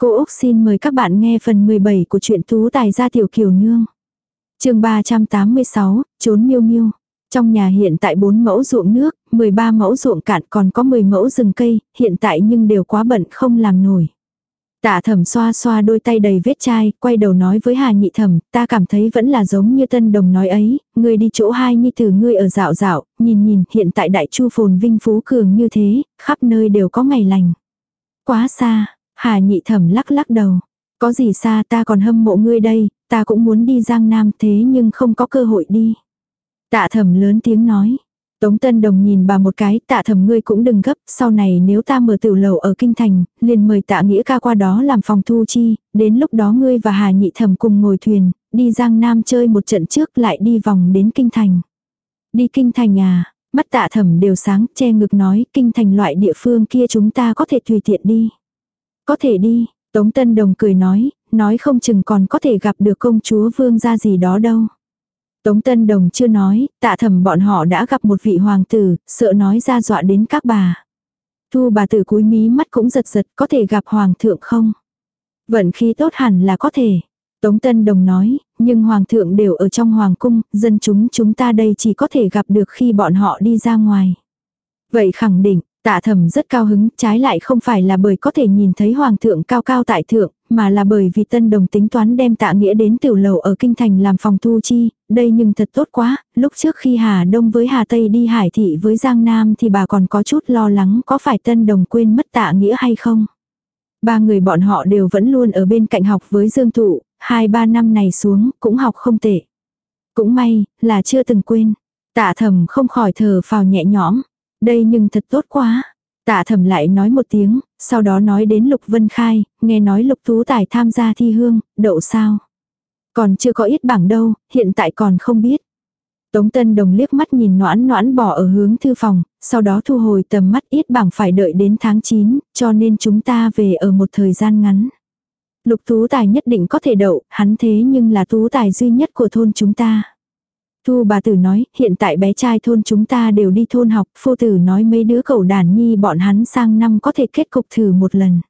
Cô Úc xin mời các bạn nghe phần 17 của truyện Tú Tài gia tiểu kiều nương. chương 386, trốn miêu miêu. Trong nhà hiện tại 4 mẫu ruộng nước, 13 mẫu ruộng cạn còn có 10 mẫu rừng cây, hiện tại nhưng đều quá bận không làm nổi. Tạ thẩm xoa xoa đôi tay đầy vết chai, quay đầu nói với Hà nhị thẩm, ta cảm thấy vẫn là giống như tân đồng nói ấy, ngươi đi chỗ hai nhi tử ngươi ở dạo dạo, nhìn nhìn hiện tại đại chu phồn vinh phú cường như thế, khắp nơi đều có ngày lành. Quá xa, Hà nhị thẩm lắc lắc đầu. Có gì xa ta còn hâm mộ ngươi đây, ta cũng muốn đi Giang Nam thế nhưng không có cơ hội đi. Tạ thẩm lớn tiếng nói. Tống Tân Đồng nhìn bà một cái, tạ thẩm ngươi cũng đừng gấp, sau này nếu ta mở tiểu lầu ở Kinh Thành, liền mời tạ nghĩa ca qua đó làm phòng thu chi, đến lúc đó ngươi và Hà nhị thẩm cùng ngồi thuyền, đi Giang Nam chơi một trận trước lại đi vòng đến Kinh Thành. Đi Kinh Thành à, mắt tạ thẩm đều sáng, che ngực nói, Kinh Thành loại địa phương kia chúng ta có thể tùy tiện đi. Có thể đi, Tống Tân Đồng cười nói, nói không chừng còn có thể gặp được công chúa vương gia gì đó đâu. Tống Tân Đồng chưa nói, tạ thẩm bọn họ đã gặp một vị hoàng tử, sợ nói ra dọa đến các bà. Thu bà tử cúi mí mắt cũng giật giật, có thể gặp hoàng thượng không? Vận khí tốt hẳn là có thể. Tống Tân Đồng nói, nhưng hoàng thượng đều ở trong hoàng cung, dân chúng chúng ta đây chỉ có thể gặp được khi bọn họ đi ra ngoài. Vậy khẳng định, Tạ thẩm rất cao hứng, trái lại không phải là bởi có thể nhìn thấy hoàng thượng cao cao tại thượng, mà là bởi vì tân đồng tính toán đem tạ nghĩa đến tiểu lầu ở kinh thành làm phòng thu chi, đây nhưng thật tốt quá, lúc trước khi Hà Đông với Hà Tây đi hải thị với Giang Nam thì bà còn có chút lo lắng có phải tân đồng quên mất tạ nghĩa hay không. Ba người bọn họ đều vẫn luôn ở bên cạnh học với Dương Thụ, hai ba năm này xuống cũng học không tệ. Cũng may là chưa từng quên. Tạ thầm không khỏi thở phào nhẹ nhõm. Đây nhưng thật tốt quá. Tạ thẩm lại nói một tiếng, sau đó nói đến Lục Vân Khai, nghe nói Lục Tú Tài tham gia thi hương, đậu sao. Còn chưa có ít bảng đâu, hiện tại còn không biết. Tống Tân Đồng liếc mắt nhìn noãn noãn bỏ ở hướng thư phòng, sau đó thu hồi tầm mắt ít bảng phải đợi đến tháng 9, cho nên chúng ta về ở một thời gian ngắn. Lục Tú Tài nhất định có thể đậu, hắn thế nhưng là Tú Tài duy nhất của thôn chúng ta. Thu bà tử nói, hiện tại bé trai thôn chúng ta đều đi thôn học, phu tử nói mấy đứa cậu đàn nhi bọn hắn sang năm có thể kết cục thử một lần.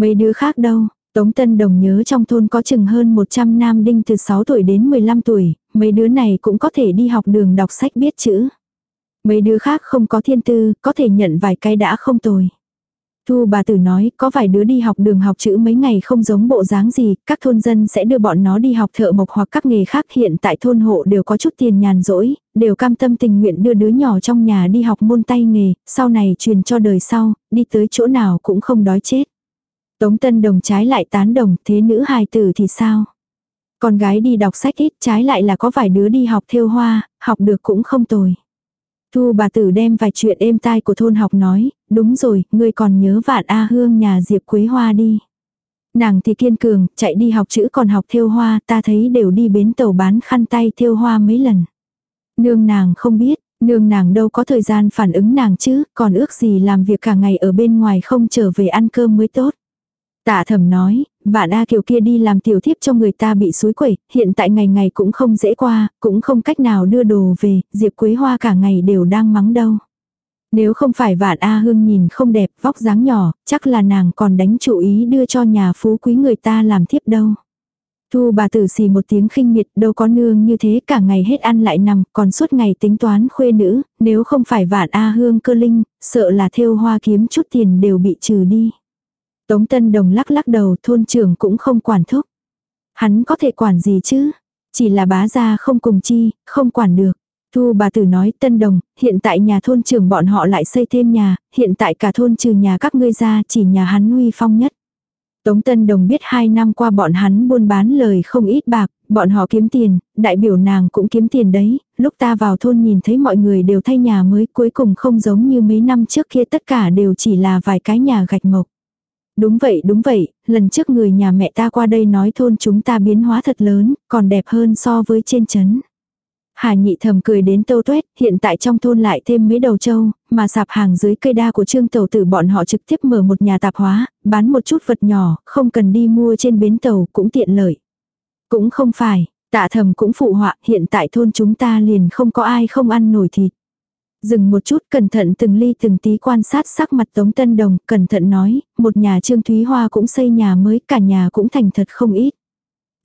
Mấy đứa khác đâu, Tống Tân Đồng nhớ trong thôn có chừng hơn 100 nam đinh từ 6 tuổi đến 15 tuổi, mấy đứa này cũng có thể đi học đường đọc sách biết chữ. Mấy đứa khác không có thiên tư, có thể nhận vài cái đã không tồi. Thu bà tử nói, có vài đứa đi học đường học chữ mấy ngày không giống bộ dáng gì, các thôn dân sẽ đưa bọn nó đi học thợ mộc hoặc các nghề khác hiện tại thôn hộ đều có chút tiền nhàn rỗi, đều cam tâm tình nguyện đưa đứa nhỏ trong nhà đi học môn tay nghề, sau này truyền cho đời sau, đi tới chỗ nào cũng không đói chết. Tống Tân Đồng trái lại tán đồng, thế nữ hài tử thì sao? Con gái đi đọc sách ít trái lại là có vài đứa đi học theo hoa, học được cũng không tồi. Thu bà tử đem vài chuyện êm tai của thôn học nói, đúng rồi, ngươi còn nhớ vạn A Hương nhà Diệp Quế Hoa đi. Nàng thì kiên cường, chạy đi học chữ còn học thêu hoa, ta thấy đều đi bến tàu bán khăn tay thêu hoa mấy lần. Nương nàng không biết, nương nàng đâu có thời gian phản ứng nàng chứ, còn ước gì làm việc cả ngày ở bên ngoài không trở về ăn cơm mới tốt. Tạ thẩm nói, vạn A Kiều kia đi làm tiểu thiếp cho người ta bị suối quẩy, hiện tại ngày ngày cũng không dễ qua, cũng không cách nào đưa đồ về, Diệp Quế Hoa cả ngày đều đang mắng đâu. Nếu không phải vạn A Hương nhìn không đẹp, vóc dáng nhỏ, chắc là nàng còn đánh chủ ý đưa cho nhà phú quý người ta làm thiếp đâu. Thu bà tử xì một tiếng khinh miệt đâu có nương như thế cả ngày hết ăn lại nằm, còn suốt ngày tính toán khuê nữ, nếu không phải vạn A Hương cơ linh, sợ là theo hoa kiếm chút tiền đều bị trừ đi. Tống Tân Đồng lắc lắc đầu thôn trưởng cũng không quản thúc. Hắn có thể quản gì chứ? Chỉ là bá gia không cùng chi, không quản được. Thu bà tử nói Tân Đồng, hiện tại nhà thôn trưởng bọn họ lại xây thêm nhà, hiện tại cả thôn trừ nhà các ngươi ra chỉ nhà hắn uy phong nhất. Tống Tân Đồng biết hai năm qua bọn hắn buôn bán lời không ít bạc, bọn họ kiếm tiền, đại biểu nàng cũng kiếm tiền đấy, lúc ta vào thôn nhìn thấy mọi người đều thay nhà mới cuối cùng không giống như mấy năm trước kia tất cả đều chỉ là vài cái nhà gạch mộc. Đúng vậy đúng vậy, lần trước người nhà mẹ ta qua đây nói thôn chúng ta biến hóa thật lớn, còn đẹp hơn so với trên chấn. Hà nhị thầm cười đến tâu tuét, hiện tại trong thôn lại thêm mấy đầu trâu, mà sạp hàng dưới cây đa của trương tàu tử bọn họ trực tiếp mở một nhà tạp hóa, bán một chút vật nhỏ, không cần đi mua trên bến tàu cũng tiện lợi. Cũng không phải, tạ thầm cũng phụ họa, hiện tại thôn chúng ta liền không có ai không ăn nổi thịt. Dừng một chút cẩn thận từng ly từng tí quan sát sắc mặt Tống Tân Đồng, cẩn thận nói, một nhà Trương Thúy Hoa cũng xây nhà mới, cả nhà cũng thành thật không ít.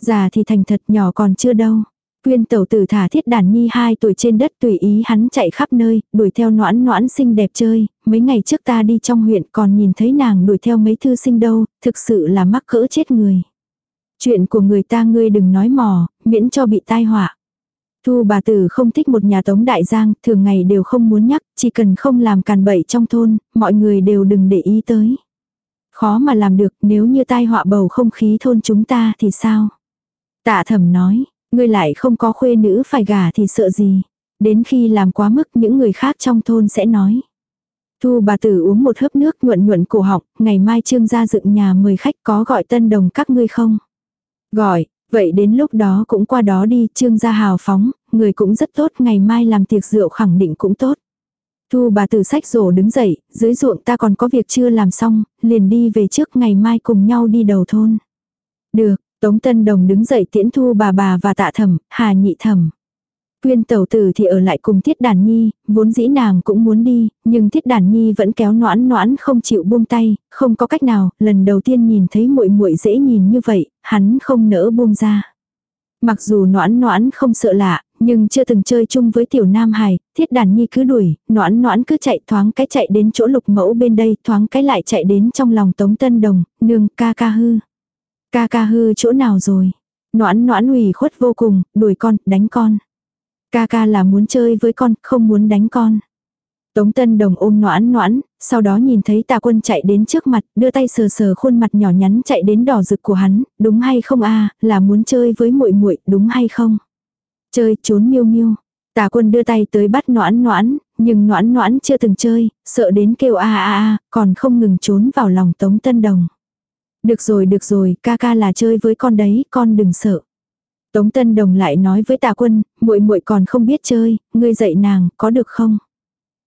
Già thì thành thật nhỏ còn chưa đâu. Quyên tẩu tử thả thiết đàn nhi 2 tuổi trên đất tùy ý hắn chạy khắp nơi, đuổi theo noãn noãn xinh đẹp chơi, mấy ngày trước ta đi trong huyện còn nhìn thấy nàng đuổi theo mấy thư sinh đâu, thực sự là mắc cỡ chết người. Chuyện của người ta ngươi đừng nói mò, miễn cho bị tai họa. Thu bà tử không thích một nhà tống đại giang, thường ngày đều không muốn nhắc, chỉ cần không làm càn bậy trong thôn, mọi người đều đừng để ý tới. Khó mà làm được nếu như tai họa bầu không khí thôn chúng ta thì sao? Tạ thẩm nói, ngươi lại không có khuê nữ phải gả thì sợ gì. Đến khi làm quá mức những người khác trong thôn sẽ nói. Thu bà tử uống một hớp nước nhuận nhuận cổ họng, ngày mai trương gia dựng nhà mời khách có gọi tân đồng các ngươi không? Gọi, vậy đến lúc đó cũng qua đó đi, trương gia hào phóng, người cũng rất tốt, ngày mai làm tiệc rượu khẳng định cũng tốt. Thu bà tử sách rổ đứng dậy, dưới ruộng ta còn có việc chưa làm xong, liền đi về trước ngày mai cùng nhau đi đầu thôn. Được, Tống Tân Đồng đứng dậy tiễn thu bà bà và tạ thẩm, hà nhị thẩm. Quyên tẩu tử thì ở lại cùng Thiết Đàn Nhi, vốn dĩ nàng cũng muốn đi, nhưng Thiết Đàn Nhi vẫn kéo noãn noãn không chịu buông tay, không có cách nào, lần đầu tiên nhìn thấy muội muội dễ nhìn như vậy, hắn không nỡ buông ra. Mặc dù noãn noãn không sợ lạ, nhưng chưa từng chơi chung với tiểu nam hài, thiết đàn nhi cứ đuổi, noãn noãn cứ chạy thoáng cái chạy đến chỗ lục mẫu bên đây, thoáng cái lại chạy đến trong lòng tống tân đồng, nương ca ca hư. Ca ca hư chỗ nào rồi? Noãn noãn ủy khuất vô cùng, đuổi con, đánh con. Ca ca là muốn chơi với con, không muốn đánh con. Tống Tân Đồng ôm noãn noãn, sau đó nhìn thấy tà quân chạy đến trước mặt, đưa tay sờ sờ khuôn mặt nhỏ nhắn chạy đến đỏ rực của hắn, đúng hay không a là muốn chơi với muội muội đúng hay không? Chơi trốn miêu miêu. Tà quân đưa tay tới bắt noãn noãn, nhưng noãn noãn chưa từng chơi, sợ đến kêu a a a, còn không ngừng trốn vào lòng Tống Tân Đồng. Được rồi được rồi, ca ca là chơi với con đấy, con đừng sợ. Tống Tân Đồng lại nói với Tà Quân, muội muội còn không biết chơi, ngươi dạy nàng, có được không?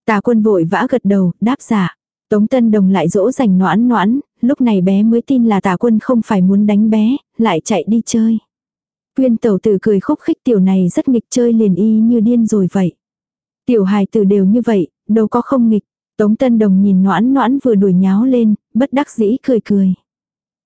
Tà Quân vội vã gật đầu, đáp giả. Tống Tân Đồng lại dỗ dành noãn noãn, lúc này bé mới tin là Tà Quân không phải muốn đánh bé, lại chạy đi chơi. Quyên tẩu tử cười khúc khích tiểu này rất nghịch chơi liền y như điên rồi vậy. Tiểu hài tử đều như vậy, đâu có không nghịch. Tống Tân Đồng nhìn noãn noãn vừa đuổi nháo lên, bất đắc dĩ cười cười.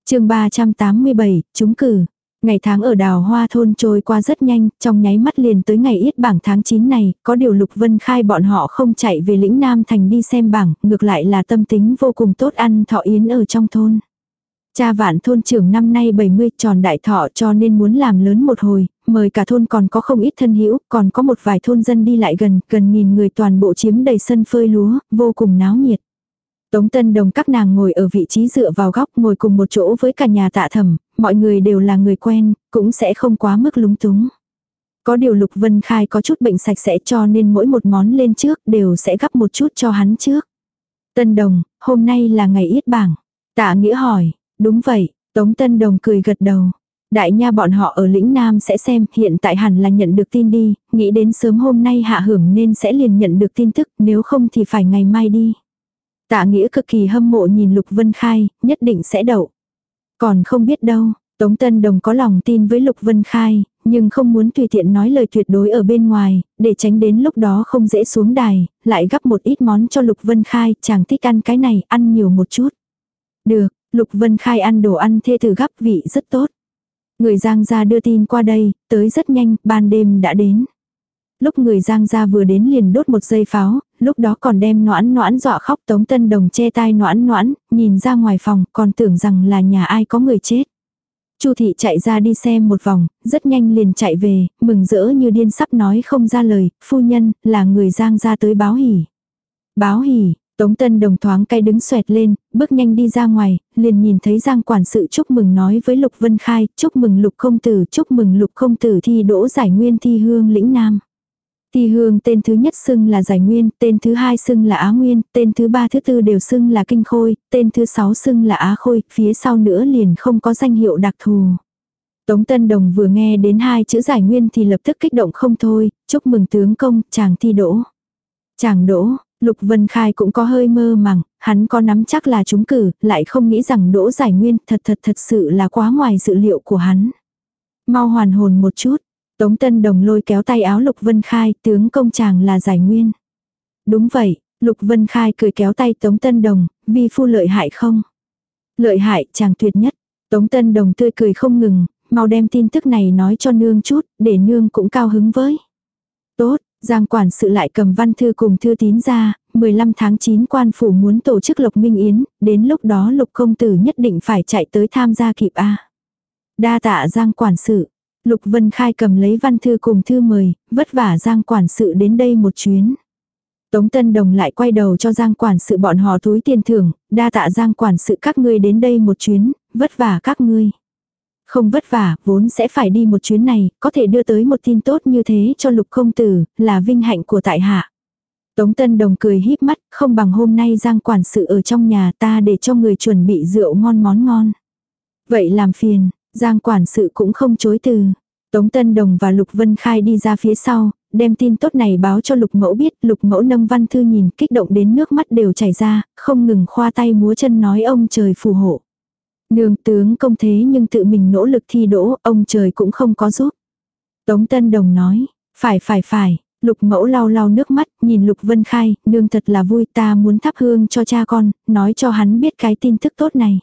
chương 387, chúng cử. Ngày tháng ở đào hoa thôn trôi qua rất nhanh, trong nháy mắt liền tới ngày yết bảng tháng 9 này, có điều Lục Vân Khai bọn họ không chạy về lĩnh Nam Thành đi xem bảng, ngược lại là tâm tính vô cùng tốt ăn thọ yến ở trong thôn. Cha vạn thôn trưởng năm nay 70 tròn đại thọ cho nên muốn làm lớn một hồi, mời cả thôn còn có không ít thân hữu, còn có một vài thôn dân đi lại gần, gần nghìn người toàn bộ chiếm đầy sân phơi lúa, vô cùng náo nhiệt. Tống Tân Đồng các nàng ngồi ở vị trí dựa vào góc ngồi cùng một chỗ với cả nhà tạ thẩm, mọi người đều là người quen, cũng sẽ không quá mức lúng túng. Có điều Lục Vân Khai có chút bệnh sạch sẽ cho nên mỗi một món lên trước đều sẽ gắp một chút cho hắn trước. Tân Đồng, hôm nay là ngày yết bảng. Tạ Nghĩa hỏi, đúng vậy, Tống Tân Đồng cười gật đầu. Đại nha bọn họ ở lĩnh Nam sẽ xem, hiện tại hẳn là nhận được tin đi, nghĩ đến sớm hôm nay hạ hưởng nên sẽ liền nhận được tin tức, nếu không thì phải ngày mai đi. Tạ nghĩa cực kỳ hâm mộ nhìn Lục Vân Khai, nhất định sẽ đậu. Còn không biết đâu, Tống Tân Đồng có lòng tin với Lục Vân Khai, nhưng không muốn tùy tiện nói lời tuyệt đối ở bên ngoài, để tránh đến lúc đó không dễ xuống đài, lại gắp một ít món cho Lục Vân Khai, chàng thích ăn cái này, ăn nhiều một chút. Được, Lục Vân Khai ăn đồ ăn thê từ gắp vị rất tốt. Người Giang gia đưa tin qua đây, tới rất nhanh, ban đêm đã đến. Lúc người Giang gia vừa đến liền đốt một dây pháo, lúc đó còn đem noãn noãn dọa khóc tống tân đồng che tai noãn noãn, nhìn ra ngoài phòng còn tưởng rằng là nhà ai có người chết. Chu thị chạy ra đi xem một vòng, rất nhanh liền chạy về, mừng rỡ như điên sắp nói không ra lời, phu nhân, là người giang gia tới báo hỉ. Báo hỉ, Tống Tân Đồng thoáng cay đứng xoẹt lên, bước nhanh đi ra ngoài, liền nhìn thấy Giang quản sự chúc mừng nói với Lục Vân Khai, chúc mừng Lục không tử, chúc mừng Lục không tử thi đỗ giải nguyên thi hương lĩnh Nam. Ti hương tên thứ nhất xưng là giải nguyên, tên thứ hai xưng là á nguyên, tên thứ ba thứ tư đều xưng là kinh khôi, tên thứ sáu xưng là á khôi, phía sau nữa liền không có danh hiệu đặc thù. Tống Tân Đồng vừa nghe đến hai chữ giải nguyên thì lập tức kích động không thôi, chúc mừng tướng công, chàng thi đỗ. Chàng đỗ, Lục Vân Khai cũng có hơi mơ màng, hắn có nắm chắc là trúng cử, lại không nghĩ rằng đỗ giải nguyên thật thật thật sự là quá ngoài dự liệu của hắn. Mau hoàn hồn một chút, Tống Tân Đồng lôi kéo tay áo Lục Vân Khai, tướng công chàng là giải nguyên. Đúng vậy, Lục Vân Khai cười kéo tay Tống Tân Đồng, vi phu lợi hại không? Lợi hại, chàng tuyệt nhất. Tống Tân Đồng tươi cười không ngừng, mau đem tin tức này nói cho nương chút, để nương cũng cao hứng với. Tốt, Giang quản sự lại cầm văn thư cùng thư tín ra, 15 tháng 9 quan phủ muốn tổ chức Lộc Minh Yến, đến lúc đó Lục công tử nhất định phải chạy tới tham gia kịp a. Đa tạ Giang quản sự. Lục Vân Khai cầm lấy văn thư cùng thư mời, vất vả Giang quản sự đến đây một chuyến. Tống Tân Đồng lại quay đầu cho Giang quản sự bọn họ túi tiền thưởng, đa tạ Giang quản sự các ngươi đến đây một chuyến, vất vả các ngươi. Không vất vả, vốn sẽ phải đi một chuyến này, có thể đưa tới một tin tốt như thế cho lục công tử, là vinh hạnh của tại hạ. Tống Tân Đồng cười híp mắt, không bằng hôm nay Giang quản sự ở trong nhà ta để cho người chuẩn bị rượu ngon món ngon. Vậy làm phiền, Giang quản sự cũng không chối từ. Tống Tân Đồng và Lục Vân Khai đi ra phía sau, đem tin tốt này báo cho Lục Mẫu biết, Lục Mẫu nâng văn thư nhìn kích động đến nước mắt đều chảy ra, không ngừng khoa tay múa chân nói ông trời phù hộ. Nương tướng công thế nhưng tự mình nỗ lực thi đỗ, ông trời cũng không có giúp. Tống Tân Đồng nói, phải phải phải, Lục mẫu lau lau nước mắt, nhìn Lục Vân Khai, nương thật là vui ta muốn thắp hương cho cha con, nói cho hắn biết cái tin tức tốt này.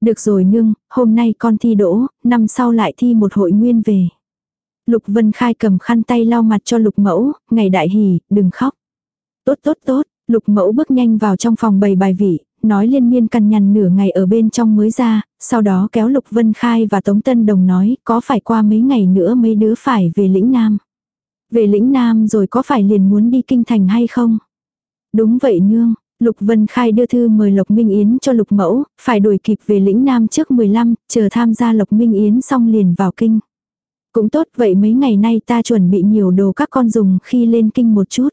Được rồi nương, hôm nay con thi đỗ, năm sau lại thi một hội nguyên về. Lục Vân Khai cầm khăn tay lau mặt cho Lục mẫu, ngày đại hỉ, đừng khóc. Tốt tốt tốt, Lục mẫu bước nhanh vào trong phòng bày bài vị, nói liên miên cằn nhằn nửa ngày ở bên trong mới ra, sau đó kéo Lục Vân Khai và Tống Tân Đồng nói có phải qua mấy ngày nữa mấy đứa phải về lĩnh Nam. Về lĩnh Nam rồi có phải liền muốn đi kinh thành hay không? Đúng vậy nương, Lục Vân Khai đưa thư mời Lộc Minh Yến cho Lục Mẫu, phải đuổi kịp về lĩnh Nam trước 15, chờ tham gia Lộc Minh Yến xong liền vào kinh. Cũng tốt vậy mấy ngày nay ta chuẩn bị nhiều đồ các con dùng khi lên kinh một chút.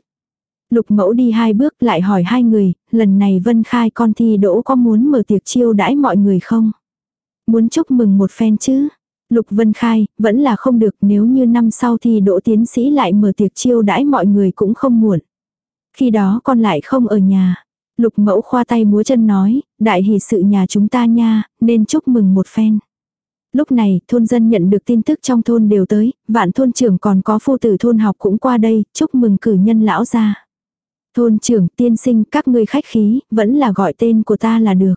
Lục Mẫu đi hai bước lại hỏi hai người, lần này Vân Khai con thi đỗ có muốn mở tiệc chiêu đãi mọi người không? Muốn chúc mừng một phen chứ? Lục Vân Khai, vẫn là không được nếu như năm sau thì đỗ tiến sĩ lại mở tiệc chiêu đãi mọi người cũng không muộn. Khi đó con lại không ở nhà. Lục mẫu khoa tay múa chân nói, đại hỷ sự nhà chúng ta nha, nên chúc mừng một phen. Lúc này, thôn dân nhận được tin tức trong thôn đều tới, vạn thôn trưởng còn có phu tử thôn học cũng qua đây, chúc mừng cử nhân lão ra. Thôn trưởng, tiên sinh, các ngươi khách khí, vẫn là gọi tên của ta là được.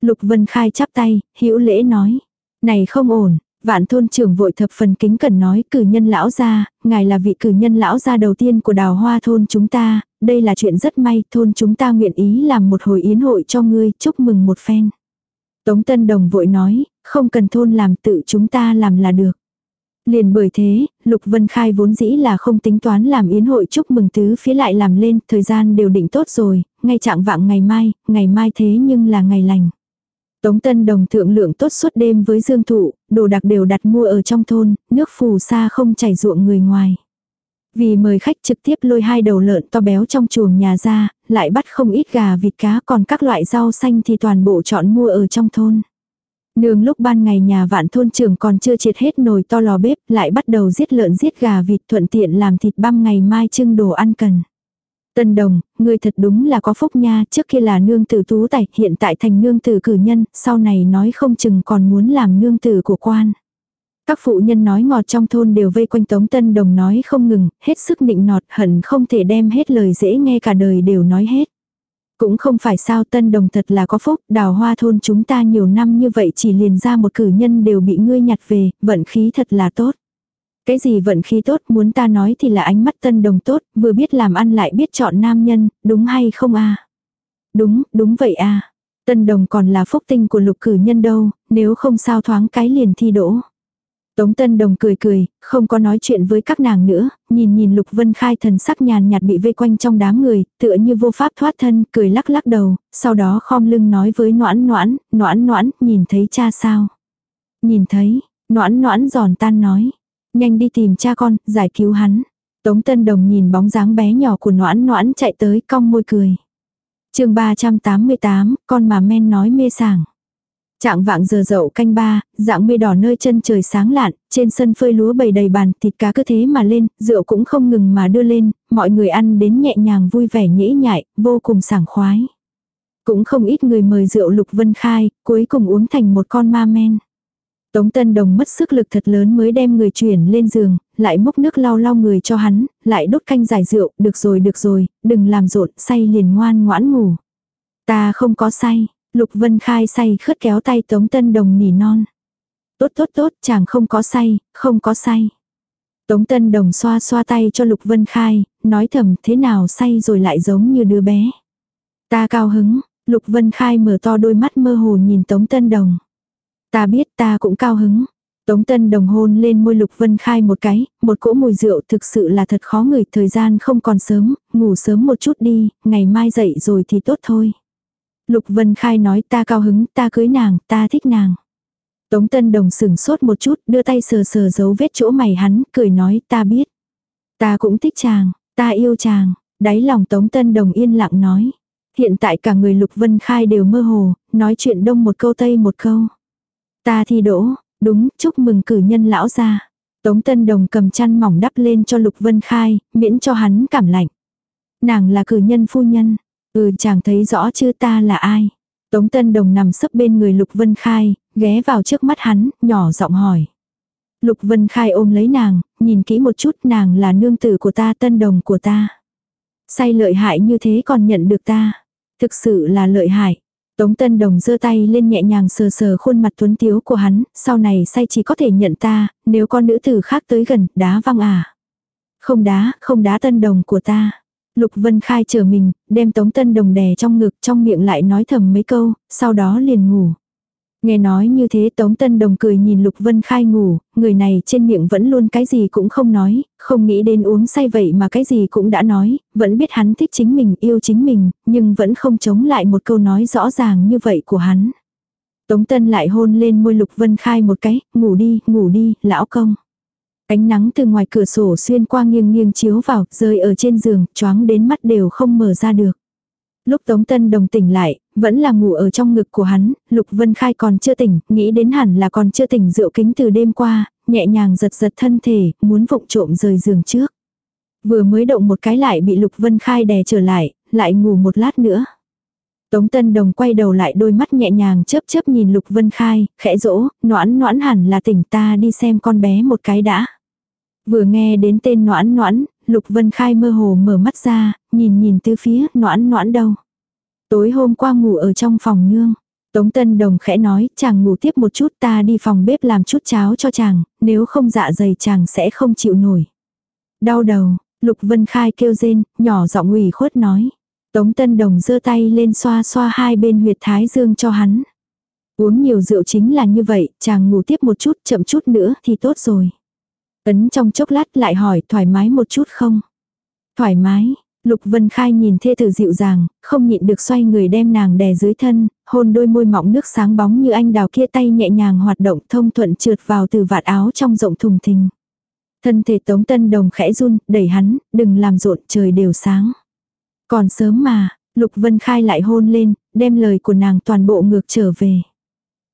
Lục Vân Khai chắp tay, hữu lễ nói. Này không ổn, Vạn thôn trưởng vội thập phần kính cẩn nói cử nhân lão gia, ngài là vị cử nhân lão gia đầu tiên của đào hoa thôn chúng ta, đây là chuyện rất may, thôn chúng ta nguyện ý làm một hồi yến hội cho ngươi, chúc mừng một phen. Tống Tân Đồng vội nói, không cần thôn làm tự chúng ta làm là được. Liền bởi thế, Lục Vân Khai vốn dĩ là không tính toán làm yến hội chúc mừng tứ phía lại làm lên, thời gian đều định tốt rồi, ngay trạng vạng ngày mai, ngày mai thế nhưng là ngày lành. Tống Tân Đồng thượng lượng tốt suốt đêm với Dương Thụ, đồ đặc đều đặt mua ở trong thôn, nước phù sa không chảy ruộng người ngoài. Vì mời khách trực tiếp lôi hai đầu lợn to béo trong chuồng nhà ra, lại bắt không ít gà vịt cá còn các loại rau xanh thì toàn bộ chọn mua ở trong thôn. Nương lúc ban ngày nhà vạn thôn trưởng còn chưa triệt hết nồi to lò bếp, lại bắt đầu giết lợn giết gà vịt thuận tiện làm thịt băm ngày mai trưng đồ ăn cần. Tân đồng, ngươi thật đúng là có phúc nha, trước kia là nương tử tú tài, hiện tại thành nương tử cử nhân, sau này nói không chừng còn muốn làm nương tử của quan. Các phụ nhân nói ngọt trong thôn đều vây quanh Tống Tân Đồng nói không ngừng, hết sức nịnh nọt hận không thể đem hết lời dễ nghe cả đời đều nói hết. Cũng không phải sao Tân Đồng thật là có phúc, đào hoa thôn chúng ta nhiều năm như vậy chỉ liền ra một cử nhân đều bị ngươi nhặt về, vận khí thật là tốt. Cái gì vận khí tốt muốn ta nói thì là ánh mắt tân đồng tốt, vừa biết làm ăn lại biết chọn nam nhân, đúng hay không a Đúng, đúng vậy a Tân đồng còn là phúc tinh của lục cử nhân đâu, nếu không sao thoáng cái liền thi đỗ. Tống Tân Đồng cười cười, không có nói chuyện với các nàng nữa, nhìn nhìn Lục Vân Khai thần sắc nhàn nhạt bị vây quanh trong đám người, tựa như vô pháp thoát thân, cười lắc lắc đầu, sau đó khom lưng nói với noãn noãn, noãn noãn, nhìn thấy cha sao? Nhìn thấy, noãn noãn giòn tan nói, Nhanh đi tìm cha con, giải cứu hắn. Tống Tân Đồng nhìn bóng dáng bé nhỏ của noãn noãn chạy tới cong môi cười. chương 388, con mà men nói mê sảng. Trạng vạng giờ dậu canh ba, dạng mây đỏ nơi chân trời sáng lạn, trên sân phơi lúa bầy đầy bàn, thịt cá cứ thế mà lên, rượu cũng không ngừng mà đưa lên, mọi người ăn đến nhẹ nhàng vui vẻ nhễ nhại, vô cùng sảng khoái. Cũng không ít người mời rượu lục vân khai, cuối cùng uống thành một con ma men. Tống Tân Đồng mất sức lực thật lớn mới đem người chuyển lên giường, lại múc nước lau lau người cho hắn, lại đốt canh giải rượu, được rồi được rồi, đừng làm rộn, say liền ngoan ngoãn ngủ. Ta không có say, Lục Vân Khai say khớt kéo tay Tống Tân Đồng nỉ non. Tốt tốt tốt, chàng không có say, không có say. Tống Tân Đồng xoa xoa tay cho Lục Vân Khai, nói thầm thế nào say rồi lại giống như đứa bé. Ta cao hứng, Lục Vân Khai mở to đôi mắt mơ hồ nhìn Tống Tân Đồng. Ta biết ta cũng cao hứng. Tống Tân Đồng hôn lên môi Lục Vân Khai một cái, một cỗ mùi rượu thực sự là thật khó ngửi, thời gian không còn sớm, ngủ sớm một chút đi, ngày mai dậy rồi thì tốt thôi. Lục Vân Khai nói ta cao hứng, ta cưới nàng, ta thích nàng. Tống Tân Đồng sửng sốt một chút, đưa tay sờ sờ dấu vết chỗ mày hắn, cười nói ta biết. Ta cũng thích chàng, ta yêu chàng. Đáy lòng Tống Tân Đồng yên lặng nói. Hiện tại cả người Lục Vân Khai đều mơ hồ, nói chuyện đông một câu tây một câu. Ta thi đỗ, đúng, chúc mừng cử nhân lão ra. Tống Tân Đồng cầm chăn mỏng đắp lên cho Lục Vân Khai, miễn cho hắn cảm lạnh. Nàng là cử nhân phu nhân. Ừ chàng thấy rõ chưa ta là ai. Tống Tân Đồng nằm sấp bên người Lục Vân Khai, ghé vào trước mắt hắn, nhỏ giọng hỏi. Lục Vân Khai ôm lấy nàng, nhìn kỹ một chút nàng là nương tử của ta Tân Đồng của ta. Say lợi hại như thế còn nhận được ta. Thực sự là lợi hại. Tống Tân Đồng giơ tay lên nhẹ nhàng sờ sờ khuôn mặt tuấn tiếu của hắn, sau này say chỉ có thể nhận ta, nếu con nữ tử khác tới gần, đá văng à. Không đá, không đá Tân Đồng của ta. Lục Vân Khai chờ mình, đem Tống Tân Đồng đè trong ngực trong miệng lại nói thầm mấy câu, sau đó liền ngủ. Nghe nói như thế Tống Tân Đồng cười nhìn Lục Vân Khai ngủ, người này trên miệng vẫn luôn cái gì cũng không nói, không nghĩ đến uống say vậy mà cái gì cũng đã nói, vẫn biết hắn thích chính mình, yêu chính mình, nhưng vẫn không chống lại một câu nói rõ ràng như vậy của hắn. Tống Tân lại hôn lên môi Lục Vân Khai một cái, ngủ đi, ngủ đi, lão công. Ánh nắng từ ngoài cửa sổ xuyên qua nghiêng nghiêng chiếu vào, rơi ở trên giường, choáng đến mắt đều không mở ra được. Lúc Tống Tân Đồng tỉnh lại, vẫn là ngủ ở trong ngực của hắn, Lục Vân Khai còn chưa tỉnh, nghĩ đến hẳn là còn chưa tỉnh rượu kính từ đêm qua, nhẹ nhàng giật giật thân thể, muốn vụng trộm rời giường trước. Vừa mới động một cái lại bị Lục Vân Khai đè trở lại, lại ngủ một lát nữa. Tống Tân Đồng quay đầu lại đôi mắt nhẹ nhàng chớp chớp nhìn Lục Vân Khai, khẽ rỗ noãn noãn hẳn là tỉnh ta đi xem con bé một cái đã. Vừa nghe đến tên noãn noãn, Lục Vân Khai mơ hồ mở mắt ra, nhìn nhìn tứ phía, noãn noãn đâu. Tối hôm qua ngủ ở trong phòng nương. Tống Tân Đồng khẽ nói, chàng ngủ tiếp một chút ta đi phòng bếp làm chút cháo cho chàng, nếu không dạ dày chàng sẽ không chịu nổi. Đau đầu, Lục Vân Khai kêu rên, nhỏ giọng ủy khuất nói. Tống Tân Đồng giơ tay lên xoa xoa hai bên huyệt thái dương cho hắn. Uống nhiều rượu chính là như vậy, chàng ngủ tiếp một chút, chậm chút nữa thì tốt rồi. Ấn trong chốc lát lại hỏi thoải mái một chút không? Thoải mái, Lục Vân Khai nhìn thê tử dịu dàng, không nhịn được xoay người đem nàng đè dưới thân, hôn đôi môi mọng nước sáng bóng như anh đào kia tay nhẹ nhàng hoạt động thông thuận trượt vào từ vạt áo trong rộng thùng thình. Thân thể Tống Tân Đồng khẽ run, đẩy hắn, đừng làm rộn trời đều sáng. Còn sớm mà, Lục Vân Khai lại hôn lên, đem lời của nàng toàn bộ ngược trở về.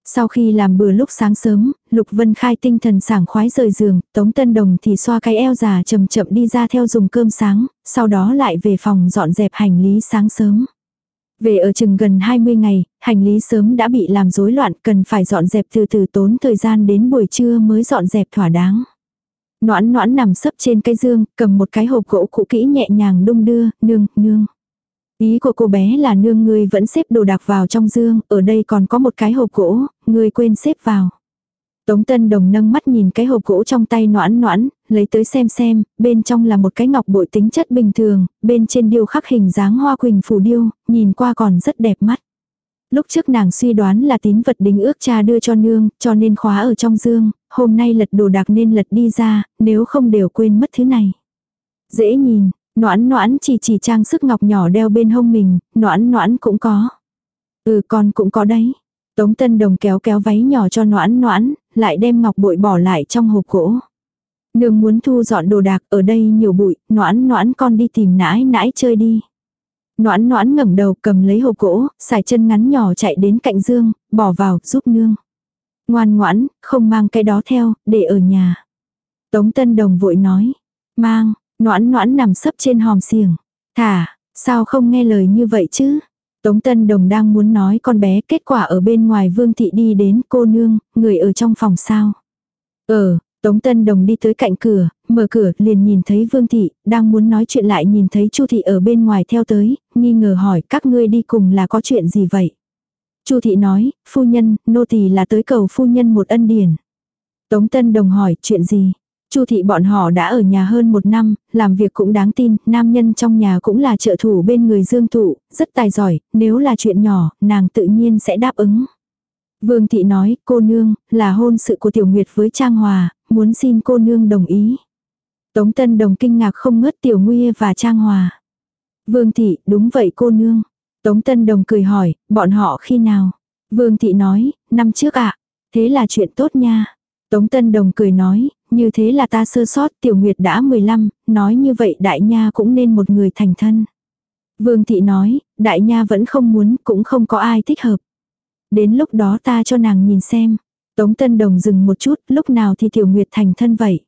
Sau khi làm bữa lúc sáng sớm, Lục Vân Khai tinh thần sảng khoái rời giường, Tống Tân Đồng thì xoa cái eo già chậm chậm đi ra theo dùng cơm sáng, sau đó lại về phòng dọn dẹp hành lý sáng sớm. Về ở chừng gần 20 ngày, hành lý sớm đã bị làm rối loạn, cần phải dọn dẹp từ từ tốn thời gian đến buổi trưa mới dọn dẹp thỏa đáng. Noãn noãn nằm sấp trên cái dương, cầm một cái hộp gỗ cũ kỹ nhẹ nhàng đung đưa, nương, nương. Ý của cô bé là nương ngươi vẫn xếp đồ đạc vào trong dương, ở đây còn có một cái hộp gỗ, ngươi quên xếp vào. Tống Tân Đồng nâng mắt nhìn cái hộp gỗ trong tay noãn noãn, lấy tới xem xem, bên trong là một cái ngọc bội tính chất bình thường, bên trên điêu khắc hình dáng hoa quỳnh phủ điêu, nhìn qua còn rất đẹp mắt. Lúc trước nàng suy đoán là tín vật đính ước cha đưa cho nương, cho nên khóa ở trong dương, hôm nay lật đồ đạc nên lật đi ra, nếu không đều quên mất thứ này. Dễ nhìn, Noãn noãn chỉ chỉ trang sức ngọc nhỏ đeo bên hông mình, noãn noãn cũng có. Ừ con cũng có đấy. Tống Tân Đồng kéo kéo váy nhỏ cho noãn noãn, lại đem ngọc bội bỏ lại trong hộp gỗ. Nương muốn thu dọn đồ đạc ở đây nhiều bụi, noãn noãn con đi tìm nãi nãi chơi đi. Noãn noãn ngẩng đầu cầm lấy hộp gỗ, xài chân ngắn nhỏ chạy đến cạnh dương, bỏ vào, giúp nương. Ngoan ngoãn, không mang cái đó theo, để ở nhà. Tống Tân Đồng vội nói, mang, Noãn noãn nằm sấp trên hòm xiềng. Thả, sao không nghe lời như vậy chứ? Tống Tân Đồng đang muốn nói con bé, kết quả ở bên ngoài Vương Thị đi đến cô nương, người ở trong phòng sao. Ờ, Tống Tân Đồng đi tới cạnh cửa, mở cửa liền nhìn thấy Vương Thị, đang muốn nói chuyện lại nhìn thấy Chu Thị ở bên ngoài theo tới, nghi ngờ hỏi các ngươi đi cùng là có chuyện gì vậy. Chu Thị nói, phu nhân, nô tỳ là tới cầu phu nhân một ân điển. Tống Tân Đồng hỏi chuyện gì. Chu thị bọn họ đã ở nhà hơn một năm, làm việc cũng đáng tin, nam nhân trong nhà cũng là trợ thủ bên người dương thụ, rất tài giỏi, nếu là chuyện nhỏ, nàng tự nhiên sẽ đáp ứng. Vương thị nói, cô nương, là hôn sự của Tiểu Nguyệt với Trang Hòa, muốn xin cô nương đồng ý. Tống Tân Đồng kinh ngạc không ngớt Tiểu Nguy và Trang Hòa. Vương thị, đúng vậy cô nương. Tống Tân Đồng cười hỏi, bọn họ khi nào? Vương thị nói, năm trước ạ. Thế là chuyện tốt nha. Tống Tân Đồng cười nói, như thế là ta sơ sót tiểu nguyệt đã 15, nói như vậy đại nha cũng nên một người thành thân. Vương thị nói, đại nha vẫn không muốn, cũng không có ai thích hợp. Đến lúc đó ta cho nàng nhìn xem. Tống Tân Đồng dừng một chút, lúc nào thì tiểu nguyệt thành thân vậy.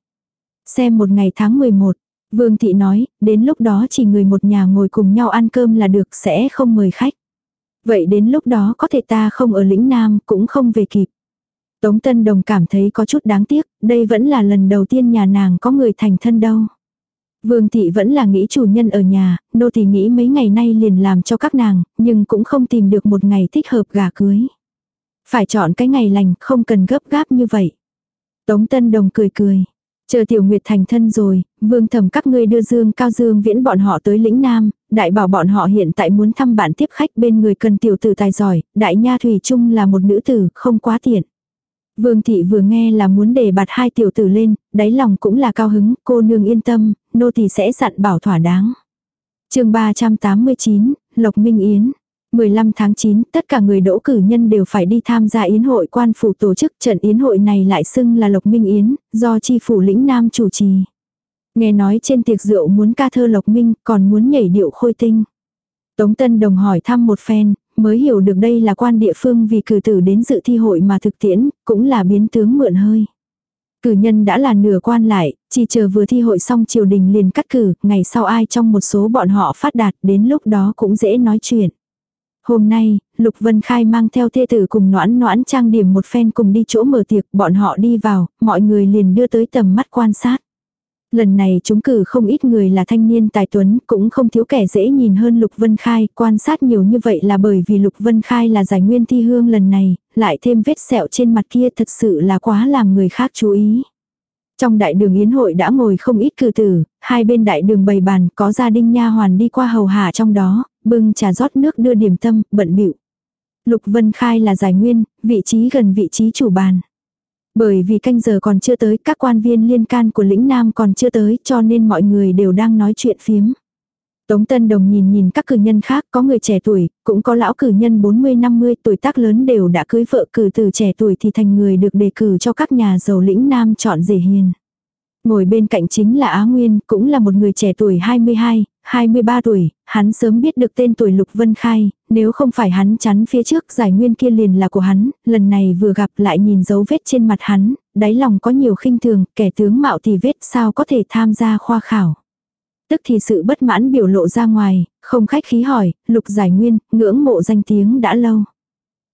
Xem một ngày tháng 11. Vương thị nói, đến lúc đó chỉ người một nhà ngồi cùng nhau ăn cơm là được sẽ không mời khách. Vậy đến lúc đó có thể ta không ở lĩnh Nam cũng không về kịp. Tống Tân Đồng cảm thấy có chút đáng tiếc, đây vẫn là lần đầu tiên nhà nàng có người thành thân đâu. Vương thị vẫn là nghĩ chủ nhân ở nhà, nô thì nghĩ mấy ngày nay liền làm cho các nàng, nhưng cũng không tìm được một ngày thích hợp gà cưới. Phải chọn cái ngày lành, không cần gấp gáp như vậy. Tống Tân Đồng cười cười. Chờ Tiểu Nguyệt thành thân rồi, vương thầm các ngươi đưa Dương Cao Dương viễn bọn họ tới lĩnh Nam, đại bảo bọn họ hiện tại muốn thăm bạn tiếp khách bên người cần tiểu tử tài giỏi, đại nha Thủy Trung là một nữ tử, không quá tiện. Vương thị vừa nghe là muốn để bạt hai tiểu tử lên, đáy lòng cũng là cao hứng, cô nương yên tâm, nô tỳ sẽ dặn bảo thỏa đáng. chương 389, Lộc Minh Yến. 15 tháng 9, tất cả người đỗ cử nhân đều phải đi tham gia yến hội quan phủ tổ chức trận yến hội này lại xưng là Lộc Minh Yến, do chi phủ lĩnh Nam chủ trì. Nghe nói trên tiệc rượu muốn ca thơ Lộc Minh, còn muốn nhảy điệu khôi tinh. Tống Tân Đồng hỏi thăm một phen, mới hiểu được đây là quan địa phương vì cử tử đến dự thi hội mà thực tiễn, cũng là biến tướng mượn hơi. Cử nhân đã là nửa quan lại, chỉ chờ vừa thi hội xong triều đình liền cắt cử, ngày sau ai trong một số bọn họ phát đạt đến lúc đó cũng dễ nói chuyện. Hôm nay, Lục Vân Khai mang theo thê tử cùng noãn noãn trang điểm một phen cùng đi chỗ mở tiệc, bọn họ đi vào, mọi người liền đưa tới tầm mắt quan sát. Lần này chúng cử không ít người là thanh niên tài tuấn, cũng không thiếu kẻ dễ nhìn hơn Lục Vân Khai, quan sát nhiều như vậy là bởi vì Lục Vân Khai là giải nguyên thi hương lần này, lại thêm vết sẹo trên mặt kia thật sự là quá làm người khác chú ý. Trong đại đường yến hội đã ngồi không ít cử tử, hai bên đại đường bày bàn có gia đình nha hoàn đi qua hầu hạ trong đó, bưng trà rót nước đưa điểm tâm, bận bịu Lục Vân Khai là giải nguyên, vị trí gần vị trí chủ bàn. Bởi vì canh giờ còn chưa tới, các quan viên liên can của lĩnh Nam còn chưa tới, cho nên mọi người đều đang nói chuyện phiếm. Tống Tân Đồng nhìn nhìn các cử nhân khác, có người trẻ tuổi, cũng có lão cử nhân 40-50 tuổi tác lớn đều đã cưới vợ cử từ trẻ tuổi thì thành người được đề cử cho các nhà giàu lĩnh Nam chọn rể hiền. Ngồi bên cạnh chính là Á Nguyên, cũng là một người trẻ tuổi 22, 23 tuổi, hắn sớm biết được tên tuổi Lục Vân Khai, nếu không phải hắn chắn phía trước giải nguyên kia liền là của hắn, lần này vừa gặp lại nhìn dấu vết trên mặt hắn, đáy lòng có nhiều khinh thường, kẻ tướng mạo thì vết sao có thể tham gia khoa khảo. Tức thì sự bất mãn biểu lộ ra ngoài, không khách khí hỏi, Lục giải nguyên, ngưỡng mộ danh tiếng đã lâu.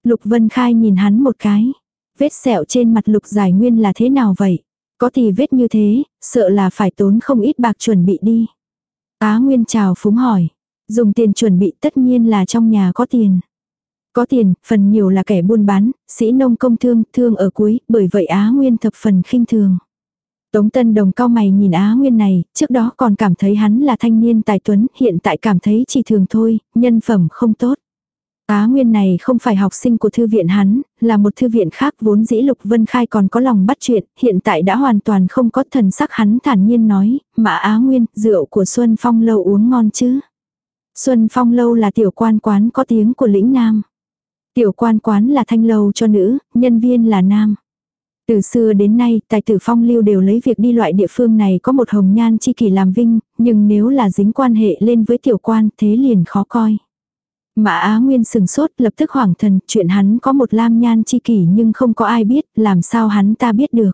Lục Vân Khai nhìn hắn một cái. Vết sẹo trên mặt Lục giải nguyên là thế nào vậy? Có thì vết như thế, sợ là phải tốn không ít bạc chuẩn bị đi. Á Nguyên chào phúng hỏi. Dùng tiền chuẩn bị tất nhiên là trong nhà có tiền. Có tiền, phần nhiều là kẻ buôn bán, sĩ nông công thương, thương ở cuối, bởi vậy Á Nguyên thập phần khinh thường. Tống Tân Đồng cao mày nhìn Á Nguyên này, trước đó còn cảm thấy hắn là thanh niên tài tuấn, hiện tại cảm thấy chỉ thường thôi, nhân phẩm không tốt. Á Nguyên này không phải học sinh của thư viện hắn, là một thư viện khác vốn dĩ Lục Vân Khai còn có lòng bắt chuyện, hiện tại đã hoàn toàn không có thần sắc hắn thản nhiên nói, mà Á Nguyên, rượu của Xuân Phong lâu uống ngon chứ. Xuân Phong lâu là tiểu quan quán có tiếng của lĩnh Nam. Tiểu quan quán là thanh lâu cho nữ, nhân viên là nam. Từ xưa đến nay, tài tử phong lưu đều lấy việc đi loại địa phương này có một hồng nhan chi kỷ làm vinh, nhưng nếu là dính quan hệ lên với tiểu quan thế liền khó coi. Mã Á Nguyên sừng sốt lập tức hoảng thần, chuyện hắn có một lam nhan chi kỷ nhưng không có ai biết, làm sao hắn ta biết được.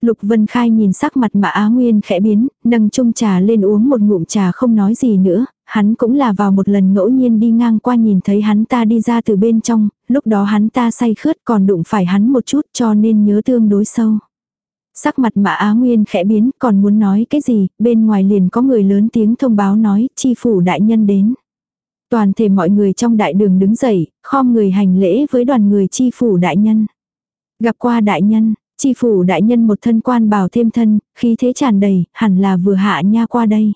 Lục Vân Khai nhìn sắc mặt Mã Á Nguyên khẽ biến, nâng chung trà lên uống một ngụm trà không nói gì nữa, hắn cũng là vào một lần ngẫu nhiên đi ngang qua nhìn thấy hắn ta đi ra từ bên trong, lúc đó hắn ta say khướt còn đụng phải hắn một chút cho nên nhớ tương đối sâu. Sắc mặt mã Á Nguyên khẽ biến còn muốn nói cái gì, bên ngoài liền có người lớn tiếng thông báo nói chi phủ đại nhân đến. Toàn thể mọi người trong đại đường đứng dậy, khom người hành lễ với đoàn người chi phủ đại nhân. Gặp qua đại nhân, chi phủ đại nhân một thân quan bào thêm thân, khí thế tràn đầy, hẳn là vừa hạ nha qua đây.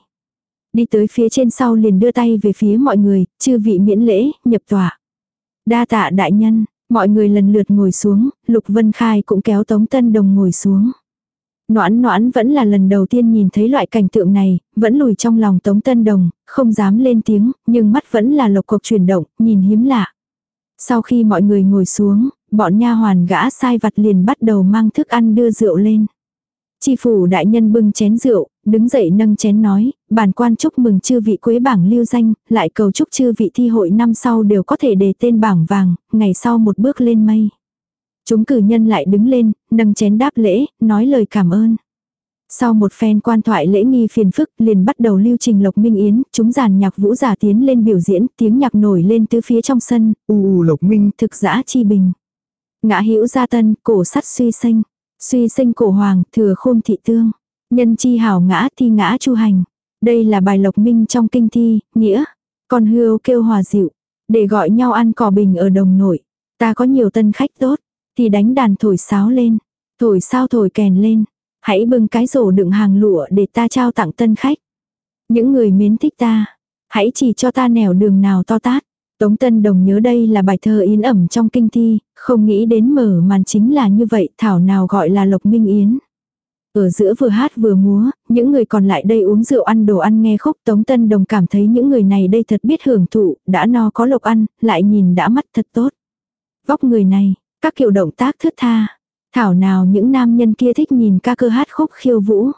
Đi tới phía trên sau liền đưa tay về phía mọi người, chư vị miễn lễ, nhập tòa. Đa tạ đại nhân, mọi người lần lượt ngồi xuống, Lục Vân Khai cũng kéo Tống Tân Đồng ngồi xuống. Noãn noãn vẫn là lần đầu tiên nhìn thấy loại cảnh tượng này, vẫn lùi trong lòng Tống Tân Đồng, không dám lên tiếng, nhưng mắt vẫn là lộc cộc chuyển động, nhìn hiếm lạ. Sau khi mọi người ngồi xuống, bọn nha hoàn gã sai vặt liền bắt đầu mang thức ăn đưa rượu lên. Chi phủ đại nhân bưng chén rượu, đứng dậy nâng chén nói, bản quan chúc mừng chư vị quế bảng lưu danh, lại cầu chúc chư vị thi hội năm sau đều có thể đề tên bảng vàng, ngày sau một bước lên mây. Chúng cử nhân lại đứng lên, nâng chén đáp lễ, nói lời cảm ơn. Sau một phen quan thoại lễ nghi phiền phức, liền bắt đầu lưu trình Lộc Minh Yến, chúng giàn nhạc vũ giả tiến lên biểu diễn, tiếng nhạc nổi lên tứ phía trong sân, u u Lộc Minh, thực giã chi bình. Ngã hữu gia tân, cổ sắt suy sinh, suy sinh cổ hoàng, thừa khôn thị tương. Nhân chi hảo ngã thi ngã chu hành. Đây là bài Lộc Minh trong kinh thi, nghĩa. Còn hươu kêu hòa dịu, để gọi nhau ăn cỏ bình ở đồng nội. Ta có nhiều tân khách tốt, thì đánh đàn thổi sáo lên, thổi sao thổi kèn lên. Hãy bưng cái rổ đựng hàng lụa để ta trao tặng tân khách. Những người mến thích ta, hãy chỉ cho ta nẻo đường nào to tát. Tống Tân Đồng nhớ đây là bài thơ yến ẩm trong kinh thi, không nghĩ đến mở màn chính là như vậy, thảo nào gọi là Lộc Minh Yến. Ở giữa vừa hát vừa múa, những người còn lại đây uống rượu ăn đồ ăn nghe khúc Tống Tân Đồng cảm thấy những người này đây thật biết hưởng thụ, đã no có lộc ăn, lại nhìn đã mắt thật tốt. Vóc người này, các kiểu động tác thướt tha. Thảo nào những nam nhân kia thích nhìn ca cơ hát khúc khiêu vũ.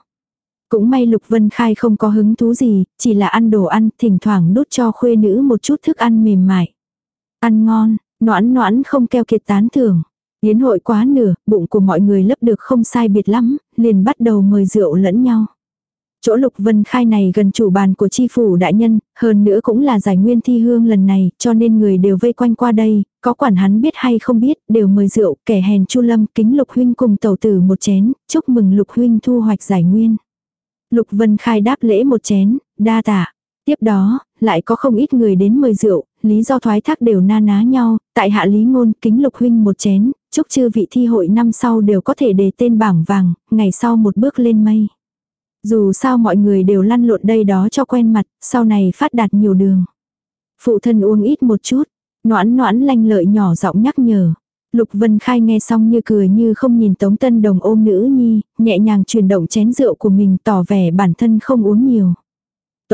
Cũng may Lục Vân Khai không có hứng thú gì, chỉ là ăn đồ ăn, thỉnh thoảng đút cho khuê nữ một chút thức ăn mềm mại. Ăn ngon, noãn noãn không keo kiệt tán thưởng. Yến hội quá nửa, bụng của mọi người lấp được không sai biệt lắm, liền bắt đầu mời rượu lẫn nhau. Chỗ Lục Vân Khai này gần chủ bàn của chi phủ đại nhân, hơn nữa cũng là giải nguyên thi hương lần này, cho nên người đều vây quanh qua đây, có quản hắn biết hay không biết, đều mời rượu, kẻ hèn Chu Lâm kính Lục huynh cùng tẩu tử một chén, chúc mừng Lục huynh thu hoạch giải nguyên. Lục Vân Khai đáp lễ một chén, đa tạ. Tiếp đó, lại có không ít người đến mời rượu, lý do thoái thác đều na ná nhau, tại hạ lý ngôn kính lục huynh một chén, chúc chư vị thi hội năm sau đều có thể đề tên bảng vàng, ngày sau một bước lên mây. Dù sao mọi người đều lăn lộn đây đó cho quen mặt, sau này phát đạt nhiều đường. Phụ thân uống ít một chút, noãn noãn lanh lợi nhỏ giọng nhắc nhở. Lục Vân Khai nghe xong như cười như không nhìn Tống Tân Đồng ôm nữ nhi, nhẹ nhàng chuyển động chén rượu của mình tỏ vẻ bản thân không uống nhiều.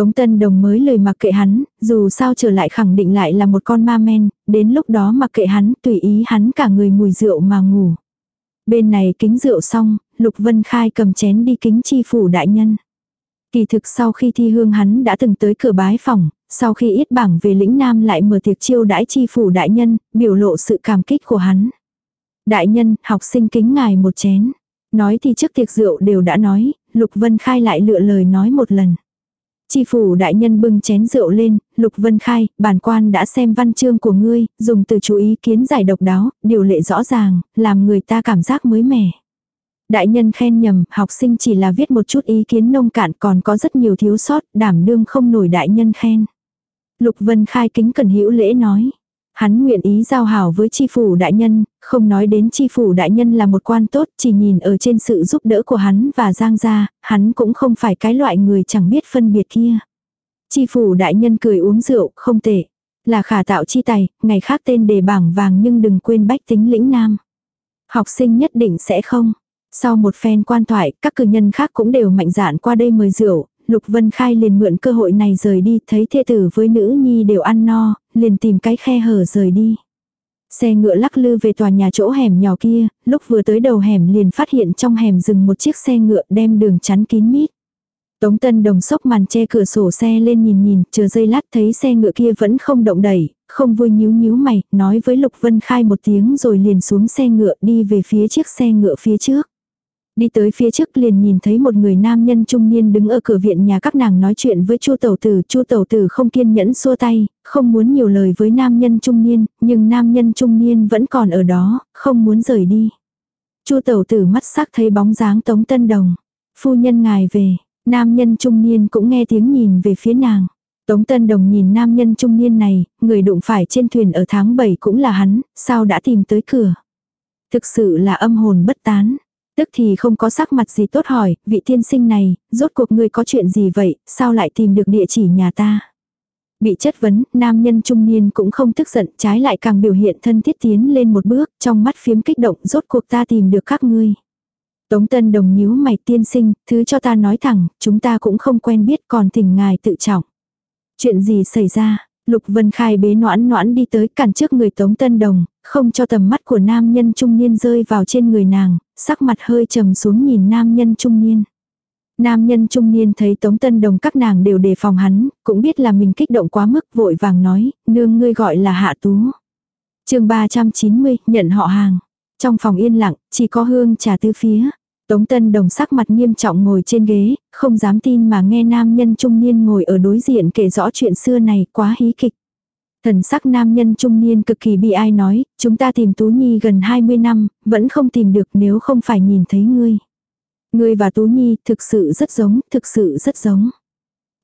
Tống Tân Đồng mới lời mặc kệ hắn, dù sao trở lại khẳng định lại là một con ma men, đến lúc đó mặc kệ hắn tùy ý hắn cả người mùi rượu mà ngủ. Bên này kính rượu xong, Lục Vân Khai cầm chén đi kính chi phủ đại nhân. Kỳ thực sau khi thi hương hắn đã từng tới cửa bái phòng, sau khi yết bảng về lĩnh Nam lại mở tiệc chiêu đãi chi phủ đại nhân, biểu lộ sự cảm kích của hắn. Đại nhân, học sinh kính ngài một chén. Nói thì trước tiệc rượu đều đã nói, Lục Vân Khai lại lựa lời nói một lần. Chi phủ đại nhân bưng chén rượu lên, Lục Vân Khai, bản quan đã xem văn chương của ngươi, dùng từ chú ý kiến giải độc đáo, điều lệ rõ ràng, làm người ta cảm giác mới mẻ. Đại nhân khen nhầm, học sinh chỉ là viết một chút ý kiến nông cạn còn có rất nhiều thiếu sót, đảm đương không nổi đại nhân khen. Lục Vân Khai kính cần hữu lễ nói. Hắn nguyện ý giao hảo với chi phủ đại nhân, không nói đến chi phủ đại nhân là một quan tốt, chỉ nhìn ở trên sự giúp đỡ của hắn và Giang gia, hắn cũng không phải cái loại người chẳng biết phân biệt kia. Chi phủ đại nhân cười uống rượu, không tệ. Là khả tạo chi tài, ngày khác tên đề bảng vàng nhưng đừng quên bách tính lĩnh nam. Học sinh nhất định sẽ không. Sau một phen quan thoại, các cử nhân khác cũng đều mạnh dạn qua đây mời rượu, Lục Vân Khai liền mượn cơ hội này rời đi, thấy thê tử với nữ nhi đều ăn no, liền tìm cái khe hở rời đi. Xe ngựa lắc lư về tòa nhà chỗ hẻm nhỏ kia, lúc vừa tới đầu hẻm liền phát hiện trong hẻm dừng một chiếc xe ngựa đem đường chắn kín mít. Tống Tân Đồng sốc màn che cửa sổ xe lên nhìn nhìn, chờ giây lát thấy xe ngựa kia vẫn không động đẩy, không vui nhíu nhíu mày, nói với Lục Vân Khai một tiếng rồi liền xuống xe ngựa đi về phía chiếc xe ngựa phía trước. Đi tới phía trước liền nhìn thấy một người nam nhân trung niên đứng ở cửa viện nhà các nàng nói chuyện với Chu Tẩu Tử, Chu Tẩu Tử không kiên nhẫn xua tay, không muốn nhiều lời với nam nhân trung niên, nhưng nam nhân trung niên vẫn còn ở đó, không muốn rời đi. Chu Tẩu Tử mắt sắc thấy bóng dáng Tống Tân Đồng. Phu nhân ngài về, nam nhân trung niên cũng nghe tiếng nhìn về phía nàng. Tống Tân Đồng nhìn nam nhân trung niên này, người đụng phải trên thuyền ở tháng 7 cũng là hắn, sao đã tìm tới cửa. Thực sự là âm hồn bất tán. Tức thì không có sắc mặt gì tốt hỏi, vị tiên sinh này, rốt cuộc ngươi có chuyện gì vậy, sao lại tìm được địa chỉ nhà ta. Bị chất vấn, nam nhân trung niên cũng không tức giận, trái lại càng biểu hiện thân thiết tiến lên một bước, trong mắt phiếm kích động, rốt cuộc ta tìm được các ngươi. Tống Tân Đồng nhíu mày tiên sinh, thứ cho ta nói thẳng, chúng ta cũng không quen biết còn thỉnh ngài tự trọng. Chuyện gì xảy ra? Lục Vân Khai bế noãn noãn đi tới cản trước người Tống Tân Đồng, không cho tầm mắt của nam nhân trung niên rơi vào trên người nàng, sắc mặt hơi trầm xuống nhìn nam nhân trung niên. Nam nhân trung niên thấy Tống Tân Đồng các nàng đều đề phòng hắn, cũng biết là mình kích động quá mức vội vàng nói, nương ngươi gọi là Hạ Tú. chương 390, nhận họ hàng. Trong phòng yên lặng, chỉ có hương trà tư phía. Tống Tân Đồng sắc mặt nghiêm trọng ngồi trên ghế, không dám tin mà nghe nam nhân trung niên ngồi ở đối diện kể rõ chuyện xưa này quá hí kịch. Thần sắc nam nhân trung niên cực kỳ bị ai nói, chúng ta tìm Tú Nhi gần 20 năm, vẫn không tìm được nếu không phải nhìn thấy ngươi. Ngươi và Tú Nhi thực sự rất giống, thực sự rất giống.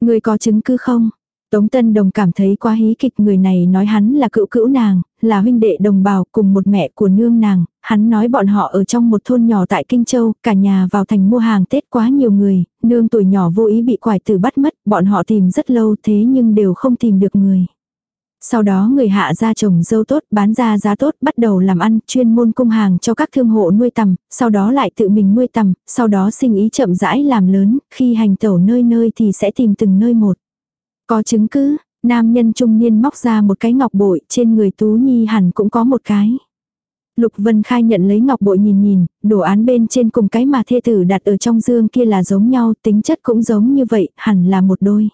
Ngươi có chứng cứ không? Tống Tân Đồng cảm thấy quá hí kịch người này nói hắn là cựu cữu nàng, là huynh đệ đồng bào cùng một mẹ của nương nàng, hắn nói bọn họ ở trong một thôn nhỏ tại Kinh Châu, cả nhà vào thành mua hàng Tết quá nhiều người, nương tuổi nhỏ vô ý bị quải tử bắt mất, bọn họ tìm rất lâu thế nhưng đều không tìm được người. Sau đó người hạ ra trồng dâu tốt, bán ra giá tốt, bắt đầu làm ăn, chuyên môn cung hàng cho các thương hộ nuôi tầm, sau đó lại tự mình nuôi tầm, sau đó sinh ý chậm rãi làm lớn, khi hành tẩu nơi nơi thì sẽ tìm từng nơi một. Có chứng cứ, nam nhân trung niên móc ra một cái ngọc bội, trên người Tú Nhi hẳn cũng có một cái. Lục Vân Khai nhận lấy ngọc bội nhìn nhìn, đồ án bên trên cùng cái mà thê tử đặt ở trong dương kia là giống nhau, tính chất cũng giống như vậy, hẳn là một đôi.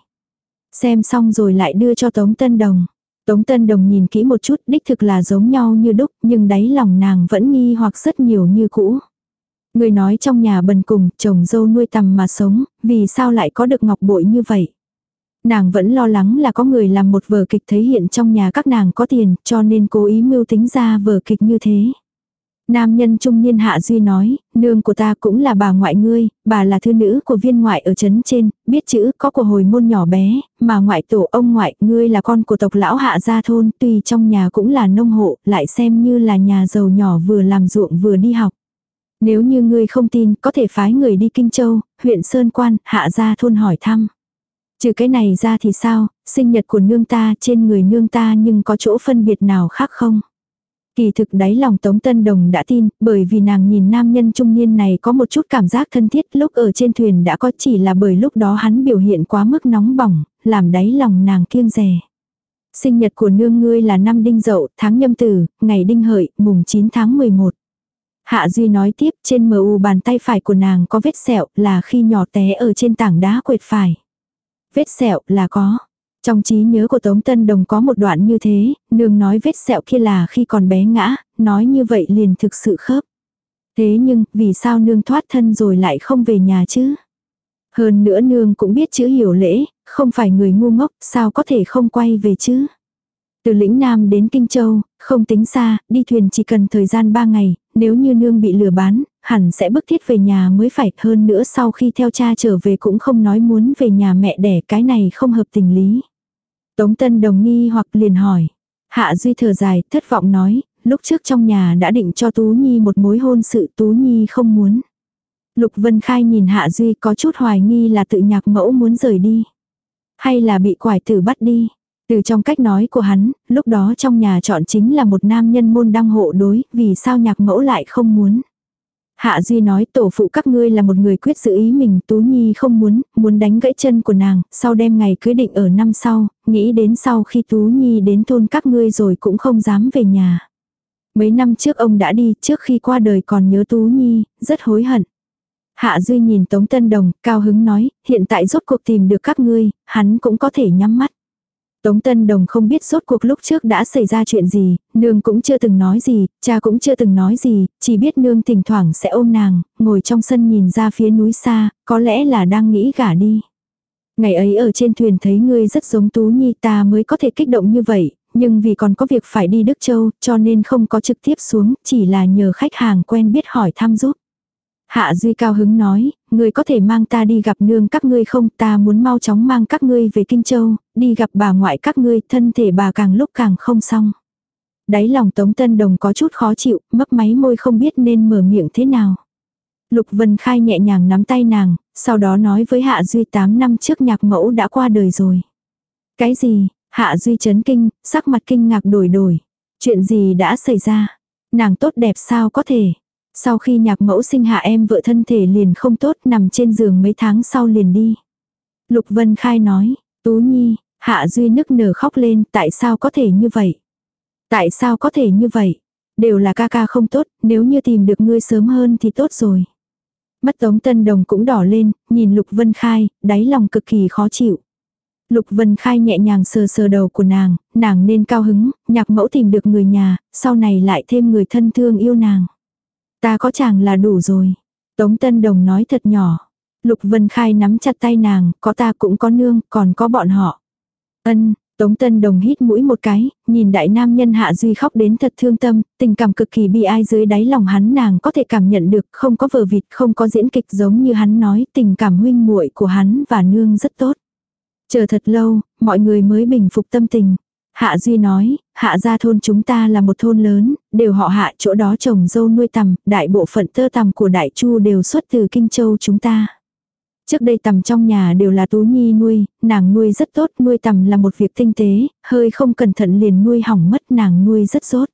Xem xong rồi lại đưa cho Tống Tân Đồng. Tống Tân Đồng nhìn kỹ một chút, đích thực là giống nhau như đúc, nhưng đáy lòng nàng vẫn nghi hoặc rất nhiều như cũ. Người nói trong nhà bần cùng, chồng dâu nuôi tầm mà sống, vì sao lại có được ngọc bội như vậy? Nàng vẫn lo lắng là có người làm một vở kịch thể hiện trong nhà các nàng có tiền, cho nên cố ý mưu tính ra vở kịch như thế. Nam nhân trung niên Hạ Duy nói, nương của ta cũng là bà ngoại ngươi, bà là thư nữ của viên ngoại ở trấn trên, biết chữ có của hồi môn nhỏ bé, mà ngoại tổ ông ngoại, ngươi là con của tộc lão Hạ gia thôn, tuy trong nhà cũng là nông hộ, lại xem như là nhà giàu nhỏ vừa làm ruộng vừa đi học. Nếu như ngươi không tin, có thể phái người đi Kinh Châu, huyện Sơn Quan, Hạ gia thôn hỏi thăm. Trừ cái này ra thì sao, sinh nhật của nương ta trên người nương ta nhưng có chỗ phân biệt nào khác không? Kỳ thực đáy lòng Tống Tân Đồng đã tin, bởi vì nàng nhìn nam nhân trung niên này có một chút cảm giác thân thiết lúc ở trên thuyền đã có chỉ là bởi lúc đó hắn biểu hiện quá mức nóng bỏng, làm đáy lòng nàng kiêng rè. Sinh nhật của nương ngươi là năm đinh dậu, tháng nhâm tử, ngày đinh hợi, mùng 9 tháng 11. Hạ Duy nói tiếp trên mu bàn tay phải của nàng có vết sẹo là khi nhỏ té ở trên tảng đá quệt phải. Vết sẹo là có. Trong trí nhớ của Tống Tân Đồng có một đoạn như thế, nương nói vết sẹo kia là khi còn bé ngã, nói như vậy liền thực sự khớp. Thế nhưng, vì sao nương thoát thân rồi lại không về nhà chứ? Hơn nữa nương cũng biết chữ hiểu lễ, không phải người ngu ngốc, sao có thể không quay về chứ? Từ lĩnh Nam đến Kinh Châu, không tính xa, đi thuyền chỉ cần thời gian 3 ngày, nếu như nương bị lừa bán, hẳn sẽ bức thiết về nhà mới phải. Hơn nữa sau khi theo cha trở về cũng không nói muốn về nhà mẹ đẻ cái này không hợp tình lý. Tống Tân đồng nghi hoặc liền hỏi. Hạ Duy thở dài, thất vọng nói, lúc trước trong nhà đã định cho Tú Nhi một mối hôn sự Tú Nhi không muốn. Lục Vân Khai nhìn Hạ Duy có chút hoài nghi là tự nhạc mẫu muốn rời đi. Hay là bị quải tử bắt đi. Từ trong cách nói của hắn, lúc đó trong nhà chọn chính là một nam nhân môn đăng hộ đối, vì sao nhạc mẫu lại không muốn. Hạ Duy nói tổ phụ các ngươi là một người quyết giữ ý mình, Tú Nhi không muốn, muốn đánh gãy chân của nàng, sau đêm ngày cưới định ở năm sau, nghĩ đến sau khi Tú Nhi đến thôn các ngươi rồi cũng không dám về nhà. Mấy năm trước ông đã đi, trước khi qua đời còn nhớ Tú Nhi, rất hối hận. Hạ Duy nhìn Tống Tân Đồng, cao hứng nói, hiện tại rốt cuộc tìm được các ngươi, hắn cũng có thể nhắm mắt. Tống Tân Đồng không biết suốt cuộc lúc trước đã xảy ra chuyện gì, nương cũng chưa từng nói gì, cha cũng chưa từng nói gì, chỉ biết nương thỉnh thoảng sẽ ôm nàng, ngồi trong sân nhìn ra phía núi xa, có lẽ là đang nghĩ gả đi. Ngày ấy ở trên thuyền thấy ngươi rất giống Tú Nhi ta mới có thể kích động như vậy, nhưng vì còn có việc phải đi Đức Châu cho nên không có trực tiếp xuống, chỉ là nhờ khách hàng quen biết hỏi thăm giúp. Hạ Duy cao hứng nói, người có thể mang ta đi gặp nương các ngươi không, ta muốn mau chóng mang các ngươi về Kinh Châu, đi gặp bà ngoại các ngươi, thân thể bà càng lúc càng không xong. Đáy lòng Tống Tân Đồng có chút khó chịu, mấp máy môi không biết nên mở miệng thế nào. Lục Vân Khai nhẹ nhàng nắm tay nàng, sau đó nói với Hạ Duy 8 năm trước nhạc mẫu đã qua đời rồi. Cái gì? Hạ Duy chấn kinh, sắc mặt kinh ngạc đổi đổi. Chuyện gì đã xảy ra? Nàng tốt đẹp sao có thể? Sau khi nhạc mẫu sinh hạ em vợ thân thể liền không tốt nằm trên giường mấy tháng sau liền đi. Lục Vân Khai nói, Tú Nhi, Hạ Duy nức nở khóc lên, tại sao có thể như vậy? Tại sao có thể như vậy? Đều là ca ca không tốt, nếu như tìm được ngươi sớm hơn thì tốt rồi. Mắt Tống Tân Đồng cũng đỏ lên, nhìn Lục Vân Khai, đáy lòng cực kỳ khó chịu. Lục Vân Khai nhẹ nhàng sờ sờ đầu của nàng, nàng nên cao hứng, nhạc mẫu tìm được người nhà, sau này lại thêm người thân thương yêu nàng. Ta có chàng là đủ rồi. Tống Tân Đồng nói thật nhỏ. Lục Vân Khai nắm chặt tay nàng, có ta cũng có nương, còn có bọn họ. Ân, Tống Tân Đồng hít mũi một cái, nhìn đại nam nhân Hạ Duy khóc đến thật thương tâm, tình cảm cực kỳ bi ai dưới đáy lòng hắn nàng có thể cảm nhận được, không có vờ vịt, không có diễn kịch giống như hắn nói, tình cảm huynh muội của hắn và nương rất tốt. Chờ thật lâu, mọi người mới bình phục tâm tình. Hạ Duy nói, hạ gia thôn chúng ta là một thôn lớn, đều họ hạ chỗ đó trồng dâu nuôi tầm, đại bộ phận tơ tầm của đại chu đều xuất từ Kinh Châu chúng ta. Trước đây tầm trong nhà đều là Tú Nhi nuôi, nàng nuôi rất tốt, nuôi tầm là một việc tinh tế, hơi không cẩn thận liền nuôi hỏng mất nàng nuôi rất tốt.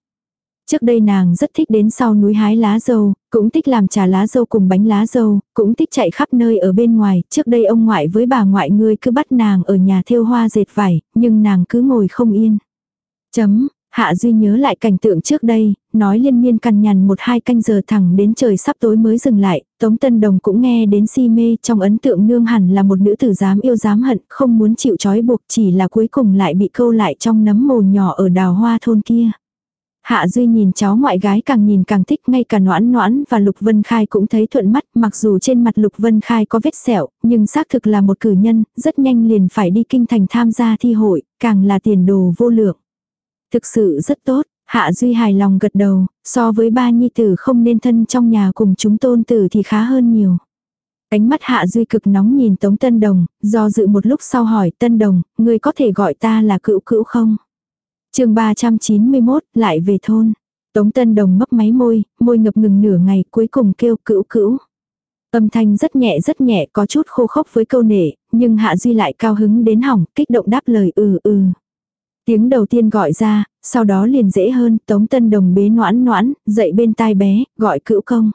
Trước đây nàng rất thích đến sau núi hái lá dâu, cũng thích làm trà lá dâu cùng bánh lá dâu, cũng thích chạy khắp nơi ở bên ngoài. Trước đây ông ngoại với bà ngoại ngươi cứ bắt nàng ở nhà thêu hoa dệt vải, nhưng nàng cứ ngồi không yên. Chấm, Hạ Duy nhớ lại cảnh tượng trước đây, nói liên miên cằn nhằn một hai canh giờ thẳng đến trời sắp tối mới dừng lại, Tống Tân Đồng cũng nghe đến si mê trong ấn tượng nương hẳn là một nữ tử dám yêu dám hận, không muốn chịu trói buộc chỉ là cuối cùng lại bị câu lại trong nấm mồ nhỏ ở đào hoa thôn kia. Hạ Duy nhìn cháu ngoại gái càng nhìn càng thích ngay cả noãn noãn và Lục Vân Khai cũng thấy thuận mắt mặc dù trên mặt Lục Vân Khai có vết sẹo, nhưng xác thực là một cử nhân, rất nhanh liền phải đi kinh thành tham gia thi hội, càng là tiền đồ vô lượng. Thực sự rất tốt, Hạ Duy hài lòng gật đầu, so với ba nhi tử không nên thân trong nhà cùng chúng tôn tử thì khá hơn nhiều. Ánh mắt Hạ Duy cực nóng nhìn Tống Tân Đồng, do dự một lúc sau hỏi Tân Đồng, người có thể gọi ta là cữu cữu không? chương 391, lại về thôn. Tống Tân Đồng mấp máy môi, môi ngập ngừng nửa ngày cuối cùng kêu cữu cữu. Âm thanh rất nhẹ rất nhẹ có chút khô khốc với câu nể, nhưng Hạ Duy lại cao hứng đến hỏng, kích động đáp lời ừ ừ. Tiếng đầu tiên gọi ra, sau đó liền dễ hơn, Tống Tân Đồng bế noãn noãn, dậy bên tai bé, gọi cữu công.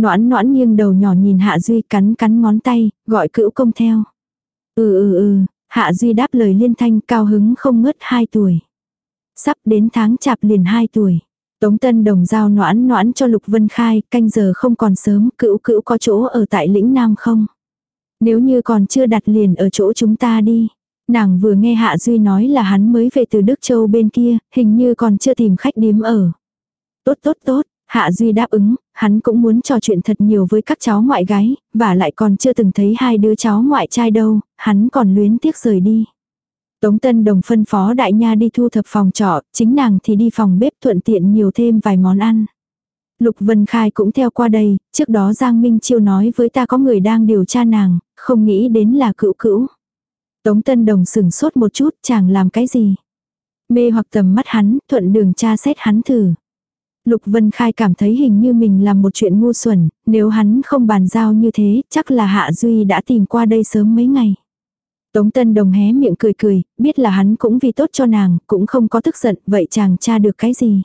Noãn noãn nghiêng đầu nhỏ nhìn Hạ Duy cắn cắn ngón tay, gọi cữu công theo. Ừ ừ ừ, Hạ Duy đáp lời liên thanh cao hứng không ngớt 2 tuổi. Sắp đến tháng chạp liền 2 tuổi. Tống Tân Đồng giao noãn noãn cho Lục Vân Khai, canh giờ không còn sớm, cữu cữu có chỗ ở tại lĩnh Nam không? Nếu như còn chưa đặt liền ở chỗ chúng ta đi. Nàng vừa nghe Hạ Duy nói là hắn mới về từ Đức Châu bên kia, hình như còn chưa tìm khách điếm ở. Tốt tốt tốt, Hạ Duy đáp ứng, hắn cũng muốn trò chuyện thật nhiều với các cháu ngoại gái, và lại còn chưa từng thấy hai đứa cháu ngoại trai đâu, hắn còn luyến tiếc rời đi. Tống Tân Đồng phân phó đại nha đi thu thập phòng trọ, chính nàng thì đi phòng bếp thuận tiện nhiều thêm vài món ăn. Lục Vân Khai cũng theo qua đây, trước đó Giang Minh Chiêu nói với ta có người đang điều tra nàng, không nghĩ đến là cữu cữu. Tống Tân Đồng sừng sốt một chút, chàng làm cái gì? Mê hoặc tầm mắt hắn, thuận đường tra xét hắn thử. Lục Vân Khai cảm thấy hình như mình làm một chuyện ngu xuẩn, nếu hắn không bàn giao như thế, chắc là Hạ Duy đã tìm qua đây sớm mấy ngày. Tống Tân Đồng hé miệng cười cười, biết là hắn cũng vì tốt cho nàng, cũng không có tức giận, vậy chàng tra được cái gì?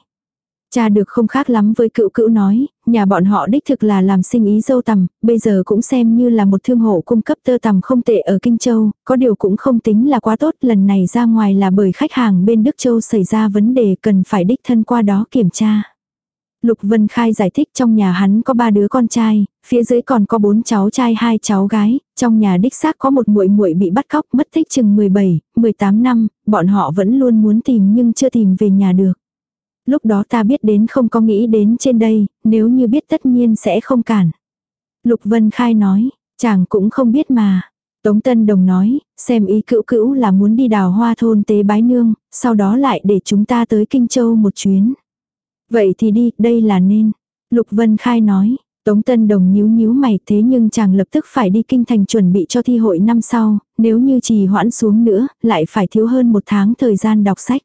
Cha được không khác lắm với cựu cữu nói, nhà bọn họ đích thực là làm sinh ý dâu tằm, bây giờ cũng xem như là một thương hộ cung cấp tơ tằm không tệ ở Kinh Châu, có điều cũng không tính là quá tốt, lần này ra ngoài là bởi khách hàng bên Đức Châu xảy ra vấn đề cần phải đích thân qua đó kiểm tra. Lục Vân Khai giải thích trong nhà hắn có ba đứa con trai, phía dưới còn có bốn cháu trai hai cháu gái, trong nhà đích xác có một muội muội bị bắt cóc mất tích chừng 17, 18 năm, bọn họ vẫn luôn muốn tìm nhưng chưa tìm về nhà được. Lúc đó ta biết đến không có nghĩ đến trên đây, nếu như biết tất nhiên sẽ không cản. Lục Vân Khai nói, chàng cũng không biết mà. Tống Tân Đồng nói, xem ý cữu cữu là muốn đi đào hoa thôn tế bái nương, sau đó lại để chúng ta tới Kinh Châu một chuyến. Vậy thì đi, đây là nên. Lục Vân Khai nói, Tống Tân Đồng nhíu nhíu mày thế nhưng chàng lập tức phải đi kinh thành chuẩn bị cho thi hội năm sau, nếu như trì hoãn xuống nữa, lại phải thiếu hơn một tháng thời gian đọc sách.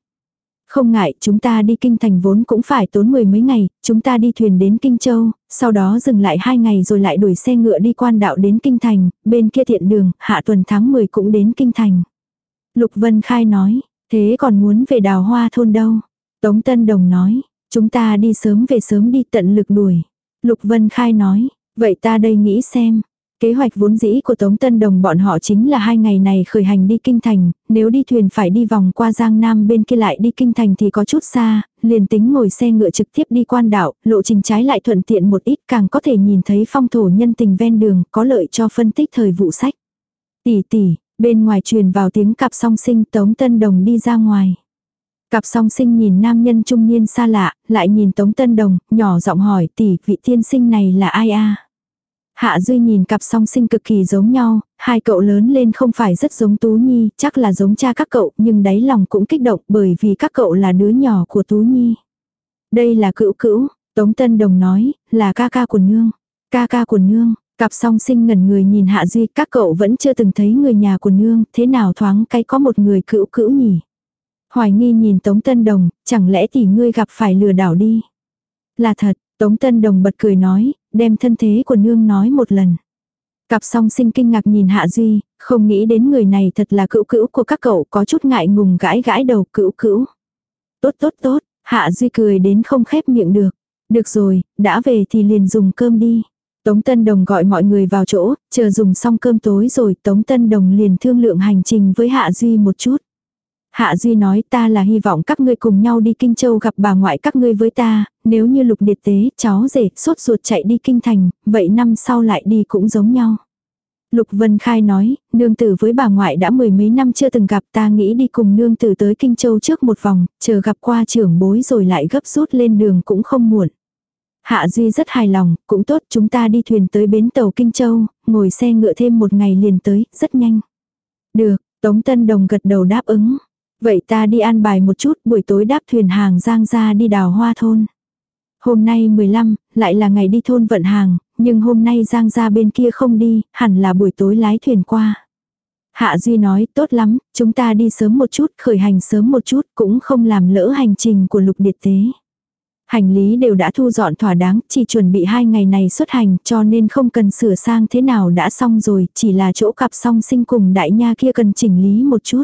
Không ngại, chúng ta đi kinh thành vốn cũng phải tốn mười mấy ngày, chúng ta đi thuyền đến Kinh Châu, sau đó dừng lại hai ngày rồi lại đuổi xe ngựa đi quan đạo đến Kinh Thành, bên kia thiện đường, hạ tuần tháng 10 cũng đến Kinh Thành. Lục Vân Khai nói, thế còn muốn về đào hoa thôn đâu? Tống Tân Đồng nói, chúng ta đi sớm về sớm đi tận lực đuổi. Lục Vân Khai nói, vậy ta đây nghĩ xem, Kế hoạch vốn dĩ của Tống Tân Đồng bọn họ chính là hai ngày này khởi hành đi kinh thành, nếu đi thuyền phải đi vòng qua Giang Nam bên kia lại đi kinh thành thì có chút xa, liền tính ngồi xe ngựa trực tiếp đi quan đảo, lộ trình trái lại thuận tiện một ít càng có thể nhìn thấy phong thổ nhân tình ven đường, có lợi cho phân tích thời vụ sách. Tỷ tỷ, bên ngoài truyền vào tiếng cặp song sinh Tống Tân Đồng đi ra ngoài. Cặp song sinh nhìn nam nhân trung niên xa lạ, lại nhìn Tống Tân Đồng, nhỏ giọng hỏi tỷ vị tiên sinh này là ai a Hạ Duy nhìn cặp song sinh cực kỳ giống nhau, hai cậu lớn lên không phải rất giống Tú Nhi, chắc là giống cha các cậu, nhưng đáy lòng cũng kích động bởi vì các cậu là đứa nhỏ của Tú Nhi. Đây là cữu cữu, Tống Tân Đồng nói, là ca ca của nương. Ca ca của nương, cặp song sinh ngẩn người nhìn Hạ Duy, các cậu vẫn chưa từng thấy người nhà của nương, thế nào thoáng cái có một người cữu cữu nhỉ. Hoài nghi nhìn Tống Tân Đồng, chẳng lẽ tỷ ngươi gặp phải lừa đảo đi. Là thật, Tống Tân Đồng bật cười nói, đem thân thế của nương nói một lần. Cặp song sinh kinh ngạc nhìn Hạ Duy, không nghĩ đến người này thật là cữu cữu của các cậu có chút ngại ngùng gãi gãi đầu cữu cữu. Tốt tốt tốt, Hạ Duy cười đến không khép miệng được. Được rồi, đã về thì liền dùng cơm đi. Tống Tân Đồng gọi mọi người vào chỗ, chờ dùng xong cơm tối rồi Tống Tân Đồng liền thương lượng hành trình với Hạ Duy một chút. Hạ Duy nói ta là hy vọng các ngươi cùng nhau đi Kinh Châu gặp bà ngoại các ngươi với ta, nếu như lục điệt tế, cháu rể, sốt ruột chạy đi Kinh Thành, vậy năm sau lại đi cũng giống nhau. Lục Vân Khai nói, nương tử với bà ngoại đã mười mấy năm chưa từng gặp ta nghĩ đi cùng nương tử tới Kinh Châu trước một vòng, chờ gặp qua trưởng bối rồi lại gấp rút lên đường cũng không muộn. Hạ Duy rất hài lòng, cũng tốt chúng ta đi thuyền tới bến tàu Kinh Châu, ngồi xe ngựa thêm một ngày liền tới, rất nhanh. Được, Tống Tân Đồng gật đầu đáp ứng. Vậy ta đi an bài một chút buổi tối đáp thuyền hàng giang ra đi đào hoa thôn. Hôm nay 15, lại là ngày đi thôn vận hàng, nhưng hôm nay giang ra bên kia không đi, hẳn là buổi tối lái thuyền qua. Hạ Duy nói, tốt lắm, chúng ta đi sớm một chút, khởi hành sớm một chút, cũng không làm lỡ hành trình của lục điệt tế. Hành lý đều đã thu dọn thỏa đáng, chỉ chuẩn bị hai ngày này xuất hành cho nên không cần sửa sang thế nào đã xong rồi, chỉ là chỗ cặp song sinh cùng đại nha kia cần chỉnh lý một chút.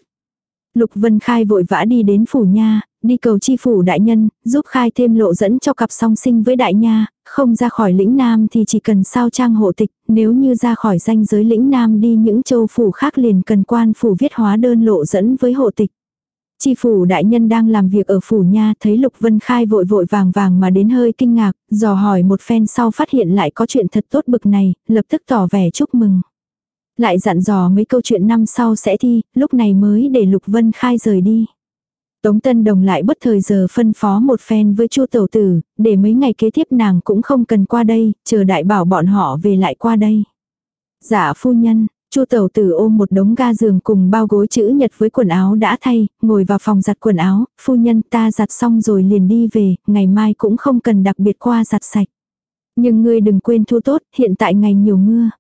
Lục Vân Khai vội vã đi đến phủ nha, đi cầu chi phủ đại nhân, giúp khai thêm lộ dẫn cho cặp song sinh với đại nha, không ra khỏi lĩnh nam thì chỉ cần sao trang hộ tịch, nếu như ra khỏi danh giới lĩnh nam đi những châu phủ khác liền cần quan phủ viết hóa đơn lộ dẫn với hộ tịch. Chi phủ đại nhân đang làm việc ở phủ nha thấy Lục Vân Khai vội vội vàng vàng mà đến hơi kinh ngạc, dò hỏi một phen sau phát hiện lại có chuyện thật tốt bực này, lập tức tỏ vẻ chúc mừng. Lại dặn dò mấy câu chuyện năm sau sẽ thi, lúc này mới để Lục Vân Khai rời đi. Tống Tân Đồng lại bất thời giờ phân phó một phen với Chu Tẩu Tử, để mấy ngày kế tiếp nàng cũng không cần qua đây, chờ đại bảo bọn họ về lại qua đây. Dạ phu nhân, Chu Tẩu Tử ôm một đống ga giường cùng bao gối chữ nhật với quần áo đã thay, ngồi vào phòng giặt quần áo, phu nhân ta giặt xong rồi liền đi về, ngày mai cũng không cần đặc biệt qua giặt sạch. Nhưng ngươi đừng quên thu tốt, hiện tại ngày nhiều mưa.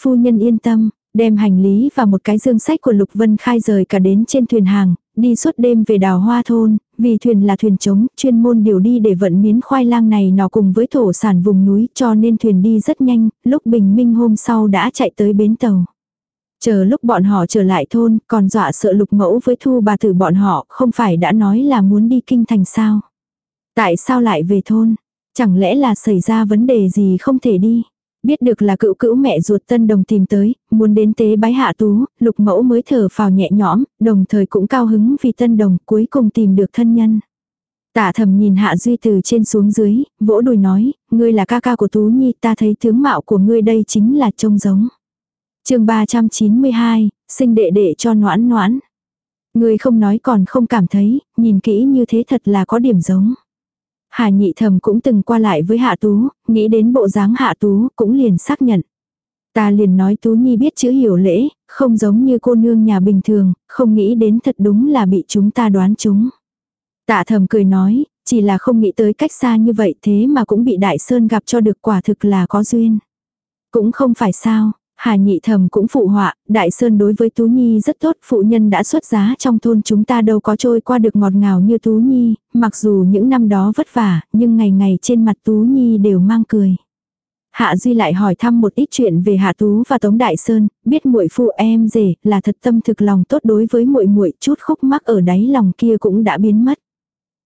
Phu nhân yên tâm, đem hành lý và một cái dương sách của Lục Vân Khai rời cả đến trên thuyền hàng, đi suốt đêm về đào hoa thôn, vì thuyền là thuyền trống, chuyên môn điều đi để vận miến khoai lang này nó cùng với thổ sản vùng núi cho nên thuyền đi rất nhanh, lúc bình minh hôm sau đã chạy tới bến tàu. Chờ lúc bọn họ trở lại thôn, còn dọa sợ lục mẫu với thu bà tử bọn họ, không phải đã nói là muốn đi kinh thành sao. Tại sao lại về thôn? Chẳng lẽ là xảy ra vấn đề gì không thể đi? Biết được là cựu cữu mẹ ruột tân đồng tìm tới, muốn đến tế bái hạ tú, lục mẫu mới thở phào nhẹ nhõm, đồng thời cũng cao hứng vì tân đồng cuối cùng tìm được thân nhân. Tạ thầm nhìn Hạ Duy từ trên xuống dưới, vỗ đùi nói, ngươi là ca ca của Tú Nhi, ta thấy tướng mạo của ngươi đây chính là trông giống. chương 392, sinh đệ đệ cho noãn noãn. Ngươi không nói còn không cảm thấy, nhìn kỹ như thế thật là có điểm giống. Hà nhị thầm cũng từng qua lại với Hạ Tú, nghĩ đến bộ dáng Hạ Tú cũng liền xác nhận. Ta liền nói Tú Nhi biết chữ hiểu lễ, không giống như cô nương nhà bình thường, không nghĩ đến thật đúng là bị chúng ta đoán chúng. Tạ thầm cười nói, chỉ là không nghĩ tới cách xa như vậy thế mà cũng bị Đại Sơn gặp cho được quả thực là có duyên. Cũng không phải sao, Hà nhị thầm cũng phụ họa, Đại Sơn đối với Tú Nhi rất tốt, phụ nhân đã xuất giá trong thôn chúng ta đâu có trôi qua được ngọt ngào như Tú Nhi, mặc dù những năm đó vất vả, nhưng ngày ngày trên mặt Tú Nhi đều mang cười. Hạ Duy lại hỏi thăm một ít chuyện về Hạ Tú và Tống Đại Sơn, biết muội phụ em rể là thật tâm thực lòng tốt đối với muội muội, chút khúc mắc ở đáy lòng kia cũng đã biến mất.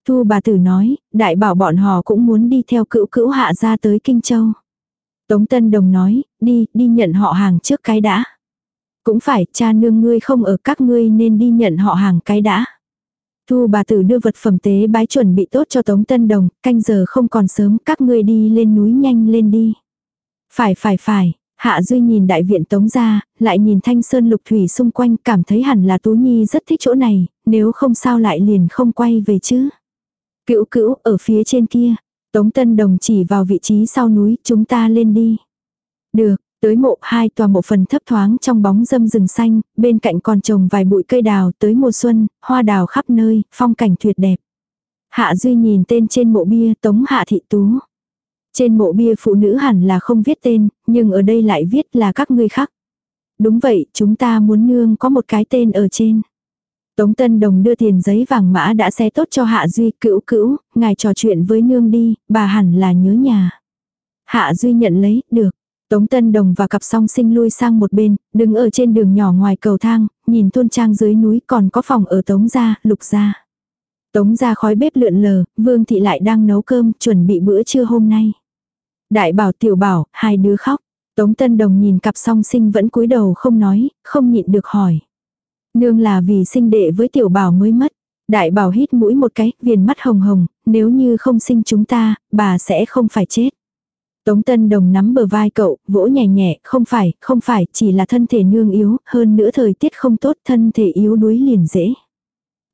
Thu bà tử nói, đại bảo bọn họ cũng muốn đi theo cữu cữu hạ ra tới Kinh Châu. Tống Tân Đồng nói, đi, đi nhận họ hàng trước cái đã. Cũng phải, cha nương ngươi không ở các ngươi nên đi nhận họ hàng cái đã. Thu bà tử đưa vật phẩm tế bái chuẩn bị tốt cho Tống Tân Đồng, canh giờ không còn sớm, các ngươi đi lên núi nhanh lên đi. Phải phải phải, Hạ Duy nhìn đại viện Tống ra, lại nhìn thanh sơn lục thủy xung quanh cảm thấy hẳn là Tú Nhi rất thích chỗ này, nếu không sao lại liền không quay về chứ. Cữu cữu, ở phía trên kia. Tống Tân Đồng chỉ vào vị trí sau núi, chúng ta lên đi. Được, tới mộ hai tòa mộ phần thấp thoáng trong bóng dâm rừng xanh, bên cạnh còn trồng vài bụi cây đào tới mùa xuân, hoa đào khắp nơi, phong cảnh tuyệt đẹp. Hạ Duy nhìn tên trên mộ bia Tống Hạ Thị Tú. Trên mộ bia phụ nữ hẳn là không viết tên, nhưng ở đây lại viết là các ngươi khác. Đúng vậy, chúng ta muốn nương có một cái tên ở trên. Tống Tân Đồng đưa tiền giấy vàng mã đã xé tốt cho Hạ Duy cữu cữu, ngài trò chuyện với nương đi, bà hẳn là nhớ nhà. Hạ Duy nhận lấy, được. Tống Tân Đồng và cặp song sinh lui sang một bên, đứng ở trên đường nhỏ ngoài cầu thang, nhìn thôn trang dưới núi còn có phòng ở Tống gia, Lục gia. Tống gia khói bếp lượn lờ, Vương Thị lại đang nấu cơm, chuẩn bị bữa trưa hôm nay. Đại bảo tiểu bảo, hai đứa khóc. Tống Tân Đồng nhìn cặp song sinh vẫn cúi đầu không nói, không nhịn được hỏi. Nương là vì sinh đệ với tiểu bảo mới mất. Đại bảo hít mũi một cái, viền mắt hồng hồng, nếu như không sinh chúng ta, bà sẽ không phải chết. Tống Tân Đồng nắm bờ vai cậu, vỗ nhẹ nhẹ, không phải, không phải, chỉ là thân thể nương yếu, hơn nữa thời tiết không tốt, thân thể yếu đuối liền dễ.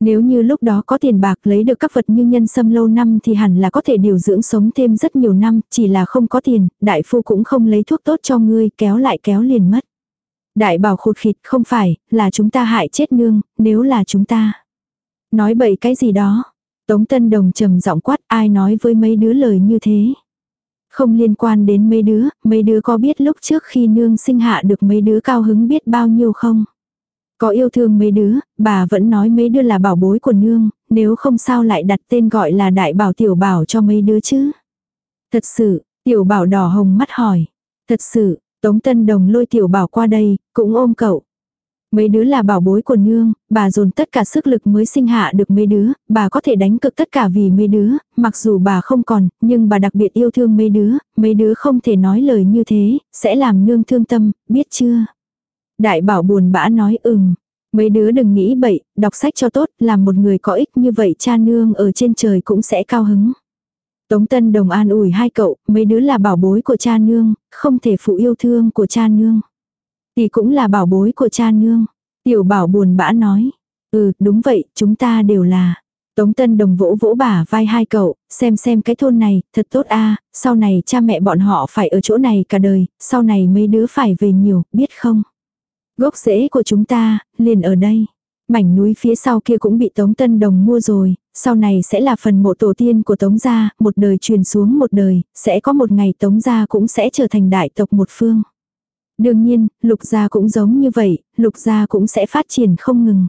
Nếu như lúc đó có tiền bạc lấy được các vật như nhân sâm lâu năm thì hẳn là có thể điều dưỡng sống thêm rất nhiều năm, chỉ là không có tiền, đại phu cũng không lấy thuốc tốt cho ngươi, kéo lại kéo liền mất. Đại bảo khụt khịt không phải, là chúng ta hại chết nương, nếu là chúng ta. Nói bậy cái gì đó. Tống Tân Đồng trầm giọng quát ai nói với mấy đứa lời như thế. Không liên quan đến mấy đứa, mấy đứa có biết lúc trước khi nương sinh hạ được mấy đứa cao hứng biết bao nhiêu không? Có yêu thương mấy đứa, bà vẫn nói mấy đứa là bảo bối của nương, nếu không sao lại đặt tên gọi là đại bảo tiểu bảo cho mấy đứa chứ. Thật sự, tiểu bảo đỏ hồng mắt hỏi. Thật sự, Tống Tân Đồng lôi tiểu bảo qua đây, cũng ôm cậu. Mấy đứa là bảo bối của nương, bà dồn tất cả sức lực mới sinh hạ được mấy đứa, bà có thể đánh cực tất cả vì mấy đứa, mặc dù bà không còn, nhưng bà đặc biệt yêu thương mấy đứa, mấy đứa không thể nói lời như thế, sẽ làm nương thương tâm, biết chưa? Đại bảo buồn bã nói ừm, mấy đứa đừng nghĩ bậy, đọc sách cho tốt, làm một người có ích như vậy cha nương ở trên trời cũng sẽ cao hứng. Tống Tân Đồng an ủi hai cậu, mấy đứa là bảo bối của cha nương, không thể phụ yêu thương của cha nương. Thì cũng là bảo bối của cha nương. Tiểu bảo buồn bã nói. Ừ, đúng vậy, chúng ta đều là. Tống Tân Đồng vỗ vỗ bả vai hai cậu, xem xem cái thôn này, thật tốt a sau này cha mẹ bọn họ phải ở chỗ này cả đời, sau này mấy đứa phải về nhiều, biết không? Gốc rễ của chúng ta, liền ở đây. Mảnh núi phía sau kia cũng bị Tống Tân Đồng mua rồi, sau này sẽ là phần mộ tổ tiên của Tống gia, một đời truyền xuống một đời, sẽ có một ngày Tống gia cũng sẽ trở thành đại tộc một phương. Đương nhiên, lục gia cũng giống như vậy, lục gia cũng sẽ phát triển không ngừng.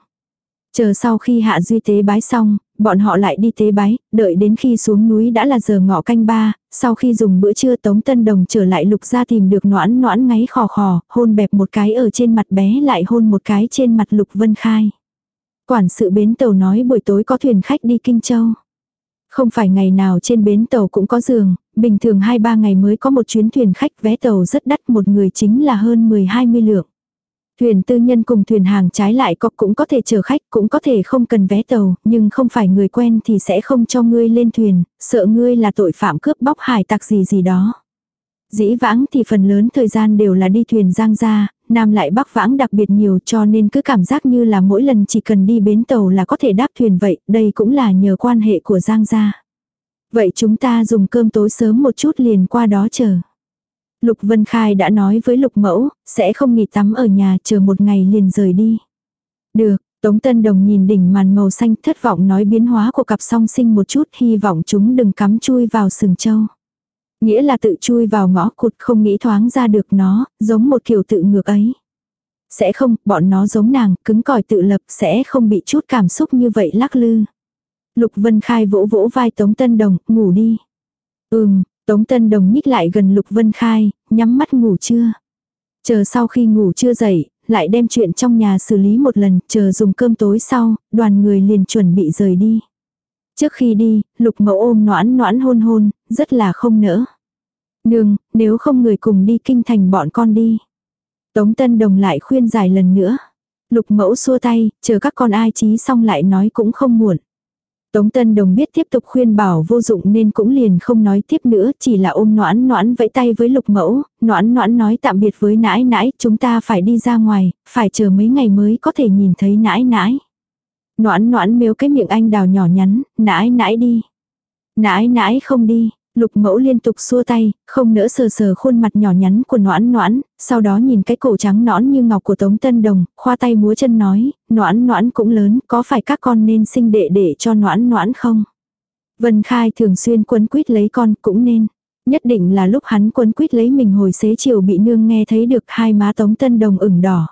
Chờ sau khi hạ duy tế bái xong, bọn họ lại đi tế bái, đợi đến khi xuống núi đã là giờ ngọ canh ba, sau khi dùng bữa trưa Tống Tân Đồng trở lại lục gia tìm được noãn noãn ngáy khò khò, hôn bẹp một cái ở trên mặt bé lại hôn một cái trên mặt lục vân khai. Quản sự bến tàu nói buổi tối có thuyền khách đi Kinh Châu. Không phải ngày nào trên bến tàu cũng có giường, bình thường 2-3 ngày mới có một chuyến thuyền khách vé tàu rất đắt một người chính là hơn 10-20 lượng. Thuyền tư nhân cùng thuyền hàng trái lại có cũng có thể chở khách, cũng có thể không cần vé tàu, nhưng không phải người quen thì sẽ không cho ngươi lên thuyền, sợ ngươi là tội phạm cướp bóc hải tặc gì gì đó. Dĩ vãng thì phần lớn thời gian đều là đi thuyền giang ra, nam lại bắc vãng đặc biệt nhiều cho nên cứ cảm giác như là mỗi lần chỉ cần đi bến tàu là có thể đáp thuyền vậy, đây cũng là nhờ quan hệ của giang gia. Vậy chúng ta dùng cơm tối sớm một chút liền qua đó chờ. Lục Vân Khai đã nói với Lục Mẫu, sẽ không nghỉ tắm ở nhà chờ một ngày liền rời đi. Được, Tống Tân Đồng nhìn đỉnh màn màu xanh thất vọng nói biến hóa của cặp song sinh một chút hy vọng chúng đừng cắm chui vào sừng châu. Nghĩa là tự chui vào ngõ cụt không nghĩ thoáng ra được nó, giống một kiểu tự ngược ấy. Sẽ không, bọn nó giống nàng, cứng cỏi tự lập, sẽ không bị chút cảm xúc như vậy lắc lư. Lục Vân Khai vỗ vỗ vai Tống Tân Đồng, ngủ đi. Ừm, Tống Tân Đồng nhích lại gần Lục Vân Khai, nhắm mắt ngủ chưa. Chờ sau khi ngủ chưa dậy, lại đem chuyện trong nhà xử lý một lần, chờ dùng cơm tối sau, đoàn người liền chuẩn bị rời đi. Trước khi đi, Lục Mẫu ôm noãn noãn hôn hôn, rất là không nỡ. Nương, nếu không người cùng đi kinh thành bọn con đi. Tống Tân Đồng lại khuyên dài lần nữa. Lục Mẫu xua tay, chờ các con ai trí xong lại nói cũng không muộn. Tống Tân Đồng biết tiếp tục khuyên bảo vô dụng nên cũng liền không nói tiếp nữa, chỉ là ôm noãn noãn vẫy tay với lục mẫu, noãn noãn nói tạm biệt với nãi nãi, chúng ta phải đi ra ngoài, phải chờ mấy ngày mới có thể nhìn thấy nãi nãi. Noãn noãn mếu cái miệng anh đào nhỏ nhắn, nãi nãi đi. Nãi nãi không đi, Lục mẫu liên tục xua tay, không nỡ sờ sờ khuôn mặt nhỏ nhắn của noãn noãn, sau đó nhìn cái cổ trắng nõn như ngọc của Tống Tân Đồng, khoa tay múa chân nói, noãn noãn cũng lớn, có phải các con nên sinh đệ để cho noãn noãn không? Vân Khai thường xuyên quấn quýt lấy con cũng nên. Nhất định là lúc hắn quấn quýt lấy mình hồi xế chiều bị nương nghe thấy được hai má Tống Tân Đồng ửng đỏ.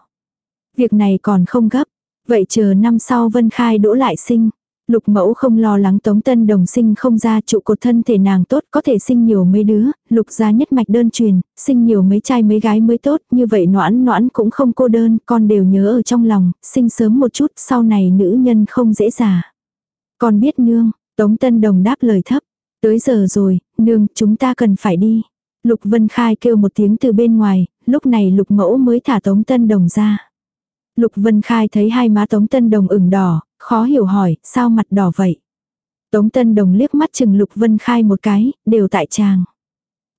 Việc này còn không gấp. Vậy chờ năm sau Vân Khai đỗ lại sinh. Lục mẫu không lo lắng tống tân đồng sinh không ra trụ cột thân thể nàng tốt có thể sinh nhiều mấy đứa, lục gia nhất mạch đơn truyền, sinh nhiều mấy trai mấy gái mới tốt, như vậy noãn noãn cũng không cô đơn, con đều nhớ ở trong lòng, sinh sớm một chút, sau này nữ nhân không dễ già. Con biết nương, tống tân đồng đáp lời thấp, tới giờ rồi, nương, chúng ta cần phải đi. Lục Vân Khai kêu một tiếng từ bên ngoài, lúc này lục mẫu mới thả tống tân đồng ra. Lục Vân Khai thấy hai má Tống Tân Đồng ửng đỏ, khó hiểu hỏi, sao mặt đỏ vậy? Tống Tân Đồng liếc mắt chừng Lục Vân Khai một cái, đều tại chàng.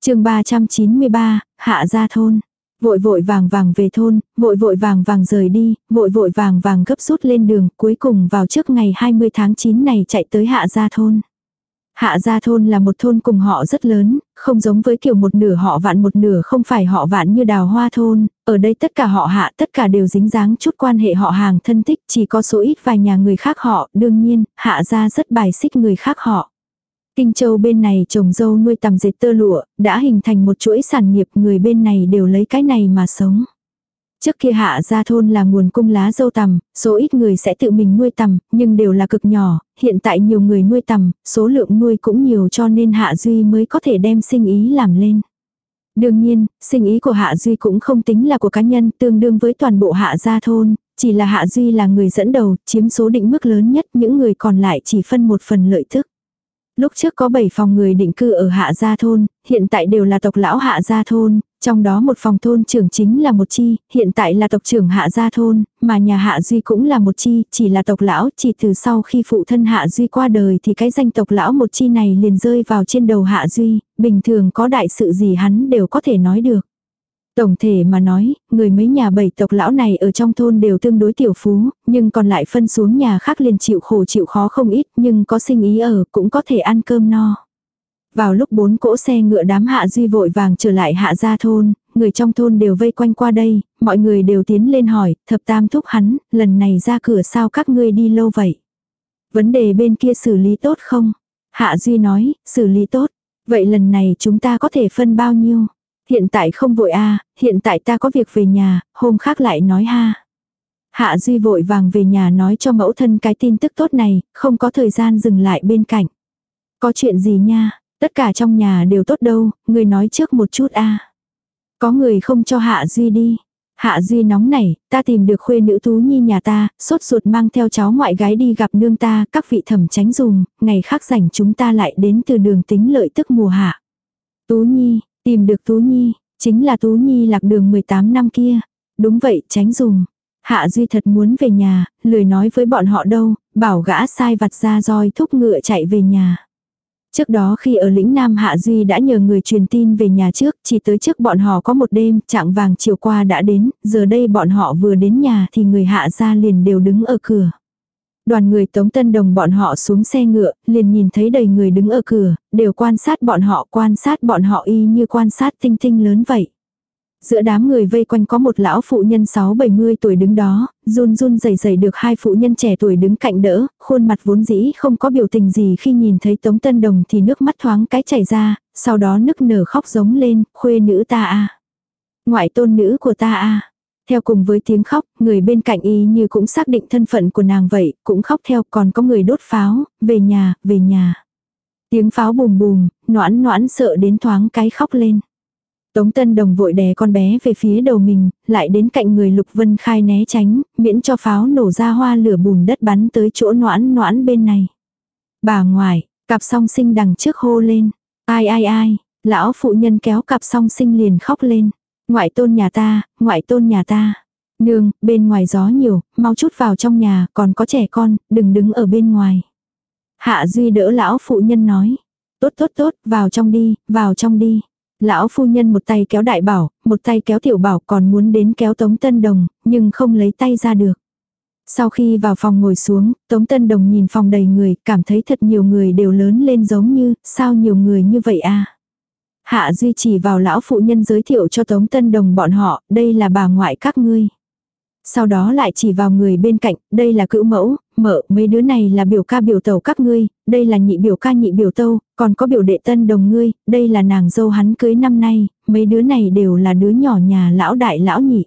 chương 393, Hạ ra thôn. Vội vội vàng vàng về thôn, vội vội vàng vàng rời đi, vội vội vàng vàng gấp rút lên đường, cuối cùng vào trước ngày 20 tháng 9 này chạy tới Hạ gia thôn. Hạ gia thôn là một thôn cùng họ rất lớn, không giống với kiểu một nửa họ vạn một nửa không phải họ vạn như đào hoa thôn, ở đây tất cả họ hạ tất cả đều dính dáng chút quan hệ họ hàng thân thích, chỉ có số ít vài nhà người khác họ, đương nhiên, hạ gia rất bài xích người khác họ. Kinh châu bên này trồng dâu nuôi tầm dệt tơ lụa, đã hình thành một chuỗi sản nghiệp người bên này đều lấy cái này mà sống. Trước kia hạ gia thôn là nguồn cung lá dâu tằm, số ít người sẽ tự mình nuôi tằm, nhưng đều là cực nhỏ, hiện tại nhiều người nuôi tằm, số lượng nuôi cũng nhiều cho nên hạ duy mới có thể đem sinh ý làm lên. Đương nhiên, sinh ý của Hạ Duy cũng không tính là của cá nhân tương đương với toàn bộ Hạ Gia Thôn, chỉ là Hạ Duy là người dẫn đầu, chiếm số định mức lớn nhất, những người còn lại chỉ phân một phần lợi thức. Lúc trước có 7 phòng người định cư ở Hạ Gia Thôn, hiện tại đều là tộc lão Hạ Gia Thôn, trong đó một phòng thôn trưởng chính là một chi, hiện tại là tộc trưởng Hạ Gia Thôn, mà nhà Hạ Duy cũng là một chi, chỉ là tộc lão, chỉ từ sau khi phụ thân Hạ Duy qua đời thì cái danh tộc lão một chi này liền rơi vào trên đầu Hạ Duy, bình thường có đại sự gì hắn đều có thể nói được. Tổng thể mà nói, người mấy nhà bảy tộc lão này ở trong thôn đều tương đối tiểu phú, nhưng còn lại phân xuống nhà khác liền chịu khổ chịu khó không ít, nhưng có sinh ý ở cũng có thể ăn cơm no. Vào lúc bốn cỗ xe ngựa đám hạ duy vội vàng trở lại hạ gia thôn, người trong thôn đều vây quanh qua đây, mọi người đều tiến lên hỏi, thập tam thúc hắn, lần này ra cửa sao các ngươi đi lâu vậy? Vấn đề bên kia xử lý tốt không? Hạ Duy nói, xử lý tốt. Vậy lần này chúng ta có thể phân bao nhiêu? Hiện tại không vội a hiện tại ta có việc về nhà, hôm khác lại nói ha. Hạ Duy vội vàng về nhà nói cho mẫu thân cái tin tức tốt này, không có thời gian dừng lại bên cạnh. Có chuyện gì nha, tất cả trong nhà đều tốt đâu, người nói trước một chút a Có người không cho Hạ Duy đi. Hạ Duy nóng nảy, ta tìm được khuê nữ tú nhi nhà ta, sốt ruột mang theo cháu ngoại gái đi gặp nương ta, các vị thẩm tránh dùng, ngày khác rảnh chúng ta lại đến từ đường tính lợi tức mùa hạ. Tú nhi, Tìm được Tú Nhi, chính là Tú Nhi lạc đường 18 năm kia. Đúng vậy, tránh dùng. Hạ Duy thật muốn về nhà, lười nói với bọn họ đâu, bảo gã sai vặt ra roi thúc ngựa chạy về nhà. Trước đó khi ở lĩnh Nam Hạ Duy đã nhờ người truyền tin về nhà trước, chỉ tới trước bọn họ có một đêm, trạng vàng chiều qua đã đến, giờ đây bọn họ vừa đến nhà thì người Hạ ra liền đều đứng ở cửa. Đoàn người Tống Tân Đồng bọn họ xuống xe ngựa, liền nhìn thấy đầy người đứng ở cửa, đều quan sát bọn họ, quan sát bọn họ y như quan sát tinh tinh lớn vậy. Giữa đám người vây quanh có một lão phụ nhân 6-70 tuổi đứng đó, run run rẩy rẩy được hai phụ nhân trẻ tuổi đứng cạnh đỡ, khuôn mặt vốn dĩ không có biểu tình gì khi nhìn thấy Tống Tân Đồng thì nước mắt thoáng cái chảy ra, sau đó nức nở khóc giống lên, khuê nữ ta a Ngoại tôn nữ của ta a Theo cùng với tiếng khóc, người bên cạnh y như cũng xác định thân phận của nàng vậy, cũng khóc theo còn có người đốt pháo, về nhà, về nhà. Tiếng pháo bùm bùm, noãn noãn sợ đến thoáng cái khóc lên. Tống Tân Đồng vội đè con bé về phía đầu mình, lại đến cạnh người Lục Vân Khai né tránh, miễn cho pháo nổ ra hoa lửa bùn đất bắn tới chỗ noãn noãn bên này. Bà ngoại, cặp song sinh đằng trước hô lên. Ai ai ai, lão phụ nhân kéo cặp song sinh liền khóc lên. Ngoại tôn nhà ta, ngoại tôn nhà ta. Nương, bên ngoài gió nhiều, mau chút vào trong nhà, còn có trẻ con, đừng đứng ở bên ngoài. Hạ Duy đỡ lão phụ nhân nói. Tốt tốt tốt, vào trong đi, vào trong đi. Lão phu nhân một tay kéo đại bảo, một tay kéo tiểu bảo còn muốn đến kéo Tống Tân Đồng, nhưng không lấy tay ra được. Sau khi vào phòng ngồi xuống, Tống Tân Đồng nhìn phòng đầy người, cảm thấy thật nhiều người đều lớn lên giống như, sao nhiều người như vậy à? Hạ Duy chỉ vào lão phụ nhân giới thiệu cho Tống Tân Đồng bọn họ, đây là bà ngoại các ngươi. Sau đó lại chỉ vào người bên cạnh, đây là cữu mẫu, mợ, mấy đứa này là biểu ca biểu tàu các ngươi, đây là nhị biểu ca nhị biểu tâu, còn có biểu đệ tân đồng ngươi, đây là nàng dâu hắn cưới năm nay, mấy đứa này đều là đứa nhỏ nhà lão đại lão nhị.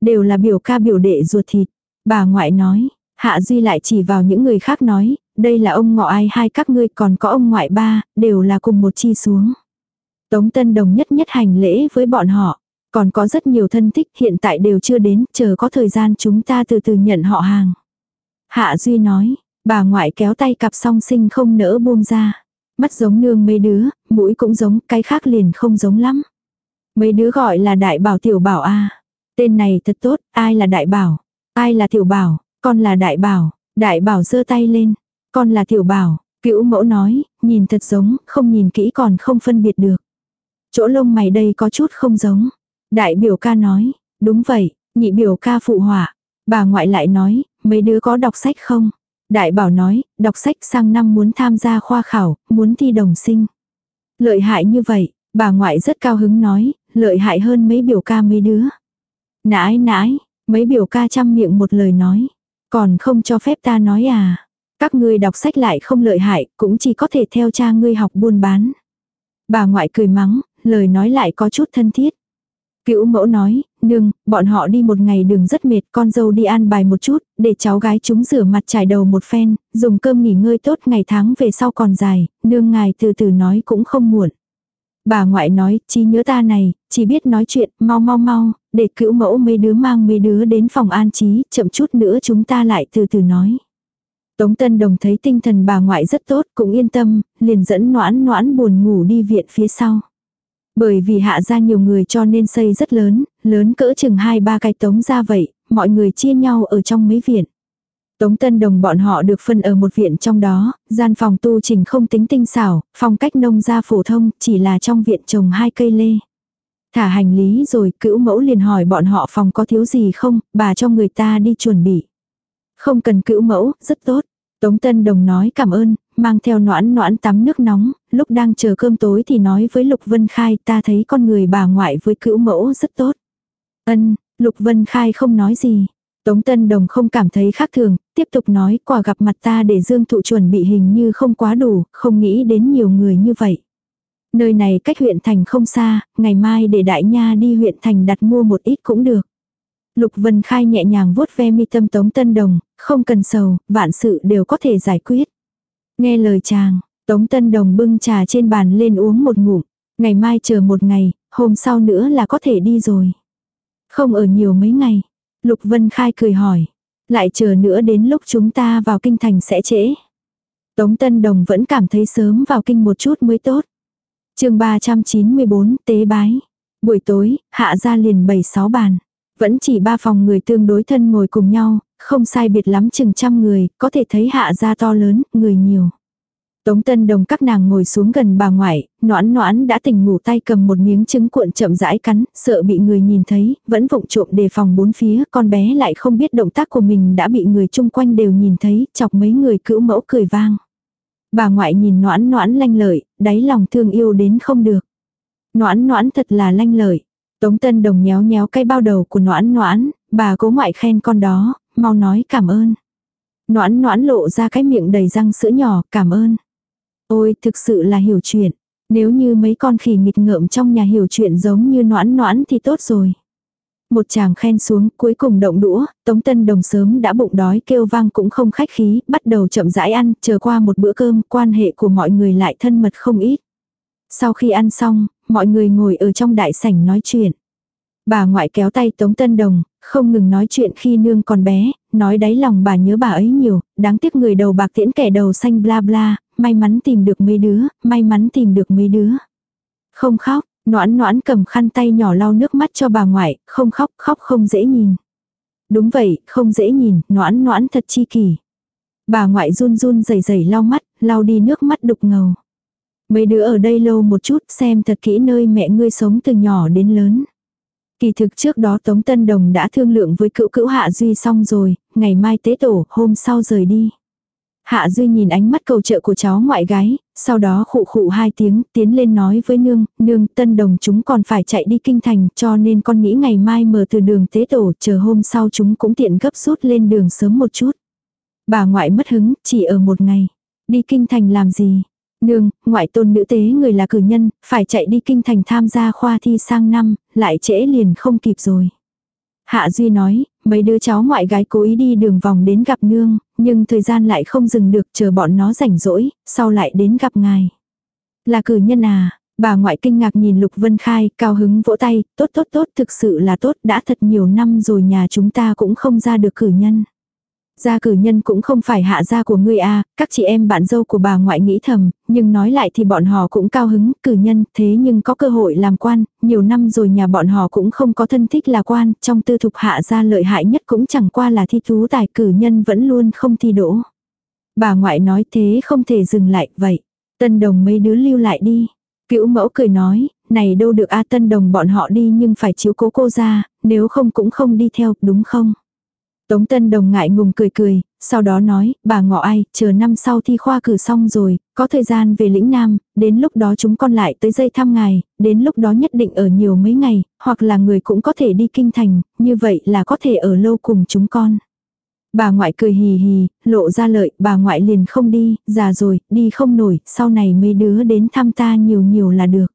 Đều là biểu ca biểu đệ ruột thịt. Bà ngoại nói, Hạ Duy lại chỉ vào những người khác nói, đây là ông ngọ ai hai các ngươi còn có ông ngoại ba, đều là cùng một chi xuống. Tống Tân Đồng nhất nhất hành lễ với bọn họ. Còn có rất nhiều thân thích hiện tại đều chưa đến, chờ có thời gian chúng ta từ từ nhận họ hàng. Hạ Duy nói, bà ngoại kéo tay cặp song sinh không nỡ buông ra. Mắt giống nương mấy đứa, mũi cũng giống, cái khác liền không giống lắm. Mấy đứa gọi là đại bảo tiểu bảo a Tên này thật tốt, ai là đại bảo? Ai là tiểu bảo? Con là đại bảo. Đại bảo giơ tay lên. Con là tiểu bảo. Cữu mẫu nói, nhìn thật giống, không nhìn kỹ còn không phân biệt được. Chỗ lông mày đây có chút không giống. Đại biểu ca nói, đúng vậy, nhị biểu ca phụ họa. Bà ngoại lại nói, mấy đứa có đọc sách không? Đại bảo nói, đọc sách sang năm muốn tham gia khoa khảo, muốn thi đồng sinh. Lợi hại như vậy, bà ngoại rất cao hứng nói, lợi hại hơn mấy biểu ca mấy đứa. Nãi nãi, mấy biểu ca chăm miệng một lời nói. Còn không cho phép ta nói à. Các ngươi đọc sách lại không lợi hại, cũng chỉ có thể theo cha ngươi học buôn bán. Bà ngoại cười mắng, lời nói lại có chút thân thiết. Cữu mẫu nói, nương, bọn họ đi một ngày đường rất mệt, con dâu đi an bài một chút, để cháu gái chúng rửa mặt trải đầu một phen, dùng cơm nghỉ ngơi tốt ngày tháng về sau còn dài, nương ngài từ từ nói cũng không muộn. Bà ngoại nói, chi nhớ ta này, chỉ biết nói chuyện, mau mau mau, để cữu mẫu mấy đứa mang mấy đứa đến phòng an trí, chậm chút nữa chúng ta lại từ từ nói. Tống Tân Đồng thấy tinh thần bà ngoại rất tốt, cũng yên tâm, liền dẫn noãn noãn buồn ngủ đi viện phía sau. Bởi vì hạ ra nhiều người cho nên xây rất lớn, lớn cỡ chừng hai ba cái tống ra vậy, mọi người chia nhau ở trong mấy viện. Tống Tân Đồng bọn họ được phân ở một viện trong đó, gian phòng tu trình không tính tinh xảo, phong cách nông gia phổ thông, chỉ là trong viện trồng hai cây lê. Thả hành lý rồi, cữu mẫu liền hỏi bọn họ phòng có thiếu gì không, bà cho người ta đi chuẩn bị. Không cần cữu mẫu, rất tốt. Tống Tân Đồng nói cảm ơn, mang theo noãn noãn tắm nước nóng, lúc đang chờ cơm tối thì nói với Lục Vân Khai ta thấy con người bà ngoại với cữu mẫu rất tốt. Ân, Lục Vân Khai không nói gì. Tống Tân Đồng không cảm thấy khác thường, tiếp tục nói quả gặp mặt ta để Dương Thụ chuẩn bị hình như không quá đủ, không nghĩ đến nhiều người như vậy. Nơi này cách huyện thành không xa, ngày mai để đại nha đi huyện thành đặt mua một ít cũng được. Lục Vân Khai nhẹ nhàng vuốt ve mi tâm Tống Tân Đồng, không cần sầu, vạn sự đều có thể giải quyết. Nghe lời chàng, Tống Tân Đồng bưng trà trên bàn lên uống một ngụm. Ngày mai chờ một ngày, hôm sau nữa là có thể đi rồi. Không ở nhiều mấy ngày. Lục Vân Khai cười hỏi. Lại chờ nữa đến lúc chúng ta vào kinh thành sẽ trễ. Tống Tân Đồng vẫn cảm thấy sớm vào kinh một chút mới tốt. chương 394 tế bái. Buổi tối, hạ ra liền bày sáu bàn. Vẫn chỉ ba phòng người tương đối thân ngồi cùng nhau, không sai biệt lắm chừng trăm người, có thể thấy hạ gia to lớn, người nhiều. Tống Tân Đồng các nàng ngồi xuống gần bà ngoại, noãn noãn đã tỉnh ngủ tay cầm một miếng trứng cuộn chậm rãi cắn, sợ bị người nhìn thấy, vẫn vụng trộm đề phòng bốn phía, con bé lại không biết động tác của mình đã bị người chung quanh đều nhìn thấy, chọc mấy người cữu mẫu cười vang. Bà ngoại nhìn noãn noãn lanh lợi, đáy lòng thương yêu đến không được. Noãn noãn thật là lanh lợi. Tống Tân Đồng nhéo nhéo cái bao đầu của noãn noãn, bà cố ngoại khen con đó, mau nói cảm ơn. Noãn noãn lộ ra cái miệng đầy răng sữa nhỏ, cảm ơn. Ôi, thực sự là hiểu chuyện. Nếu như mấy con khỉ nghịch ngợm trong nhà hiểu chuyện giống như noãn noãn thì tốt rồi. Một chàng khen xuống, cuối cùng động đũa, Tống Tân Đồng sớm đã bụng đói kêu vang cũng không khách khí, bắt đầu chậm rãi ăn, chờ qua một bữa cơm, quan hệ của mọi người lại thân mật không ít. Sau khi ăn xong, mọi người ngồi ở trong đại sảnh nói chuyện. Bà ngoại kéo tay Tống Tân Đồng, không ngừng nói chuyện khi nương còn bé, nói đáy lòng bà nhớ bà ấy nhiều, đáng tiếc người đầu bạc tiễn kẻ đầu xanh bla bla, may mắn tìm được mấy đứa, may mắn tìm được mấy đứa. Không khóc, noãn noãn cầm khăn tay nhỏ lau nước mắt cho bà ngoại, không khóc, khóc không dễ nhìn. Đúng vậy, không dễ nhìn, noãn noãn thật chi kỳ. Bà ngoại run run rẩy rẩy lau mắt, lau đi nước mắt đục ngầu. Mấy đứa ở đây lâu một chút xem thật kỹ nơi mẹ ngươi sống từ nhỏ đến lớn. Kỳ thực trước đó Tống Tân Đồng đã thương lượng với cựu cữu Hạ Duy xong rồi, ngày mai tế tổ, hôm sau rời đi. Hạ Duy nhìn ánh mắt cầu trợ của cháu ngoại gái, sau đó khụ khụ hai tiếng, tiến lên nói với nương, nương, tân đồng chúng còn phải chạy đi kinh thành, cho nên con nghĩ ngày mai mở từ đường tế tổ, chờ hôm sau chúng cũng tiện gấp rút lên đường sớm một chút. Bà ngoại mất hứng, chỉ ở một ngày. Đi kinh thành làm gì? Nương, ngoại tôn nữ tế người là cử nhân, phải chạy đi kinh thành tham gia khoa thi sang năm, lại trễ liền không kịp rồi. Hạ Duy nói, mấy đứa cháu ngoại gái cố ý đi đường vòng đến gặp nương, nhưng thời gian lại không dừng được chờ bọn nó rảnh rỗi, sau lại đến gặp ngài. Là cử nhân à, bà ngoại kinh ngạc nhìn Lục Vân Khai, cao hứng vỗ tay, tốt tốt tốt, thực sự là tốt, đã thật nhiều năm rồi nhà chúng ta cũng không ra được cử nhân. Gia cử nhân cũng không phải hạ gia của ngươi a các chị em bạn dâu của bà ngoại nghĩ thầm, nhưng nói lại thì bọn họ cũng cao hứng, cử nhân, thế nhưng có cơ hội làm quan, nhiều năm rồi nhà bọn họ cũng không có thân thích là quan, trong tư thục hạ gia lợi hại nhất cũng chẳng qua là thi tú tài cử nhân vẫn luôn không thi đỗ. Bà ngoại nói thế không thể dừng lại, vậy, tân đồng mấy đứa lưu lại đi. Cữu mẫu cười nói, này đâu được a tân đồng bọn họ đi nhưng phải chiếu cố cô ra, nếu không cũng không đi theo, đúng không? Tống Tân Đồng ngại ngùng cười cười, sau đó nói, bà ngọ ai, chờ năm sau thi khoa cử xong rồi, có thời gian về lĩnh Nam, đến lúc đó chúng con lại tới dây thăm ngài, đến lúc đó nhất định ở nhiều mấy ngày, hoặc là người cũng có thể đi kinh thành, như vậy là có thể ở lâu cùng chúng con. Bà ngoại cười hì hì, lộ ra lợi, bà ngoại liền không đi, già rồi, đi không nổi, sau này mấy đứa đến thăm ta nhiều nhiều là được.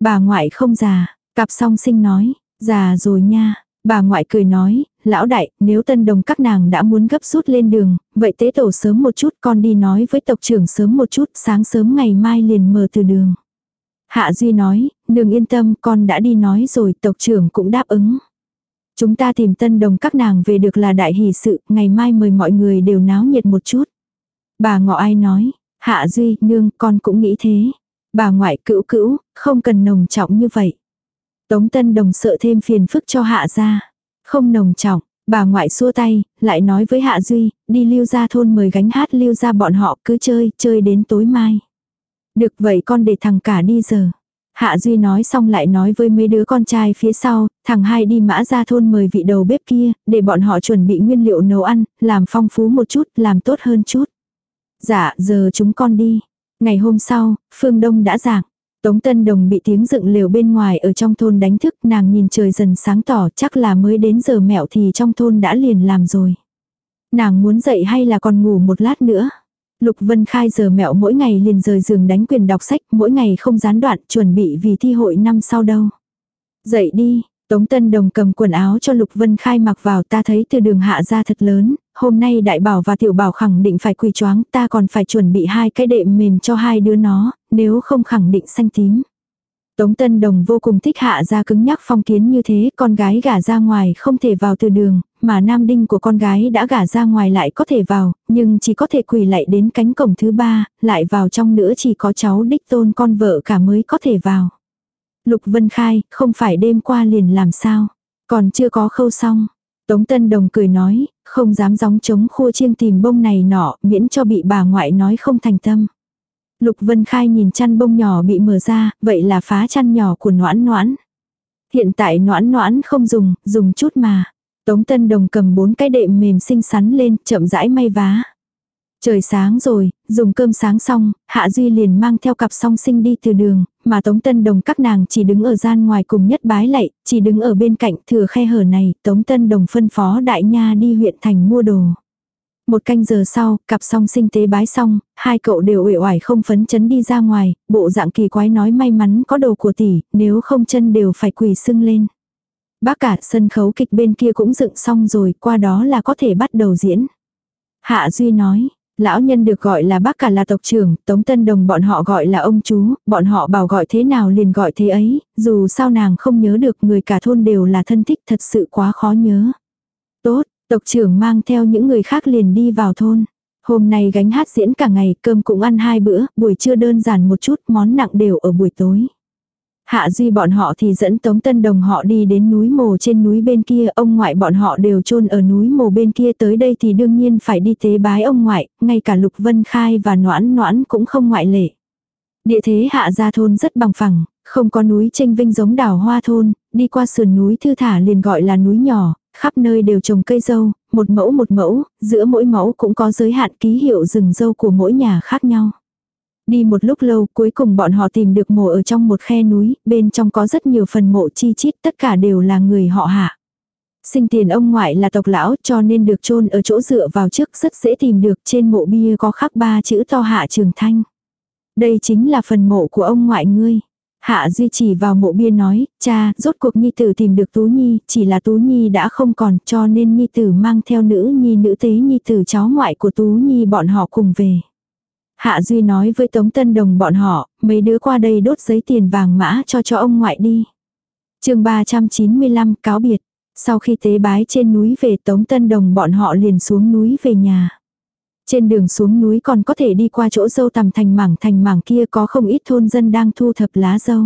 Bà ngoại không già, cặp song sinh nói, già rồi nha, Bà ngoại cười nói, lão đại, nếu tân đồng các nàng đã muốn gấp rút lên đường, vậy tế tổ sớm một chút con đi nói với tộc trưởng sớm một chút, sáng sớm ngày mai liền mở từ đường. Hạ Duy nói, nương yên tâm, con đã đi nói rồi, tộc trưởng cũng đáp ứng. Chúng ta tìm tân đồng các nàng về được là đại hỷ sự, ngày mai mời mọi người đều náo nhiệt một chút. Bà ngọ ai nói, Hạ Duy, nương, con cũng nghĩ thế. Bà ngoại cữu cữu, không cần nồng trọng như vậy. Tống Tân Đồng sợ thêm phiền phức cho hạ ra. Không nồng trọng, bà ngoại xua tay, lại nói với Hạ Duy, đi lưu ra thôn mời gánh hát lưu ra bọn họ cứ chơi, chơi đến tối mai. Được vậy con để thằng cả đi giờ. Hạ Duy nói xong lại nói với mấy đứa con trai phía sau, thằng hai đi mã ra thôn mời vị đầu bếp kia, để bọn họ chuẩn bị nguyên liệu nấu ăn, làm phong phú một chút, làm tốt hơn chút. Dạ, giờ chúng con đi. Ngày hôm sau, Phương Đông đã giảng. Tống Tân Đồng bị tiếng dựng lều bên ngoài ở trong thôn đánh thức, nàng nhìn trời dần sáng tỏ, chắc là mới đến giờ mẹo thì trong thôn đã liền làm rồi. Nàng muốn dậy hay là còn ngủ một lát nữa? Lục Vân Khai giờ mẹo mỗi ngày liền rời giường đánh quyền đọc sách, mỗi ngày không gián đoạn, chuẩn bị vì thi hội năm sau đâu. Dậy đi, Tống Tân Đồng cầm quần áo cho Lục Vân Khai mặc vào ta thấy từ đường hạ ra thật lớn, hôm nay đại bảo và tiểu bảo khẳng định phải quỳ choáng, ta còn phải chuẩn bị hai cái đệm mềm cho hai đứa nó, nếu không khẳng định xanh tím. Tống Tân Đồng vô cùng thích hạ ra cứng nhắc phong kiến như thế, con gái gả ra ngoài không thể vào từ đường, mà nam đinh của con gái đã gả ra ngoài lại có thể vào, nhưng chỉ có thể quỳ lại đến cánh cổng thứ ba, lại vào trong nữa chỉ có cháu đích tôn con vợ cả mới có thể vào. Lục Vân Khai, không phải đêm qua liền làm sao. Còn chưa có khâu xong. Tống Tân Đồng cười nói, không dám gióng chống khua chiêng tìm bông này nọ, miễn cho bị bà ngoại nói không thành tâm. Lục Vân Khai nhìn chăn bông nhỏ bị mở ra, vậy là phá chăn nhỏ của noãn noãn. Hiện tại noãn noãn không dùng, dùng chút mà. Tống Tân Đồng cầm bốn cái đệm mềm xinh xắn lên, chậm rãi may vá. Trời sáng rồi, dùng cơm sáng xong, Hạ Duy liền mang theo cặp song sinh đi từ đường, mà Tống Tân Đồng các nàng chỉ đứng ở gian ngoài cùng nhất bái lạy, chỉ đứng ở bên cạnh thừa khe hở này, Tống Tân Đồng phân phó đại nha đi huyện thành mua đồ. Một canh giờ sau, cặp song sinh tế bái xong, hai cậu đều uể oải không phấn chấn đi ra ngoài, bộ dạng kỳ quái nói may mắn có đồ của tỷ, nếu không chân đều phải quỳ sưng lên. Bác cả sân khấu kịch bên kia cũng dựng xong rồi, qua đó là có thể bắt đầu diễn. Hạ Duy nói, Lão nhân được gọi là bác cả là tộc trưởng, Tống Tân Đồng bọn họ gọi là ông chú, bọn họ bảo gọi thế nào liền gọi thế ấy, dù sao nàng không nhớ được người cả thôn đều là thân thích thật sự quá khó nhớ. Tốt, tộc trưởng mang theo những người khác liền đi vào thôn. Hôm nay gánh hát diễn cả ngày, cơm cũng ăn hai bữa, buổi trưa đơn giản một chút, món nặng đều ở buổi tối. Hạ Duy bọn họ thì dẫn Tống Tân Đồng họ đi đến núi mồ trên núi bên kia, ông ngoại bọn họ đều chôn ở núi mồ bên kia tới đây thì đương nhiên phải đi tế bái ông ngoại, ngay cả Lục Vân Khai và Noãn Noãn cũng không ngoại lệ. Địa thế hạ gia thôn rất bằng phẳng, không có núi tranh vinh giống đảo hoa thôn, đi qua sườn núi thư thả liền gọi là núi nhỏ, khắp nơi đều trồng cây dâu, một mẫu một mẫu, giữa mỗi mẫu cũng có giới hạn ký hiệu rừng dâu của mỗi nhà khác nhau. Đi một lúc lâu cuối cùng bọn họ tìm được mộ ở trong một khe núi, bên trong có rất nhiều phần mộ chi chít tất cả đều là người họ hạ. Sinh tiền ông ngoại là tộc lão cho nên được chôn ở chỗ dựa vào trước rất dễ tìm được trên mộ bia có khắc ba chữ to hạ trường thanh. Đây chính là phần mộ của ông ngoại ngươi. Hạ duy chỉ vào mộ bia nói, cha, rốt cuộc nhi tử tìm được Tú Nhi, chỉ là Tú Nhi đã không còn cho nên nhi tử mang theo nữ nhi nữ tế nhi tử cháu ngoại của Tú Nhi bọn họ cùng về. Hạ Duy nói với Tống Tân Đồng bọn họ, mấy đứa qua đây đốt giấy tiền vàng mã cho cho ông ngoại đi. chương 395 cáo biệt. Sau khi tế bái trên núi về Tống Tân Đồng bọn họ liền xuống núi về nhà. Trên đường xuống núi còn có thể đi qua chỗ dâu tầm thành mảng thành mảng kia có không ít thôn dân đang thu thập lá dâu.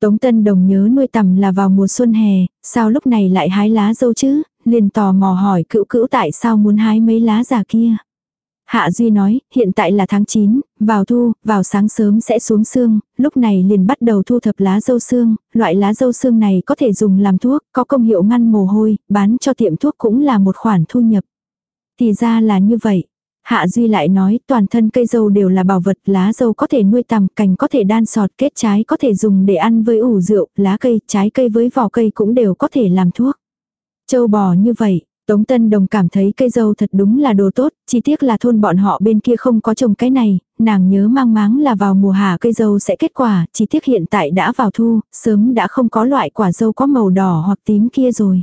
Tống Tân Đồng nhớ nuôi tầm là vào mùa xuân hè, sao lúc này lại hái lá dâu chứ, liền tò mò hỏi cữu cữu tại sao muốn hái mấy lá già kia. Hạ Duy nói, hiện tại là tháng 9, vào thu, vào sáng sớm sẽ xuống xương, lúc này liền bắt đầu thu thập lá dâu xương, loại lá dâu xương này có thể dùng làm thuốc, có công hiệu ngăn mồ hôi, bán cho tiệm thuốc cũng là một khoản thu nhập. Thì ra là như vậy. Hạ Duy lại nói toàn thân cây dâu đều là bảo vật, lá dâu có thể nuôi tằm, cành có thể đan sọt, kết trái có thể dùng để ăn với ủ rượu, lá cây, trái cây với vỏ cây cũng đều có thể làm thuốc. Châu bò như vậy, Tống Tân Đồng cảm thấy cây dâu thật đúng là đồ tốt, chỉ tiếc là thôn bọn họ bên kia không có trồng cái này, nàng nhớ mang máng là vào mùa hạ cây dâu sẽ kết quả, chỉ tiếc hiện tại đã vào thu, sớm đã không có loại quả dâu có màu đỏ hoặc tím kia rồi.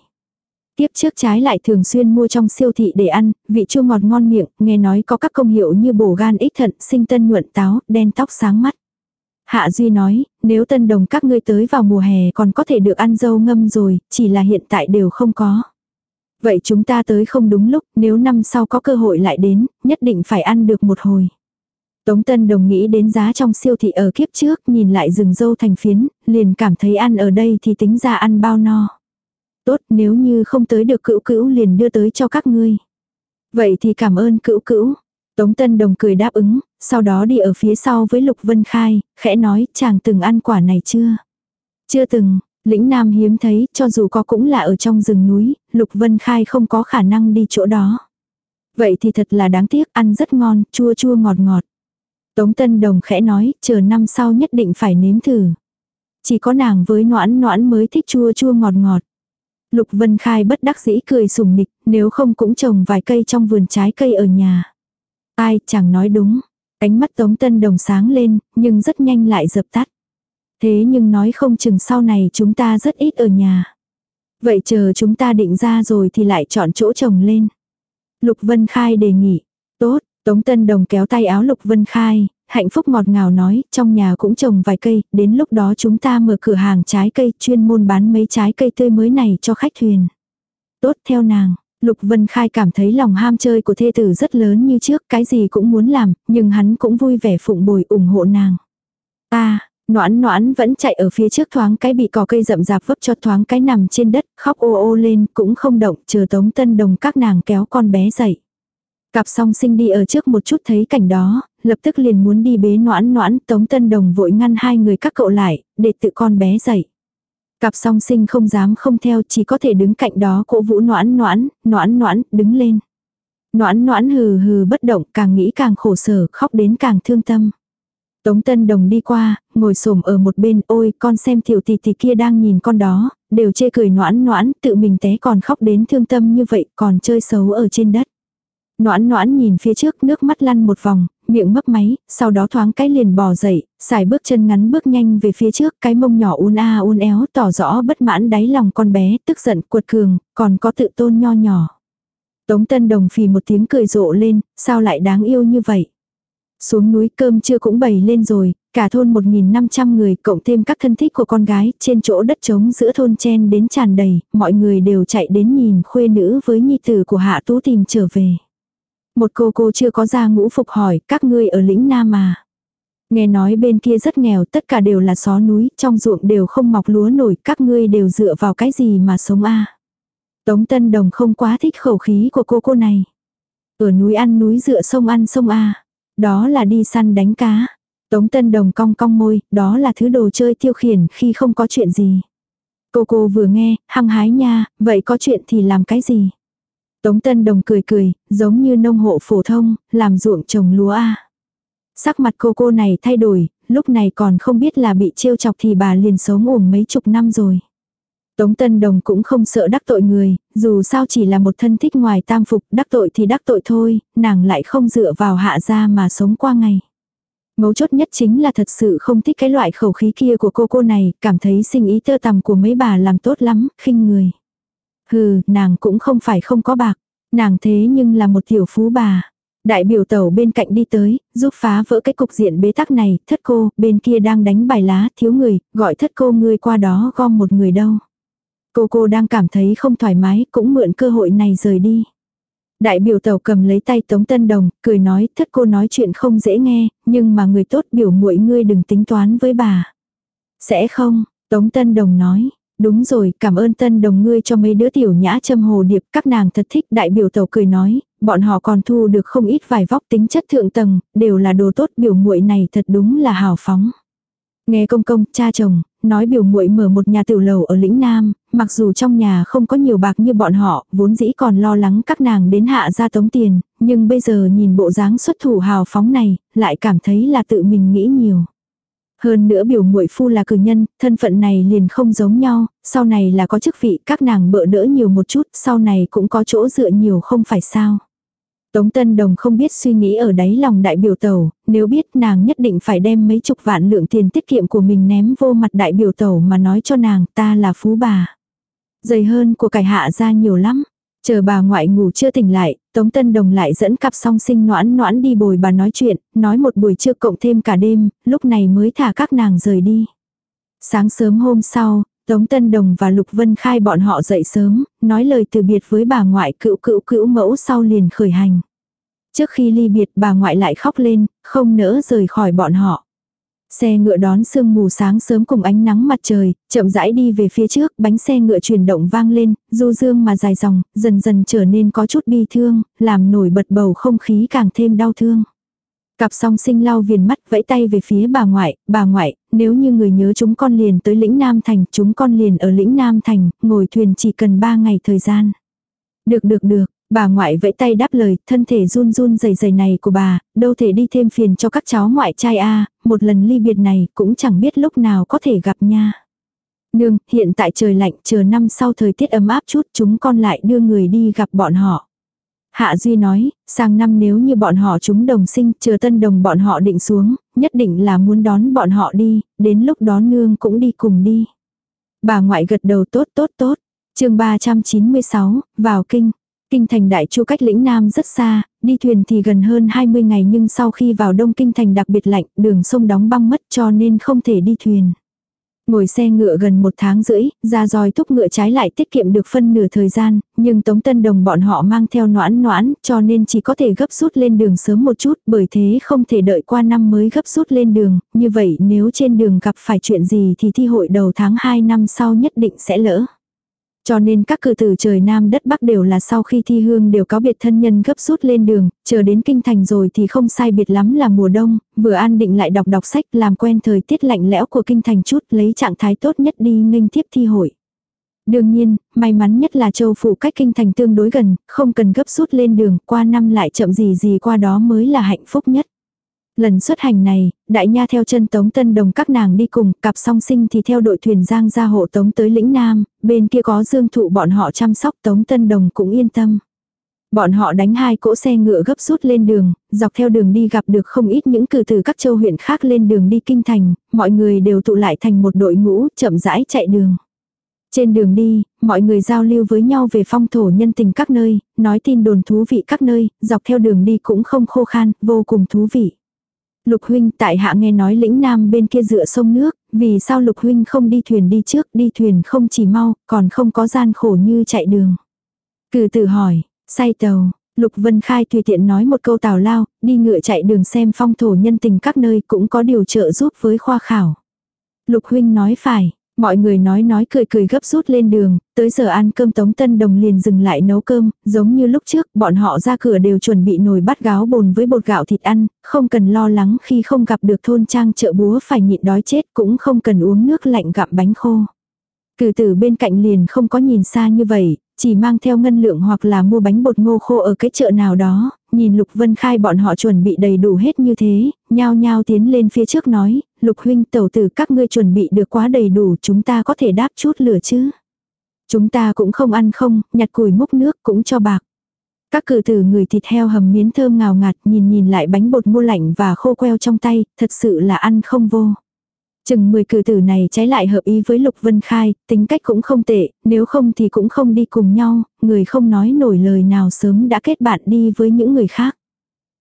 Tiếp trước trái lại thường xuyên mua trong siêu thị để ăn, vị chua ngọt ngon miệng, nghe nói có các công hiệu như bổ gan ích thận, sinh tân nhuận táo, đen tóc sáng mắt. Hạ Duy nói, nếu tân đồng các ngươi tới vào mùa hè còn có thể được ăn dâu ngâm rồi, chỉ là hiện tại đều không có. Vậy chúng ta tới không đúng lúc, nếu năm sau có cơ hội lại đến, nhất định phải ăn được một hồi. Tống Tân Đồng nghĩ đến giá trong siêu thị ở kiếp trước, nhìn lại rừng dâu thành phiến, liền cảm thấy ăn ở đây thì tính ra ăn bao no. Tốt nếu như không tới được cữu cữu liền đưa tới cho các ngươi. Vậy thì cảm ơn cữu cữu. Tống Tân Đồng cười đáp ứng, sau đó đi ở phía sau với Lục Vân Khai, khẽ nói chàng từng ăn quả này chưa? Chưa từng, Lĩnh Nam hiếm thấy, cho dù có cũng là ở trong rừng núi, Lục Vân Khai không có khả năng đi chỗ đó. Vậy thì thật là đáng tiếc, ăn rất ngon, chua chua ngọt ngọt. Tống Tân Đồng khẽ nói, chờ năm sau nhất định phải nếm thử. Chỉ có nàng với noãn noãn mới thích chua chua ngọt ngọt. Lục Vân Khai bất đắc dĩ cười sùng nịch, nếu không cũng trồng vài cây trong vườn trái cây ở nhà. Ai chẳng nói đúng. Ánh mắt Tống Tân Đồng sáng lên, nhưng rất nhanh lại dập tắt. Thế nhưng nói không chừng sau này chúng ta rất ít ở nhà. Vậy chờ chúng ta định ra rồi thì lại chọn chỗ trồng lên. Lục Vân Khai đề nghị. Tốt, Tống Tân Đồng kéo tay áo Lục Vân Khai, hạnh phúc ngọt ngào nói, trong nhà cũng trồng vài cây, đến lúc đó chúng ta mở cửa hàng trái cây chuyên môn bán mấy trái cây tươi mới này cho khách thuyền. Tốt theo nàng, Lục Vân Khai cảm thấy lòng ham chơi của thê tử rất lớn như trước, cái gì cũng muốn làm, nhưng hắn cũng vui vẻ phụng bồi ủng hộ nàng. Ta, Noãn noãn vẫn chạy ở phía trước thoáng cái bị cỏ cây rậm rạp vấp cho thoáng cái nằm trên đất, khóc ô ô lên, cũng không động, chờ Tống Tân Đồng các nàng kéo con bé dậy. Cặp song sinh đi ở trước một chút thấy cảnh đó, lập tức liền muốn đi bế noãn noãn, Tống Tân Đồng vội ngăn hai người các cậu lại, để tự con bé dậy. Cặp song sinh không dám không theo, chỉ có thể đứng cạnh đó cổ vũ noãn noãn, noãn noãn, đứng lên. Noãn noãn hừ hừ bất động, càng nghĩ càng khổ sở, khóc đến càng thương tâm. Tống Tân Đồng đi qua, ngồi xổm ở một bên, ôi con xem tiểu tỷ tỷ kia đang nhìn con đó, đều chê cười noãn noãn, tự mình té còn khóc đến thương tâm như vậy, còn chơi xấu ở trên đất. Noãn noãn nhìn phía trước nước mắt lăn một vòng, miệng mấp máy, sau đó thoáng cái liền bò dậy, xài bước chân ngắn bước nhanh về phía trước, cái mông nhỏ un a un éo tỏ rõ bất mãn đáy lòng con bé, tức giận cuột cường, còn có tự tôn nho nhỏ. Tống Tân Đồng phì một tiếng cười rộ lên, sao lại đáng yêu như vậy. Xuống núi cơm chưa cũng bày lên rồi, cả thôn 1.500 người cộng thêm các thân thích của con gái trên chỗ đất trống giữa thôn chen đến tràn đầy, mọi người đều chạy đến nhìn khuê nữ với nhi tử của Hạ Tú tìm trở về. Một cô cô chưa có ra ngũ phục hỏi, các ngươi ở lĩnh Nam mà. Nghe nói bên kia rất nghèo, tất cả đều là xó núi, trong ruộng đều không mọc lúa nổi, các ngươi đều dựa vào cái gì mà sống a Tống Tân Đồng không quá thích khẩu khí của cô cô này. Ở núi ăn núi dựa sông ăn sông a Đó là đi săn đánh cá. Tống Tân Đồng cong cong môi, đó là thứ đồ chơi tiêu khiển khi không có chuyện gì. Cô cô vừa nghe, hăng hái nha, vậy có chuyện thì làm cái gì? Tống Tân Đồng cười cười, giống như nông hộ phổ thông, làm ruộng trồng lúa a. Sắc mặt cô cô này thay đổi, lúc này còn không biết là bị trêu chọc thì bà liền sống uổng mấy chục năm rồi. Tống Tân Đồng cũng không sợ đắc tội người, dù sao chỉ là một thân thích ngoài tam phục, đắc tội thì đắc tội thôi, nàng lại không dựa vào hạ gia mà sống qua ngày. Mấu chốt nhất chính là thật sự không thích cái loại khẩu khí kia của cô cô này, cảm thấy sinh ý tơ tằm của mấy bà làm tốt lắm, khinh người. Hừ, nàng cũng không phải không có bạc. Nàng thế nhưng là một tiểu phú bà. Đại biểu tẩu bên cạnh đi tới, giúp phá vỡ cái cục diện bế tắc này, thất cô, bên kia đang đánh bài lá, thiếu người, gọi thất cô ngươi qua đó gom một người đâu. Cô cô đang cảm thấy không thoải mái, cũng mượn cơ hội này rời đi. Đại biểu tàu cầm lấy tay Tống Tân Đồng, cười nói, thất cô nói chuyện không dễ nghe, nhưng mà người tốt biểu muội ngươi đừng tính toán với bà. Sẽ không, Tống Tân Đồng nói, Đúng rồi, cảm ơn tân đồng ngươi cho mấy đứa tiểu nhã châm hồ điệp, các nàng thật thích đại biểu tàu cười nói, bọn họ còn thu được không ít vài vóc tính chất thượng tầng, đều là đồ tốt biểu muội này thật đúng là hào phóng. Nghe công công, cha chồng, nói biểu muội mở một nhà tiểu lầu ở lĩnh Nam, mặc dù trong nhà không có nhiều bạc như bọn họ, vốn dĩ còn lo lắng các nàng đến hạ ra tống tiền, nhưng bây giờ nhìn bộ dáng xuất thủ hào phóng này, lại cảm thấy là tự mình nghĩ nhiều. Hơn nữa biểu muội phu là cử nhân, thân phận này liền không giống nhau, sau này là có chức vị các nàng bỡ đỡ nhiều một chút, sau này cũng có chỗ dựa nhiều không phải sao. Tống Tân Đồng không biết suy nghĩ ở đáy lòng đại biểu tàu, nếu biết nàng nhất định phải đem mấy chục vạn lượng tiền tiết kiệm của mình ném vô mặt đại biểu tàu mà nói cho nàng ta là phú bà. Dày hơn của cải hạ ra nhiều lắm. Chờ bà ngoại ngủ chưa tỉnh lại, Tống Tân Đồng lại dẫn cặp song sinh noãn noãn đi bồi bà nói chuyện, nói một buổi trưa cộng thêm cả đêm, lúc này mới thả các nàng rời đi. Sáng sớm hôm sau, Tống Tân Đồng và Lục Vân Khai bọn họ dậy sớm, nói lời từ biệt với bà ngoại cựu cựu cữu mẫu sau liền khởi hành. Trước khi ly biệt bà ngoại lại khóc lên, không nỡ rời khỏi bọn họ. Xe ngựa đón sương mù sáng sớm cùng ánh nắng mặt trời, chậm rãi đi về phía trước, bánh xe ngựa chuyển động vang lên, du dương mà dài dòng, dần dần trở nên có chút bi thương, làm nổi bật bầu không khí càng thêm đau thương. Cặp song sinh lau viền mắt vẫy tay về phía bà ngoại, bà ngoại, nếu như người nhớ chúng con liền tới lĩnh Nam Thành, chúng con liền ở lĩnh Nam Thành, ngồi thuyền chỉ cần ba ngày thời gian. Được được được, Bà ngoại vẫy tay đáp lời, thân thể run run dày dày này của bà, đâu thể đi thêm phiền cho các cháu ngoại trai a một lần ly biệt này cũng chẳng biết lúc nào có thể gặp nha. Nương, hiện tại trời lạnh, chờ năm sau thời tiết ấm áp chút chúng con lại đưa người đi gặp bọn họ. Hạ Duy nói, sang năm nếu như bọn họ chúng đồng sinh, chờ tân đồng bọn họ định xuống, nhất định là muốn đón bọn họ đi, đến lúc đó nương cũng đi cùng đi. Bà ngoại gật đầu tốt tốt tốt. chương 396, vào kinh. Kinh thành đại chu cách lĩnh Nam rất xa, đi thuyền thì gần hơn 20 ngày nhưng sau khi vào đông kinh thành đặc biệt lạnh, đường sông đóng băng mất cho nên không thể đi thuyền. Ngồi xe ngựa gần một tháng rưỡi, ra dòi thúc ngựa trái lại tiết kiệm được phân nửa thời gian, nhưng Tống Tân Đồng bọn họ mang theo noãn noãn, cho nên chỉ có thể gấp rút lên đường sớm một chút, bởi thế không thể đợi qua năm mới gấp rút lên đường, như vậy nếu trên đường gặp phải chuyện gì thì thi hội đầu tháng 2 năm sau nhất định sẽ lỡ. Cho nên các cử tử trời Nam đất Bắc đều là sau khi thi hương đều có biệt thân nhân gấp rút lên đường, chờ đến kinh thành rồi thì không sai biệt lắm là mùa đông, vừa an định lại đọc đọc sách làm quen thời tiết lạnh lẽo của kinh thành chút lấy trạng thái tốt nhất đi nghênh tiếp thi hội. Đương nhiên, may mắn nhất là châu phủ cách kinh thành tương đối gần, không cần gấp rút lên đường, qua năm lại chậm gì gì qua đó mới là hạnh phúc nhất. Lần xuất hành này, đại nha theo chân Tống Tân Đồng các nàng đi cùng, cặp song sinh thì theo đội thuyền giang ra hộ Tống tới lĩnh Nam, bên kia có dương thụ bọn họ chăm sóc Tống Tân Đồng cũng yên tâm. Bọn họ đánh hai cỗ xe ngựa gấp rút lên đường, dọc theo đường đi gặp được không ít những cử từ các châu huyện khác lên đường đi kinh thành, mọi người đều tụ lại thành một đội ngũ chậm rãi chạy đường. Trên đường đi, mọi người giao lưu với nhau về phong thổ nhân tình các nơi, nói tin đồn thú vị các nơi, dọc theo đường đi cũng không khô khan, vô cùng thú vị. Lục huynh tại hạ nghe nói lĩnh nam bên kia dựa sông nước, vì sao lục huynh không đi thuyền đi trước, đi thuyền không chỉ mau, còn không có gian khổ như chạy đường. Cử tử hỏi, say tàu, Lục Vân Khai tùy tiện nói một câu tào lao, đi ngựa chạy đường xem phong thổ nhân tình các nơi cũng có điều trợ giúp với khoa khảo. Lục huynh nói phải, Mọi người nói nói cười cười gấp rút lên đường, tới giờ ăn cơm Tống Tân Đồng liền dừng lại nấu cơm, giống như lúc trước, bọn họ ra cửa đều chuẩn bị nồi bát gáo bồn với bột gạo thịt ăn, không cần lo lắng khi không gặp được thôn trang chợ búa phải nhịn đói chết cũng không cần uống nước lạnh gặm bánh khô. Cử tử bên cạnh liền không có nhìn xa như vậy, chỉ mang theo ngân lượng hoặc là mua bánh bột ngô khô ở cái chợ nào đó, nhìn Lục Vân Khai bọn họ chuẩn bị đầy đủ hết như thế, nhao nhao tiến lên phía trước nói, Lục huynh tẩu tử các ngươi chuẩn bị được quá đầy đủ chúng ta có thể đáp chút lửa chứ. Chúng ta cũng không ăn không, nhặt củi múc nước cũng cho bạc. Các cử tử người thịt heo hầm miến thơm ngào ngạt nhìn nhìn lại bánh bột mua lạnh và khô queo trong tay, thật sự là ăn không vô. Chừng 10 cử tử này trái lại hợp ý với Lục Vân Khai, tính cách cũng không tệ, nếu không thì cũng không đi cùng nhau, người không nói nổi lời nào sớm đã kết bạn đi với những người khác.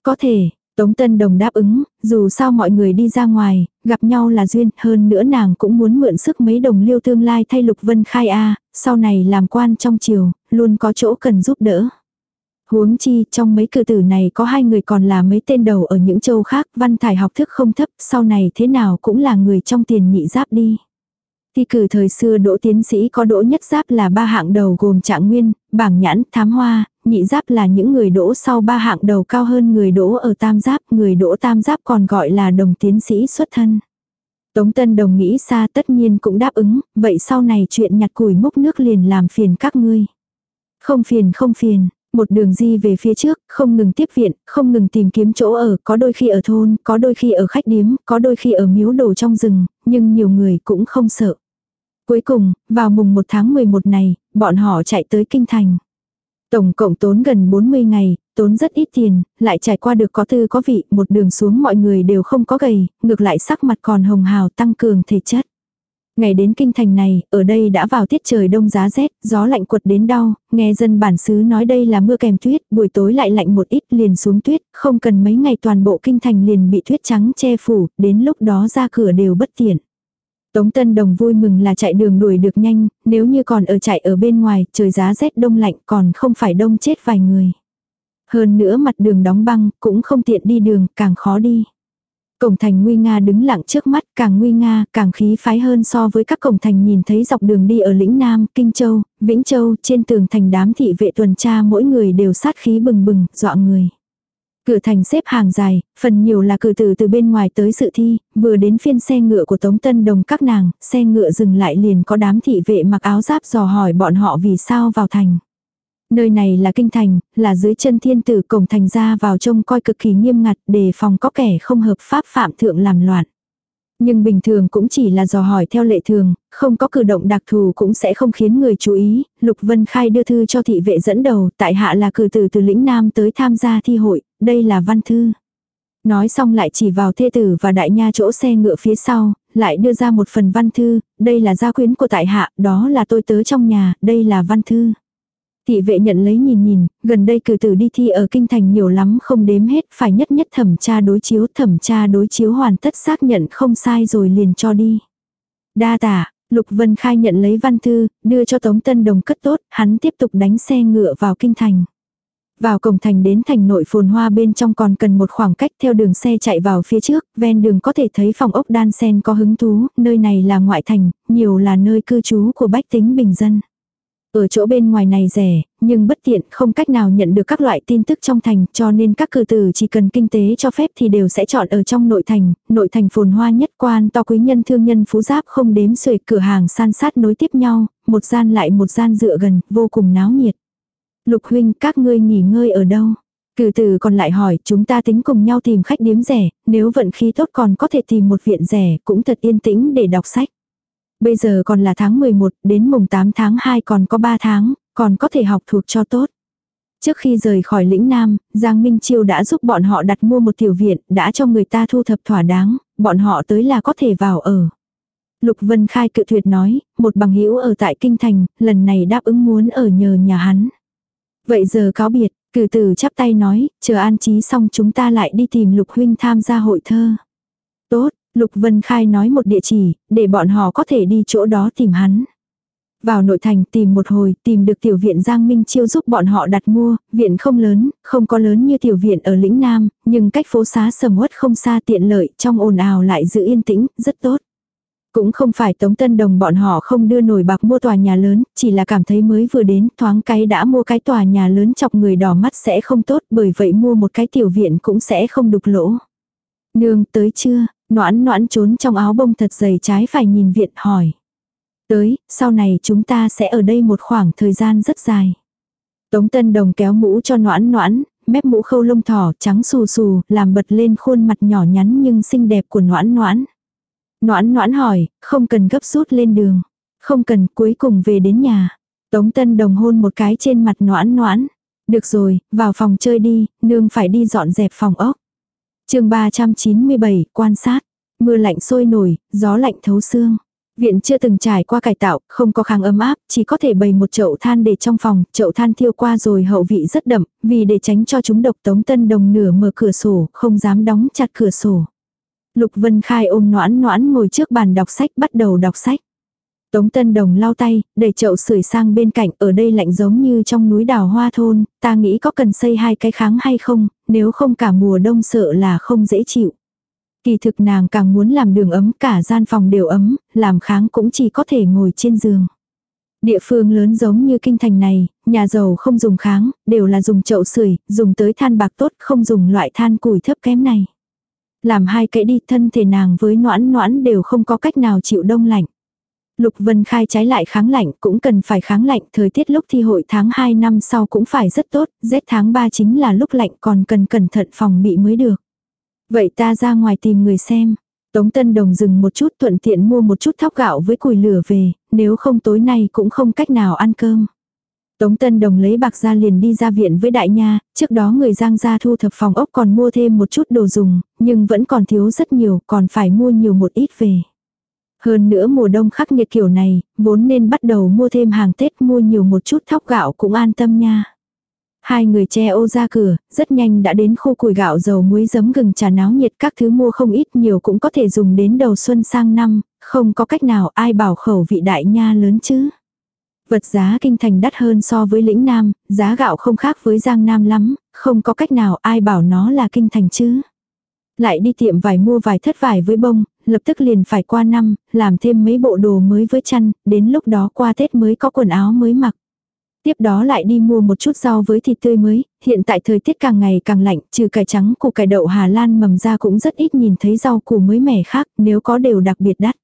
Có thể, Tống Tân Đồng đáp ứng, dù sao mọi người đi ra ngoài, gặp nhau là duyên, hơn nữa nàng cũng muốn mượn sức mấy đồng liêu tương lai thay Lục Vân Khai A, sau này làm quan trong triều, luôn có chỗ cần giúp đỡ. Huống chi, trong mấy cử tử này có hai người còn là mấy tên đầu ở những châu khác, văn thải học thức không thấp, sau này thế nào cũng là người trong tiền nhị giáp đi. Thi cử thời xưa đỗ tiến sĩ có đỗ nhất giáp là ba hạng đầu gồm trạng nguyên, bảng nhãn, thám hoa, nhị giáp là những người đỗ sau ba hạng đầu cao hơn người đỗ ở tam giáp, người đỗ tam giáp còn gọi là đồng tiến sĩ xuất thân. Tống Tân Đồng nghĩ xa tất nhiên cũng đáp ứng, vậy sau này chuyện nhặt củi múc nước liền làm phiền các ngươi. Không phiền không phiền, một đường di về phía trước, không ngừng tiếp viện, không ngừng tìm kiếm chỗ ở, có đôi khi ở thôn, có đôi khi ở khách điếm, có đôi khi ở miếu đồ trong rừng, nhưng nhiều người cũng không sợ. Cuối cùng, vào mùng 1 tháng 11 này, bọn họ chạy tới Kinh Thành. Tổng cộng tốn gần 40 ngày, tốn rất ít tiền, lại trải qua được có tư có vị, một đường xuống mọi người đều không có gầy, ngược lại sắc mặt còn hồng hào tăng cường thể chất. Ngày đến kinh thành này, ở đây đã vào tiết trời đông giá rét, gió lạnh quật đến đau, nghe dân bản xứ nói đây là mưa kèm tuyết, buổi tối lại lạnh một ít liền xuống tuyết, không cần mấy ngày toàn bộ kinh thành liền bị tuyết trắng che phủ, đến lúc đó ra cửa đều bất tiện. Tống Tân Đồng vui mừng là chạy đường đuổi được nhanh, nếu như còn ở chạy ở bên ngoài, trời giá rét đông lạnh còn không phải đông chết vài người. Hơn nữa mặt đường đóng băng, cũng không tiện đi đường, càng khó đi. Cổng thành nguy nga đứng lặng trước mắt, càng nguy nga, càng khí phái hơn so với các cổng thành nhìn thấy dọc đường đi ở lĩnh Nam, Kinh Châu, Vĩnh Châu, trên tường thành đám thị vệ tuần tra mỗi người đều sát khí bừng bừng, dọa người. Cửa thành xếp hàng dài, phần nhiều là cử tử từ bên ngoài tới sự thi, vừa đến phiên xe ngựa của Tống Tân Đồng các nàng, xe ngựa dừng lại liền có đám thị vệ mặc áo giáp dò hỏi bọn họ vì sao vào thành. Nơi này là kinh thành, là dưới chân thiên tử cổng thành ra vào trông coi cực kỳ nghiêm ngặt để phòng có kẻ không hợp pháp phạm thượng làm loạn. Nhưng bình thường cũng chỉ là dò hỏi theo lệ thường, không có cử động đặc thù cũng sẽ không khiến người chú ý. Lục Vân Khai đưa thư cho thị vệ dẫn đầu, tại hạ là cử tử từ lĩnh Nam tới tham gia thi hội, đây là văn thư. Nói xong lại chỉ vào thê tử và đại nha chỗ xe ngựa phía sau, lại đưa ra một phần văn thư, đây là gia quyến của tại hạ, đó là tôi tớ trong nhà, đây là văn thư. Thị vệ nhận lấy nhìn nhìn, gần đây cử tử đi thi ở kinh thành nhiều lắm không đếm hết, phải nhất nhất thẩm tra đối chiếu, thẩm tra đối chiếu hoàn tất xác nhận không sai rồi liền cho đi. Đa tả, Lục Vân Khai nhận lấy văn thư, đưa cho Tống Tân Đồng cất tốt, hắn tiếp tục đánh xe ngựa vào kinh thành. Vào cổng thành đến thành nội phồn hoa bên trong còn cần một khoảng cách theo đường xe chạy vào phía trước, ven đường có thể thấy phòng ốc đan sen có hứng thú, nơi này là ngoại thành, nhiều là nơi cư trú của bách tính bình dân. Ở chỗ bên ngoài này rẻ, nhưng bất tiện không cách nào nhận được các loại tin tức trong thành cho nên các cư tử chỉ cần kinh tế cho phép thì đều sẽ chọn ở trong nội thành, nội thành phồn hoa nhất quan to quý nhân thương nhân phú giáp không đếm xuể cửa hàng san sát nối tiếp nhau, một gian lại một gian dựa gần, vô cùng náo nhiệt. Lục huynh các ngươi nghỉ ngơi ở đâu? Cử tử còn lại hỏi chúng ta tính cùng nhau tìm khách điếm rẻ, nếu vận khí tốt còn có thể tìm một viện rẻ cũng thật yên tĩnh để đọc sách. Bây giờ còn là tháng 11, đến mùng 8 tháng 2 còn có 3 tháng, còn có thể học thuộc cho tốt. Trước khi rời khỏi lĩnh Nam, Giang Minh Chiêu đã giúp bọn họ đặt mua một tiểu viện, đã cho người ta thu thập thỏa đáng, bọn họ tới là có thể vào ở. Lục Vân Khai cự tuyệt nói, một bằng hữu ở tại Kinh Thành, lần này đáp ứng muốn ở nhờ nhà hắn. Vậy giờ cáo biệt, cử tử chắp tay nói, chờ an trí xong chúng ta lại đi tìm Lục Huynh tham gia hội thơ. Tốt, Lục Vân Khai nói một địa chỉ, để bọn họ có thể đi chỗ đó tìm hắn. Vào nội thành tìm một hồi, tìm được tiểu viện Giang Minh Chiêu giúp bọn họ đặt mua, viện không lớn, không có lớn như tiểu viện ở lĩnh Nam, nhưng cách phố xá sầm uất không xa tiện lợi, trong ồn ào lại giữ yên tĩnh, rất tốt. Cũng không phải Tống Tân Đồng bọn họ không đưa nổi bạc mua tòa nhà lớn, chỉ là cảm thấy mới vừa đến thoáng cái đã mua cái tòa nhà lớn chọc người đỏ mắt sẽ không tốt bởi vậy mua một cái tiểu viện cũng sẽ không đục lỗ. Nương tới chưa, noãn noãn trốn trong áo bông thật dày trái phải nhìn viện hỏi. Tới, sau này chúng ta sẽ ở đây một khoảng thời gian rất dài. Tống Tân Đồng kéo mũ cho noãn noãn, mép mũ khâu lông thỏ trắng xù xù, làm bật lên khuôn mặt nhỏ nhắn nhưng xinh đẹp của noãn noãn. Noãn noãn hỏi, không cần gấp rút lên đường. Không cần cuối cùng về đến nhà. Tống Tân Đồng hôn một cái trên mặt noãn noãn. Được rồi, vào phòng chơi đi, nương phải đi dọn dẹp phòng ốc chương 397, quan sát. Mưa lạnh sôi nổi, gió lạnh thấu xương. Viện chưa từng trải qua cải tạo, không có kháng ấm áp, chỉ có thể bày một chậu than để trong phòng, chậu than thiêu qua rồi hậu vị rất đậm, vì để tránh cho chúng độc tống tân đồng nửa mở cửa sổ, không dám đóng chặt cửa sổ. Lục Vân Khai ôm noãn noãn ngồi trước bàn đọc sách bắt đầu đọc sách. Tống Tân Đồng lau tay, đẩy chậu sưởi sang bên cạnh, ở đây lạnh giống như trong núi đào hoa thôn, ta nghĩ có cần xây hai cái kháng hay không, nếu không cả mùa đông sợ là không dễ chịu. Kỳ thực nàng càng muốn làm đường ấm cả gian phòng đều ấm, làm kháng cũng chỉ có thể ngồi trên giường. Địa phương lớn giống như kinh thành này, nhà giàu không dùng kháng, đều là dùng chậu sưởi, dùng tới than bạc tốt, không dùng loại than củi thấp kém này. Làm hai cái đi thân thể nàng với noãn noãn đều không có cách nào chịu đông lạnh. Lục Vân Khai trái lại kháng lạnh cũng cần phải kháng lạnh, thời tiết lúc thi hội tháng 2 năm sau cũng phải rất tốt, rét tháng 3 chính là lúc lạnh còn cần cẩn thận phòng bị mới được. Vậy ta ra ngoài tìm người xem. Tống Tân Đồng dừng một chút thuận tiện mua một chút thóc gạo với củi lửa về, nếu không tối nay cũng không cách nào ăn cơm. Tống Tân Đồng lấy bạc ra liền đi ra viện với đại nha, trước đó người giang gia thu thập phòng ốc còn mua thêm một chút đồ dùng, nhưng vẫn còn thiếu rất nhiều, còn phải mua nhiều một ít về. Hơn nữa mùa đông khắc nghiệt kiểu này, vốn nên bắt đầu mua thêm hàng Tết mua nhiều một chút thóc gạo cũng an tâm nha. Hai người che ô ra cửa, rất nhanh đã đến khu củi gạo dầu muối giấm gừng trà náo nhiệt các thứ mua không ít nhiều cũng có thể dùng đến đầu xuân sang năm, không có cách nào ai bảo khẩu vị đại nha lớn chứ. Vật giá kinh thành đắt hơn so với lĩnh Nam, giá gạo không khác với Giang Nam lắm, không có cách nào ai bảo nó là kinh thành chứ. Lại đi tiệm vải mua vài thất vải với bông, lập tức liền phải qua năm, làm thêm mấy bộ đồ mới với chăn, đến lúc đó qua Tết mới có quần áo mới mặc. Tiếp đó lại đi mua một chút rau với thịt tươi mới, hiện tại thời tiết càng ngày càng lạnh, trừ cải trắng củ cải đậu Hà Lan mầm ra cũng rất ít nhìn thấy rau củ mới mẻ khác, nếu có đều đặc biệt đắt.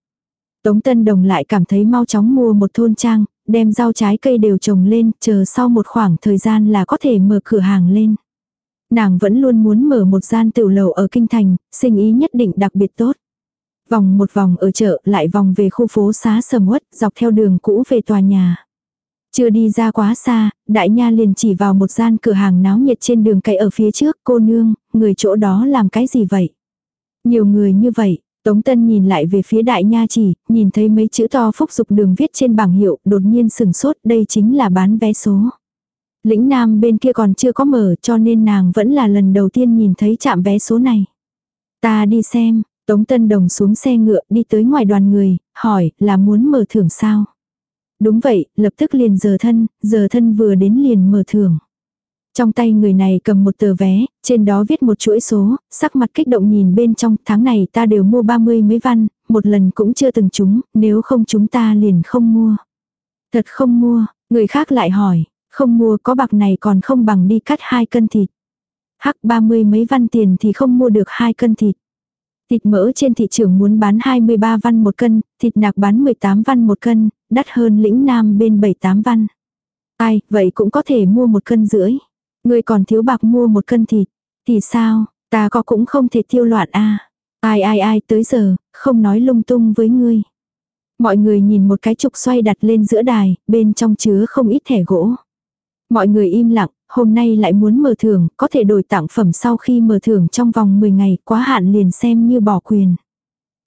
Tống Tân Đồng lại cảm thấy mau chóng mua một thôn trang, đem rau trái cây đều trồng lên, chờ sau một khoảng thời gian là có thể mở cửa hàng lên. Nàng vẫn luôn muốn mở một gian tiểu lầu ở Kinh Thành, sinh ý nhất định đặc biệt tốt. Vòng một vòng ở chợ, lại vòng về khu phố xá sầm uất, dọc theo đường cũ về tòa nhà. Chưa đi ra quá xa, đại nha liền chỉ vào một gian cửa hàng náo nhiệt trên đường cậy ở phía trước, cô nương, người chỗ đó làm cái gì vậy? Nhiều người như vậy, Tống Tân nhìn lại về phía đại nha chỉ, nhìn thấy mấy chữ to phúc dục đường viết trên bảng hiệu, đột nhiên sừng sốt, đây chính là bán vé số. Lĩnh Nam bên kia còn chưa có mở cho nên nàng vẫn là lần đầu tiên nhìn thấy chạm vé số này. Ta đi xem, Tống Tân Đồng xuống xe ngựa đi tới ngoài đoàn người, hỏi là muốn mở thưởng sao? Đúng vậy, lập tức liền giờ thân, giờ thân vừa đến liền mở thưởng. Trong tay người này cầm một tờ vé, trên đó viết một chuỗi số, sắc mặt kích động nhìn bên trong, tháng này ta đều mua 30 mấy văn, một lần cũng chưa từng trúng, nếu không chúng ta liền không mua. Thật không mua, người khác lại hỏi, không mua có bạc này còn không bằng đi cắt hai cân thịt. Hắc 30 mấy văn tiền thì không mua được hai cân thịt. Thịt mỡ trên thị trường muốn bán 23 văn một cân, thịt nạc bán 18 văn một cân, đắt hơn lĩnh nam bên 78 văn. Ai, vậy cũng có thể mua một cân rưỡi. Người còn thiếu bạc mua một cân thịt. Thì sao, ta có cũng không thể tiêu loạn a Ai ai ai tới giờ, không nói lung tung với ngươi. Mọi người nhìn một cái trục xoay đặt lên giữa đài, bên trong chứa không ít thẻ gỗ. Mọi người im lặng, hôm nay lại muốn mở thưởng, có thể đổi tặng phẩm sau khi mở thưởng trong vòng 10 ngày, quá hạn liền xem như bỏ quyền.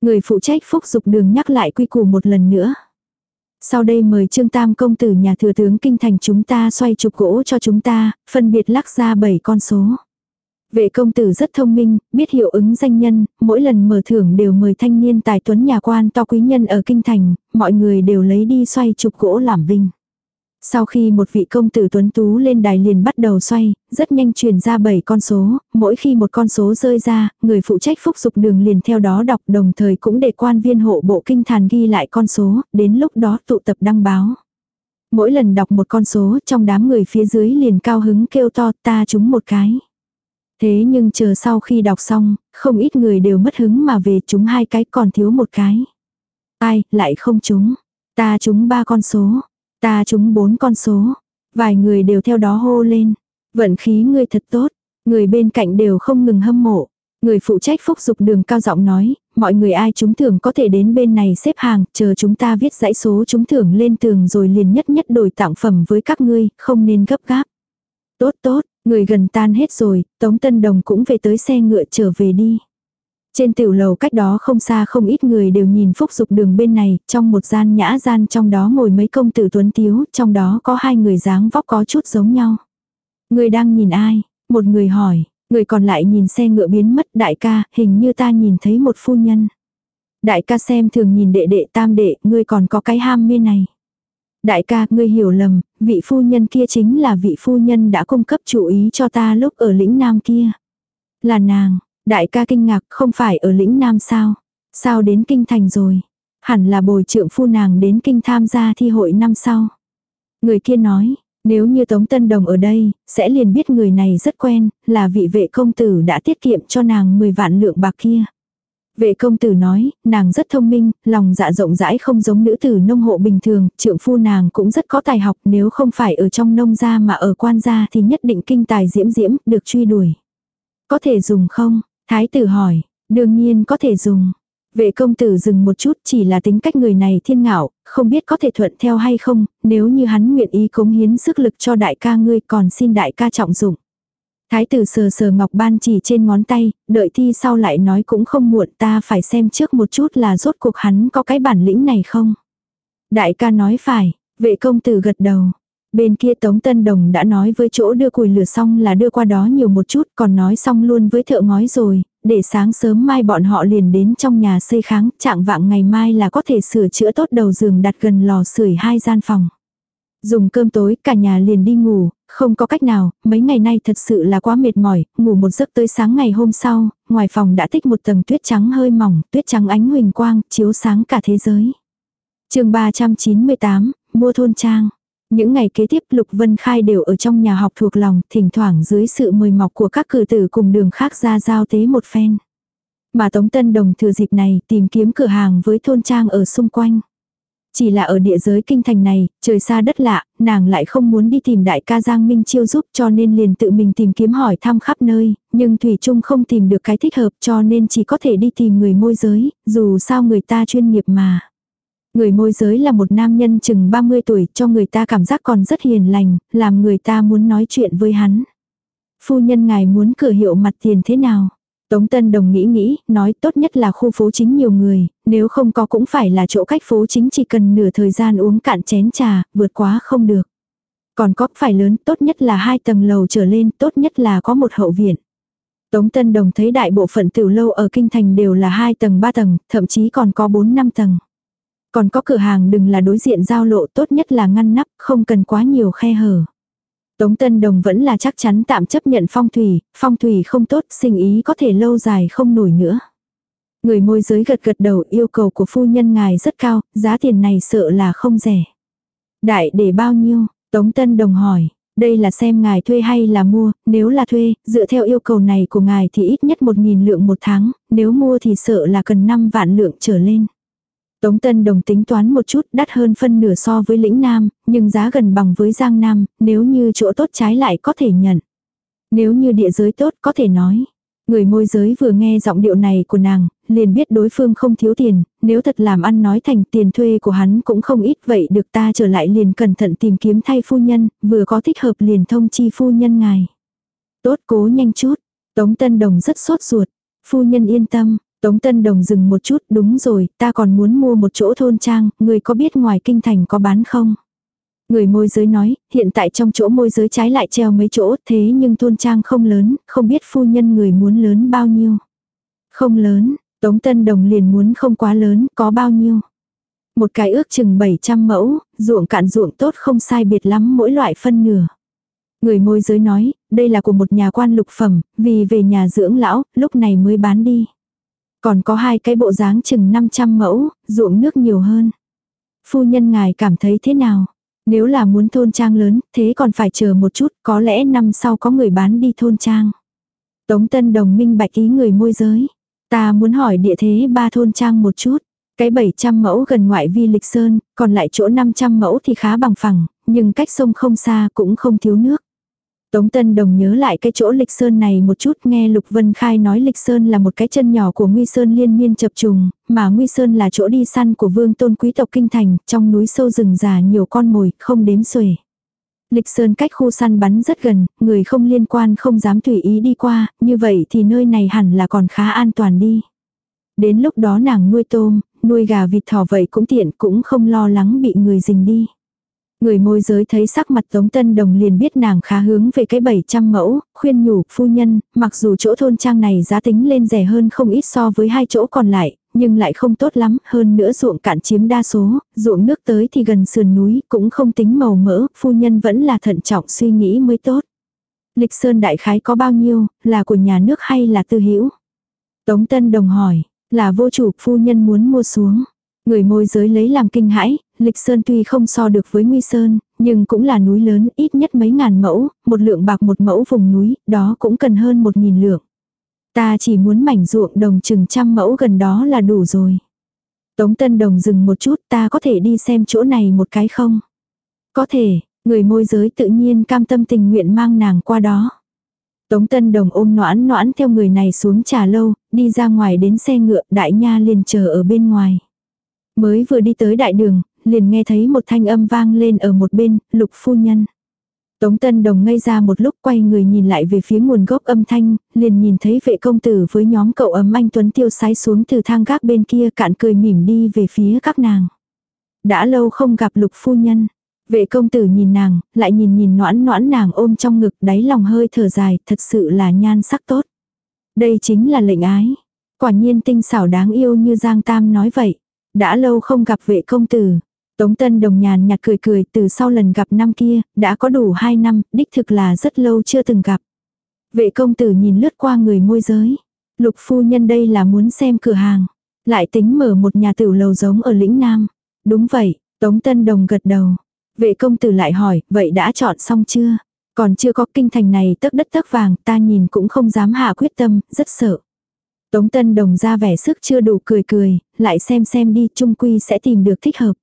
Người phụ trách phúc dục đường nhắc lại quy củ một lần nữa. Sau đây mời Trương Tam công tử nhà thừa tướng kinh thành chúng ta xoay trục gỗ cho chúng ta, phân biệt lắc ra 7 con số. Vệ công tử rất thông minh, biết hiệu ứng danh nhân, mỗi lần mở thưởng đều mời thanh niên tài tuấn nhà quan to quý nhân ở kinh thành, mọi người đều lấy đi xoay trục gỗ làm vinh. Sau khi một vị công tử tuấn tú lên đài liền bắt đầu xoay, rất nhanh truyền ra 7 con số, mỗi khi một con số rơi ra, người phụ trách phúc dục đường liền theo đó đọc đồng thời cũng để quan viên hộ bộ kinh thàn ghi lại con số, đến lúc đó tụ tập đăng báo. Mỗi lần đọc một con số trong đám người phía dưới liền cao hứng kêu to ta trúng một cái. Thế nhưng chờ sau khi đọc xong, không ít người đều mất hứng mà về chúng hai cái còn thiếu một cái. Ai, lại không trúng. Ta trúng ba con số. Ta trúng bốn con số. Vài người đều theo đó hô lên. Vận khí ngươi thật tốt. Người bên cạnh đều không ngừng hâm mộ. Người phụ trách phúc dục đường cao giọng nói, mọi người ai trúng thưởng có thể đến bên này xếp hàng, chờ chúng ta viết dãy số trúng thưởng lên tường rồi liền nhất nhất đổi tặng phẩm với các ngươi, không nên gấp gáp. Tốt tốt, người gần tan hết rồi, Tống Tân Đồng cũng về tới xe ngựa trở về đi. Trên tiểu lầu cách đó không xa không ít người đều nhìn phúc dục đường bên này, trong một gian nhã gian trong đó ngồi mấy công tử tuấn tiếu, trong đó có hai người dáng vóc có chút giống nhau. Người đang nhìn ai? Một người hỏi, người còn lại nhìn xe ngựa biến mất đại ca, hình như ta nhìn thấy một phu nhân. Đại ca xem thường nhìn đệ đệ tam đệ, ngươi còn có cái ham mê này. Đại ca, ngươi hiểu lầm, vị phu nhân kia chính là vị phu nhân đã cung cấp chủ ý cho ta lúc ở lĩnh nam kia. Là nàng, Đại ca kinh ngạc không phải ở lĩnh Nam sao? Sao đến kinh thành rồi? Hẳn là bồi trưởng phu nàng đến kinh tham gia thi hội năm sau. Người kia nói, nếu như Tống Tân Đồng ở đây, sẽ liền biết người này rất quen, là vị vệ công tử đã tiết kiệm cho nàng 10 vạn lượng bạc kia. Vệ công tử nói, nàng rất thông minh, lòng dạ rộng rãi không giống nữ tử nông hộ bình thường, trượng phu nàng cũng rất có tài học nếu không phải ở trong nông gia mà ở quan gia thì nhất định kinh tài diễm diễm, được truy đuổi. Có thể dùng không? Thái tử hỏi, đương nhiên có thể dùng. Vệ công tử dừng một chút chỉ là tính cách người này thiên ngạo, không biết có thể thuận theo hay không, nếu như hắn nguyện ý cống hiến sức lực cho đại ca ngươi còn xin đại ca trọng dụng. Thái tử sờ sờ ngọc ban chỉ trên ngón tay, đợi thi sau lại nói cũng không muộn ta phải xem trước một chút là rốt cuộc hắn có cái bản lĩnh này không. Đại ca nói phải, vệ công tử gật đầu, Bên kia Tống Tân Đồng đã nói với chỗ đưa củi lửa xong là đưa qua đó nhiều một chút còn nói xong luôn với thợ ngói rồi, để sáng sớm mai bọn họ liền đến trong nhà xây kháng, trạng vạng ngày mai là có thể sửa chữa tốt đầu giường đặt gần lò sưởi hai gian phòng. Dùng cơm tối cả nhà liền đi ngủ, không có cách nào, mấy ngày nay thật sự là quá mệt mỏi, ngủ một giấc tới sáng ngày hôm sau, ngoài phòng đã tích một tầng tuyết trắng hơi mỏng, tuyết trắng ánh huỳnh quang, chiếu sáng cả thế giới. chương 398, mua thôn trang. Những ngày kế tiếp Lục Vân Khai đều ở trong nhà học thuộc lòng, thỉnh thoảng dưới sự mời mọc của các cử tử cùng đường khác ra giao tế một phen. Mà Tống Tân Đồng thừa dịp này tìm kiếm cửa hàng với thôn trang ở xung quanh. Chỉ là ở địa giới kinh thành này, trời xa đất lạ, nàng lại không muốn đi tìm đại ca Giang Minh Chiêu giúp cho nên liền tự mình tìm kiếm hỏi thăm khắp nơi, nhưng Thủy Trung không tìm được cái thích hợp cho nên chỉ có thể đi tìm người môi giới, dù sao người ta chuyên nghiệp mà. Người môi giới là một nam nhân chừng 30 tuổi cho người ta cảm giác còn rất hiền lành, làm người ta muốn nói chuyện với hắn. Phu nhân ngài muốn cửa hiệu mặt tiền thế nào? Tống Tân Đồng nghĩ nghĩ, nói tốt nhất là khu phố chính nhiều người, nếu không có cũng phải là chỗ cách phố chính chỉ cần nửa thời gian uống cạn chén trà, vượt quá không được. Còn có phải lớn, tốt nhất là hai tầng lầu trở lên, tốt nhất là có một hậu viện. Tống Tân Đồng thấy đại bộ phận tiểu lâu ở Kinh Thành đều là hai tầng ba tầng, thậm chí còn có 4-5 tầng. Còn có cửa hàng đừng là đối diện giao lộ tốt nhất là ngăn nắp, không cần quá nhiều khe hở. Tống Tân Đồng vẫn là chắc chắn tạm chấp nhận phong thủy, phong thủy không tốt, sinh ý có thể lâu dài không nổi nữa. Người môi giới gật gật đầu yêu cầu của phu nhân ngài rất cao, giá tiền này sợ là không rẻ. Đại để bao nhiêu? Tống Tân Đồng hỏi. Đây là xem ngài thuê hay là mua, nếu là thuê, dựa theo yêu cầu này của ngài thì ít nhất một nghìn lượng một tháng, nếu mua thì sợ là cần 5 vạn lượng trở lên. Tống Tân Đồng tính toán một chút đắt hơn phân nửa so với lĩnh Nam, nhưng giá gần bằng với Giang Nam, nếu như chỗ tốt trái lại có thể nhận. Nếu như địa giới tốt có thể nói. Người môi giới vừa nghe giọng điệu này của nàng, liền biết đối phương không thiếu tiền, nếu thật làm ăn nói thành tiền thuê của hắn cũng không ít vậy được ta trở lại liền cẩn thận tìm kiếm thay phu nhân, vừa có thích hợp liền thông chi phu nhân ngài. Tốt cố nhanh chút, Tống Tân Đồng rất sốt ruột, phu nhân yên tâm, Tống Tân Đồng dừng một chút, đúng rồi, ta còn muốn mua một chỗ thôn trang, người có biết ngoài kinh thành có bán không? Người môi giới nói, hiện tại trong chỗ môi giới trái lại treo mấy chỗ, thế nhưng thôn trang không lớn, không biết phu nhân người muốn lớn bao nhiêu. Không lớn, Tống Tân Đồng liền muốn không quá lớn, có bao nhiêu. Một cái ước chừng 700 mẫu, ruộng cạn ruộng tốt không sai biệt lắm mỗi loại phân nửa. Người môi giới nói, đây là của một nhà quan lục phẩm, vì về nhà dưỡng lão, lúc này mới bán đi. Còn có hai cái bộ dáng chừng 500 mẫu, ruộng nước nhiều hơn. Phu nhân ngài cảm thấy thế nào? Nếu là muốn thôn trang lớn, thế còn phải chờ một chút, có lẽ năm sau có người bán đi thôn trang. Tống Tân Đồng minh bạch ý người môi giới. Ta muốn hỏi địa thế ba thôn trang một chút. Cái 700 mẫu gần ngoại vi lịch sơn, còn lại chỗ 500 mẫu thì khá bằng phẳng, nhưng cách sông không xa cũng không thiếu nước. Tống Tân Đồng nhớ lại cái chỗ Lịch Sơn này một chút nghe Lục Vân Khai nói Lịch Sơn là một cái chân nhỏ của Nguy Sơn liên miên chập trùng, mà Nguy Sơn là chỗ đi săn của vương tôn quý tộc kinh thành, trong núi sâu rừng già nhiều con mồi, không đếm xuể. Lịch Sơn cách khu săn bắn rất gần, người không liên quan không dám tùy ý đi qua, như vậy thì nơi này hẳn là còn khá an toàn đi. Đến lúc đó nàng nuôi tôm, nuôi gà vịt thỏ vậy cũng tiện cũng không lo lắng bị người rình đi. Người môi giới thấy sắc mặt Tống Tân Đồng liền biết nàng khá hướng về cái 700 mẫu, khuyên nhủ, phu nhân, mặc dù chỗ thôn trang này giá tính lên rẻ hơn không ít so với hai chỗ còn lại, nhưng lại không tốt lắm, hơn nữa ruộng cạn chiếm đa số, ruộng nước tới thì gần sườn núi, cũng không tính màu mỡ, phu nhân vẫn là thận trọng suy nghĩ mới tốt. Lịch Sơn đại khái có bao nhiêu, là của nhà nước hay là tư hữu? Tống Tân Đồng hỏi, là vô chủ phu nhân muốn mua xuống. Người môi giới lấy làm kinh hãi, Lịch Sơn tuy không so được với Nguy Sơn, nhưng cũng là núi lớn, ít nhất mấy ngàn mẫu, một lượng bạc một mẫu vùng núi, đó cũng cần hơn một nghìn lượng. Ta chỉ muốn mảnh ruộng đồng chừng trăm mẫu gần đó là đủ rồi. Tống Tân Đồng dừng một chút, ta có thể đi xem chỗ này một cái không? Có thể, người môi giới tự nhiên cam tâm tình nguyện mang nàng qua đó. Tống Tân Đồng ôm noãn noãn theo người này xuống trà lâu, đi ra ngoài đến xe ngựa, đại nha liền chờ ở bên ngoài. Mới vừa đi tới đại đường, liền nghe thấy một thanh âm vang lên ở một bên, lục phu nhân. Tống Tân Đồng ngây ra một lúc quay người nhìn lại về phía nguồn gốc âm thanh, liền nhìn thấy vệ công tử với nhóm cậu ấm anh Tuấn tiêu sái xuống từ thang gác bên kia cạn cười mỉm đi về phía các nàng. Đã lâu không gặp lục phu nhân. Vệ công tử nhìn nàng, lại nhìn nhìn noãn noãn nàng ôm trong ngực đáy lòng hơi thở dài, thật sự là nhan sắc tốt. Đây chính là lệnh ái. Quả nhiên tinh xảo đáng yêu như Giang Tam nói vậy. Đã lâu không gặp vệ công tử. Tống Tân Đồng nhàn nhạt cười cười từ sau lần gặp năm kia, đã có đủ 2 năm, đích thực là rất lâu chưa từng gặp. Vệ công tử nhìn lướt qua người môi giới. Lục phu nhân đây là muốn xem cửa hàng. Lại tính mở một nhà tử lầu giống ở lĩnh Nam. Đúng vậy, Tống Tân Đồng gật đầu. Vệ công tử lại hỏi, vậy đã chọn xong chưa? Còn chưa có kinh thành này tấc đất tấc vàng, ta nhìn cũng không dám hạ quyết tâm, rất sợ. Tống Tân Đồng ra vẻ sức chưa đủ cười cười, lại xem xem đi, trung quy sẽ tìm được thích hợp.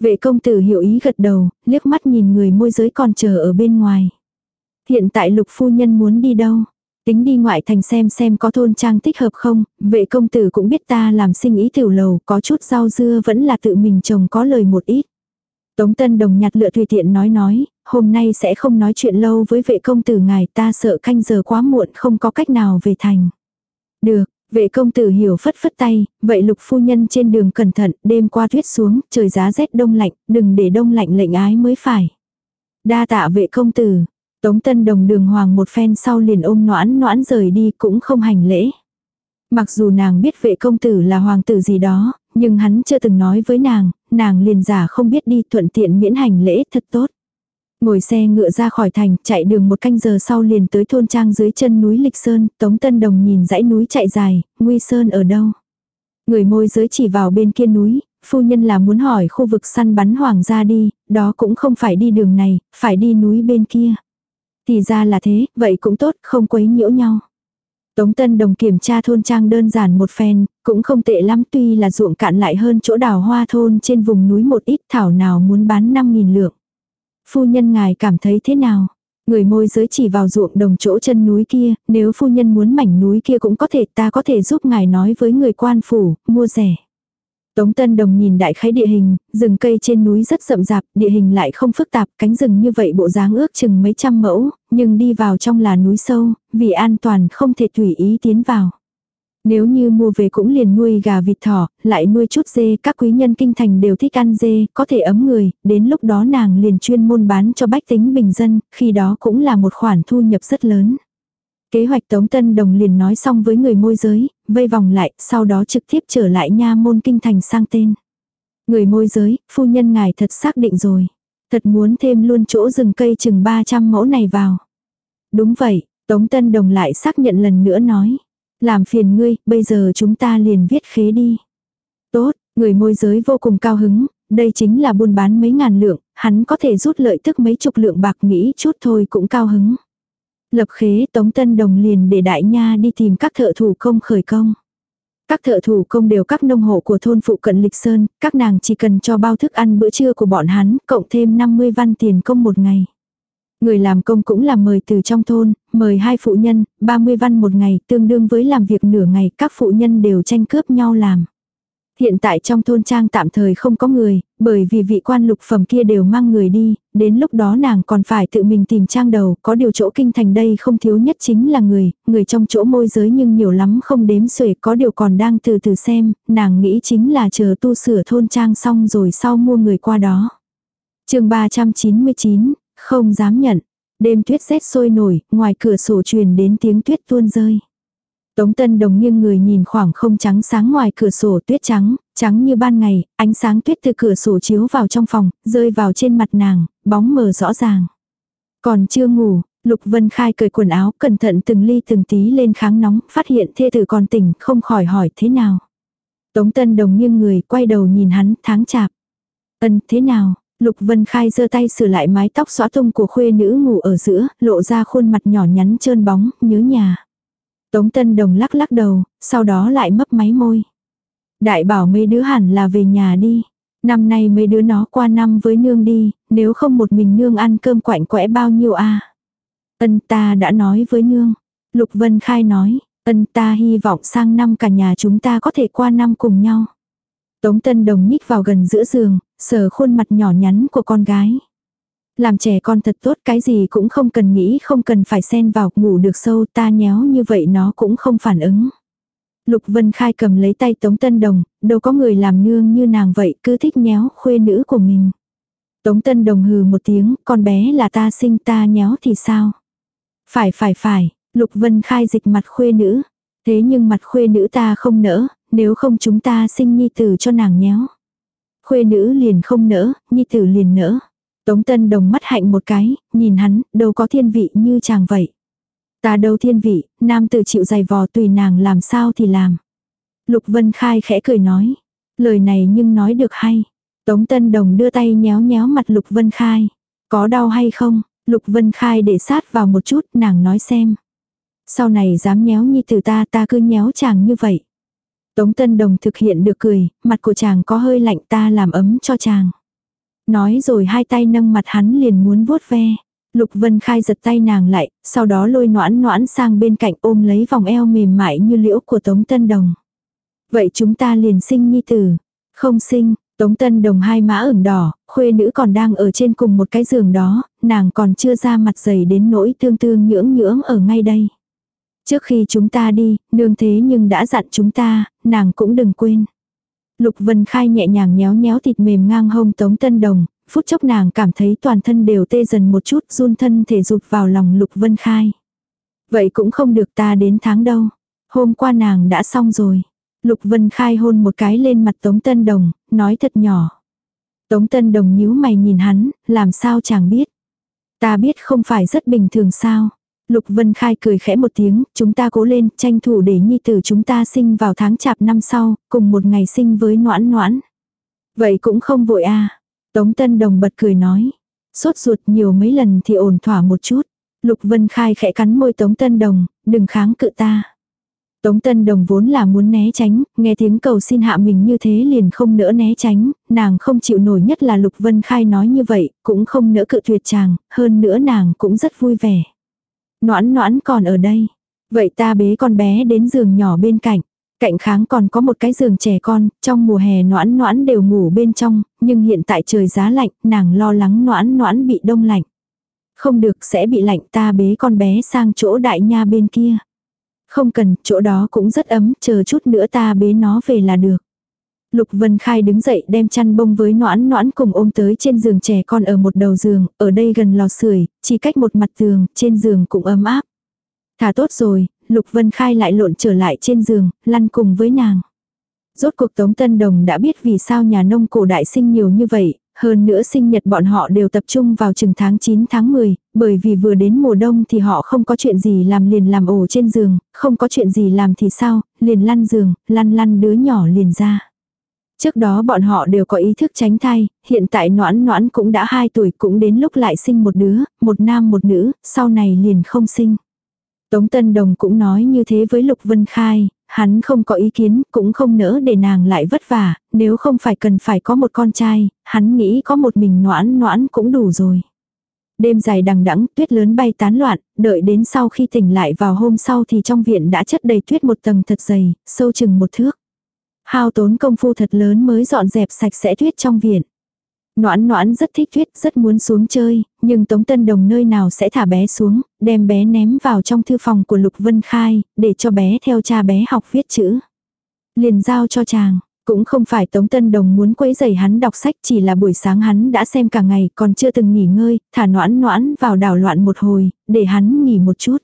Vệ công tử hiểu ý gật đầu, liếc mắt nhìn người môi giới còn chờ ở bên ngoài. Hiện tại lục phu nhân muốn đi đâu? Tính đi ngoại thành xem xem có thôn trang thích hợp không, vệ công tử cũng biết ta làm sinh ý tiểu lầu, có chút rau dưa vẫn là tự mình trồng có lời một ít. Tống Tân Đồng nhặt lựa tùy tiện nói nói, hôm nay sẽ không nói chuyện lâu với vệ công tử ngài ta sợ canh giờ quá muộn không có cách nào về thành. Được, Vệ công tử hiểu phất phất tay, vậy lục phu nhân trên đường cẩn thận, đêm qua tuyết xuống, trời giá rét đông lạnh, đừng để đông lạnh lệnh ái mới phải. Đa tạ vệ công tử. Tống Tân Đồng đường hoàng một phen sau liền ôm noãn noãn rời đi cũng không hành lễ. Mặc dù nàng biết vệ công tử là hoàng tử gì đó, nhưng hắn chưa từng nói với nàng, nàng liền giả không biết đi thuận tiện miễn hành lễ thật tốt. Ngồi xe ngựa ra khỏi thành, chạy đường một canh giờ sau liền tới thôn trang dưới chân núi Lịch Sơn, Tống Tân Đồng nhìn dãy núi chạy dài, Nguy Sơn ở đâu. Người môi giới chỉ vào bên kia núi, phu nhân là muốn hỏi khu vực săn bắn hoàng gia đi, đó cũng không phải đi đường này, phải đi núi bên kia. Thì ra là thế, vậy cũng tốt, không quấy nhiễu nhau. Tống Tân Đồng kiểm tra thôn trang đơn giản một phen, cũng không tệ lắm tuy là ruộng cạn lại hơn chỗ đào hoa thôn trên vùng núi một ít thảo nào muốn bán 5.000 lượng. Phu nhân ngài cảm thấy thế nào? Người môi giới chỉ vào ruộng đồng chỗ chân núi kia, nếu phu nhân muốn mảnh núi kia cũng có thể ta có thể giúp ngài nói với người quan phủ, mua rẻ. Tống Tân Đồng nhìn đại khái địa hình, rừng cây trên núi rất rậm rạp, địa hình lại không phức tạp, cánh rừng như vậy bộ dáng ước chừng mấy trăm mẫu, nhưng đi vào trong là núi sâu, vì an toàn không thể tùy ý tiến vào. Nếu như mua về cũng liền nuôi gà vịt thỏ, lại nuôi chút dê, các quý nhân kinh thành đều thích ăn dê, có thể ấm người, đến lúc đó nàng liền chuyên môn bán cho bách tính bình dân, khi đó cũng là một khoản thu nhập rất lớn. Kế hoạch Tống Tân Đồng liền nói xong với người môi giới, vây vòng lại, sau đó trực tiếp trở lại nha môn kinh thành sang tên. Người môi giới, phu nhân ngài thật xác định rồi. Thật muốn thêm luôn chỗ rừng cây chừng 300 mẫu này vào. Đúng vậy, Tống Tân Đồng lại xác nhận lần nữa nói. Làm phiền ngươi, bây giờ chúng ta liền viết khế đi. Tốt, người môi giới vô cùng cao hứng, đây chính là buôn bán mấy ngàn lượng, hắn có thể rút lợi tức mấy chục lượng bạc nghĩ chút thôi cũng cao hứng. Lập khế Tống Tân Đồng liền để đại nha đi tìm các thợ thủ công khởi công. Các thợ thủ công đều các nông hộ của thôn phụ cận Lịch Sơn, các nàng chỉ cần cho bao thức ăn bữa trưa của bọn hắn, cộng thêm 50 văn tiền công một ngày. Người làm công cũng là mời từ trong thôn, mời hai phụ nhân, 30 văn một ngày, tương đương với làm việc nửa ngày, các phụ nhân đều tranh cướp nhau làm. Hiện tại trong thôn trang tạm thời không có người, bởi vì vị quan lục phẩm kia đều mang người đi, đến lúc đó nàng còn phải tự mình tìm trang đầu, có điều chỗ kinh thành đây không thiếu nhất chính là người, người trong chỗ môi giới nhưng nhiều lắm không đếm xuể, có điều còn đang từ từ xem, nàng nghĩ chính là chờ tu sửa thôn trang xong rồi sau mua người qua đó. chương 399, không dám nhận. Đêm tuyết rét sôi nổi, ngoài cửa sổ truyền đến tiếng tuyết tuôn rơi. Tống Tân Đồng nghiêng người nhìn khoảng không trắng sáng ngoài cửa sổ tuyết trắng, trắng như ban ngày, ánh sáng tuyết từ cửa sổ chiếu vào trong phòng, rơi vào trên mặt nàng, bóng mờ rõ ràng. Còn chưa ngủ, Lục Vân Khai cởi quần áo, cẩn thận từng ly từng tí lên kháng nóng, phát hiện thê tử còn tỉnh, không khỏi hỏi thế nào. Tống Tân Đồng nghiêng người, quay đầu nhìn hắn, tháng chạp. Ân, thế nào? Lục Vân Khai giơ tay sửa lại mái tóc xõa tung của khuê nữ ngủ ở giữa, lộ ra khuôn mặt nhỏ nhắn trơn bóng, nhớ nhà. Tống Tân Đồng lắc lắc đầu, sau đó lại mấp máy môi. Đại bảo mấy đứa hẳn là về nhà đi. Năm nay mấy đứa nó qua năm với nương đi, nếu không một mình nương ăn cơm quạnh quẽ bao nhiêu a Ân ta đã nói với nương. Lục Vân Khai nói, ân ta hy vọng sang năm cả nhà chúng ta có thể qua năm cùng nhau. Tống Tân Đồng nhích vào gần giữa giường, sờ khuôn mặt nhỏ nhắn của con gái. Làm trẻ con thật tốt cái gì cũng không cần nghĩ không cần phải xen vào ngủ được sâu ta nhéo như vậy nó cũng không phản ứng. Lục Vân Khai cầm lấy tay Tống Tân Đồng, đâu có người làm nương như nàng vậy cứ thích nhéo khuê nữ của mình. Tống Tân Đồng hừ một tiếng, con bé là ta sinh ta nhéo thì sao? Phải phải phải, Lục Vân Khai dịch mặt khuê nữ. Thế nhưng mặt khuê nữ ta không nỡ, nếu không chúng ta sinh nhi tử cho nàng nhéo. Khuê nữ liền không nỡ, nhi tử liền nỡ. Tống Tân Đồng mắt hạnh một cái, nhìn hắn, đâu có thiên vị như chàng vậy. Ta đâu thiên vị, nam tử chịu dày vò tùy nàng làm sao thì làm. Lục Vân Khai khẽ cười nói. Lời này nhưng nói được hay. Tống Tân Đồng đưa tay nhéo nhéo mặt Lục Vân Khai. Có đau hay không? Lục Vân Khai để sát vào một chút, nàng nói xem. Sau này dám nhéo như từ ta ta cứ nhéo chàng như vậy. Tống Tân Đồng thực hiện được cười, mặt của chàng có hơi lạnh ta làm ấm cho chàng. Nói rồi hai tay nâng mặt hắn liền muốn vuốt ve. Lục Vân Khai giật tay nàng lại, sau đó lôi noãn noãn sang bên cạnh ôm lấy vòng eo mềm mại như liễu của Tống Tân Đồng. Vậy chúng ta liền sinh nhi tử. Không sinh, Tống Tân Đồng hai má ửng đỏ, khuê nữ còn đang ở trên cùng một cái giường đó, nàng còn chưa ra mặt dày đến nỗi tương tương nhưỡng nhưỡng ở ngay đây. Trước khi chúng ta đi, nương thế nhưng đã dặn chúng ta, nàng cũng đừng quên. Lục Vân Khai nhẹ nhàng nhéo nhéo thịt mềm ngang hông Tống Tân Đồng, phút chốc nàng cảm thấy toàn thân đều tê dần một chút run thân thể rụt vào lòng Lục Vân Khai. Vậy cũng không được ta đến tháng đâu. Hôm qua nàng đã xong rồi. Lục Vân Khai hôn một cái lên mặt Tống Tân Đồng, nói thật nhỏ. Tống Tân Đồng nhíu mày nhìn hắn, làm sao chàng biết. Ta biết không phải rất bình thường sao. Lục Vân Khai cười khẽ một tiếng, chúng ta cố lên, tranh thủ để nhi tử chúng ta sinh vào tháng chạp năm sau, cùng một ngày sinh với noãn noãn. Vậy cũng không vội à. Tống Tân Đồng bật cười nói. Sốt ruột nhiều mấy lần thì ổn thỏa một chút. Lục Vân Khai khẽ cắn môi Tống Tân Đồng, đừng kháng cự ta. Tống Tân Đồng vốn là muốn né tránh, nghe tiếng cầu xin hạ mình như thế liền không nỡ né tránh, nàng không chịu nổi nhất là Lục Vân Khai nói như vậy, cũng không nỡ cự tuyệt chàng, hơn nữa nàng cũng rất vui vẻ. Noãn noãn còn ở đây. Vậy ta bế con bé đến giường nhỏ bên cạnh. Cạnh kháng còn có một cái giường trẻ con, trong mùa hè noãn noãn đều ngủ bên trong, nhưng hiện tại trời giá lạnh, nàng lo lắng noãn noãn bị đông lạnh. Không được sẽ bị lạnh ta bế con bé sang chỗ đại nha bên kia. Không cần, chỗ đó cũng rất ấm, chờ chút nữa ta bế nó về là được. Lục Vân Khai đứng dậy đem chăn bông với noãn noãn cùng ôm tới trên giường trẻ con ở một đầu giường, ở đây gần lò sưởi, chỉ cách một mặt giường, trên giường cũng ấm áp. Thả tốt rồi, Lục Vân Khai lại lộn trở lại trên giường, lăn cùng với nàng. Rốt cuộc Tống Tân Đồng đã biết vì sao nhà nông cổ đại sinh nhiều như vậy, hơn nữa sinh nhật bọn họ đều tập trung vào chừng tháng 9 tháng 10, bởi vì vừa đến mùa đông thì họ không có chuyện gì làm liền làm ổ trên giường, không có chuyện gì làm thì sao, liền lăn giường, lăn lăn đứa nhỏ liền ra. Trước đó bọn họ đều có ý thức tránh thai, hiện tại noãn noãn cũng đã 2 tuổi cũng đến lúc lại sinh một đứa, một nam một nữ, sau này liền không sinh. Tống Tân Đồng cũng nói như thế với Lục Vân Khai, hắn không có ý kiến, cũng không nỡ để nàng lại vất vả, nếu không phải cần phải có một con trai, hắn nghĩ có một mình noãn noãn cũng đủ rồi. Đêm dài đằng đẵng, tuyết lớn bay tán loạn, đợi đến sau khi tỉnh lại vào hôm sau thì trong viện đã chất đầy tuyết một tầng thật dày, sâu chừng một thước. Hao tốn công phu thật lớn mới dọn dẹp sạch sẽ tuyết trong viện. Noãn noãn rất thích tuyết, rất muốn xuống chơi, nhưng Tống Tân Đồng nơi nào sẽ thả bé xuống, đem bé ném vào trong thư phòng của Lục Vân Khai, để cho bé theo cha bé học viết chữ. Liền giao cho chàng, cũng không phải Tống Tân Đồng muốn quấy giày hắn đọc sách chỉ là buổi sáng hắn đã xem cả ngày còn chưa từng nghỉ ngơi, thả noãn noãn vào đảo loạn một hồi, để hắn nghỉ một chút.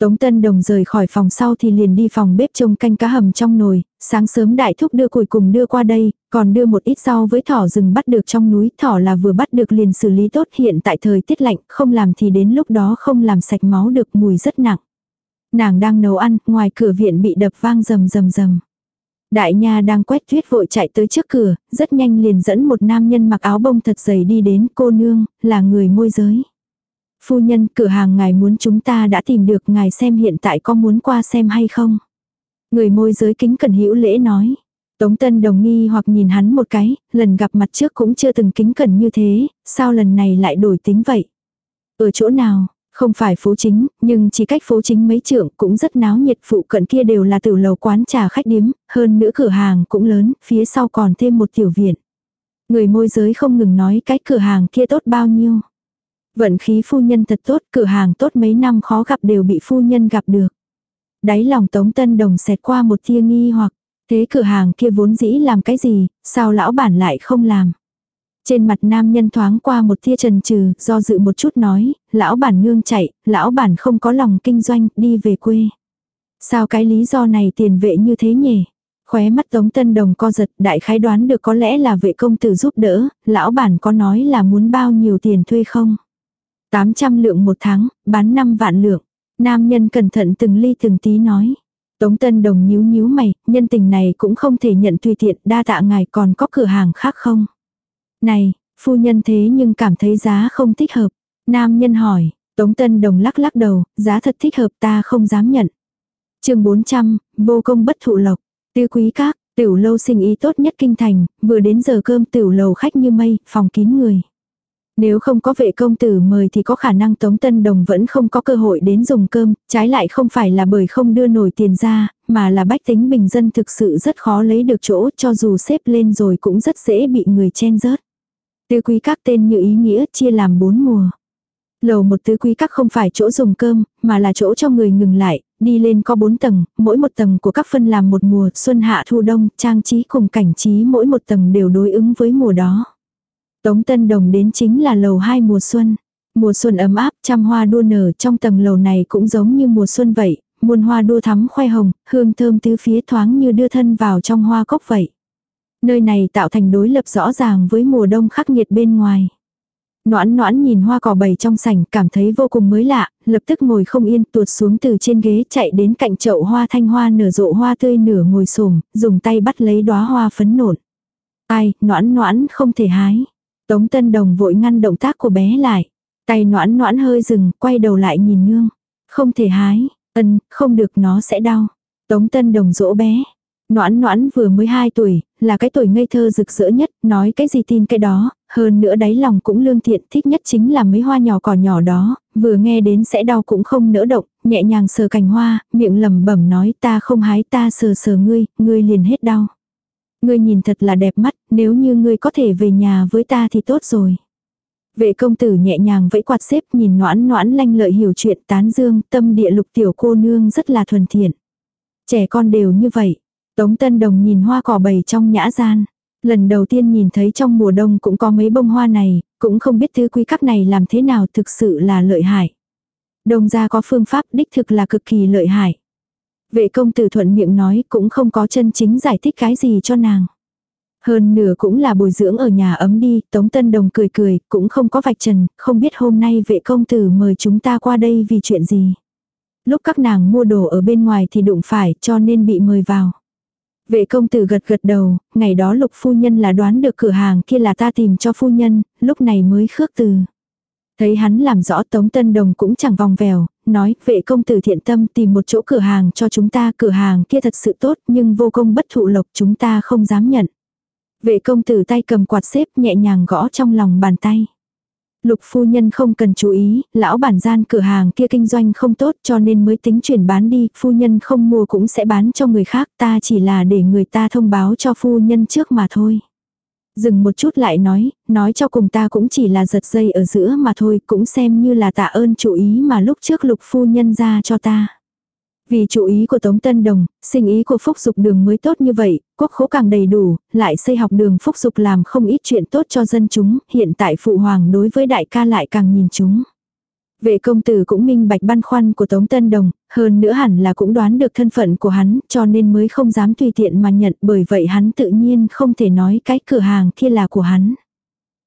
Tống Tân Đồng rời khỏi phòng sau thì liền đi phòng bếp trông canh cá hầm trong nồi, sáng sớm đại thúc đưa củi cùng đưa qua đây, còn đưa một ít rau với thỏ rừng bắt được trong núi, thỏ là vừa bắt được liền xử lý tốt hiện tại thời tiết lạnh, không làm thì đến lúc đó không làm sạch máu được mùi rất nặng. Nàng đang nấu ăn, ngoài cửa viện bị đập vang rầm rầm rầm. Đại nha đang quét tuyết vội chạy tới trước cửa, rất nhanh liền dẫn một nam nhân mặc áo bông thật dày đi đến cô nương, là người môi giới. Phu nhân, cửa hàng ngài muốn chúng ta đã tìm được ngài xem hiện tại có muốn qua xem hay không. Người môi giới kính cẩn hữu lễ nói. Tống Tân đồng nghi hoặc nhìn hắn một cái, lần gặp mặt trước cũng chưa từng kính cẩn như thế, sao lần này lại đổi tính vậy? Ở chỗ nào, không phải phố chính, nhưng chỉ cách phố chính mấy trượng cũng rất náo nhiệt phụ cận kia đều là tiểu lầu quán trà khách điếm, hơn nữa cửa hàng cũng lớn, phía sau còn thêm một tiểu viện. Người môi giới không ngừng nói cái cửa hàng kia tốt bao nhiêu. Vận khí phu nhân thật tốt, cửa hàng tốt mấy năm khó gặp đều bị phu nhân gặp được. Đáy lòng Tống Tân Đồng xẹt qua một tia nghi hoặc, thế cửa hàng kia vốn dĩ làm cái gì, sao lão bản lại không làm. Trên mặt nam nhân thoáng qua một tia trần trừ, do dự một chút nói, lão bản nương chạy, lão bản không có lòng kinh doanh, đi về quê. Sao cái lý do này tiền vệ như thế nhỉ? Khóe mắt Tống Tân Đồng co giật, đại khái đoán được có lẽ là vệ công tử giúp đỡ, lão bản có nói là muốn bao nhiêu tiền thuê không? 800 lượng một tháng, bán 5 vạn lượng. Nam nhân cẩn thận từng ly từng tí nói. Tống Tân Đồng nhíu nhíu mày, nhân tình này cũng không thể nhận tùy tiện, đa tạ ngài còn có cửa hàng khác không? Này, phu nhân thế nhưng cảm thấy giá không thích hợp. Nam nhân hỏi, Tống Tân Đồng lắc lắc đầu, giá thật thích hợp ta không dám nhận. chương 400, vô công bất thụ lộc. Tư quý các, tiểu lâu sinh ý tốt nhất kinh thành, vừa đến giờ cơm tiểu lầu khách như mây, phòng kín người. Nếu không có vệ công tử mời thì có khả năng Tống Tân Đồng vẫn không có cơ hội đến dùng cơm, trái lại không phải là bởi không đưa nổi tiền ra, mà là bách tính bình dân thực sự rất khó lấy được chỗ cho dù xếp lên rồi cũng rất dễ bị người chen rớt. Tứ quý các tên như ý nghĩa chia làm bốn mùa. Lầu một tứ quý các không phải chỗ dùng cơm, mà là chỗ cho người ngừng lại, đi lên có bốn tầng, mỗi một tầng của các phân làm một mùa, xuân hạ thu đông, trang trí cùng cảnh trí mỗi một tầng đều đối ứng với mùa đó. Tống Tân Đồng đến chính là lầu 2 mùa xuân. Mùa xuân ấm áp, trăm hoa đua nở trong tầng lầu này cũng giống như mùa xuân vậy, muôn hoa đua thắm khoe hồng, hương thơm tứ phía thoáng như đưa thân vào trong hoa cốc vậy. Nơi này tạo thành đối lập rõ ràng với mùa đông khắc nghiệt bên ngoài. Noãn noãn nhìn hoa cỏ bầy trong sảnh cảm thấy vô cùng mới lạ, lập tức ngồi không yên tuột xuống từ trên ghế chạy đến cạnh chậu hoa thanh hoa nở rộ hoa tươi nửa ngồi xổm dùng tay bắt lấy đóa hoa phấn nộn. Ai, noãn noãn không thể hái. Tống Tân Đồng vội ngăn động tác của bé lại. Tay noãn noãn hơi dừng, quay đầu lại nhìn nương. Không thể hái, ân, không được nó sẽ đau. Tống Tân Đồng dỗ bé. Noãn noãn vừa mới 2 tuổi, là cái tuổi ngây thơ rực rỡ nhất, nói cái gì tin cái đó, hơn nữa đáy lòng cũng lương thiện thích nhất chính là mấy hoa nhỏ cỏ nhỏ đó, vừa nghe đến sẽ đau cũng không nỡ động, nhẹ nhàng sờ cành hoa, miệng lẩm bẩm nói ta không hái ta sờ sờ ngươi, ngươi liền hết đau. Ngươi nhìn thật là đẹp mắt, nếu như ngươi có thể về nhà với ta thì tốt rồi. Vệ công tử nhẹ nhàng vẫy quạt xếp nhìn noãn noãn lanh lợi hiểu chuyện tán dương, tâm địa lục tiểu cô nương rất là thuần thiện. Trẻ con đều như vậy. Tống Tân Đồng nhìn hoa cỏ bầy trong nhã gian. Lần đầu tiên nhìn thấy trong mùa đông cũng có mấy bông hoa này, cũng không biết thứ quý các này làm thế nào thực sự là lợi hại. Đông gia có phương pháp đích thực là cực kỳ lợi hại. Vệ công tử thuận miệng nói cũng không có chân chính giải thích cái gì cho nàng. Hơn nửa cũng là bồi dưỡng ở nhà ấm đi, Tống Tân Đồng cười cười, cũng không có vạch trần, không biết hôm nay vệ công tử mời chúng ta qua đây vì chuyện gì. Lúc các nàng mua đồ ở bên ngoài thì đụng phải cho nên bị mời vào. Vệ công tử gật gật đầu, ngày đó lục phu nhân là đoán được cửa hàng kia là ta tìm cho phu nhân, lúc này mới khước từ. Thấy hắn làm rõ Tống Tân Đồng cũng chẳng vòng vèo, nói vệ công tử thiện tâm tìm một chỗ cửa hàng cho chúng ta cửa hàng kia thật sự tốt nhưng vô công bất thụ lộc chúng ta không dám nhận. Vệ công tử tay cầm quạt xếp nhẹ nhàng gõ trong lòng bàn tay. Lục phu nhân không cần chú ý, lão bản gian cửa hàng kia kinh doanh không tốt cho nên mới tính chuyển bán đi, phu nhân không mua cũng sẽ bán cho người khác, ta chỉ là để người ta thông báo cho phu nhân trước mà thôi. Dừng một chút lại nói, nói cho cùng ta cũng chỉ là giật dây ở giữa mà thôi, cũng xem như là tạ ơn chủ ý mà lúc trước lục phu nhân ra cho ta. Vì chủ ý của Tống Tân Đồng, sinh ý của Phúc Dục đường mới tốt như vậy, quốc khố càng đầy đủ, lại xây học đường Phúc Dục làm không ít chuyện tốt cho dân chúng, hiện tại Phụ Hoàng đối với đại ca lại càng nhìn chúng. Vệ công tử cũng minh bạch băn khoăn của Tống Tân Đồng, hơn nữa hẳn là cũng đoán được thân phận của hắn, cho nên mới không dám tùy tiện mà nhận, bởi vậy hắn tự nhiên không thể nói cái cửa hàng kia là của hắn.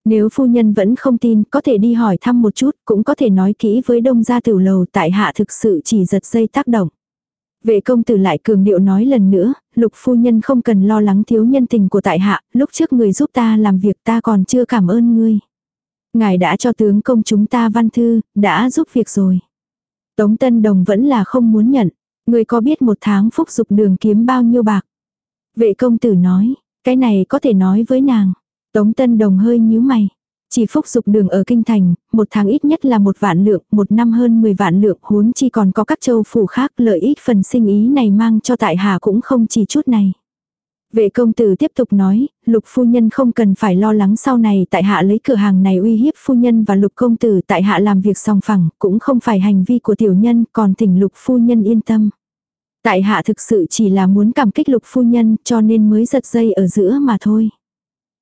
Nếu phu nhân vẫn không tin, có thể đi hỏi thăm một chút, cũng có thể nói kỹ với đông gia tiểu lầu tại hạ thực sự chỉ giật dây tác động. Vệ công tử lại cường điệu nói lần nữa, lục phu nhân không cần lo lắng thiếu nhân tình của tại hạ, lúc trước người giúp ta làm việc ta còn chưa cảm ơn ngươi. Ngài đã cho tướng công chúng ta văn thư, đã giúp việc rồi. Tống Tân Đồng vẫn là không muốn nhận. Người có biết một tháng phúc dục đường kiếm bao nhiêu bạc? Vệ công tử nói, cái này có thể nói với nàng. Tống Tân Đồng hơi nhíu mày. Chỉ phúc dục đường ở kinh thành, một tháng ít nhất là một vạn lượng, một năm hơn 10 vạn lượng, huống chi còn có các châu phủ khác, lợi ích phần sinh ý này mang cho tại hà cũng không chỉ chút này. Vệ công tử tiếp tục nói, lục phu nhân không cần phải lo lắng sau này tại hạ lấy cửa hàng này uy hiếp phu nhân và lục công tử tại hạ làm việc song phẳng, cũng không phải hành vi của tiểu nhân, còn thỉnh lục phu nhân yên tâm. Tại hạ thực sự chỉ là muốn cảm kích lục phu nhân cho nên mới giật dây ở giữa mà thôi.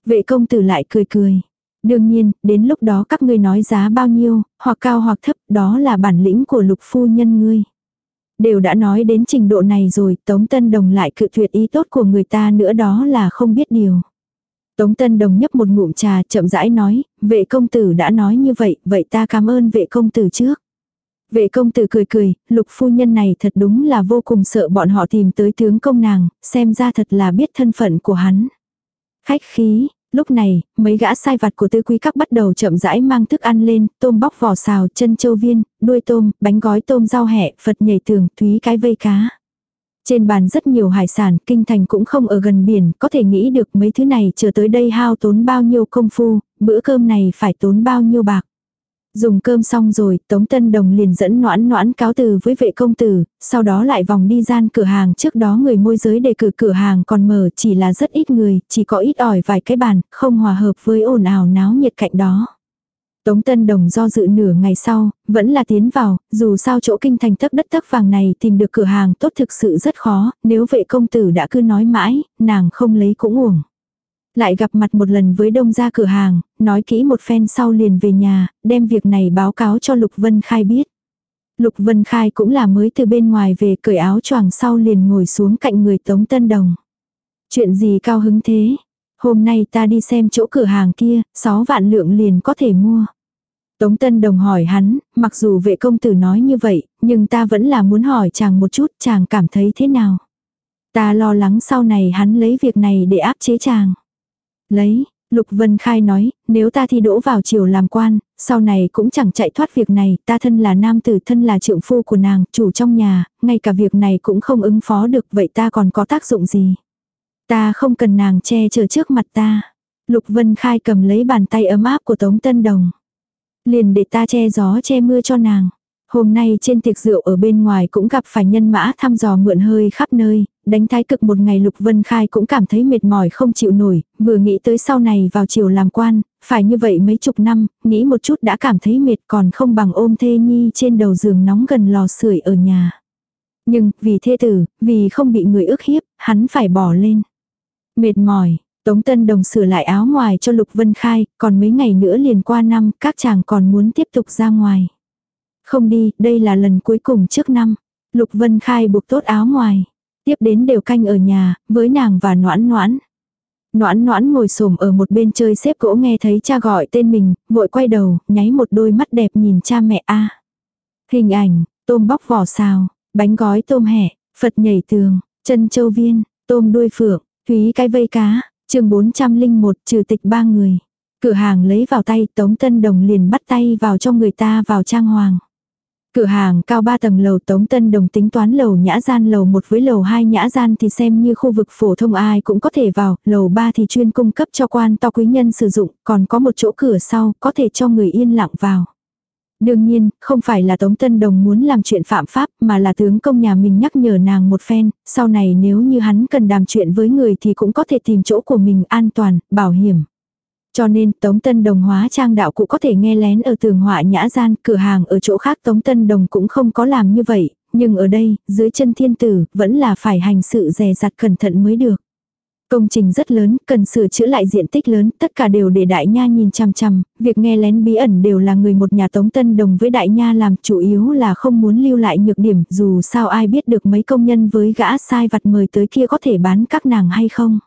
Vệ công tử lại cười cười. Đương nhiên, đến lúc đó các ngươi nói giá bao nhiêu, hoặc cao hoặc thấp, đó là bản lĩnh của lục phu nhân ngươi. Đều đã nói đến trình độ này rồi, Tống Tân Đồng lại cự tuyệt ý tốt của người ta nữa đó là không biết điều. Tống Tân Đồng nhấp một ngụm trà chậm rãi nói, vệ công tử đã nói như vậy, vậy ta cảm ơn vệ công tử trước. Vệ công tử cười cười, lục phu nhân này thật đúng là vô cùng sợ bọn họ tìm tới tướng công nàng, xem ra thật là biết thân phận của hắn. Khách khí, Lúc này, mấy gã sai vặt của tư quý các bắt đầu chậm rãi mang thức ăn lên, tôm bóc vỏ xào, chân châu viên, đuôi tôm, bánh gói tôm rau hẹ, phật nhảy tường, thúy cái vây cá. Trên bàn rất nhiều hải sản, kinh thành cũng không ở gần biển, có thể nghĩ được mấy thứ này chờ tới đây hao tốn bao nhiêu công phu, bữa cơm này phải tốn bao nhiêu bạc. Dùng cơm xong rồi, Tống Tân Đồng liền dẫn noãn noãn cáo từ với vệ công tử, sau đó lại vòng đi gian cửa hàng trước đó người môi giới đề cử cửa hàng còn mở chỉ là rất ít người, chỉ có ít ỏi vài cái bàn, không hòa hợp với ồn ào náo nhiệt cạnh đó. Tống Tân Đồng do dự nửa ngày sau, vẫn là tiến vào, dù sao chỗ kinh thành thấp đất thấp vàng này tìm được cửa hàng tốt thực sự rất khó, nếu vệ công tử đã cứ nói mãi, nàng không lấy cũng uổng. Lại gặp mặt một lần với đông ra cửa hàng, nói kỹ một phen sau liền về nhà, đem việc này báo cáo cho Lục Vân Khai biết. Lục Vân Khai cũng là mới từ bên ngoài về cởi áo choàng sau liền ngồi xuống cạnh người Tống Tân Đồng. Chuyện gì cao hứng thế? Hôm nay ta đi xem chỗ cửa hàng kia, 6 vạn lượng liền có thể mua. Tống Tân Đồng hỏi hắn, mặc dù vệ công tử nói như vậy, nhưng ta vẫn là muốn hỏi chàng một chút chàng cảm thấy thế nào. Ta lo lắng sau này hắn lấy việc này để áp chế chàng. Lấy, Lục Vân Khai nói, nếu ta thi đỗ vào triều làm quan, sau này cũng chẳng chạy thoát việc này, ta thân là nam tử thân là trượng phu của nàng, chủ trong nhà, ngay cả việc này cũng không ứng phó được, vậy ta còn có tác dụng gì? Ta không cần nàng che chở trước mặt ta. Lục Vân Khai cầm lấy bàn tay ấm áp của Tống Tân Đồng. Liền để ta che gió che mưa cho nàng. Hôm nay trên tiệc rượu ở bên ngoài cũng gặp phải nhân mã thăm dò mượn hơi khắp nơi, đánh thái cực một ngày Lục Vân Khai cũng cảm thấy mệt mỏi không chịu nổi, vừa nghĩ tới sau này vào chiều làm quan, phải như vậy mấy chục năm, nghĩ một chút đã cảm thấy mệt còn không bằng ôm thê nhi trên đầu giường nóng gần lò sưởi ở nhà. Nhưng, vì thê tử, vì không bị người ức hiếp, hắn phải bỏ lên. Mệt mỏi, Tống Tân Đồng sửa lại áo ngoài cho Lục Vân Khai, còn mấy ngày nữa liền qua năm, các chàng còn muốn tiếp tục ra ngoài. Không đi, đây là lần cuối cùng trước năm. Lục Vân Khai buộc tốt áo ngoài. Tiếp đến đều canh ở nhà, với nàng và noãn noãn. Noãn noãn ngồi xổm ở một bên chơi xếp gỗ nghe thấy cha gọi tên mình, vội quay đầu, nháy một đôi mắt đẹp nhìn cha mẹ a. Hình ảnh, tôm bóc vỏ xào, bánh gói tôm hẹ, Phật nhảy tường, chân châu viên, tôm đuôi phượng, thúy cái vây cá, chương 401 trừ tịch ba người. Cửa hàng lấy vào tay Tống Tân Đồng liền bắt tay vào cho người ta vào trang hoàng. Cửa hàng cao 3 tầng lầu Tống Tân Đồng tính toán lầu nhã gian lầu 1 với lầu 2 nhã gian thì xem như khu vực phổ thông ai cũng có thể vào, lầu 3 thì chuyên cung cấp cho quan to quý nhân sử dụng, còn có một chỗ cửa sau có thể cho người yên lặng vào. Đương nhiên, không phải là Tống Tân Đồng muốn làm chuyện phạm pháp mà là tướng công nhà mình nhắc nhở nàng một phen, sau này nếu như hắn cần đàm chuyện với người thì cũng có thể tìm chỗ của mình an toàn, bảo hiểm. Cho nên Tống Tân Đồng hóa trang đạo cụ có thể nghe lén ở tường họa nhã gian, cửa hàng ở chỗ khác Tống Tân Đồng cũng không có làm như vậy, nhưng ở đây, dưới chân thiên tử, vẫn là phải hành sự dè dặt cẩn thận mới được. Công trình rất lớn, cần sửa chữa lại diện tích lớn, tất cả đều để đại nha nhìn chăm chăm, việc nghe lén bí ẩn đều là người một nhà Tống Tân Đồng với đại nha làm, chủ yếu là không muốn lưu lại nhược điểm, dù sao ai biết được mấy công nhân với gã sai vặt mời tới kia có thể bán các nàng hay không.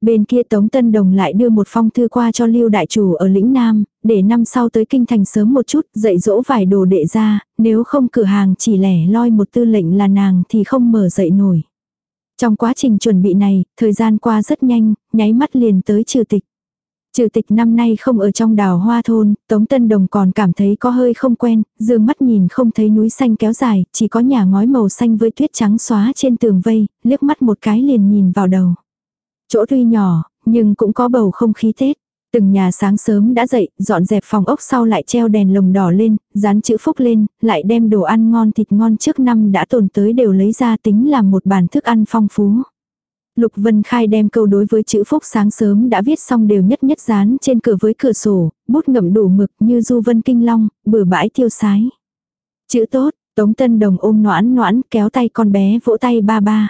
Bên kia Tống Tân Đồng lại đưa một phong thư qua cho Lưu Đại Chủ ở lĩnh Nam, để năm sau tới kinh thành sớm một chút, dạy dỗ vài đồ đệ ra, nếu không cửa hàng chỉ lẻ loi một tư lệnh là nàng thì không mở dậy nổi. Trong quá trình chuẩn bị này, thời gian qua rất nhanh, nháy mắt liền tới trừ tịch. Trừ tịch năm nay không ở trong đào hoa thôn, Tống Tân Đồng còn cảm thấy có hơi không quen, dương mắt nhìn không thấy núi xanh kéo dài, chỉ có nhà ngói màu xanh với tuyết trắng xóa trên tường vây, liếc mắt một cái liền nhìn vào đầu. Chỗ tuy nhỏ, nhưng cũng có bầu không khí Tết. Từng nhà sáng sớm đã dậy, dọn dẹp phòng ốc sau lại treo đèn lồng đỏ lên, dán chữ phúc lên, lại đem đồ ăn ngon thịt ngon trước năm đã tồn tới đều lấy ra tính làm một bàn thức ăn phong phú. Lục Vân Khai đem câu đối với chữ phúc sáng sớm đã viết xong đều nhất nhất dán trên cửa với cửa sổ, bút ngậm đủ mực như du vân kinh long, bừa bãi tiêu sái. Chữ tốt, Tống Tân Đồng ôm noãn noãn kéo tay con bé vỗ tay ba ba.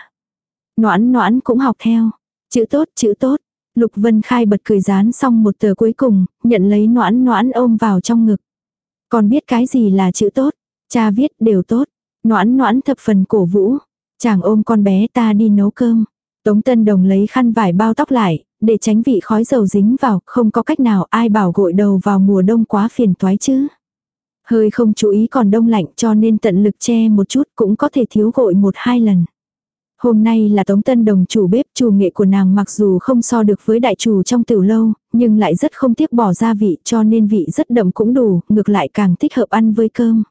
Noãn noãn cũng học theo. Chữ tốt, chữ tốt. Lục Vân Khai bật cười dán xong một tờ cuối cùng, nhận lấy noãn noãn ôm vào trong ngực. Còn biết cái gì là chữ tốt? Cha viết đều tốt. Noãn noãn thập phần cổ vũ. Chàng ôm con bé ta đi nấu cơm. Tống Tân Đồng lấy khăn vải bao tóc lại, để tránh vị khói dầu dính vào, không có cách nào ai bảo gội đầu vào mùa đông quá phiền toái chứ. Hơi không chú ý còn đông lạnh cho nên tận lực che một chút cũng có thể thiếu gội một hai lần. Hôm nay là Tống Tân Đồng chủ bếp chủ nghệ của nàng mặc dù không so được với đại chủ trong tiểu lâu, nhưng lại rất không tiếc bỏ gia vị cho nên vị rất đậm cũng đủ, ngược lại càng thích hợp ăn với cơm.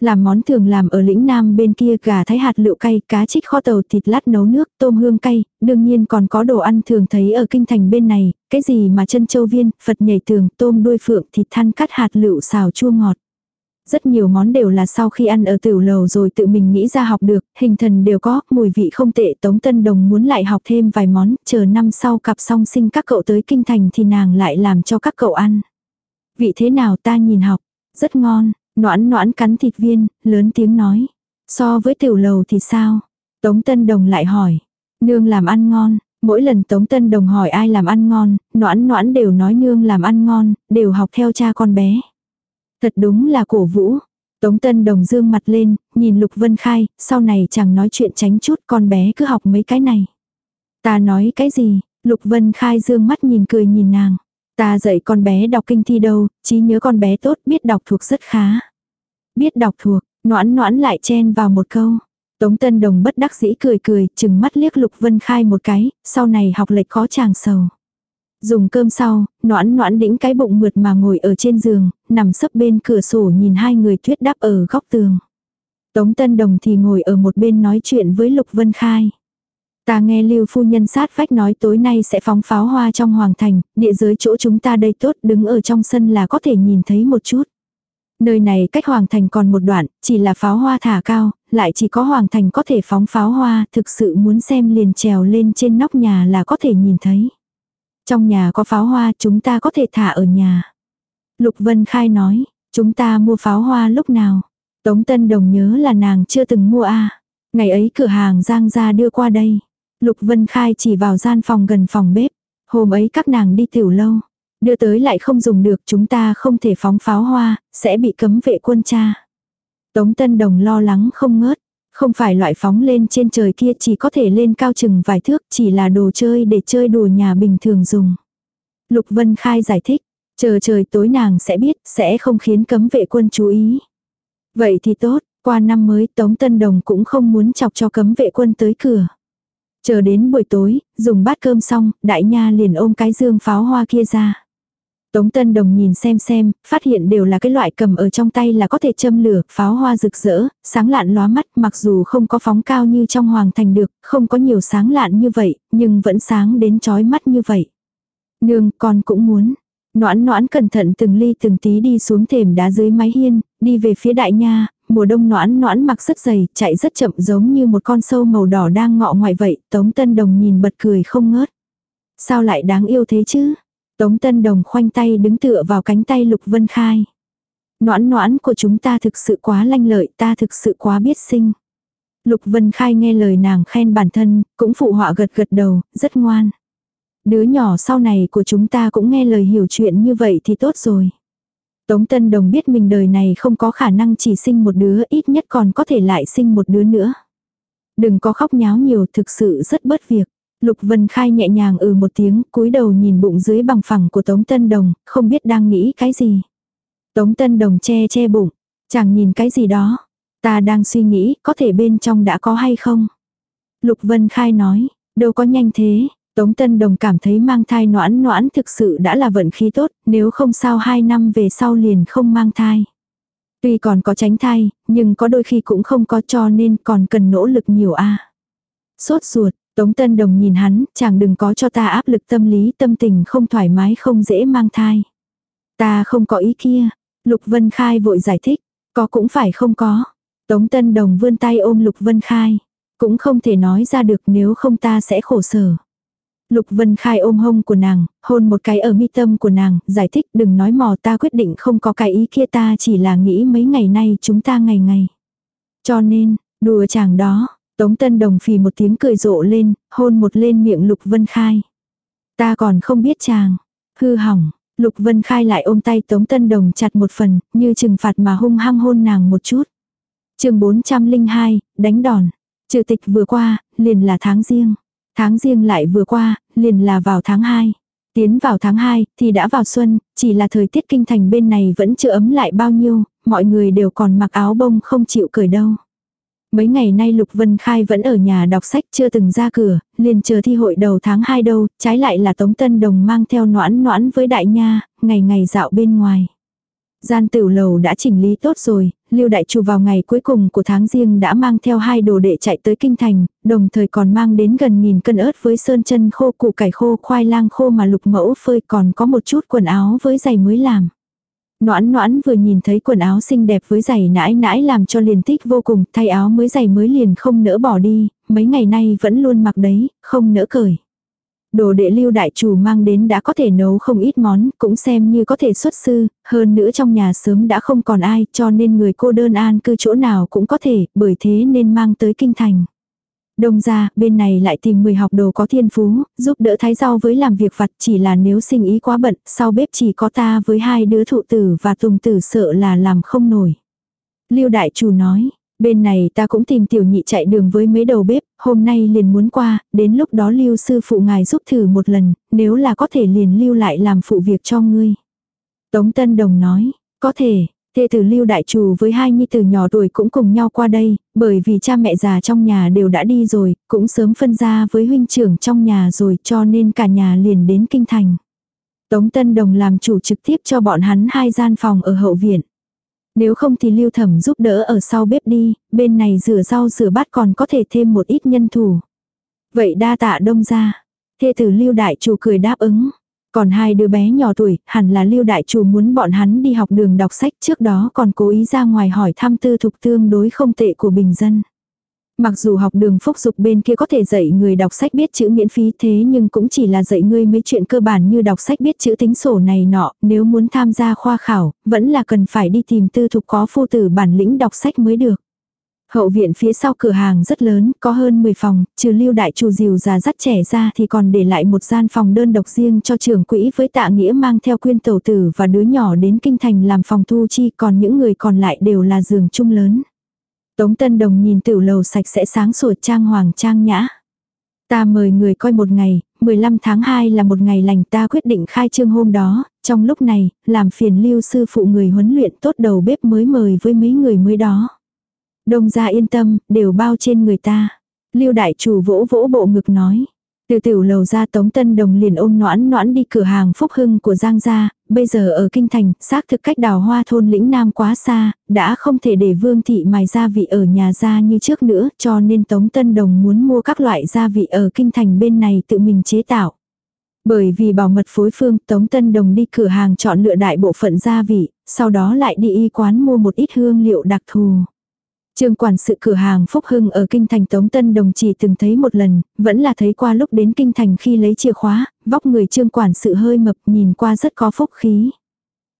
Làm món thường làm ở lĩnh Nam bên kia gà thái hạt lựu cay, cá trích kho tàu thịt lát nấu nước, tôm hương cay, đương nhiên còn có đồ ăn thường thấy ở kinh thành bên này, cái gì mà chân châu viên, Phật nhảy tường, tôm đuôi phượng, thịt than cắt hạt lựu xào chua ngọt. Rất nhiều món đều là sau khi ăn ở tiểu lầu rồi tự mình nghĩ ra học được, hình thần đều có, mùi vị không tệ Tống Tân Đồng muốn lại học thêm vài món, chờ năm sau cặp song sinh các cậu tới kinh thành thì nàng lại làm cho các cậu ăn. Vị thế nào ta nhìn học, rất ngon, noãn noãn cắn thịt viên, lớn tiếng nói. So với tiểu lầu thì sao? Tống Tân Đồng lại hỏi, nương làm ăn ngon, Mỗi lần Tống Tân Đồng hỏi ai làm ăn ngon, noãn noãn đều nói nương làm ăn ngon, đều học theo cha con bé. Thật đúng là cổ vũ. Tống Tân Đồng dương mặt lên, nhìn Lục Vân Khai, sau này chẳng nói chuyện tránh chút con bé cứ học mấy cái này. Ta nói cái gì, Lục Vân Khai dương mắt nhìn cười nhìn nàng. Ta dạy con bé đọc kinh thi đâu, trí nhớ con bé tốt, biết đọc thuộc rất khá. Biết đọc thuộc, noãn noãn lại chen vào một câu. Tống Tân Đồng bất đắc dĩ cười cười, chừng mắt liếc Lục Vân Khai một cái, sau này học lệch khó chàng sầu. Dùng cơm sau, noãn noãn đĩnh cái bụng mượt mà ngồi ở trên giường, nằm sấp bên cửa sổ nhìn hai người tuyết đắp ở góc tường. Tống Tân Đồng thì ngồi ở một bên nói chuyện với Lục Vân Khai. Ta nghe Lưu phu nhân sát vách nói tối nay sẽ phóng pháo hoa trong hoàng thành, địa giới chỗ chúng ta đây tốt, đứng ở trong sân là có thể nhìn thấy một chút. Nơi này cách hoàng thành còn một đoạn, chỉ là pháo hoa thả cao, lại chỉ có hoàng thành có thể phóng pháo hoa, thực sự muốn xem liền trèo lên trên nóc nhà là có thể nhìn thấy. Trong nhà có pháo hoa chúng ta có thể thả ở nhà. Lục Vân Khai nói, chúng ta mua pháo hoa lúc nào. Tống Tân Đồng nhớ là nàng chưa từng mua a Ngày ấy cửa hàng Giang ra đưa qua đây. Lục Vân Khai chỉ vào gian phòng gần phòng bếp. Hôm ấy các nàng đi tiểu lâu. Đưa tới lại không dùng được chúng ta không thể phóng pháo hoa, sẽ bị cấm vệ quân cha. Tống Tân Đồng lo lắng không ngớt. Không phải loại phóng lên trên trời kia chỉ có thể lên cao chừng vài thước chỉ là đồ chơi để chơi đùa nhà bình thường dùng. Lục Vân Khai giải thích, chờ trời tối nàng sẽ biết, sẽ không khiến cấm vệ quân chú ý. Vậy thì tốt, qua năm mới Tống Tân Đồng cũng không muốn chọc cho cấm vệ quân tới cửa. Chờ đến buổi tối, dùng bát cơm xong, đại nha liền ôm cái dương pháo hoa kia ra. Tống Tân Đồng nhìn xem xem, phát hiện đều là cái loại cầm ở trong tay là có thể châm lửa, pháo hoa rực rỡ, sáng lạn lóa mắt, mặc dù không có phóng cao như trong hoàng thành được, không có nhiều sáng lạn như vậy, nhưng vẫn sáng đến chói mắt như vậy. Nương, con cũng muốn. Noãn noãn cẩn thận từng ly từng tí đi xuống thềm đá dưới mái hiên, đi về phía đại nha, mùa đông noãn noãn mặc rất dày, chạy rất chậm giống như một con sâu màu đỏ đang ngọ ngoại vậy, Tống Tân Đồng nhìn bật cười không ngớt. Sao lại đáng yêu thế chứ? Tống Tân Đồng khoanh tay đứng tựa vào cánh tay Lục Vân Khai. Noãn noãn của chúng ta thực sự quá lanh lợi, ta thực sự quá biết sinh. Lục Vân Khai nghe lời nàng khen bản thân, cũng phụ họa gật gật đầu, rất ngoan. Đứa nhỏ sau này của chúng ta cũng nghe lời hiểu chuyện như vậy thì tốt rồi. Tống Tân Đồng biết mình đời này không có khả năng chỉ sinh một đứa, ít nhất còn có thể lại sinh một đứa nữa. Đừng có khóc nháo nhiều, thực sự rất bớt việc. Lục Vân Khai nhẹ nhàng ừ một tiếng, cúi đầu nhìn bụng dưới bằng phẳng của Tống Tân Đồng, không biết đang nghĩ cái gì. Tống Tân Đồng che che bụng, chẳng nhìn cái gì đó. Ta đang suy nghĩ, có thể bên trong đã có hay không? Lục Vân Khai nói, đâu có nhanh thế. Tống Tân Đồng cảm thấy mang thai noãn noãn thực sự đã là vận khí tốt, nếu không sao hai năm về sau liền không mang thai. Tuy còn có tránh thai, nhưng có đôi khi cũng không có cho nên còn cần nỗ lực nhiều a. Sốt ruột, Tống Tân Đồng nhìn hắn, chàng đừng có cho ta áp lực tâm lý tâm tình không thoải mái không dễ mang thai. Ta không có ý kia. Lục Vân Khai vội giải thích, có cũng phải không có. Tống Tân Đồng vươn tay ôm Lục Vân Khai. Cũng không thể nói ra được nếu không ta sẽ khổ sở. Lục Vân Khai ôm hông của nàng, hôn một cái ở mi tâm của nàng, giải thích đừng nói mò ta quyết định không có cái ý kia ta chỉ là nghĩ mấy ngày nay chúng ta ngày ngày. Cho nên, đùa chàng đó, Tống Tân Đồng phì một tiếng cười rộ lên, hôn một lên miệng Lục Vân Khai. Ta còn không biết chàng. Hư hỏng, Lục Vân Khai lại ôm tay Tống Tân Đồng chặt một phần, như trừng phạt mà hung hăng hôn nàng một chút. chương 402, đánh đòn. Trừ tịch vừa qua, liền là tháng riêng. Tháng riêng lại vừa qua, liền là vào tháng 2. Tiến vào tháng 2 thì đã vào xuân, chỉ là thời tiết kinh thành bên này vẫn chưa ấm lại bao nhiêu, mọi người đều còn mặc áo bông không chịu cởi đâu. Mấy ngày nay Lục Vân Khai vẫn ở nhà đọc sách chưa từng ra cửa, liền chờ thi hội đầu tháng 2 đâu, trái lại là Tống Tân Đồng mang theo noãn noãn với đại nha, ngày ngày dạo bên ngoài. Gian tiểu lầu đã chỉnh lý tốt rồi, Lưu Đại Chủ vào ngày cuối cùng của tháng riêng đã mang theo hai đồ đệ chạy tới kinh thành, đồng thời còn mang đến gần nghìn cân ớt với sơn chân khô củ cải khô khoai lang khô mà lục mẫu phơi còn có một chút quần áo với giày mới làm. Noãn noãn vừa nhìn thấy quần áo xinh đẹp với giày nãi nãi làm cho liền thích vô cùng, thay áo mới giày mới liền không nỡ bỏ đi, mấy ngày nay vẫn luôn mặc đấy, không nỡ cởi. Đồ đệ lưu đại chủ mang đến đã có thể nấu không ít món, cũng xem như có thể xuất sư, hơn nữa trong nhà sớm đã không còn ai, cho nên người cô đơn an cư chỗ nào cũng có thể, bởi thế nên mang tới kinh thành. Đông ra, bên này lại tìm 10 học đồ có thiên phú, giúp đỡ thái rau với làm việc vặt chỉ là nếu sinh ý quá bận, sau bếp chỉ có ta với hai đứa thụ tử và tùng tử sợ là làm không nổi. Lưu đại chủ nói, bên này ta cũng tìm tiểu nhị chạy đường với mấy đầu bếp, hôm nay liền muốn qua, đến lúc đó lưu sư phụ ngài giúp thử một lần, nếu là có thể liền lưu lại làm phụ việc cho ngươi. Tống Tân Đồng nói, có thể, Thê tử lưu đại chủ với hai nhi tử nhỏ tuổi cũng cùng nhau qua đây, bởi vì cha mẹ già trong nhà đều đã đi rồi, cũng sớm phân ra với huynh trưởng trong nhà rồi cho nên cả nhà liền đến kinh thành. Tống Tân Đồng làm chủ trực tiếp cho bọn hắn hai gian phòng ở hậu viện. Nếu không thì lưu thẩm giúp đỡ ở sau bếp đi, bên này rửa rau rửa bát còn có thể thêm một ít nhân thủ. Vậy đa tạ đông ra. Thê tử lưu đại chủ cười đáp ứng. Còn hai đứa bé nhỏ tuổi, hẳn là lưu đại chủ muốn bọn hắn đi học đường đọc sách trước đó còn cố ý ra ngoài hỏi thăm tư thục tương đối không tệ của bình dân. Mặc dù học đường phúc dục bên kia có thể dạy người đọc sách biết chữ miễn phí thế nhưng cũng chỉ là dạy ngươi mấy chuyện cơ bản như đọc sách biết chữ tính sổ này nọ, nếu muốn tham gia khoa khảo, vẫn là cần phải đi tìm tư thục có phu tử bản lĩnh đọc sách mới được. Hậu viện phía sau cửa hàng rất lớn, có hơn 10 phòng, trừ lưu đại chủ diều già dắt trẻ ra thì còn để lại một gian phòng đơn độc riêng cho trưởng quỹ với tạ nghĩa mang theo quyên tẩu tử và đứa nhỏ đến kinh thành làm phòng thu chi còn những người còn lại đều là giường chung lớn. Tống Tân Đồng nhìn tiểu lầu sạch sẽ sáng sủa trang hoàng trang nhã. Ta mời người coi một ngày, 15 tháng 2 là một ngày lành ta quyết định khai trương hôm đó, trong lúc này, làm phiền lưu sư phụ người huấn luyện tốt đầu bếp mới mời với mấy người mới đó. Đông gia yên tâm, đều bao trên người ta. Lưu đại chủ vỗ vỗ bộ ngực nói. Từ tiểu lầu ra Tống Tân Đồng liền ôm noãn noãn đi cửa hàng Phúc Hưng của Giang gia, bây giờ ở Kinh Thành, xác thực cách đào hoa thôn lĩnh Nam quá xa, đã không thể để Vương Thị mài gia vị ở nhà gia như trước nữa, cho nên Tống Tân Đồng muốn mua các loại gia vị ở Kinh Thành bên này tự mình chế tạo. Bởi vì bảo mật phối phương, Tống Tân Đồng đi cửa hàng chọn lựa đại bộ phận gia vị, sau đó lại đi y quán mua một ít hương liệu đặc thù. Trương quản sự cửa hàng Phúc Hưng ở Kinh Thành Tống Tân Đồng chỉ từng thấy một lần, vẫn là thấy qua lúc đến Kinh Thành khi lấy chìa khóa, vóc người trương quản sự hơi mập nhìn qua rất có phúc khí.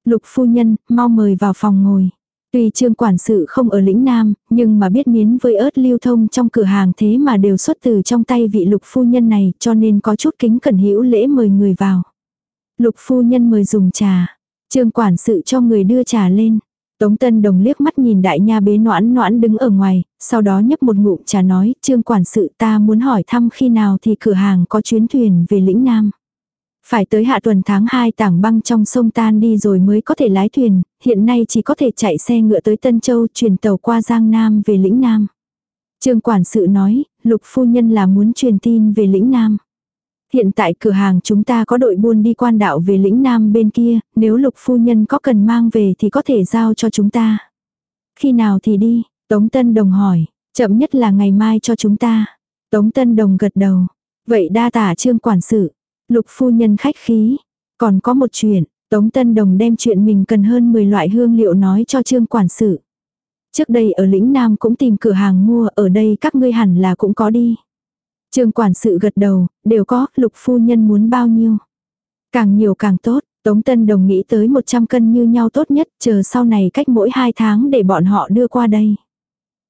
Lục phu nhân, mau mời vào phòng ngồi. Tuy trương quản sự không ở lĩnh Nam, nhưng mà biết miến với ớt lưu thông trong cửa hàng thế mà đều xuất từ trong tay vị lục phu nhân này cho nên có chút kính cẩn hữu lễ mời người vào. Lục phu nhân mời dùng trà. Trương quản sự cho người đưa trà lên. Tống Tân Đồng liếc mắt nhìn đại nha bế noãn noãn đứng ở ngoài, sau đó nhấp một ngụm trà nói, trương quản sự ta muốn hỏi thăm khi nào thì cửa hàng có chuyến thuyền về lĩnh Nam. Phải tới hạ tuần tháng 2 tảng băng trong sông tan đi rồi mới có thể lái thuyền, hiện nay chỉ có thể chạy xe ngựa tới Tân Châu truyền tàu qua Giang Nam về lĩnh Nam. Trương quản sự nói, lục phu nhân là muốn truyền tin về lĩnh Nam. Hiện tại cửa hàng chúng ta có đội buôn đi quan đạo về lĩnh Nam bên kia, nếu lục phu nhân có cần mang về thì có thể giao cho chúng ta. Khi nào thì đi, Tống Tân Đồng hỏi, chậm nhất là ngày mai cho chúng ta. Tống Tân Đồng gật đầu. Vậy đa tả trương quản sự. Lục phu nhân khách khí. Còn có một chuyện, Tống Tân Đồng đem chuyện mình cần hơn 10 loại hương liệu nói cho trương quản sự. Trước đây ở lĩnh Nam cũng tìm cửa hàng mua, ở đây các ngươi hẳn là cũng có đi. Trương quản sự gật đầu, đều có, lục phu nhân muốn bao nhiêu. Càng nhiều càng tốt, Tống Tân Đồng nghĩ tới 100 cân như nhau tốt nhất, chờ sau này cách mỗi 2 tháng để bọn họ đưa qua đây.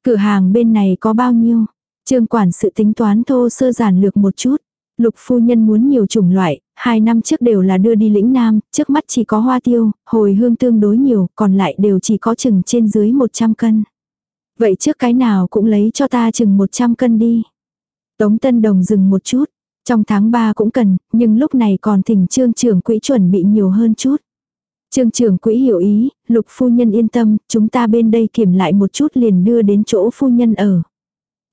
Cửa hàng bên này có bao nhiêu? Trương quản sự tính toán thô sơ giản lược một chút. Lục phu nhân muốn nhiều chủng loại, hai năm trước đều là đưa đi lĩnh Nam, trước mắt chỉ có hoa tiêu, hồi hương tương đối nhiều, còn lại đều chỉ có chừng trên dưới 100 cân. Vậy trước cái nào cũng lấy cho ta chừng 100 cân đi. Tống Tân Đồng dừng một chút. Trong tháng 3 cũng cần, nhưng lúc này còn thỉnh trương trưởng quỹ chuẩn bị nhiều hơn chút. Trương trưởng quỹ hiểu ý, lục phu nhân yên tâm, chúng ta bên đây kiểm lại một chút liền đưa đến chỗ phu nhân ở.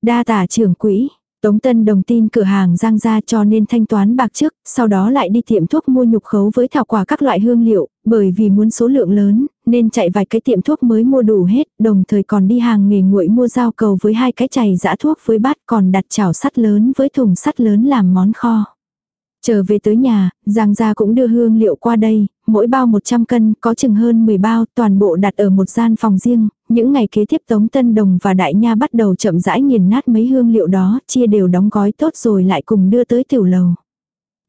Đa tả trưởng quỹ, Tống Tân đồng tin cửa hàng giang ra cho nên thanh toán bạc trước, sau đó lại đi tiệm thuốc mua nhục khấu với thảo quả các loại hương liệu, bởi vì muốn số lượng lớn, nên chạy vài cái tiệm thuốc mới mua đủ hết, đồng thời còn đi hàng nghề nguội mua dao cầu với hai cái chày giã thuốc với bát còn đặt chảo sắt lớn với thùng sắt lớn làm món kho. Trở về tới nhà, Giang gia cũng đưa hương liệu qua đây, mỗi bao 100 cân, có chừng hơn 10 bao, toàn bộ đặt ở một gian phòng riêng. Những ngày kế tiếp Tống Tân Đồng và Đại Nha bắt đầu chậm rãi nghiền nát mấy hương liệu đó, chia đều đóng gói tốt rồi lại cùng đưa tới tiểu lầu.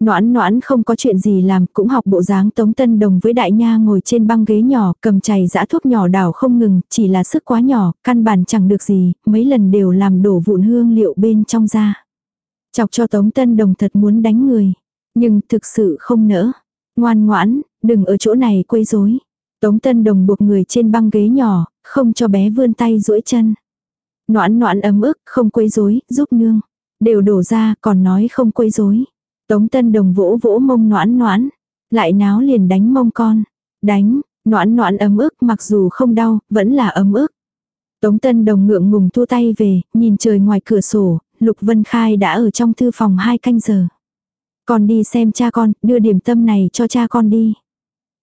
Noãn noãn không có chuyện gì làm, cũng học bộ dáng Tống Tân Đồng với đại nha ngồi trên băng ghế nhỏ, cầm chày dã thuốc nhỏ đảo không ngừng, chỉ là sức quá nhỏ, căn bản chẳng được gì, mấy lần đều làm đổ vụn hương liệu bên trong da. Chọc cho Tống Tân Đồng thật muốn đánh người, nhưng thực sự không nỡ. Ngoan ngoãn, đừng ở chỗ này quấy rối. Tống Tân Đồng buộc người trên băng ghế nhỏ, không cho bé vươn tay duỗi chân. Noãn noãn ấm ức, không quấy rối, giúp nương. Đều đổ ra, còn nói không quấy rối. Tống Tân Đồng vỗ vỗ mông noãn noãn. Lại náo liền đánh mông con. Đánh, noãn noãn ấm ức mặc dù không đau, vẫn là ấm ức. Tống Tân Đồng ngượng ngùng thua tay về, nhìn trời ngoài cửa sổ, Lục Vân Khai đã ở trong thư phòng hai canh giờ. Con đi xem cha con, đưa điểm tâm này cho cha con đi.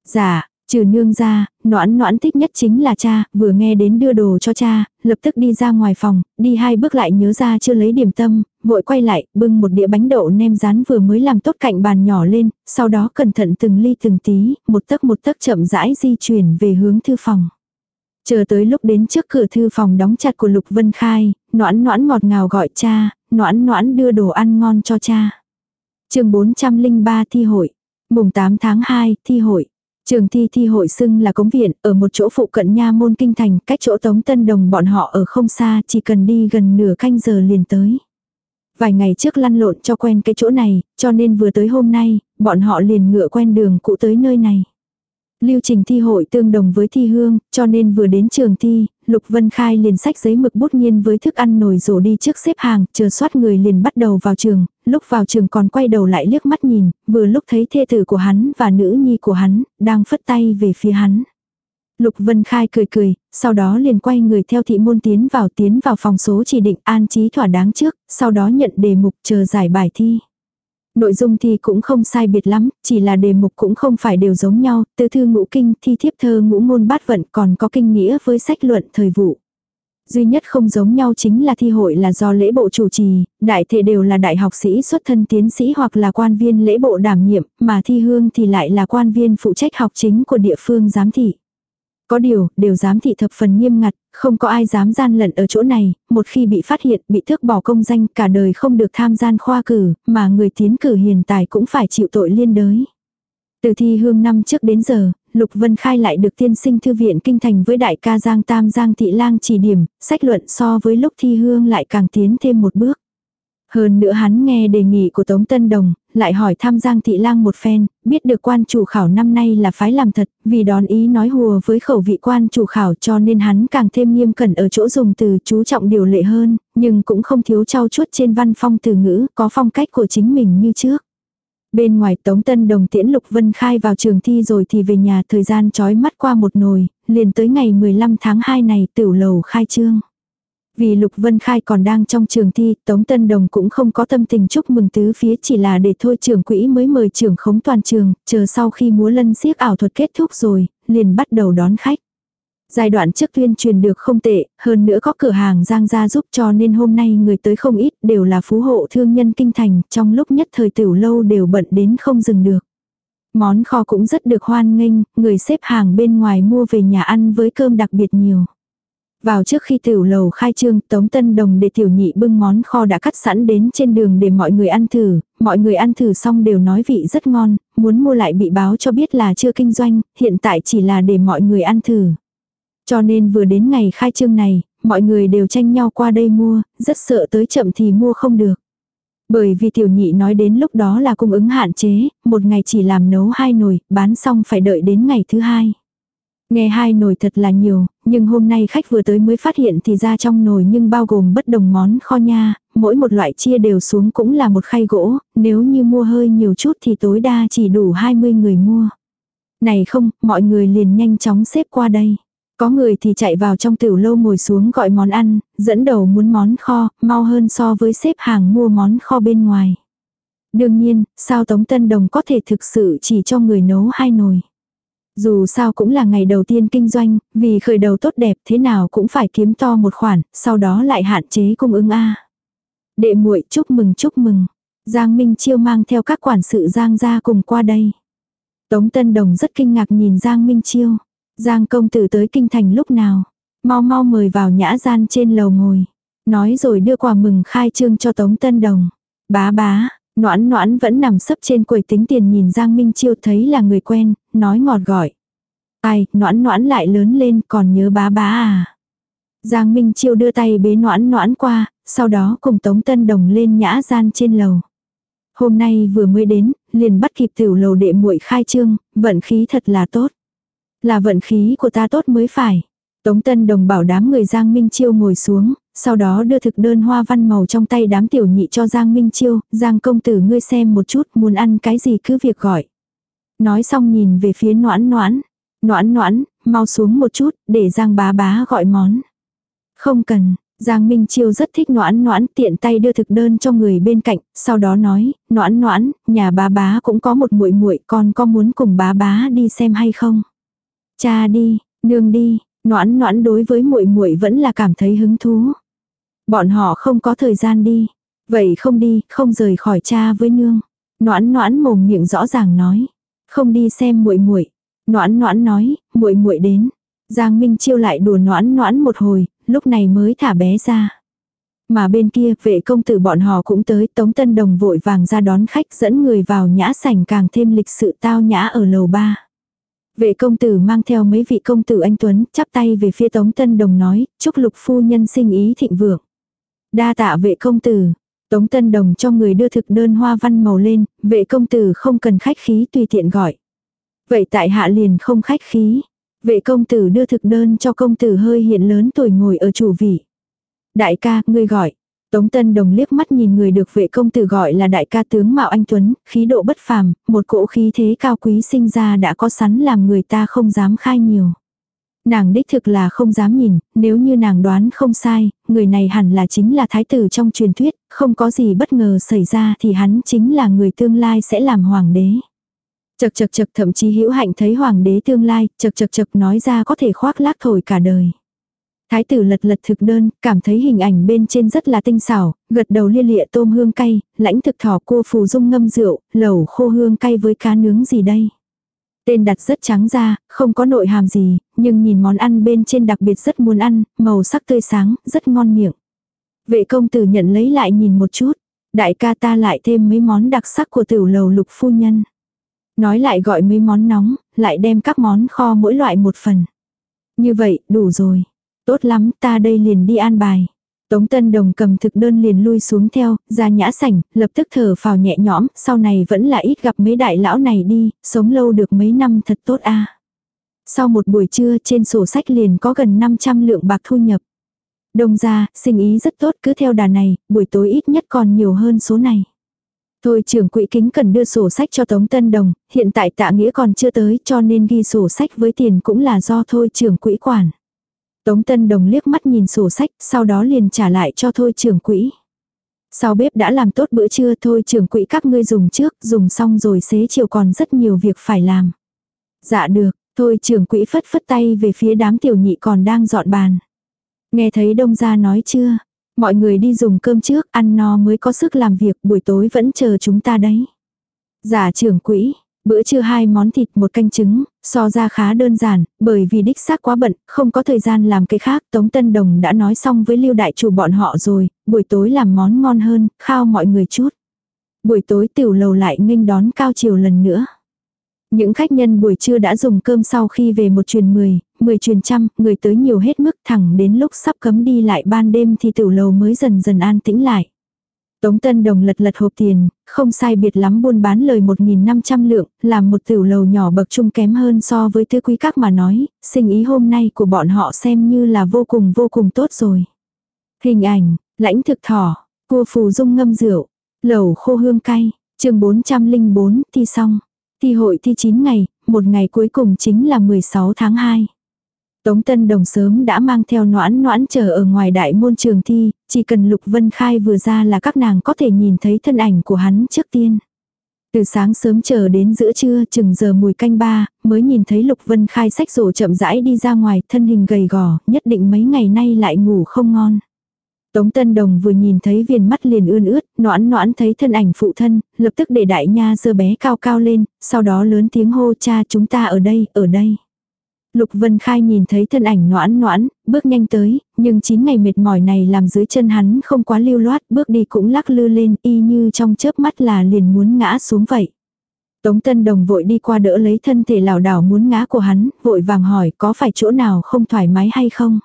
Dạ, Trừ nương ra, noãn noãn thích nhất chính là cha, vừa nghe đến đưa đồ cho cha, lập tức đi ra ngoài phòng, đi hai bước lại nhớ ra chưa lấy điểm tâm, vội quay lại, bưng một đĩa bánh đậu nem rán vừa mới làm tốt cạnh bàn nhỏ lên, sau đó cẩn thận từng ly từng tí, một tấc một tấc chậm rãi di chuyển về hướng thư phòng. Chờ tới lúc đến trước cửa thư phòng đóng chặt của Lục Vân Khai, noãn noãn ngọt ngào gọi cha, noãn noãn đưa đồ ăn ngon cho cha. chương 403 thi hội, mùng 8 tháng 2 thi hội. Trường thi thi hội xưng là cống viện, ở một chỗ phụ cận nha môn kinh thành, cách chỗ tống tân đồng bọn họ ở không xa, chỉ cần đi gần nửa canh giờ liền tới. Vài ngày trước lăn lộn cho quen cái chỗ này, cho nên vừa tới hôm nay, bọn họ liền ngựa quen đường cũ tới nơi này. Lưu trình thi hội tương đồng với thi hương, cho nên vừa đến trường thi, Lục Vân Khai liền sách giấy mực bút nghiên với thức ăn nồi rổ đi trước xếp hàng, chờ soát người liền bắt đầu vào trường, lúc vào trường còn quay đầu lại liếc mắt nhìn, vừa lúc thấy thê tử của hắn và nữ nhi của hắn, đang phất tay về phía hắn. Lục Vân Khai cười cười, sau đó liền quay người theo thị môn tiến vào tiến vào phòng số chỉ định an trí thỏa đáng trước, sau đó nhận đề mục chờ giải bài thi. Nội dung thi cũng không sai biệt lắm, chỉ là đề mục cũng không phải đều giống nhau, từ thư ngũ kinh, thi thiếp thơ ngũ môn bát vận còn có kinh nghĩa với sách luận thời vụ. Duy nhất không giống nhau chính là thi hội là do lễ bộ chủ trì, đại thể đều là đại học sĩ xuất thân tiến sĩ hoặc là quan viên lễ bộ đảm nhiệm, mà thi hương thì lại là quan viên phụ trách học chính của địa phương giám thị. Có điều, đều dám thị thập phần nghiêm ngặt, không có ai dám gian lận ở chỗ này, một khi bị phát hiện, bị thước bỏ công danh cả đời không được tham gian khoa cử, mà người tiến cử hiền tài cũng phải chịu tội liên đới. Từ thi hương năm trước đến giờ, Lục Vân Khai lại được tiên sinh thư viện kinh thành với đại ca Giang Tam Giang Thị Lang chỉ điểm, sách luận so với lúc thi hương lại càng tiến thêm một bước. Hơn nữa hắn nghe đề nghị của Tống Tân Đồng, lại hỏi thăm Giang Thị Lang một phen, biết được quan chủ khảo năm nay là phái làm thật, vì đón ý nói hùa với khẩu vị quan chủ khảo cho nên hắn càng thêm nghiêm cẩn ở chỗ dùng từ chú trọng điều lệ hơn, nhưng cũng không thiếu trau chuốt trên văn phong từ ngữ, có phong cách của chính mình như trước. Bên ngoài Tống Tân Đồng tiễn Lục Vân Khai vào trường thi rồi thì về nhà thời gian trói mắt qua một nồi, liền tới ngày 15 tháng 2 này tiểu lầu khai trương. Vì Lục Vân Khai còn đang trong trường thi, Tống Tân Đồng cũng không có tâm tình chúc mừng tứ phía chỉ là để thôi trưởng quỹ mới mời trưởng khống toàn trường, chờ sau khi múa lân siếc ảo thuật kết thúc rồi, liền bắt đầu đón khách. Giai đoạn trước tuyên truyền được không tệ, hơn nữa có cửa hàng giang gia giúp cho nên hôm nay người tới không ít đều là phú hộ thương nhân kinh thành, trong lúc nhất thời tiểu lâu đều bận đến không dừng được. Món kho cũng rất được hoan nghênh, người xếp hàng bên ngoài mua về nhà ăn với cơm đặc biệt nhiều. Vào trước khi tiểu lầu khai trương, Tống Tân Đồng để tiểu nhị bưng món kho đã cắt sẵn đến trên đường để mọi người ăn thử, mọi người ăn thử xong đều nói vị rất ngon, muốn mua lại bị báo cho biết là chưa kinh doanh, hiện tại chỉ là để mọi người ăn thử. Cho nên vừa đến ngày khai trương này, mọi người đều tranh nhau qua đây mua, rất sợ tới chậm thì mua không được. Bởi vì tiểu nhị nói đến lúc đó là cung ứng hạn chế, một ngày chỉ làm nấu hai nồi, bán xong phải đợi đến ngày thứ hai. Nghe hai nồi thật là nhiều, nhưng hôm nay khách vừa tới mới phát hiện thì ra trong nồi nhưng bao gồm bất đồng món kho nha, mỗi một loại chia đều xuống cũng là một khay gỗ, nếu như mua hơi nhiều chút thì tối đa chỉ đủ 20 người mua. Này không, mọi người liền nhanh chóng xếp qua đây. Có người thì chạy vào trong tiểu lâu ngồi xuống gọi món ăn, dẫn đầu muốn món kho, mau hơn so với xếp hàng mua món kho bên ngoài. Đương nhiên, sao Tống Tân Đồng có thể thực sự chỉ cho người nấu hai nồi. Dù sao cũng là ngày đầu tiên kinh doanh, vì khởi đầu tốt đẹp thế nào cũng phải kiếm to một khoản, sau đó lại hạn chế cung ứng A. Đệ muội chúc mừng chúc mừng. Giang Minh Chiêu mang theo các quản sự Giang ra cùng qua đây. Tống Tân Đồng rất kinh ngạc nhìn Giang Minh Chiêu. Giang công tử tới kinh thành lúc nào. Mau mau mời vào nhã gian trên lầu ngồi. Nói rồi đưa quà mừng khai trương cho Tống Tân Đồng. Bá bá, Noãn noãn vẫn nằm sấp trên quầy tính tiền nhìn Giang Minh Chiêu thấy là người quen, nói ngọt gọi. Ai, noãn noãn lại lớn lên còn nhớ bá bá à. Giang Minh Chiêu đưa tay bế noãn noãn qua, sau đó cùng Tống Tân Đồng lên nhã gian trên lầu. Hôm nay vừa mới đến, liền bắt kịp tiểu lầu đệ muội khai trương, vận khí thật là tốt. Là vận khí của ta tốt mới phải. Tống Tân Đồng bảo đám người Giang Minh Chiêu ngồi xuống, sau đó đưa thực đơn hoa văn màu trong tay đám tiểu nhị cho Giang Minh Chiêu, Giang công tử ngươi xem một chút muốn ăn cái gì cứ việc gọi. Nói xong nhìn về phía noãn noãn, noãn noãn, mau xuống một chút, để Giang bá bá gọi món. Không cần, Giang Minh Chiêu rất thích noãn noãn tiện tay đưa thực đơn cho người bên cạnh, sau đó nói, noãn noãn, nhà bá bá cũng có một muội muội con có muốn cùng bá bá đi xem hay không? Cha đi, nương đi, noãn noãn đối với muội muội vẫn là cảm thấy hứng thú. Bọn họ không có thời gian đi. Vậy không đi, không rời khỏi cha với nương. Noãn noãn mồm miệng rõ ràng nói. Không đi xem muội muội. Noãn noãn nói, muội muội đến. Giang Minh chiêu lại đùa noãn noãn một hồi, lúc này mới thả bé ra. Mà bên kia, vệ công tử bọn họ cũng tới, Tống Tân Đồng vội vàng ra đón khách dẫn người vào nhã sảnh càng thêm lịch sự tao nhã ở lầu ba. Vệ công tử mang theo mấy vị công tử anh Tuấn, chắp tay về phía Tống Tân Đồng nói, chúc lục phu nhân sinh ý thịnh vượng. Đa tạ vệ công tử. Tống Tân Đồng cho người đưa thực đơn hoa văn màu lên, vệ công tử không cần khách khí tùy tiện gọi. Vậy tại hạ liền không khách khí. Vệ công tử đưa thực đơn cho công tử hơi hiện lớn tuổi ngồi ở chủ vị. Đại ca, ngươi gọi. Tống Tân Đồng liếc mắt nhìn người được vệ công tử gọi là đại ca tướng Mạo Anh Tuấn, khí độ bất phàm, một cỗ khí thế cao quý sinh ra đã có sẵn làm người ta không dám khai nhiều. Nàng đích thực là không dám nhìn, nếu như nàng đoán không sai, người này hẳn là chính là thái tử trong truyền thuyết, không có gì bất ngờ xảy ra thì hắn chính là người tương lai sẽ làm hoàng đế. Chật chật chật thậm chí hữu hạnh thấy hoàng đế tương lai, chật chật chật nói ra có thể khoác lác thổi cả đời. Thái tử lật lật thực đơn, cảm thấy hình ảnh bên trên rất là tinh xảo, gật đầu lia lịa tôm hương cay, lãnh thực thỏ cua phù dung ngâm rượu, lẩu khô hương cay với cá nướng gì đây. Tên đặt rất trắng ra, không có nội hàm gì, nhưng nhìn món ăn bên trên đặc biệt rất muốn ăn, màu sắc tươi sáng, rất ngon miệng. Vệ công tử nhận lấy lại nhìn một chút. Đại ca ta lại thêm mấy món đặc sắc của tiểu lầu lục phu nhân. Nói lại gọi mấy món nóng, lại đem các món kho mỗi loại một phần. Như vậy, đủ rồi. Tốt lắm, ta đây liền đi an bài. Tống Tân Đồng cầm thực đơn liền lui xuống theo, ra nhã sảnh, lập tức thở phào nhẹ nhõm, sau này vẫn là ít gặp mấy đại lão này đi, sống lâu được mấy năm thật tốt a. Sau một buổi trưa trên sổ sách liền có gần 500 lượng bạc thu nhập. Đồng ra, sinh ý rất tốt cứ theo đà này, buổi tối ít nhất còn nhiều hơn số này. Thôi trưởng quỹ kính cần đưa sổ sách cho Tống Tân Đồng, hiện tại tạ nghĩa còn chưa tới cho nên ghi sổ sách với tiền cũng là do thôi trưởng quỹ quản. Tống Tân Đồng liếc mắt nhìn sổ sách, sau đó liền trả lại cho thôi trưởng quỹ. Sau bếp đã làm tốt bữa trưa thôi trưởng quỹ các ngươi dùng trước, dùng xong rồi xế chiều còn rất nhiều việc phải làm. Dạ được, thôi trưởng quỹ phất phất tay về phía đám tiểu nhị còn đang dọn bàn. Nghe thấy đông gia nói chưa? Mọi người đi dùng cơm trước, ăn no mới có sức làm việc, buổi tối vẫn chờ chúng ta đấy. Dạ trưởng quỹ, Bữa trưa hai món thịt một canh trứng, so ra khá đơn giản, bởi vì đích xác quá bận, không có thời gian làm cái khác. Tống Tân Đồng đã nói xong với lưu đại chủ bọn họ rồi, buổi tối làm món ngon hơn, khao mọi người chút. Buổi tối tiểu lầu lại nghênh đón cao chiều lần nữa. Những khách nhân buổi trưa đã dùng cơm sau khi về một truyền mười, mười truyền trăm, người tới nhiều hết mức thẳng đến lúc sắp cấm đi lại ban đêm thì tiểu lầu mới dần dần an tĩnh lại. Tống Tân Đồng lật lật hộp tiền, không sai biệt lắm buôn bán lời 1.500 lượng, làm một tiểu lầu nhỏ bậc trung kém hơn so với tư quý các mà nói, sinh ý hôm nay của bọn họ xem như là vô cùng vô cùng tốt rồi. Hình ảnh, lãnh thực thỏ, cua phù dung ngâm rượu, lẩu khô hương cay, chương 404, thi xong. Thi hội thi 9 ngày, một ngày cuối cùng chính là 16 tháng 2. Tống Tân Đồng sớm đã mang theo noãn noãn chờ ở ngoài đại môn trường thi, chỉ cần Lục Vân Khai vừa ra là các nàng có thể nhìn thấy thân ảnh của hắn trước tiên. Từ sáng sớm chờ đến giữa trưa chừng giờ mùi canh ba, mới nhìn thấy Lục Vân Khai sách rổ chậm rãi đi ra ngoài, thân hình gầy gò, nhất định mấy ngày nay lại ngủ không ngon. Tống Tân Đồng vừa nhìn thấy viền mắt liền ươn ướt, noãn noãn thấy thân ảnh phụ thân, lập tức để đại nha dơ bé cao cao lên, sau đó lớn tiếng hô cha chúng ta ở đây, ở đây. Lục Vân Khai nhìn thấy thân ảnh noãn noãn, bước nhanh tới, nhưng 9 ngày mệt mỏi này làm dưới chân hắn không quá lưu loát, bước đi cũng lắc lư lên y như trong chớp mắt là liền muốn ngã xuống vậy. Tống Tân Đồng vội đi qua đỡ lấy thân thể lảo đảo muốn ngã của hắn, vội vàng hỏi có phải chỗ nào không thoải mái hay không.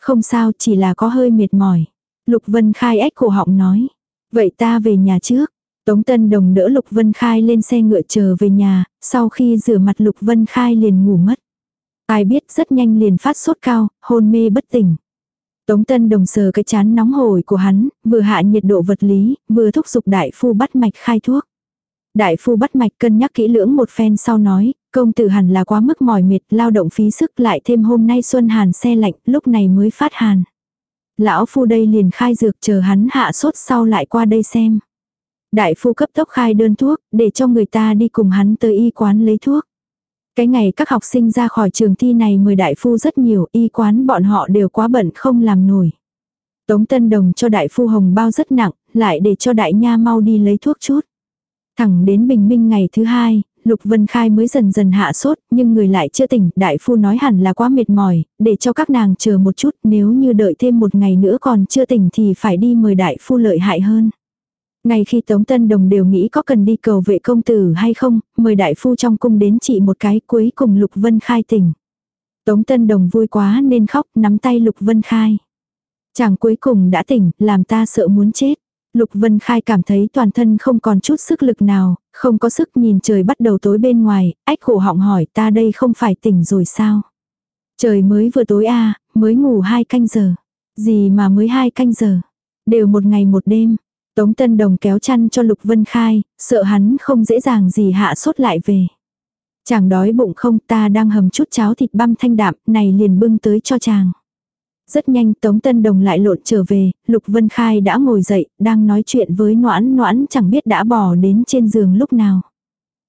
Không sao, chỉ là có hơi mệt mỏi. Lục Vân Khai ếch cổ họng nói. Vậy ta về nhà trước. Tống Tân Đồng đỡ Lục Vân Khai lên xe ngựa chờ về nhà, sau khi rửa mặt Lục Vân Khai liền ngủ mất. Ai biết rất nhanh liền phát sốt cao, hôn mê bất tỉnh. Tống Tân Đồng sờ cái chán nóng hổi của hắn, vừa hạ nhiệt độ vật lý, vừa thúc giục đại phu bắt mạch khai thuốc. Đại phu bắt mạch cân nhắc kỹ lưỡng một phen sau nói, công tử hẳn là quá mức mỏi mệt, lao động phí sức lại thêm hôm nay xuân hàn xe lạnh, lúc này mới phát hàn. Lão phu đây liền khai dược chờ hắn hạ sốt sau lại qua đây xem. Đại phu cấp tốc khai đơn thuốc, để cho người ta đi cùng hắn tới y quán lấy thuốc. Cái ngày các học sinh ra khỏi trường thi này mời đại phu rất nhiều, y quán bọn họ đều quá bận không làm nổi. Tống Tân Đồng cho đại phu hồng bao rất nặng, lại để cho đại nha mau đi lấy thuốc chút. Thẳng đến bình minh ngày thứ hai, Lục Vân Khai mới dần dần hạ sốt, nhưng người lại chưa tỉnh, đại phu nói hẳn là quá mệt mỏi, để cho các nàng chờ một chút, nếu như đợi thêm một ngày nữa còn chưa tỉnh thì phải đi mời đại phu lợi hại hơn. Ngay khi Tống Tân Đồng đều nghĩ có cần đi cầu vệ công tử hay không, mời đại phu trong cung đến chị một cái cuối cùng Lục Vân Khai tỉnh. Tống Tân Đồng vui quá nên khóc nắm tay Lục Vân Khai. Chàng cuối cùng đã tỉnh, làm ta sợ muốn chết. Lục Vân Khai cảm thấy toàn thân không còn chút sức lực nào, không có sức nhìn trời bắt đầu tối bên ngoài, ách khổ họng hỏi ta đây không phải tỉnh rồi sao. Trời mới vừa tối a à, mới ngủ hai canh giờ. Gì mà mới hai canh giờ. Đều một ngày một đêm. Tống Tân Đồng kéo chăn cho Lục Vân Khai, sợ hắn không dễ dàng gì hạ sốt lại về. Chàng đói bụng không ta đang hầm chút cháo thịt băm thanh đạm, này liền bưng tới cho chàng. Rất nhanh Tống Tân Đồng lại lộn trở về, Lục Vân Khai đã ngồi dậy, đang nói chuyện với noãn noãn chẳng biết đã bỏ đến trên giường lúc nào.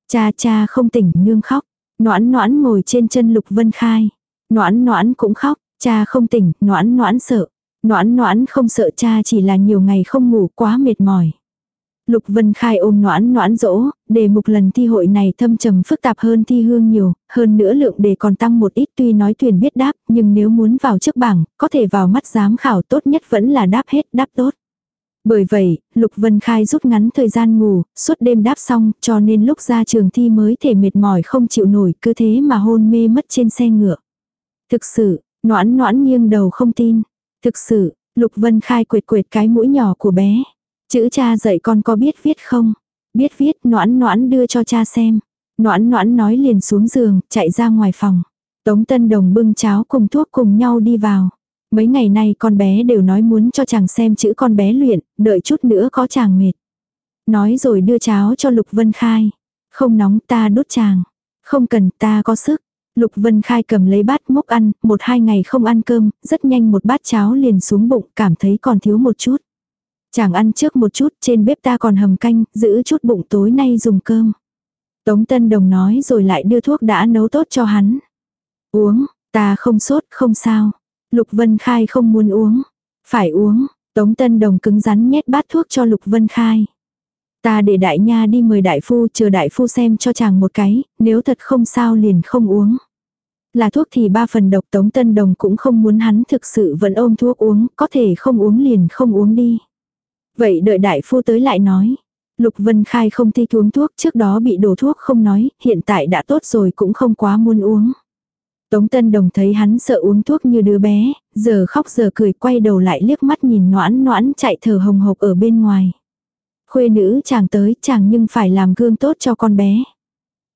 Cha cha không tỉnh nương khóc, noãn noãn ngồi trên chân Lục Vân Khai. Noãn noãn cũng khóc, cha không tỉnh, noãn noãn sợ. Noãn noãn không sợ cha chỉ là nhiều ngày không ngủ quá mệt mỏi. Lục Vân Khai ôm noãn noãn dỗ, đề mục lần thi hội này thâm trầm phức tạp hơn thi hương nhiều, hơn nữa lượng đề còn tăng một ít tuy nói tuyển biết đáp, nhưng nếu muốn vào trước bảng, có thể vào mắt giám khảo tốt nhất vẫn là đáp hết đáp tốt. Bởi vậy, Lục Vân Khai rút ngắn thời gian ngủ, suốt đêm đáp xong, cho nên lúc ra trường thi mới thể mệt mỏi không chịu nổi, cứ thế mà hôn mê mất trên xe ngựa. Thực sự, noãn noãn nghiêng đầu không tin. Thực sự, Lục Vân Khai quệt quệt cái mũi nhỏ của bé. Chữ cha dạy con có biết viết không? Biết viết noãn noãn đưa cho cha xem. Noãn noãn nói liền xuống giường, chạy ra ngoài phòng. Tống Tân Đồng bưng cháo cùng thuốc cùng nhau đi vào. Mấy ngày nay con bé đều nói muốn cho chàng xem chữ con bé luyện, đợi chút nữa có chàng mệt. Nói rồi đưa cháo cho Lục Vân Khai. Không nóng ta đốt chàng. Không cần ta có sức. Lục Vân Khai cầm lấy bát múc ăn, một hai ngày không ăn cơm, rất nhanh một bát cháo liền xuống bụng, cảm thấy còn thiếu một chút. Chàng ăn trước một chút, trên bếp ta còn hầm canh, giữ chút bụng tối nay dùng cơm. Tống Tân Đồng nói rồi lại đưa thuốc đã nấu tốt cho hắn. Uống, ta không sốt, không sao. Lục Vân Khai không muốn uống. Phải uống, Tống Tân Đồng cứng rắn nhét bát thuốc cho Lục Vân Khai. Ta để đại nha đi mời đại phu chờ đại phu xem cho chàng một cái, nếu thật không sao liền không uống. Là thuốc thì ba phần độc Tống Tân Đồng cũng không muốn hắn thực sự vẫn ôm thuốc uống, có thể không uống liền không uống đi. Vậy đợi đại phu tới lại nói. Lục Vân Khai không thích uống thuốc trước đó bị đổ thuốc không nói, hiện tại đã tốt rồi cũng không quá muốn uống. Tống Tân Đồng thấy hắn sợ uống thuốc như đứa bé, giờ khóc giờ cười quay đầu lại liếc mắt nhìn noãn noãn chạy thở hồng hộc ở bên ngoài. Khuê nữ chàng tới chàng nhưng phải làm gương tốt cho con bé.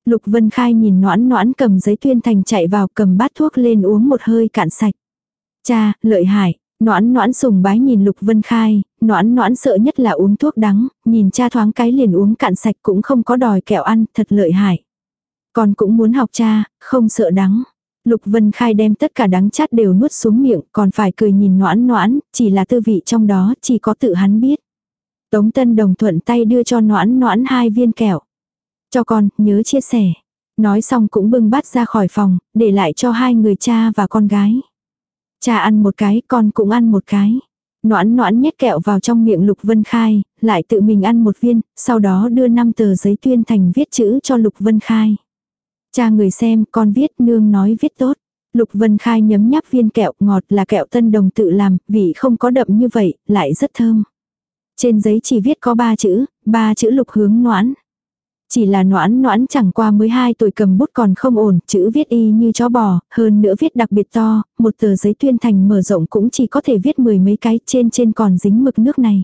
Lục Vân Khai nhìn noãn noãn cầm giấy tuyên thành chạy vào cầm bát thuốc lên uống một hơi cạn sạch. Cha, lợi hại, Noãn noãn sùng bái nhìn Lục Vân Khai, noãn noãn sợ nhất là uống thuốc đắng, nhìn cha thoáng cái liền uống cạn sạch cũng không có đòi kẹo ăn, thật lợi hại. Con cũng muốn học cha, không sợ đắng. Lục Vân Khai đem tất cả đắng chát đều nuốt xuống miệng, còn phải cười nhìn noãn noãn, chỉ là tư vị trong đó, chỉ có tự hắn biết. Tống Tân Đồng thuận tay đưa cho noãn noãn hai viên kẹo. Cho con, nhớ chia sẻ. Nói xong cũng bưng bát ra khỏi phòng, để lại cho hai người cha và con gái. Cha ăn một cái, con cũng ăn một cái. Noãn noãn nhét kẹo vào trong miệng Lục Vân Khai, lại tự mình ăn một viên, sau đó đưa năm tờ giấy tuyên thành viết chữ cho Lục Vân Khai. Cha người xem, con viết, nương nói viết tốt. Lục Vân Khai nhấm nháp viên kẹo ngọt là kẹo tân đồng tự làm, vị không có đậm như vậy, lại rất thơm. Trên giấy chỉ viết có ba chữ, ba chữ lục hướng noãn. Chỉ là noãn noãn chẳng qua mới 2 tuổi cầm bút còn không ổn, chữ viết y như chó bò, hơn nữa viết đặc biệt to, một tờ giấy tuyên thành mở rộng cũng chỉ có thể viết mười mấy cái trên trên còn dính mực nước này.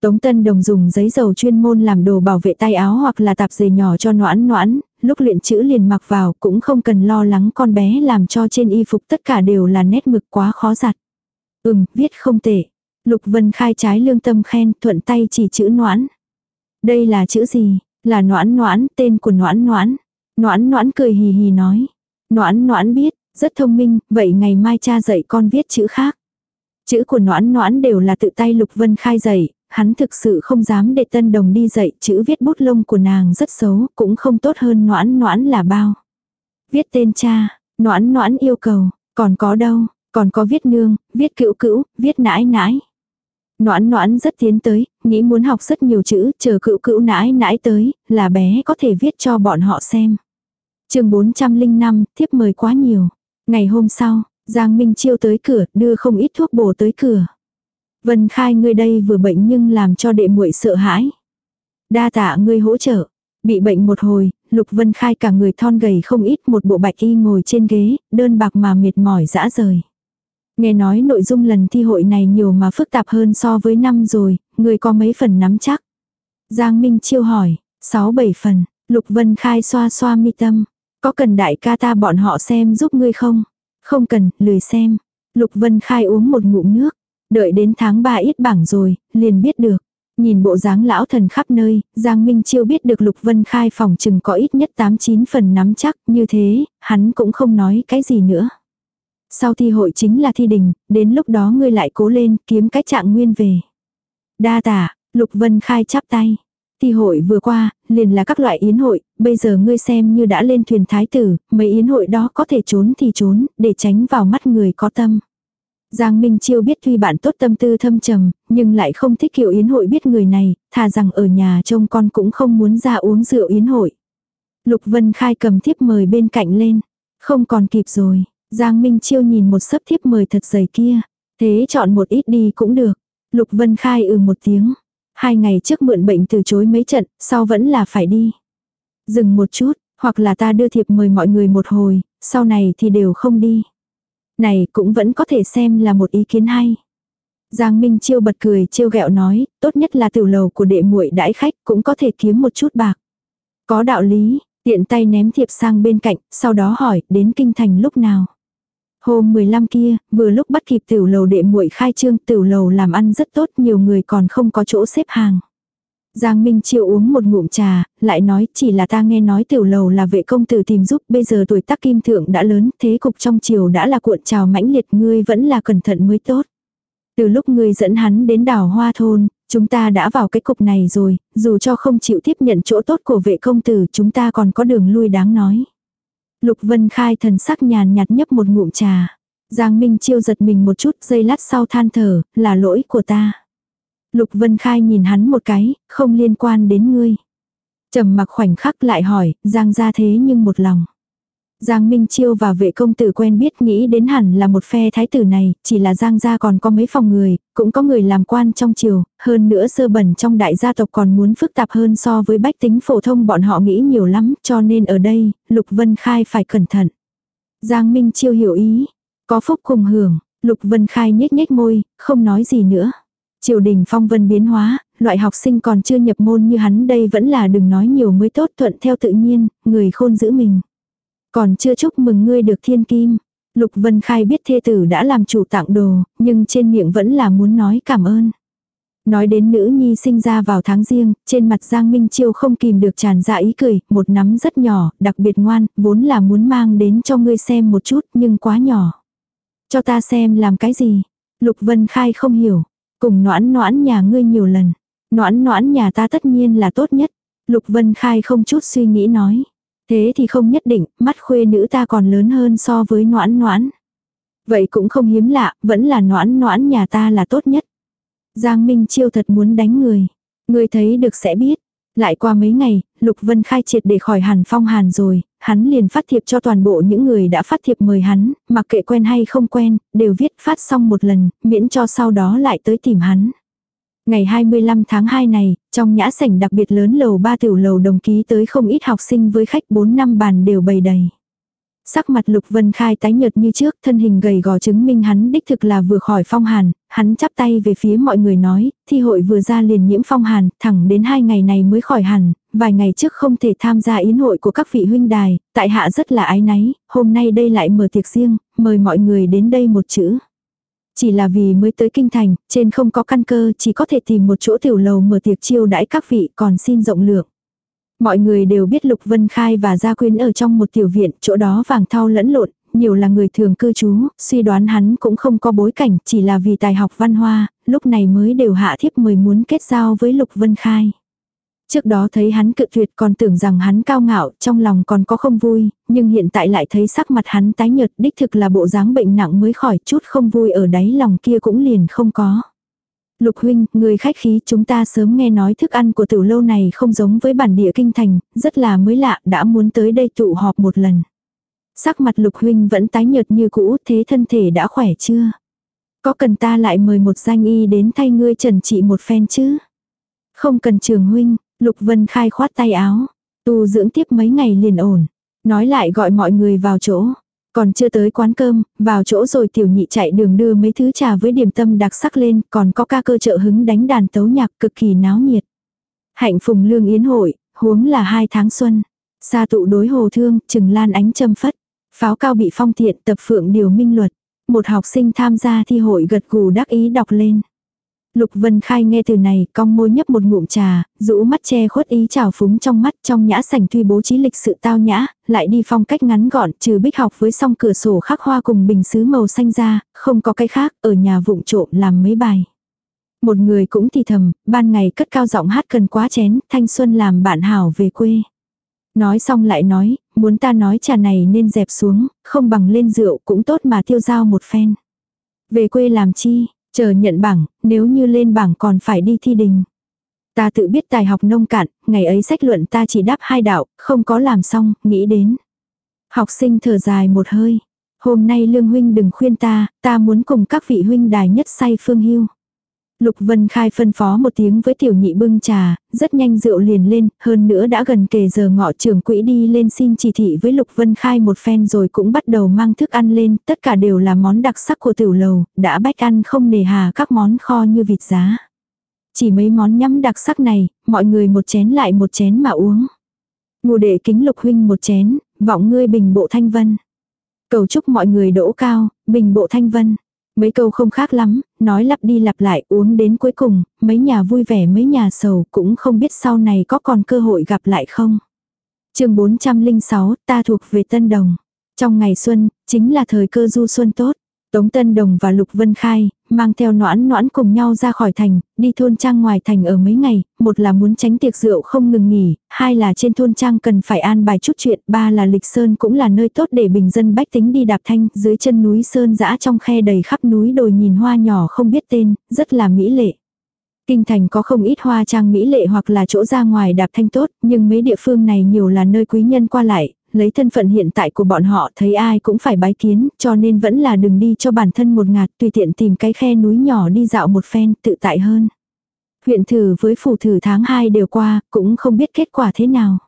Tống Tân Đồng dùng giấy dầu chuyên môn làm đồ bảo vệ tay áo hoặc là tạp dề nhỏ cho noãn noãn, lúc luyện chữ liền mặc vào cũng không cần lo lắng con bé làm cho trên y phục tất cả đều là nét mực quá khó giặt. Ừm, viết không tệ. Lục Vân khai trái lương tâm khen thuận tay chỉ chữ noãn. Đây là chữ gì? Là noãn noãn, tên của noãn noãn. Noãn noãn cười hì hì nói. Noãn noãn biết, rất thông minh, vậy ngày mai cha dạy con viết chữ khác. Chữ của noãn noãn đều là tự tay Lục Vân khai dạy, hắn thực sự không dám để tân đồng đi dạy chữ viết bút lông của nàng rất xấu, cũng không tốt hơn noãn noãn là bao. Viết tên cha, noãn noãn yêu cầu, còn có đâu, còn có viết nương, viết cữu cữu, viết nãi nãi. Noãn noãn rất tiến tới, nghĩ muốn học rất nhiều chữ, chờ cựu cựu nãi nãi tới, là bé có thể viết cho bọn họ xem. chương 405, thiếp mời quá nhiều. Ngày hôm sau, Giang Minh Chiêu tới cửa, đưa không ít thuốc bổ tới cửa. Vân Khai ngươi đây vừa bệnh nhưng làm cho đệ muội sợ hãi. Đa tạ ngươi hỗ trợ. Bị bệnh một hồi, Lục Vân Khai cả người thon gầy không ít một bộ bạch y ngồi trên ghế, đơn bạc mà mệt mỏi dã rời. Nghe nói nội dung lần thi hội này nhiều mà phức tạp hơn so với năm rồi, người có mấy phần nắm chắc. Giang Minh chiêu hỏi, 6-7 phần, Lục Vân Khai xoa xoa mi tâm. Có cần đại ca ta bọn họ xem giúp ngươi không? Không cần, lười xem. Lục Vân Khai uống một ngụm nước. Đợi đến tháng 3 ít bảng rồi, liền biết được. Nhìn bộ dáng lão thần khắp nơi, Giang Minh Chiêu biết được Lục Vân Khai phòng chừng có ít nhất 8-9 phần nắm chắc, như thế, hắn cũng không nói cái gì nữa. Sau thi hội chính là thi đình, đến lúc đó ngươi lại cố lên, kiếm cái trạng nguyên về. Đa tả, Lục Vân Khai chắp tay. Thi hội vừa qua, liền là các loại yến hội, bây giờ ngươi xem như đã lên thuyền thái tử, mấy yến hội đó có thể trốn thì trốn, để tránh vào mắt người có tâm. Giang Minh Chiêu biết tuy bạn tốt tâm tư thâm trầm, nhưng lại không thích kiểu yến hội biết người này, thà rằng ở nhà trông con cũng không muốn ra uống rượu yến hội. Lục Vân Khai cầm thiếp mời bên cạnh lên. Không còn kịp rồi. Giang Minh Chiêu nhìn một sấp thiếp mời thật dày kia. Thế chọn một ít đi cũng được. Lục Vân Khai ừ một tiếng. Hai ngày trước mượn bệnh từ chối mấy trận, sau vẫn là phải đi. Dừng một chút, hoặc là ta đưa thiệp mời mọi người một hồi, sau này thì đều không đi. Này cũng vẫn có thể xem là một ý kiến hay. Giang Minh Chiêu bật cười chiêu ghẹo nói, tốt nhất là tiểu lầu của đệ muội đãi khách cũng có thể kiếm một chút bạc. Có đạo lý, tiện tay ném thiệp sang bên cạnh, sau đó hỏi, đến kinh thành lúc nào. Hôm 15 kia, vừa lúc bắt kịp tiểu lầu đệ muội khai trương, tiểu lầu làm ăn rất tốt, nhiều người còn không có chỗ xếp hàng. Giang Minh Chiêu uống một ngụm trà, lại nói chỉ là ta nghe nói tiểu lầu là vệ công tử tìm giúp, bây giờ tuổi tác kim thượng đã lớn, thế cục trong triều đã là cuộn trào mãnh liệt, ngươi vẫn là cẩn thận mới tốt. Từ lúc ngươi dẫn hắn đến đảo Hoa Thôn, chúng ta đã vào cái cục này rồi, dù cho không chịu tiếp nhận chỗ tốt của vệ công tử, chúng ta còn có đường lui đáng nói. Lục Vân Khai thần sắc nhàn nhạt nhấp một ngụm trà. Giang Minh Chiêu giật mình một chút, giây lát sau than thở, là lỗi của ta. Lục Vân Khai nhìn hắn một cái, không liên quan đến ngươi. trầm mặc khoảnh khắc lại hỏi, Giang ra thế nhưng một lòng. Giang Minh Chiêu và vệ công tử quen biết nghĩ đến hẳn là một phe thái tử này, chỉ là Giang gia còn có mấy phòng người, cũng có người làm quan trong triều, hơn nữa sơ bẩn trong đại gia tộc còn muốn phức tạp hơn so với bách tính phổ thông bọn họ nghĩ nhiều lắm, cho nên ở đây, Lục Vân Khai phải cẩn thận. Giang Minh Chiêu hiểu ý, có phúc cùng hưởng, Lục Vân Khai nhếch nhếch môi, không nói gì nữa. Triều đình phong vân biến hóa, loại học sinh còn chưa nhập môn như hắn đây vẫn là đừng nói nhiều mới tốt thuận theo tự nhiên, người khôn giữ mình. Còn chưa chúc mừng ngươi được thiên kim. Lục Vân Khai biết thê tử đã làm chủ tặng đồ, nhưng trên miệng vẫn là muốn nói cảm ơn. Nói đến nữ nhi sinh ra vào tháng riêng, trên mặt Giang Minh Chiêu không kìm được tràn ra ý cười, một nắm rất nhỏ, đặc biệt ngoan, vốn là muốn mang đến cho ngươi xem một chút, nhưng quá nhỏ. Cho ta xem làm cái gì? Lục Vân Khai không hiểu. Cùng noãn noãn nhà ngươi nhiều lần. Noãn noãn nhà ta tất nhiên là tốt nhất. Lục Vân Khai không chút suy nghĩ nói. Thế thì không nhất định, mắt khuê nữ ta còn lớn hơn so với noãn noãn. Vậy cũng không hiếm lạ, vẫn là noãn noãn nhà ta là tốt nhất. Giang Minh Chiêu thật muốn đánh người. Người thấy được sẽ biết. Lại qua mấy ngày, Lục Vân Khai triệt để khỏi hàn phong hàn rồi, hắn liền phát thiệp cho toàn bộ những người đã phát thiệp mời hắn, mặc kệ quen hay không quen, đều viết phát xong một lần, miễn cho sau đó lại tới tìm hắn. Ngày 25 tháng 2 này, trong nhã sảnh đặc biệt lớn lầu ba tiểu lầu đồng ký tới không ít học sinh với khách 4 năm bàn đều bày đầy. Sắc mặt Lục Vân Khai tái nhợt như trước, thân hình gầy gò chứng minh hắn đích thực là vừa khỏi phong hàn, hắn chắp tay về phía mọi người nói, thi hội vừa ra liền nhiễm phong hàn, thẳng đến hai ngày này mới khỏi hẳn, vài ngày trước không thể tham gia yến hội của các vị huynh đài, tại hạ rất là ái náy, hôm nay đây lại mở tiệc riêng, mời mọi người đến đây một chữ. Chỉ là vì mới tới kinh thành, trên không có căn cơ, chỉ có thể tìm một chỗ tiểu lầu mở tiệc chiêu đãi các vị, còn xin rộng lượng. Mọi người đều biết Lục Vân Khai và Gia Quyến ở trong một tiểu viện, chỗ đó vàng thau lẫn lộn, nhiều là người thường cư trú, suy đoán hắn cũng không có bối cảnh, chỉ là vì tài học văn hoa, lúc này mới đều hạ thiếp mời muốn kết giao với Lục Vân Khai. Trước đó thấy hắn cự tuyệt còn tưởng rằng hắn cao ngạo, trong lòng còn có không vui, nhưng hiện tại lại thấy sắc mặt hắn tái nhợt đích thực là bộ dáng bệnh nặng mới khỏi chút không vui ở đáy lòng kia cũng liền không có. Lục huynh, người khách khí chúng ta sớm nghe nói thức ăn của tiểu lâu này không giống với bản địa kinh thành, rất là mới lạ, đã muốn tới đây tụ họp một lần. Sắc mặt lục huynh vẫn tái nhợt như cũ, thế thân thể đã khỏe chưa? Có cần ta lại mời một danh y đến thay ngươi trần trị một phen chứ? Không cần trường huynh, lục vân khai khoát tay áo, tu dưỡng tiếp mấy ngày liền ổn. Nói lại gọi mọi người vào chỗ. Còn chưa tới quán cơm, vào chỗ rồi tiểu nhị chạy đường đưa mấy thứ trà với điểm tâm đặc sắc lên, còn có ca cơ trợ hứng đánh đàn tấu nhạc cực kỳ náo nhiệt. Hạnh phùng lương yến hội, huống là hai tháng xuân. Sa tụ đối hồ thương, trừng lan ánh châm phất. Pháo cao bị phong thiện tập phượng điều minh luật. Một học sinh tham gia thi hội gật gù đắc ý đọc lên. Lục Vân Khai nghe từ này, cong môi nhấp một ngụm trà, rũ mắt che khuất ý trào phúng trong mắt trong nhã sảnh tuy bố trí lịch sự tao nhã, lại đi phong cách ngắn gọn, trừ bích học với song cửa sổ khắc hoa cùng bình sứ màu xanh ra, không có cái khác, ở nhà vụng trộm làm mấy bài. Một người cũng thì thầm, ban ngày cất cao giọng hát cần quá chén, thanh xuân làm bạn hảo về quê. Nói xong lại nói, muốn ta nói trà này nên dẹp xuống, không bằng lên rượu cũng tốt mà tiêu giao một phen. Về quê làm chi, Chờ nhận bảng, nếu như lên bảng còn phải đi thi đình. Ta tự biết tài học nông cạn, ngày ấy sách luận ta chỉ đáp hai đạo, không có làm xong, nghĩ đến. Học sinh thở dài một hơi. Hôm nay lương huynh đừng khuyên ta, ta muốn cùng các vị huynh đài nhất say phương hưu. Lục Vân Khai phân phó một tiếng với tiểu nhị bưng trà, rất nhanh rượu liền lên, hơn nữa đã gần kề giờ ngọ trưởng quỹ đi lên xin chỉ thị với Lục Vân Khai một phen rồi cũng bắt đầu mang thức ăn lên, tất cả đều là món đặc sắc của tiểu lầu, đã bách ăn không nề hà các món kho như vịt giá. Chỉ mấy món nhắm đặc sắc này, mọi người một chén lại một chén mà uống. Ngô đệ kính Lục Huynh một chén, vọng ngươi bình bộ thanh vân. Cầu chúc mọi người đỗ cao, bình bộ thanh vân. Mấy câu không khác lắm, nói lặp đi lặp lại uống đến cuối cùng, mấy nhà vui vẻ mấy nhà sầu cũng không biết sau này có còn cơ hội gặp lại không. chương 406, ta thuộc về Tân Đồng. Trong ngày xuân, chính là thời cơ du xuân tốt. Tống Tân Đồng và Lục Vân Khai, mang theo noãn noãn cùng nhau ra khỏi thành, đi thôn trang ngoài thành ở mấy ngày, một là muốn tránh tiệc rượu không ngừng nghỉ, hai là trên thôn trang cần phải an bài chút chuyện, ba là lịch sơn cũng là nơi tốt để bình dân bách tính đi đạp thanh, dưới chân núi sơn dã trong khe đầy khắp núi đồi nhìn hoa nhỏ không biết tên, rất là mỹ lệ. Kinh thành có không ít hoa trang mỹ lệ hoặc là chỗ ra ngoài đạp thanh tốt, nhưng mấy địa phương này nhiều là nơi quý nhân qua lại, lấy thân phận hiện tại của bọn họ thấy ai cũng phải bái kiến, cho nên vẫn là đừng đi cho bản thân một ngạt, tùy tiện tìm cái khe núi nhỏ đi dạo một phen, tự tại hơn. Huyện thử với phủ thử tháng 2 đều qua, cũng không biết kết quả thế nào.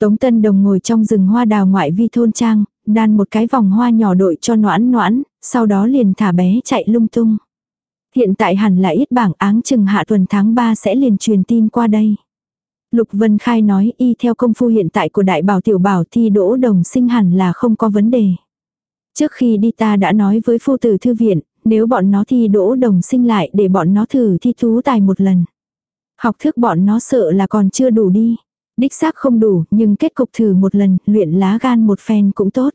Tống Tân Đồng ngồi trong rừng hoa đào ngoại vi thôn trang, đan một cái vòng hoa nhỏ đội cho noãn noãn, sau đó liền thả bé chạy lung tung. Hiện tại hẳn là ít bảng áng chừng hạ tuần tháng 3 sẽ liền truyền tin qua đây. Lục Vân Khai nói y theo công phu hiện tại của đại bảo tiểu bảo thi đỗ đồng sinh hẳn là không có vấn đề. Trước khi đi ta đã nói với phu tử thư viện, nếu bọn nó thi đỗ đồng sinh lại để bọn nó thử thi tú tài một lần. Học thức bọn nó sợ là còn chưa đủ đi. Đích xác không đủ, nhưng kết cục thử một lần, luyện lá gan một phen cũng tốt.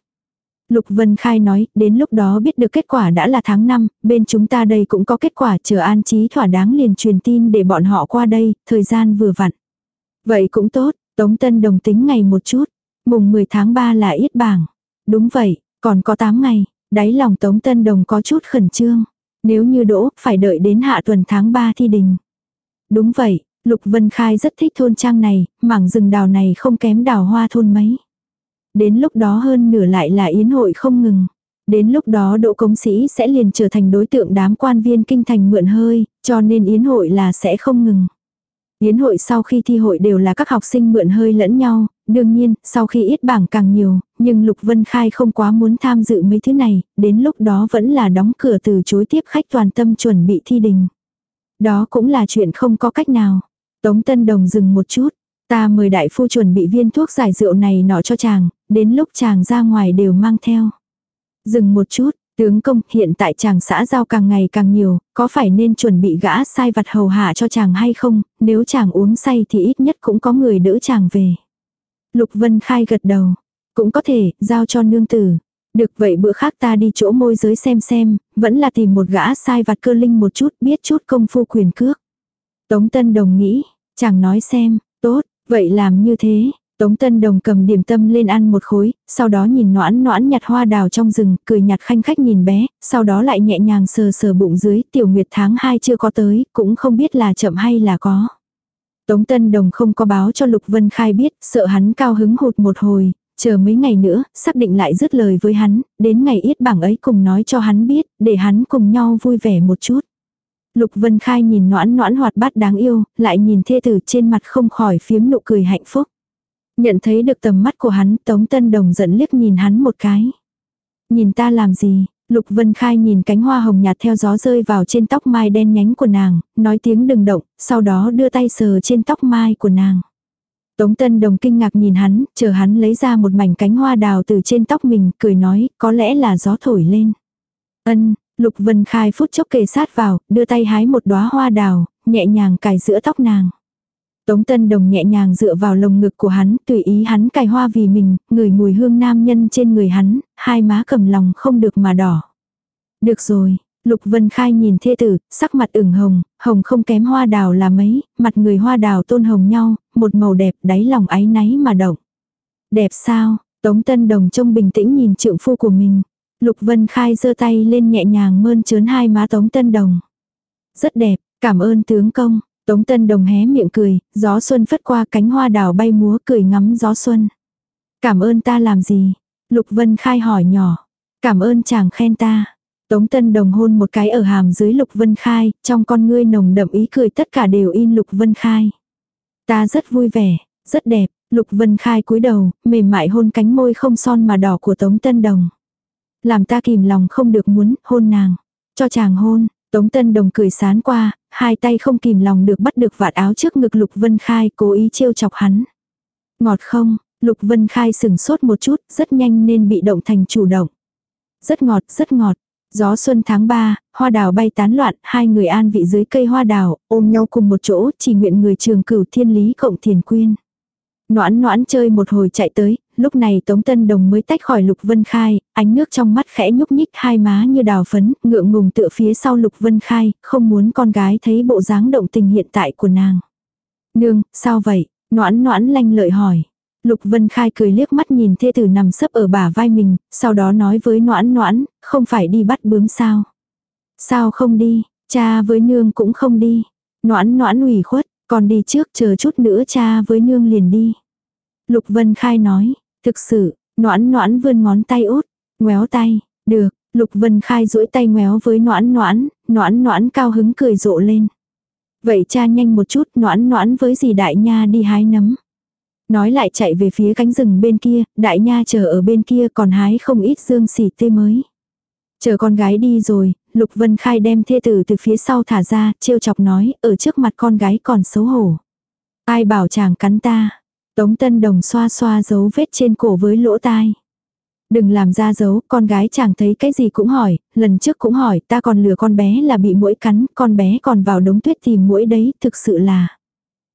Lục Vân Khai nói, đến lúc đó biết được kết quả đã là tháng 5, bên chúng ta đây cũng có kết quả chờ an trí thỏa đáng liền truyền tin để bọn họ qua đây, thời gian vừa vặn. Vậy cũng tốt, Tống Tân Đồng tính ngày một chút. Mùng 10 tháng 3 là yết bảng. Đúng vậy, còn có 8 ngày. Đáy lòng Tống Tân Đồng có chút khẩn trương. Nếu như đỗ, phải đợi đến hạ tuần tháng 3 thi đình. Đúng vậy, Lục Vân Khai rất thích thôn trang này, mảng rừng đào này không kém đào hoa thôn mấy. Đến lúc đó hơn nửa lại là yến hội không ngừng. Đến lúc đó đỗ công sĩ sẽ liền trở thành đối tượng đám quan viên kinh thành mượn hơi, cho nên yến hội là sẽ không ngừng. Yến hội sau khi thi hội đều là các học sinh mượn hơi lẫn nhau, đương nhiên, sau khi ít bảng càng nhiều, nhưng Lục Vân Khai không quá muốn tham dự mấy thứ này, đến lúc đó vẫn là đóng cửa từ chối tiếp khách toàn tâm chuẩn bị thi đình. Đó cũng là chuyện không có cách nào. Tống Tân Đồng dừng một chút, ta mời đại phu chuẩn bị viên thuốc giải rượu này nọ cho chàng, đến lúc chàng ra ngoài đều mang theo. Dừng một chút, tướng công hiện tại chàng xã giao càng ngày càng nhiều, có phải nên chuẩn bị gã sai vặt hầu hạ cho chàng hay không, nếu chàng uống say thì ít nhất cũng có người đỡ chàng về. Lục Vân Khai gật đầu, cũng có thể, giao cho nương tử. Được vậy bữa khác ta đi chỗ môi giới xem xem, vẫn là tìm một gã sai vặt cơ linh một chút, biết chút công phu quyền cước. Tống Tân Đồng nghĩ, chàng nói xem, tốt, vậy làm như thế, Tống Tân Đồng cầm điểm tâm lên ăn một khối, sau đó nhìn noãn noãn nhặt hoa đào trong rừng, cười nhạt khanh khách nhìn bé, sau đó lại nhẹ nhàng sờ sờ bụng dưới, tiểu nguyệt tháng 2 chưa có tới, cũng không biết là chậm hay là có. Tống Tân Đồng không có báo cho Lục Vân Khai biết, sợ hắn cao hứng hụt một hồi, chờ mấy ngày nữa, xác định lại dứt lời với hắn, đến ngày ít bảng ấy cùng nói cho hắn biết, để hắn cùng nhau vui vẻ một chút. Lục Vân Khai nhìn noãn noãn hoạt bát đáng yêu, lại nhìn thê tử trên mặt không khỏi phiếm nụ cười hạnh phúc. Nhận thấy được tầm mắt của hắn, Tống Tân Đồng dẫn liếc nhìn hắn một cái. Nhìn ta làm gì? Lục Vân Khai nhìn cánh hoa hồng nhạt theo gió rơi vào trên tóc mai đen nhánh của nàng, nói tiếng đừng động, sau đó đưa tay sờ trên tóc mai của nàng. Tống Tân Đồng kinh ngạc nhìn hắn, chờ hắn lấy ra một mảnh cánh hoa đào từ trên tóc mình, cười nói, có lẽ là gió thổi lên. Ân, Lục Vân Khai phút chốc kề sát vào, đưa tay hái một đóa hoa đào, nhẹ nhàng cài giữa tóc nàng. Tống Tân Đồng nhẹ nhàng dựa vào lồng ngực của hắn, tùy ý hắn cài hoa vì mình, ngửi mùi hương nam nhân trên người hắn, hai má cầm lòng không được mà đỏ. Được rồi, Lục Vân Khai nhìn thê tử, sắc mặt ửng hồng, hồng không kém hoa đào là mấy, mặt người hoa đào tôn hồng nhau, một màu đẹp đáy lòng áy náy mà động. Đẹp sao? Tống Tân Đồng trông bình tĩnh nhìn trượng phu của mình. Lục Vân Khai giơ tay lên nhẹ nhàng mơn trớn hai má Tống Tân Đồng. Rất đẹp, cảm ơn tướng công. Tống Tân Đồng hé miệng cười, gió xuân phất qua cánh hoa đào bay múa cười ngắm gió xuân. Cảm ơn ta làm gì? Lục Vân Khai hỏi nhỏ. Cảm ơn chàng khen ta. Tống Tân Đồng hôn một cái ở hàm dưới Lục Vân Khai, trong con ngươi nồng đậm ý cười tất cả đều in Lục Vân Khai. Ta rất vui vẻ, rất đẹp, Lục Vân Khai cúi đầu, mềm mại hôn cánh môi không son mà đỏ của Tống Tân Đồng. Làm ta kìm lòng không được muốn hôn nàng. Cho chàng hôn, Tống Tân Đồng cười sán qua, hai tay không kìm lòng được bắt được vạt áo trước ngực Lục Vân Khai cố ý trêu chọc hắn. Ngọt không, Lục Vân Khai sừng sốt một chút, rất nhanh nên bị động thành chủ động. Rất ngọt, rất ngọt. Gió xuân tháng 3, hoa đào bay tán loạn, hai người an vị dưới cây hoa đào, ôm nhau cùng một chỗ, chỉ nguyện người trường cửu thiên lý cộng thiền quyên. Noãn noãn chơi một hồi chạy tới, lúc này Tống Tân Đồng mới tách khỏi Lục Vân Khai, ánh nước trong mắt khẽ nhúc nhích hai má như đào phấn, ngượng ngùng tựa phía sau Lục Vân Khai, không muốn con gái thấy bộ dáng động tình hiện tại của nàng. Nương, sao vậy? Noãn noãn lanh lợi hỏi. Lục Vân Khai cười liếc mắt nhìn thê tử nằm sấp ở bả vai mình, sau đó nói với noãn noãn, không phải đi bắt bướm sao? Sao không đi, cha với nương cũng không đi. Noãn noãn ủy khuất, còn đi trước chờ chút nữa cha với nương liền đi. Lục Vân Khai nói, thực sự, noãn noãn vươn ngón tay út, ngoéo tay, được, Lục Vân Khai duỗi tay ngoéo với noãn noãn, noãn noãn cao hứng cười rộ lên. Vậy cha nhanh một chút noãn noãn với dì đại nha đi hái nấm. Nói lại chạy về phía cánh rừng bên kia, đại nha chờ ở bên kia còn hái không ít dương xỉ tê mới. Chờ con gái đi rồi, Lục Vân Khai đem thê tử từ phía sau thả ra, trêu chọc nói, ở trước mặt con gái còn xấu hổ. Ai bảo chàng cắn ta. Tống Tân Đồng xoa xoa dấu vết trên cổ với lỗ tai. Đừng làm ra dấu, con gái chàng thấy cái gì cũng hỏi, lần trước cũng hỏi, ta còn lừa con bé là bị mũi cắn, con bé còn vào đống tuyết tìm mũi đấy, thực sự là.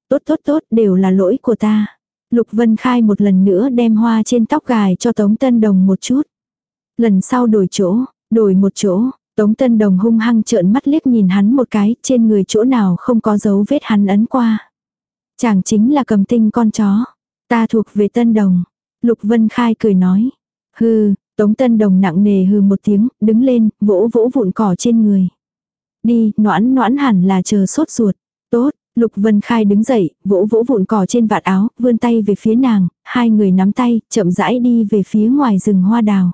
Tốt tốt tốt, đều là lỗi của ta. Lục Vân Khai một lần nữa đem hoa trên tóc gài cho Tống Tân Đồng một chút. Lần sau đổi chỗ, đổi một chỗ, Tống Tân Đồng hung hăng trợn mắt liếc nhìn hắn một cái, trên người chỗ nào không có dấu vết hắn ấn qua. Chàng chính là cầm tinh con chó. Ta thuộc về Tân Đồng. Lục Vân Khai cười nói. Hừ, Tống Tân Đồng nặng nề hừ một tiếng, đứng lên, vỗ vỗ vụn cỏ trên người. Đi, noãn noãn hẳn là chờ sốt ruột. Tốt, Lục Vân Khai đứng dậy, vỗ vỗ vụn cỏ trên vạt áo, vươn tay về phía nàng, hai người nắm tay, chậm rãi đi về phía ngoài rừng hoa đào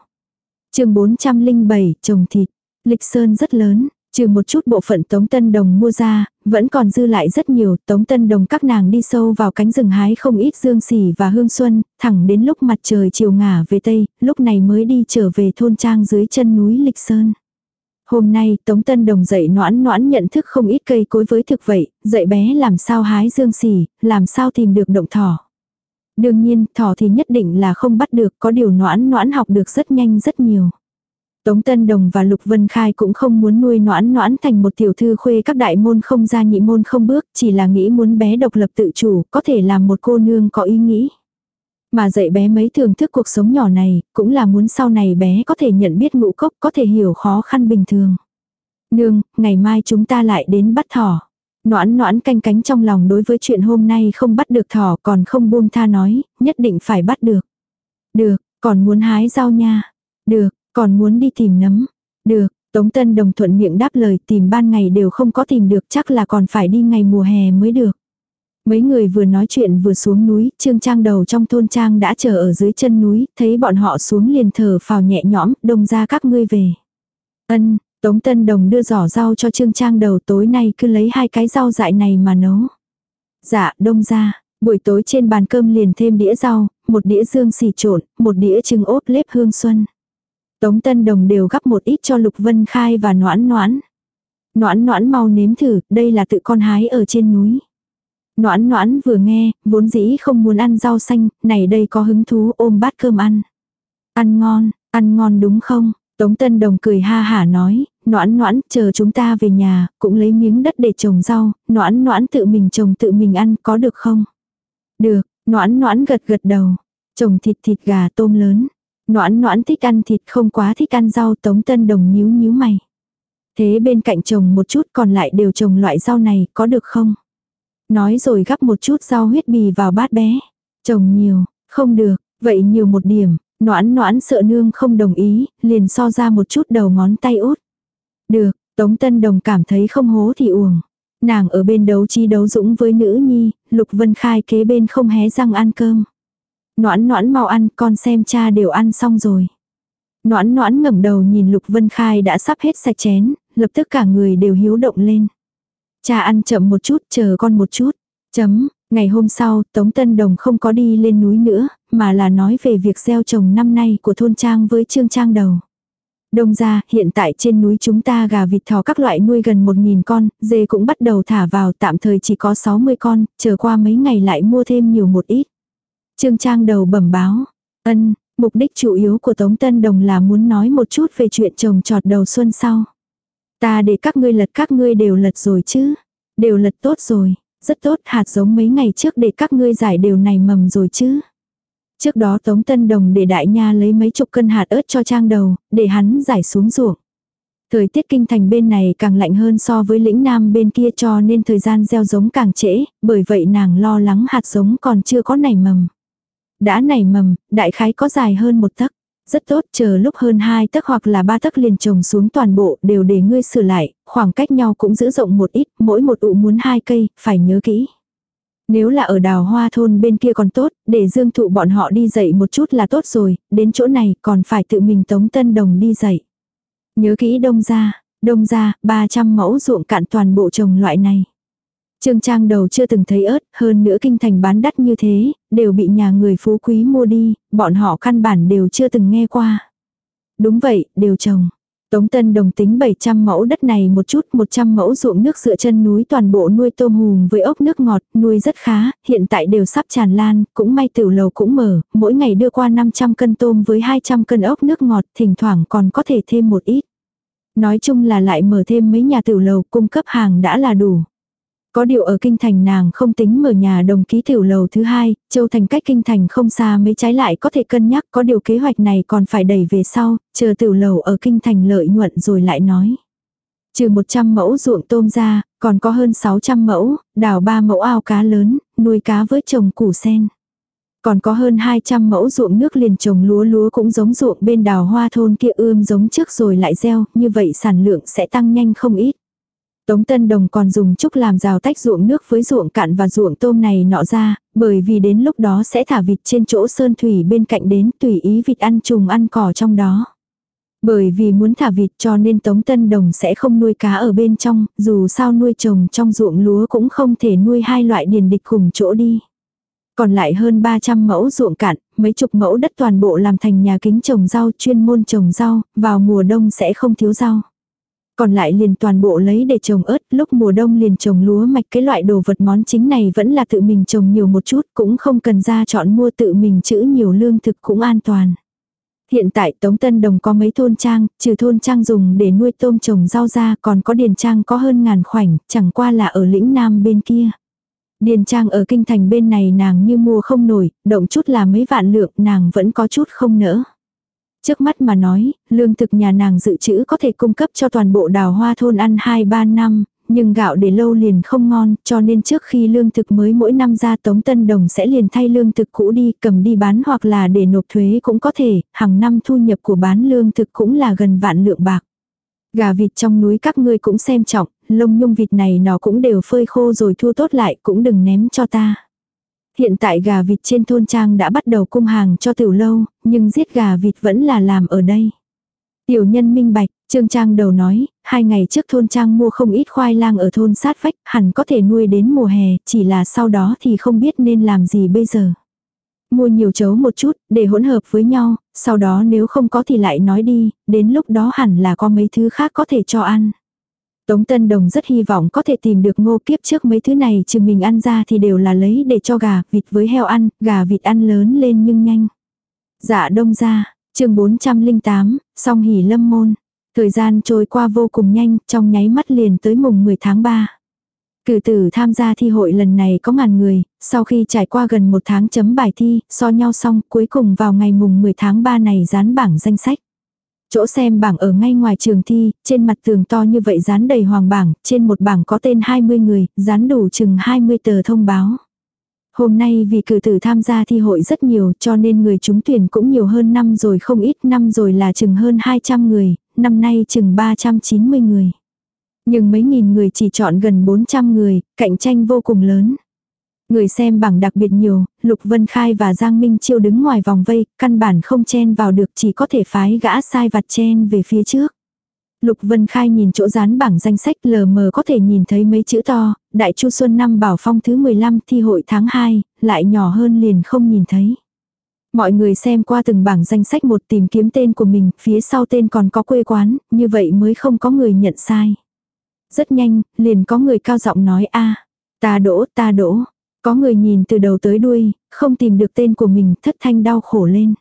chương 407, trồng thịt. Lịch Sơn rất lớn, trừ một chút bộ phận Tống Tân Đồng mua ra, vẫn còn dư lại rất nhiều, Tống Tân Đồng các nàng đi sâu vào cánh rừng hái không ít dương xỉ và hương xuân, thẳng đến lúc mặt trời chiều ngả về Tây, lúc này mới đi trở về thôn trang dưới chân núi Lịch Sơn. Hôm nay Tống Tân Đồng dạy noãn noãn nhận thức không ít cây cối với thực vậy, dạy bé làm sao hái dương xỉ, làm sao tìm được động thỏ. Đương nhiên, thỏ thì nhất định là không bắt được, có điều noãn noãn học được rất nhanh rất nhiều. Tống Tân Đồng và Lục Vân Khai cũng không muốn nuôi noãn noãn thành một tiểu thư khuê các đại môn không ra nhị môn không bước, chỉ là nghĩ muốn bé độc lập tự chủ, có thể làm một cô nương có ý nghĩ. Mà dạy bé mấy thưởng thức cuộc sống nhỏ này, cũng là muốn sau này bé có thể nhận biết ngũ cốc, có thể hiểu khó khăn bình thường. Nương, ngày mai chúng ta lại đến bắt thỏ. Noãn noãn canh cánh trong lòng đối với chuyện hôm nay không bắt được thỏ còn không buông tha nói, nhất định phải bắt được. Được, còn muốn hái rau nha. Được, còn muốn đi tìm nấm. Được, Tống Tân Đồng thuận miệng đáp lời tìm ban ngày đều không có tìm được chắc là còn phải đi ngày mùa hè mới được. Mấy người vừa nói chuyện vừa xuống núi, Trương Trang đầu trong thôn Trang đã chờ ở dưới chân núi, thấy bọn họ xuống liền thở phào nhẹ nhõm, đông ra các ngươi về. Ân, Tống Tân Đồng đưa giỏ rau cho Trương Trang đầu tối nay cứ lấy hai cái rau dại này mà nấu. Dạ, đông ra, buổi tối trên bàn cơm liền thêm đĩa rau, một đĩa dương xì trộn, một đĩa trứng ốp lếp hương xuân. Tống Tân Đồng đều gắp một ít cho Lục Vân Khai và Noãn Noãn. Noãn Noãn mau nếm thử, đây là tự con hái ở trên núi. Noãn Noãn vừa nghe, vốn dĩ không muốn ăn rau xanh, này đây có hứng thú ôm bát cơm ăn. Ăn ngon, ăn ngon đúng không? Tống Tân Đồng cười ha hả nói, Noãn Noãn, chờ chúng ta về nhà, cũng lấy miếng đất để trồng rau, Noãn Noãn tự mình trồng tự mình ăn, có được không? Được, Noãn Noãn gật gật đầu. Trồng thịt thịt gà tôm lớn. Noãn noãn thích ăn thịt không quá thích ăn rau tống tân đồng nhíu nhíu mày. Thế bên cạnh trồng một chút còn lại đều trồng loại rau này có được không? Nói rồi gắp một chút rau huyết bì vào bát bé. Trồng nhiều, không được, vậy nhiều một điểm. Noãn noãn sợ nương không đồng ý, liền so ra một chút đầu ngón tay út. Được, Tống Tân Đồng cảm thấy không hố thì uổng. Nàng ở bên đấu chi đấu dũng với nữ nhi, Lục Vân Khai kế bên không hé răng ăn cơm. Noãn noãn mau ăn, con xem cha đều ăn xong rồi. Noãn noãn ngẩng đầu nhìn Lục Vân Khai đã sắp hết sạch chén, lập tức cả người đều hiếu động lên. Cha ăn chậm một chút, chờ con một chút. Chấm, ngày hôm sau, Tống Tân Đồng không có đi lên núi nữa, mà là nói về việc gieo trồng năm nay của thôn trang với trương trang đầu. Đông ra, hiện tại trên núi chúng ta gà vịt thỏ các loại nuôi gần 1.000 con, dê cũng bắt đầu thả vào tạm thời chỉ có 60 con, chờ qua mấy ngày lại mua thêm nhiều một ít. Trương Trang đầu bẩm báo. Ân, mục đích chủ yếu của Tống Tân Đồng là muốn nói một chút về chuyện trồng trọt đầu xuân sau. Ta để các ngươi lật các ngươi đều lật rồi chứ. Đều lật tốt rồi. Rất tốt hạt giống mấy ngày trước để các ngươi giải đều này mầm rồi chứ. Trước đó Tống Tân Đồng để đại nha lấy mấy chục cân hạt ớt cho trang đầu, để hắn giải xuống ruộng. Thời tiết kinh thành bên này càng lạnh hơn so với lĩnh nam bên kia cho nên thời gian gieo giống càng trễ, bởi vậy nàng lo lắng hạt giống còn chưa có nảy mầm. Đã nảy mầm, đại khái có dài hơn một tấc. Rất tốt, chờ lúc hơn hai tấc hoặc là ba tấc liền trồng xuống toàn bộ đều để ngươi sửa lại, khoảng cách nhau cũng giữ rộng một ít, mỗi một ụ muốn hai cây, phải nhớ kỹ. Nếu là ở đào hoa thôn bên kia còn tốt, để dương thụ bọn họ đi dậy một chút là tốt rồi, đến chỗ này còn phải tự mình tống tân đồng đi dậy. Nhớ kỹ đông ra, đông ra, 300 mẫu ruộng cạn toàn bộ trồng loại này. Trương Trang đầu chưa từng thấy ớt, hơn nữa kinh thành bán đắt như thế, đều bị nhà người phú quý mua đi, bọn họ căn bản đều chưa từng nghe qua. Đúng vậy, đều trồng. Tống Tân đồng tính 700 mẫu đất này một chút 100 mẫu ruộng nước dựa chân núi toàn bộ nuôi tôm hùm với ốc nước ngọt, nuôi rất khá, hiện tại đều sắp tràn lan, cũng may tiểu lầu cũng mở, mỗi ngày đưa qua 500 cân tôm với 200 cân ốc nước ngọt, thỉnh thoảng còn có thể thêm một ít. Nói chung là lại mở thêm mấy nhà tiểu lầu cung cấp hàng đã là đủ. Có điều ở kinh thành nàng không tính mở nhà đồng ký tiểu lầu thứ hai, châu thành cách kinh thành không xa mấy trái lại có thể cân nhắc có điều kế hoạch này còn phải đẩy về sau, chờ tiểu lầu ở kinh thành lợi nhuận rồi lại nói. Trừ 100 mẫu ruộng tôm ra, còn có hơn 600 mẫu, đào 3 mẫu ao cá lớn, nuôi cá với trồng củ sen. Còn có hơn 200 mẫu ruộng nước liền trồng lúa lúa cũng giống ruộng bên đào hoa thôn kia ươm giống trước rồi lại gieo, như vậy sản lượng sẽ tăng nhanh không ít. Tống Tân Đồng còn dùng trúc làm rào tách ruộng nước với ruộng cạn và ruộng tôm này nọ ra, bởi vì đến lúc đó sẽ thả vịt trên chỗ sơn thủy bên cạnh đến tùy ý vịt ăn trùng ăn cỏ trong đó. Bởi vì muốn thả vịt cho nên Tống Tân Đồng sẽ không nuôi cá ở bên trong, dù sao nuôi trồng trong ruộng lúa cũng không thể nuôi hai loại điền địch cùng chỗ đi. Còn lại hơn 300 mẫu ruộng cạn, mấy chục mẫu đất toàn bộ làm thành nhà kính trồng rau chuyên môn trồng rau, vào mùa đông sẽ không thiếu rau. Còn lại liền toàn bộ lấy để trồng ớt, lúc mùa đông liền trồng lúa mạch cái loại đồ vật món chính này vẫn là tự mình trồng nhiều một chút, cũng không cần ra chọn mua tự mình chữ nhiều lương thực cũng an toàn. Hiện tại Tống Tân Đồng có mấy thôn trang, trừ thôn trang dùng để nuôi tôm trồng rau ra còn có điền trang có hơn ngàn khoảnh, chẳng qua là ở lĩnh Nam bên kia. Điền trang ở kinh thành bên này nàng như mua không nổi, động chút là mấy vạn lượng nàng vẫn có chút không nỡ. Trước mắt mà nói, lương thực nhà nàng dự trữ có thể cung cấp cho toàn bộ đào hoa thôn ăn 2-3 năm, nhưng gạo để lâu liền không ngon, cho nên trước khi lương thực mới mỗi năm ra Tống Tân Đồng sẽ liền thay lương thực cũ đi, cầm đi bán hoặc là để nộp thuế cũng có thể, hàng năm thu nhập của bán lương thực cũng là gần vạn lượng bạc. Gà vịt trong núi các ngươi cũng xem trọng, lông nhung vịt này nó cũng đều phơi khô rồi thu tốt lại cũng đừng ném cho ta. Hiện tại gà vịt trên thôn trang đã bắt đầu cung hàng cho tiểu lâu, nhưng giết gà vịt vẫn là làm ở đây. Tiểu nhân minh bạch, Trương Trang đầu nói, hai ngày trước thôn Trang mua không ít khoai lang ở thôn sát vách, hẳn có thể nuôi đến mùa hè, chỉ là sau đó thì không biết nên làm gì bây giờ. Mua nhiều chấu một chút, để hỗn hợp với nhau, sau đó nếu không có thì lại nói đi, đến lúc đó hẳn là có mấy thứ khác có thể cho ăn. Tống Tân Đồng rất hy vọng có thể tìm được ngô kiếp trước mấy thứ này chứ mình ăn ra thì đều là lấy để cho gà, vịt với heo ăn, gà vịt ăn lớn lên nhưng nhanh. Dạ đông ra, chương 408, song hỉ lâm môn. Thời gian trôi qua vô cùng nhanh, trong nháy mắt liền tới mùng 10 tháng 3. Cử tử tham gia thi hội lần này có ngàn người, sau khi trải qua gần một tháng chấm bài thi, so nhau xong, cuối cùng vào ngày mùng 10 tháng 3 này dán bảng danh sách. Chỗ xem bảng ở ngay ngoài trường thi, trên mặt tường to như vậy dán đầy hoàng bảng, trên một bảng có tên 20 người, dán đủ chừng 20 tờ thông báo. Hôm nay vì cử tử tham gia thi hội rất nhiều cho nên người trúng tuyển cũng nhiều hơn năm rồi không ít năm rồi là chừng hơn 200 người, năm nay chừng 390 người. Nhưng mấy nghìn người chỉ chọn gần 400 người, cạnh tranh vô cùng lớn. Người xem bảng đặc biệt nhiều, Lục Vân Khai và Giang Minh Chiêu đứng ngoài vòng vây, căn bản không chen vào được chỉ có thể phái gã sai vặt chen về phía trước. Lục Vân Khai nhìn chỗ dán bảng danh sách lờ mờ có thể nhìn thấy mấy chữ to, Đại Chu Xuân năm bảo phong thứ 15 thi hội tháng 2, lại nhỏ hơn liền không nhìn thấy. Mọi người xem qua từng bảng danh sách một tìm kiếm tên của mình, phía sau tên còn có quê quán, như vậy mới không có người nhận sai. Rất nhanh, liền có người cao giọng nói a ta đỗ, ta đỗ. Có người nhìn từ đầu tới đuôi, không tìm được tên của mình, thất thanh đau khổ lên.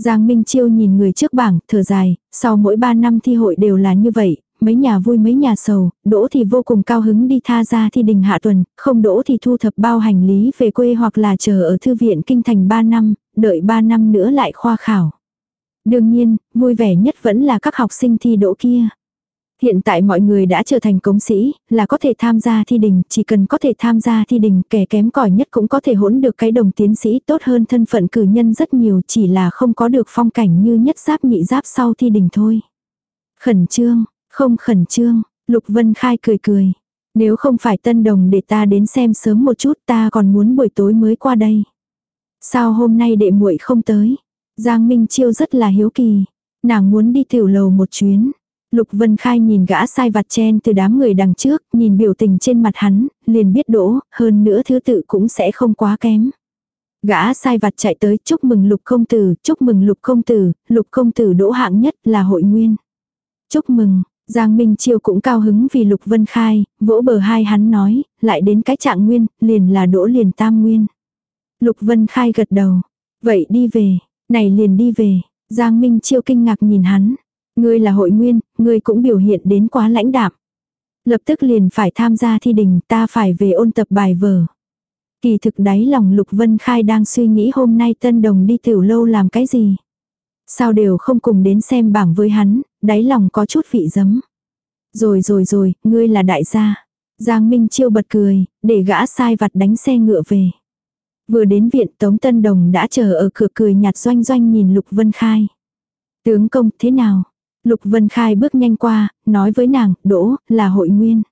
Giang Minh Chiêu nhìn người trước bảng, thở dài, sau mỗi 3 năm thi hội đều là như vậy, mấy nhà vui mấy nhà sầu, đỗ thì vô cùng cao hứng đi tha ra thi đình hạ tuần, không đỗ thì thu thập bao hành lý về quê hoặc là chờ ở thư viện kinh thành 3 năm, đợi 3 năm nữa lại khoa khảo. Đương nhiên, vui vẻ nhất vẫn là các học sinh thi đỗ kia. Hiện tại mọi người đã trở thành cống sĩ, là có thể tham gia thi đình, chỉ cần có thể tham gia thi đình, kẻ kém cỏi nhất cũng có thể hỗn được cái đồng tiến sĩ tốt hơn thân phận cử nhân rất nhiều, chỉ là không có được phong cảnh như nhất giáp nhị giáp sau thi đình thôi. Khẩn trương, không khẩn trương, Lục Vân Khai cười cười. Nếu không phải tân đồng để ta đến xem sớm một chút ta còn muốn buổi tối mới qua đây. Sao hôm nay đệ muội không tới? Giang Minh Chiêu rất là hiếu kỳ. Nàng muốn đi tiểu lầu một chuyến. Lục Vân Khai nhìn gã sai vặt chen từ đám người đằng trước, nhìn biểu tình trên mặt hắn, liền biết đỗ, hơn nữa thứ tự cũng sẽ không quá kém. Gã sai vặt chạy tới chúc mừng lục công tử, chúc mừng lục công tử, lục công tử đỗ hạng nhất là hội nguyên. Chúc mừng, Giang Minh Chiêu cũng cao hứng vì lục vân khai, vỗ bờ hai hắn nói, lại đến cái trạng nguyên, liền là đỗ liền tam nguyên. Lục vân khai gật đầu, vậy đi về, này liền đi về, Giang Minh Chiêu kinh ngạc nhìn hắn. Ngươi là hội nguyên, ngươi cũng biểu hiện đến quá lãnh đạm. Lập tức liền phải tham gia thi đình, ta phải về ôn tập bài vở. Kỳ thực đáy lòng Lục Vân Khai đang suy nghĩ hôm nay Tân Đồng đi tiểu lâu làm cái gì. Sao đều không cùng đến xem bảng với hắn, đáy lòng có chút vị giấm. Rồi rồi rồi, ngươi là đại gia. Giang Minh Chiêu bật cười, để gã sai vặt đánh xe ngựa về. Vừa đến viện Tống Tân Đồng đã chờ ở cửa cười nhạt doanh doanh nhìn Lục Vân Khai. Tướng công thế nào? Lục Vân Khai bước nhanh qua, nói với nàng, đỗ, là hội nguyên.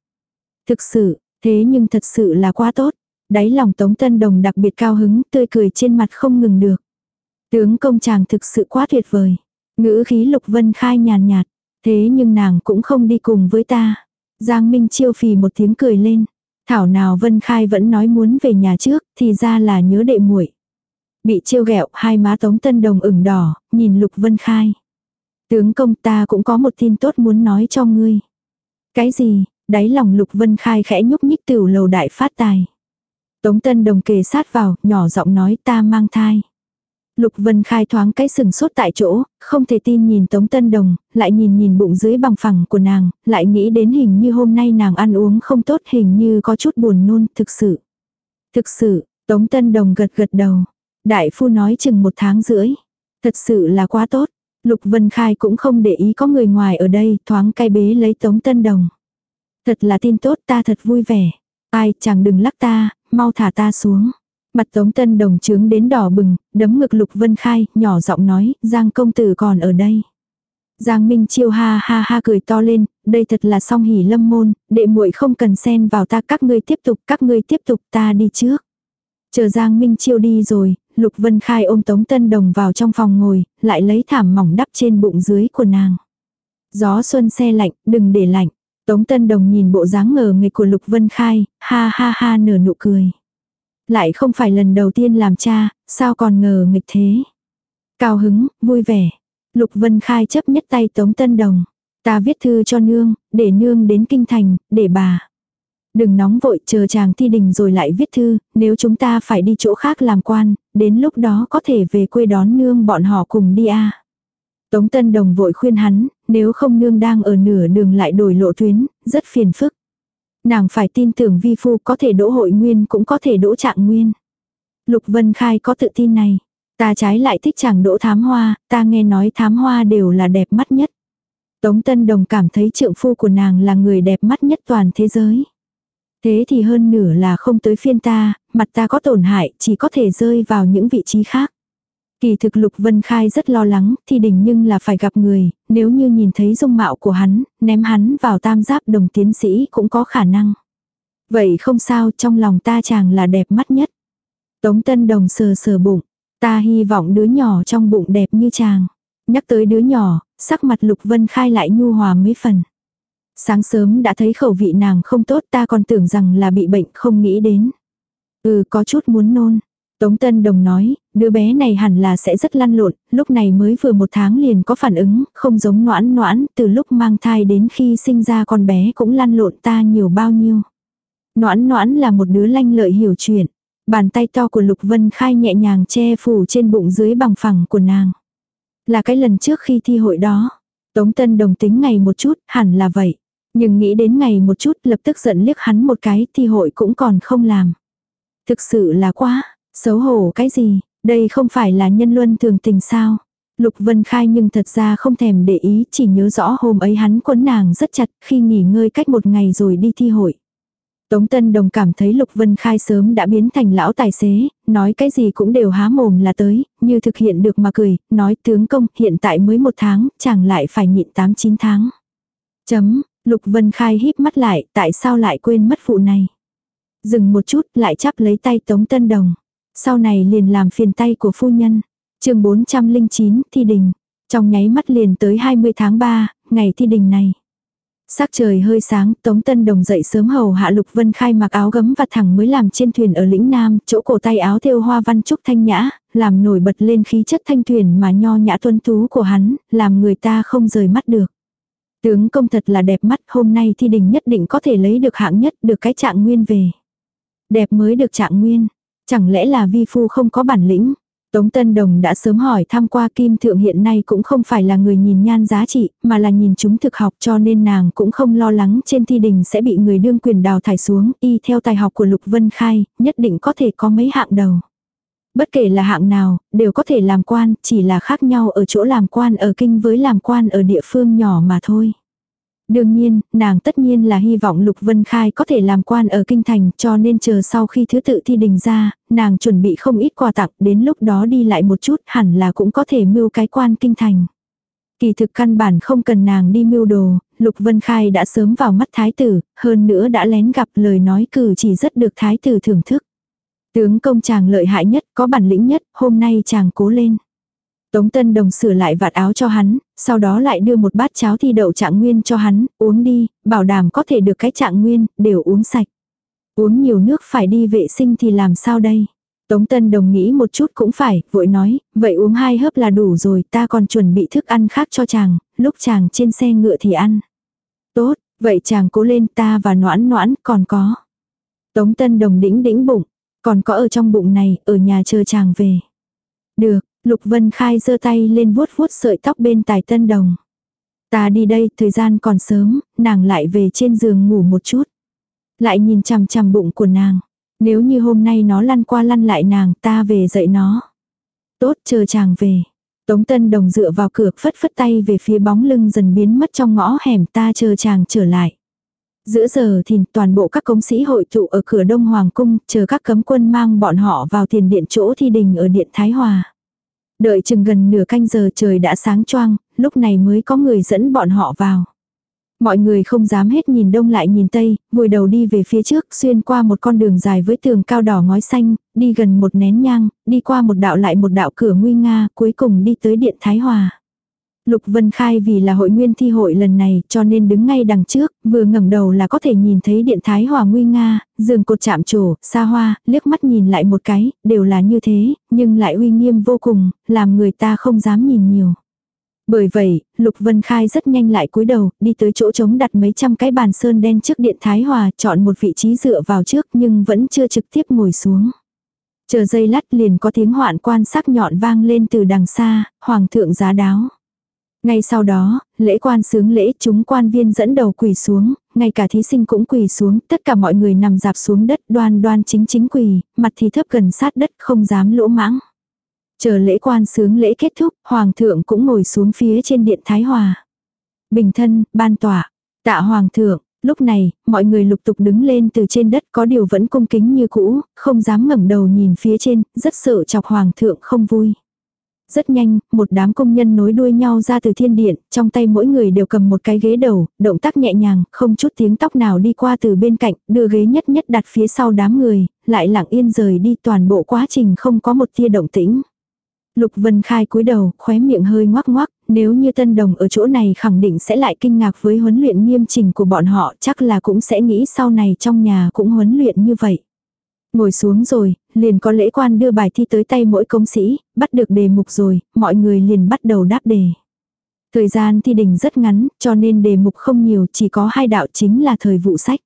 Thực sự, thế nhưng thật sự là quá tốt. Đáy lòng Tống Tân Đồng đặc biệt cao hứng, tươi cười trên mặt không ngừng được. Tướng công chàng thực sự quá tuyệt vời. Ngữ khí Lục Vân Khai nhàn nhạt, thế nhưng nàng cũng không đi cùng với ta. Giang Minh chiêu phì một tiếng cười lên. Thảo nào Vân Khai vẫn nói muốn về nhà trước, thì ra là nhớ đệ muội. Bị chiêu ghẹo, hai má Tống Tân Đồng ửng đỏ, nhìn Lục Vân Khai. Tướng công ta cũng có một tin tốt muốn nói cho ngươi. Cái gì, đáy lòng Lục Vân Khai khẽ nhúc nhích tiểu lầu đại phát tài. Tống Tân Đồng kề sát vào, nhỏ giọng nói ta mang thai. Lục Vân Khai thoáng cái sừng sốt tại chỗ, không thể tin nhìn Tống Tân Đồng, lại nhìn nhìn bụng dưới bằng phẳng của nàng, lại nghĩ đến hình như hôm nay nàng ăn uống không tốt hình như có chút buồn nôn, thực sự. Thực sự, Tống Tân Đồng gật gật đầu. Đại phu nói chừng một tháng rưỡi. Thật sự là quá tốt. Lục Vân Khai cũng không để ý có người ngoài ở đây, thoáng cai bế lấy Tống Tân Đồng. Thật là tin tốt ta thật vui vẻ. Ai chàng đừng lắc ta, mau thả ta xuống. Mặt Tống Tân Đồng trướng đến đỏ bừng, đấm ngực Lục Vân Khai, nhỏ giọng nói, Giang công tử còn ở đây. Giang Minh Chiêu ha ha ha cười to lên, đây thật là song hỉ lâm môn, đệ muội không cần xen vào ta các ngươi tiếp tục, các ngươi tiếp tục ta đi trước. Chờ Giang Minh Chiêu đi rồi, Lục Vân Khai ôm Tống Tân Đồng vào trong phòng ngồi, lại lấy thảm mỏng đắp trên bụng dưới của nàng. Gió xuân xe lạnh, đừng để lạnh. Tống Tân Đồng nhìn bộ dáng ngờ nghịch của Lục Vân Khai, ha ha ha nở nụ cười. Lại không phải lần đầu tiên làm cha, sao còn ngờ nghịch thế. Cao hứng, vui vẻ. Lục Vân Khai chấp nhất tay Tống Tân Đồng. Ta viết thư cho nương, để nương đến kinh thành, để bà. Đừng nóng vội chờ chàng thi đình rồi lại viết thư, nếu chúng ta phải đi chỗ khác làm quan, đến lúc đó có thể về quê đón nương bọn họ cùng đi a. Tống Tân Đồng vội khuyên hắn, nếu không nương đang ở nửa đường lại đổi lộ tuyến, rất phiền phức. Nàng phải tin tưởng vi phu có thể đỗ hội nguyên cũng có thể đỗ trạng nguyên. Lục Vân Khai có tự tin này. Ta trái lại thích chàng đỗ thám hoa, ta nghe nói thám hoa đều là đẹp mắt nhất. Tống Tân Đồng cảm thấy trượng phu của nàng là người đẹp mắt nhất toàn thế giới. Thế thì hơn nửa là không tới phiên ta, mặt ta có tổn hại, chỉ có thể rơi vào những vị trí khác. Kỳ thực Lục Vân Khai rất lo lắng, thì đình nhưng là phải gặp người, nếu như nhìn thấy dung mạo của hắn, ném hắn vào tam giáp đồng tiến sĩ cũng có khả năng. Vậy không sao, trong lòng ta chàng là đẹp mắt nhất. Tống Tân Đồng sờ sờ bụng, ta hy vọng đứa nhỏ trong bụng đẹp như chàng. Nhắc tới đứa nhỏ, sắc mặt Lục Vân Khai lại nhu hòa mấy phần. Sáng sớm đã thấy khẩu vị nàng không tốt ta còn tưởng rằng là bị bệnh không nghĩ đến. Ừ có chút muốn nôn. Tống Tân Đồng nói, đứa bé này hẳn là sẽ rất lăn lộn, lúc này mới vừa một tháng liền có phản ứng, không giống noãn noãn, từ lúc mang thai đến khi sinh ra con bé cũng lăn lộn ta nhiều bao nhiêu. Noãn noãn là một đứa lanh lợi hiểu chuyện. Bàn tay to của Lục Vân Khai nhẹ nhàng che phủ trên bụng dưới bằng phẳng của nàng. Là cái lần trước khi thi hội đó. Tống Tân Đồng tính ngày một chút, hẳn là vậy. Nhưng nghĩ đến ngày một chút lập tức giận liếc hắn một cái thì hội cũng còn không làm. Thực sự là quá, xấu hổ cái gì, đây không phải là nhân luân thường tình sao. Lục Vân Khai nhưng thật ra không thèm để ý, chỉ nhớ rõ hôm ấy hắn quấn nàng rất chặt khi nghỉ ngơi cách một ngày rồi đi thi hội. Tống Tân Đồng cảm thấy Lục Vân Khai sớm đã biến thành lão tài xế, nói cái gì cũng đều há mồm là tới, như thực hiện được mà cười, nói tướng công hiện tại mới một tháng, chẳng lại phải nhịn 8-9 tháng. Chấm, Lục Vân Khai híp mắt lại, tại sao lại quên mất phụ này. Dừng một chút, lại chắp lấy tay Tống Tân Đồng. Sau này liền làm phiền tay của phu nhân. chương 409, thi đình. Trong nháy mắt liền tới 20 tháng 3, ngày thi đình này. Sắc trời hơi sáng, Tống Tân Đồng dậy sớm hầu hạ Lục Vân Khai mặc áo gấm và thẳng mới làm trên thuyền ở lĩnh Nam, chỗ cổ tay áo thêu hoa văn trúc thanh nhã, làm nổi bật lên khí chất thanh thuyền mà nho nhã tuân tú của hắn, làm người ta không rời mắt được. Tướng công thật là đẹp mắt, hôm nay thi đình nhất định có thể lấy được hạng nhất, được cái trạng nguyên về. Đẹp mới được trạng nguyên, chẳng lẽ là vi phu không có bản lĩnh. Tống Tân Đồng đã sớm hỏi tham qua Kim Thượng hiện nay cũng không phải là người nhìn nhan giá trị, mà là nhìn chúng thực học cho nên nàng cũng không lo lắng trên thi đình sẽ bị người đương quyền đào thải xuống, y theo tài học của Lục Vân Khai, nhất định có thể có mấy hạng đầu. Bất kể là hạng nào, đều có thể làm quan, chỉ là khác nhau ở chỗ làm quan ở kinh với làm quan ở địa phương nhỏ mà thôi. Đương nhiên, nàng tất nhiên là hy vọng Lục Vân Khai có thể làm quan ở kinh thành cho nên chờ sau khi thứ tự thi đình ra, nàng chuẩn bị không ít quà tặng đến lúc đó đi lại một chút hẳn là cũng có thể mưu cái quan kinh thành. Kỳ thực căn bản không cần nàng đi mưu đồ, Lục Vân Khai đã sớm vào mắt thái tử, hơn nữa đã lén gặp lời nói cử chỉ rất được thái tử thưởng thức. Tướng công chàng lợi hại nhất, có bản lĩnh nhất, hôm nay chàng cố lên. Tống Tân Đồng sửa lại vạt áo cho hắn, sau đó lại đưa một bát cháo thi đậu trạng nguyên cho hắn, uống đi, bảo đảm có thể được cái trạng nguyên, đều uống sạch. Uống nhiều nước phải đi vệ sinh thì làm sao đây? Tống Tân Đồng nghĩ một chút cũng phải, vội nói, vậy uống hai hớp là đủ rồi, ta còn chuẩn bị thức ăn khác cho chàng, lúc chàng trên xe ngựa thì ăn. Tốt, vậy chàng cố lên ta và noãn noãn còn có. Tống Tân Đồng đĩnh đĩnh bụng, còn có ở trong bụng này, ở nhà chờ chàng về. Được, Lục Vân Khai giơ tay lên vuốt vuốt sợi tóc bên tài Tân Đồng. Ta đi đây, thời gian còn sớm, nàng lại về trên giường ngủ một chút. Lại nhìn chằm chằm bụng của nàng. Nếu như hôm nay nó lăn qua lăn lại nàng ta về dậy nó. Tốt chờ chàng về. Tống Tân Đồng dựa vào cửa phất phất tay về phía bóng lưng dần biến mất trong ngõ hẻm ta chờ chàng trở lại. Giữa giờ thì toàn bộ các công sĩ hội tụ ở cửa Đông Hoàng Cung chờ các cấm quân mang bọn họ vào tiền điện chỗ thi đình ở điện Thái Hòa. Đợi chừng gần nửa canh giờ trời đã sáng choang, lúc này mới có người dẫn bọn họ vào. Mọi người không dám hết nhìn đông lại nhìn tây, vùi đầu đi về phía trước, xuyên qua một con đường dài với tường cao đỏ ngói xanh, đi gần một nén nhang, đi qua một đạo lại một đạo cửa nguy nga, cuối cùng đi tới điện Thái Hòa. Lục Vân Khai vì là hội nguyên thi hội lần này cho nên đứng ngay đằng trước, vừa ngẩng đầu là có thể nhìn thấy điện Thái Hòa nguy nga, giường cột chạm trổ, xa hoa, liếc mắt nhìn lại một cái, đều là như thế, nhưng lại uy nghiêm vô cùng, làm người ta không dám nhìn nhiều. Bởi vậy, Lục Vân Khai rất nhanh lại cúi đầu, đi tới chỗ trống đặt mấy trăm cái bàn sơn đen trước điện Thái Hòa, chọn một vị trí dựa vào trước nhưng vẫn chưa trực tiếp ngồi xuống. Chờ giây lát liền có tiếng hoạn quan sắc nhọn vang lên từ đằng xa, hoàng thượng giá đáo. Ngay sau đó, lễ quan sướng lễ chúng quan viên dẫn đầu quỳ xuống, ngay cả thí sinh cũng quỳ xuống, tất cả mọi người nằm dạp xuống đất đoan đoan chính chính quỳ, mặt thì thấp gần sát đất không dám lỗ mãng. Chờ lễ quan sướng lễ kết thúc, hoàng thượng cũng ngồi xuống phía trên điện Thái Hòa. Bình thân, ban tỏa, tạ hoàng thượng, lúc này, mọi người lục tục đứng lên từ trên đất có điều vẫn cung kính như cũ, không dám ngẩng đầu nhìn phía trên, rất sợ chọc hoàng thượng không vui. Rất nhanh, một đám công nhân nối đuôi nhau ra từ thiên điện, trong tay mỗi người đều cầm một cái ghế đầu, động tác nhẹ nhàng, không chút tiếng tóc nào đi qua từ bên cạnh, đưa ghế nhất nhất đặt phía sau đám người, lại lặng yên rời đi toàn bộ quá trình không có một tia động tĩnh. Lục Vân Khai cúi đầu, khóe miệng hơi ngoác ngoác nếu như tân đồng ở chỗ này khẳng định sẽ lại kinh ngạc với huấn luyện nghiêm trình của bọn họ, chắc là cũng sẽ nghĩ sau này trong nhà cũng huấn luyện như vậy. Ngồi xuống rồi, liền có lễ quan đưa bài thi tới tay mỗi công sĩ, bắt được đề mục rồi, mọi người liền bắt đầu đáp đề. Thời gian thi đình rất ngắn, cho nên đề mục không nhiều, chỉ có hai đạo chính là thời vụ sách.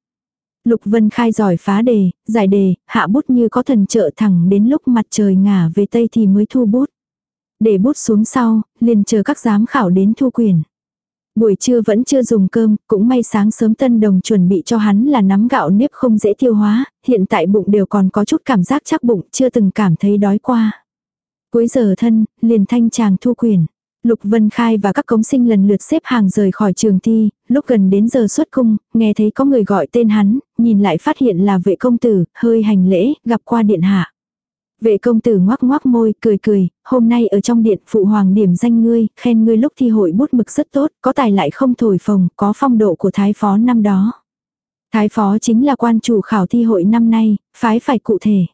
Lục Vân Khai giỏi phá đề, giải đề, hạ bút như có thần trợ thẳng đến lúc mặt trời ngả về tây thì mới thu bút. Để bút xuống sau, liền chờ các giám khảo đến thu quyền. Buổi trưa vẫn chưa dùng cơm, cũng may sáng sớm tân đồng chuẩn bị cho hắn là nắm gạo nếp không dễ tiêu hóa, hiện tại bụng đều còn có chút cảm giác chắc bụng, chưa từng cảm thấy đói qua. Cuối giờ thân, liền thanh chàng thu quyền. Lục Vân Khai và các cống sinh lần lượt xếp hàng rời khỏi trường thi, lúc gần đến giờ xuất cung, nghe thấy có người gọi tên hắn, nhìn lại phát hiện là vệ công tử, hơi hành lễ, gặp qua điện hạ. Vệ công tử ngoác ngoác môi, cười cười, hôm nay ở trong điện phụ hoàng điểm danh ngươi, khen ngươi lúc thi hội bút mực rất tốt, có tài lại không thổi phồng, có phong độ của thái phó năm đó. Thái phó chính là quan chủ khảo thi hội năm nay, phái phải cụ thể.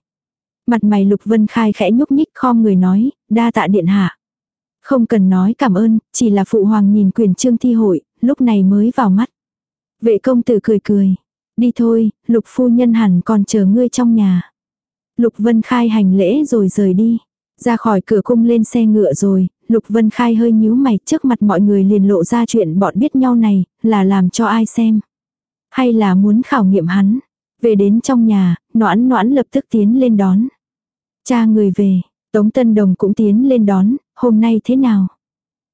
Mặt mày lục vân khai khẽ nhúc nhích khom người nói, đa tạ điện hạ. Không cần nói cảm ơn, chỉ là phụ hoàng nhìn quyền trương thi hội, lúc này mới vào mắt. Vệ công tử cười cười. Đi thôi, lục phu nhân hẳn còn chờ ngươi trong nhà. Lục Vân Khai hành lễ rồi rời đi. Ra khỏi cửa cung lên xe ngựa rồi, Lục Vân Khai hơi nhíu mày trước mặt mọi người liền lộ ra chuyện bọn biết nhau này, là làm cho ai xem. Hay là muốn khảo nghiệm hắn. Về đến trong nhà, noãn noãn lập tức tiến lên đón. Cha người về, Tống Tân Đồng cũng tiến lên đón, hôm nay thế nào?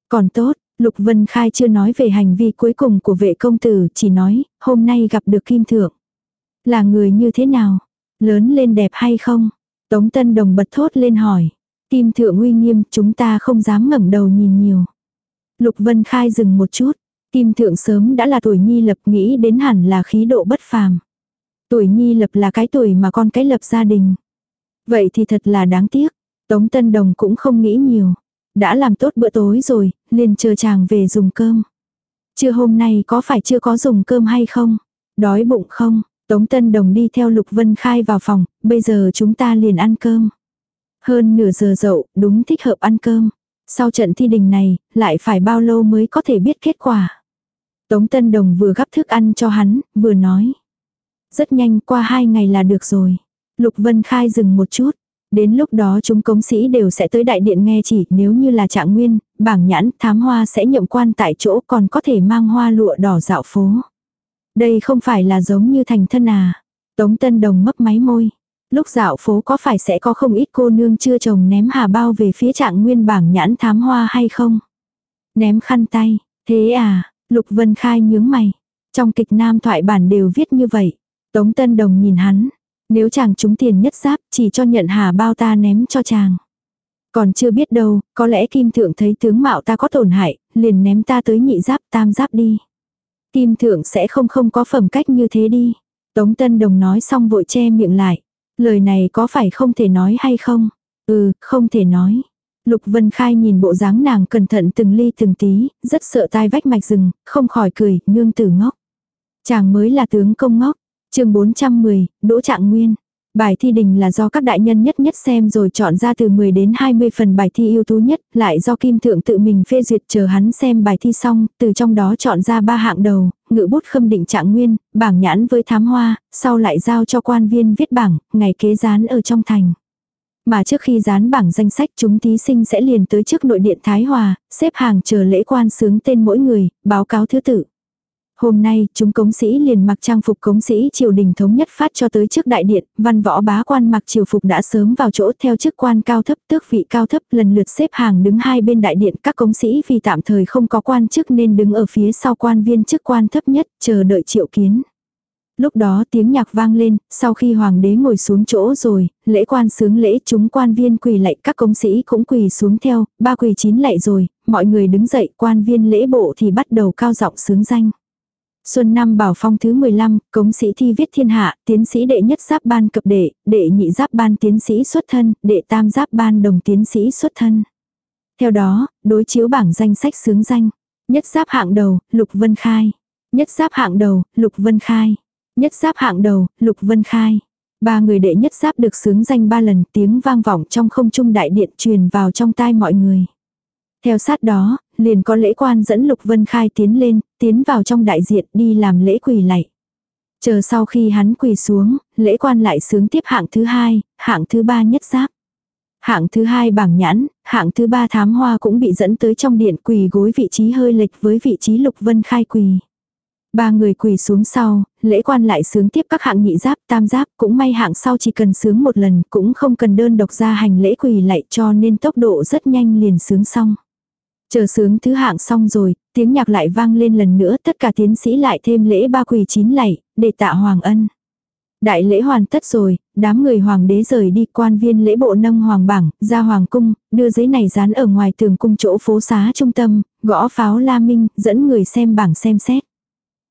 Còn tốt, Lục Vân Khai chưa nói về hành vi cuối cùng của vệ công tử, chỉ nói, hôm nay gặp được Kim Thượng. Là người như thế nào? Lớn lên đẹp hay không? Tống Tân Đồng bật thốt lên hỏi. Kim thượng uy nghiêm chúng ta không dám ngẩng đầu nhìn nhiều. Lục Vân Khai dừng một chút. Kim thượng sớm đã là tuổi nhi lập nghĩ đến hẳn là khí độ bất phàm. Tuổi nhi lập là cái tuổi mà con cái lập gia đình. Vậy thì thật là đáng tiếc. Tống Tân Đồng cũng không nghĩ nhiều. Đã làm tốt bữa tối rồi, liền chờ chàng về dùng cơm. Chưa hôm nay có phải chưa có dùng cơm hay không? Đói bụng không? Tống Tân Đồng đi theo Lục Vân Khai vào phòng, bây giờ chúng ta liền ăn cơm. Hơn nửa giờ dậu, đúng thích hợp ăn cơm. Sau trận thi đình này, lại phải bao lâu mới có thể biết kết quả. Tống Tân Đồng vừa gắp thức ăn cho hắn, vừa nói. Rất nhanh qua hai ngày là được rồi. Lục Vân Khai dừng một chút. Đến lúc đó chúng cống sĩ đều sẽ tới đại điện nghe chỉ nếu như là trạng nguyên, bảng nhãn, thám hoa sẽ nhậm quan tại chỗ còn có thể mang hoa lụa đỏ dạo phố. Đây không phải là giống như thành thân à. Tống Tân Đồng mấp máy môi. Lúc dạo phố có phải sẽ có không ít cô nương chưa chồng ném hà bao về phía trạng nguyên bảng nhãn thám hoa hay không? Ném khăn tay. Thế à, Lục Vân Khai nhướng mày. Trong kịch nam thoại bản đều viết như vậy. Tống Tân Đồng nhìn hắn. Nếu chàng trúng tiền nhất giáp chỉ cho nhận hà bao ta ném cho chàng. Còn chưa biết đâu, có lẽ Kim Thượng thấy tướng mạo ta có tổn hại, liền ném ta tới nhị giáp tam giáp đi. Kim Thượng sẽ không không có phẩm cách như thế đi. Tống Tân Đồng nói xong vội che miệng lại. Lời này có phải không thể nói hay không? Ừ, không thể nói. Lục Vân Khai nhìn bộ dáng nàng cẩn thận từng ly từng tí, rất sợ tai vách mạch rừng, không khỏi cười, nương tử ngốc. Chàng mới là tướng công ngốc. chương 410, Đỗ Trạng Nguyên. Bài thi đình là do các đại nhân nhất nhất xem rồi chọn ra từ 10 đến 20 phần bài thi ưu tú nhất, lại do Kim Thượng tự mình phê duyệt chờ hắn xem bài thi xong, từ trong đó chọn ra ba hạng đầu, ngự bút khâm định trạng nguyên, bảng nhãn với thám hoa, sau lại giao cho quan viên viết bảng, ngày kế dán ở trong thành. Mà trước khi dán bảng danh sách chúng thí sinh sẽ liền tới trước nội điện Thái Hòa, xếp hàng chờ lễ quan sướng tên mỗi người, báo cáo thứ tự. Hôm nay, chúng cống sĩ liền mặc trang phục cống sĩ triều đình thống nhất phát cho tới trước đại điện, văn võ bá quan mặc triều phục đã sớm vào chỗ theo chức quan cao thấp tước vị cao thấp lần lượt xếp hàng đứng hai bên đại điện các cống sĩ vì tạm thời không có quan chức nên đứng ở phía sau quan viên chức quan thấp nhất chờ đợi triệu kiến. Lúc đó tiếng nhạc vang lên, sau khi hoàng đế ngồi xuống chỗ rồi, lễ quan sướng lễ chúng quan viên quỳ lạy các công sĩ cũng quỳ xuống theo, ba quỳ chín lạy rồi, mọi người đứng dậy quan viên lễ bộ thì bắt đầu cao giọng sướng danh. Xuân năm bảo phong thứ 15, cống sĩ thi viết thiên hạ, tiến sĩ đệ nhất giáp ban cập đệ, đệ nhị giáp ban tiến sĩ xuất thân, đệ tam giáp ban đồng tiến sĩ xuất thân. Theo đó, đối chiếu bảng danh sách sướng danh. Nhất giáp hạng đầu, Lục Vân Khai. Nhất giáp hạng đầu, Lục Vân Khai. Nhất giáp hạng đầu, Lục Vân Khai. Ba người đệ nhất giáp được sướng danh ba lần tiếng vang vọng trong không trung đại điện truyền vào trong tai mọi người. Theo sát đó, liền có lễ quan dẫn Lục Vân Khai tiến lên, tiến vào trong đại diện đi làm lễ quỳ lạy. Chờ sau khi hắn quỳ xuống, lễ quan lại sướng tiếp hạng thứ hai, hạng thứ ba nhất giáp. Hạng thứ hai bảng nhãn, hạng thứ ba thám hoa cũng bị dẫn tới trong điện quỳ gối vị trí hơi lệch với vị trí Lục Vân Khai quỳ. Ba người quỳ xuống sau, lễ quan lại sướng tiếp các hạng nhị giáp, tam giáp, cũng may hạng sau chỉ cần sướng một lần, cũng không cần đơn độc ra hành lễ quỳ lại cho nên tốc độ rất nhanh liền sướng xong. Chờ sướng thứ hạng xong rồi, tiếng nhạc lại vang lên lần nữa, tất cả tiến sĩ lại thêm lễ ba quỳ chín lạy, để tạ hoàng ân. Đại lễ hoàn tất rồi, đám người hoàng đế rời đi quan viên lễ bộ nâng hoàng bảng, ra hoàng cung, đưa giấy này dán ở ngoài tường cung chỗ phố xá trung tâm, gõ pháo la minh, dẫn người xem bảng xem xét.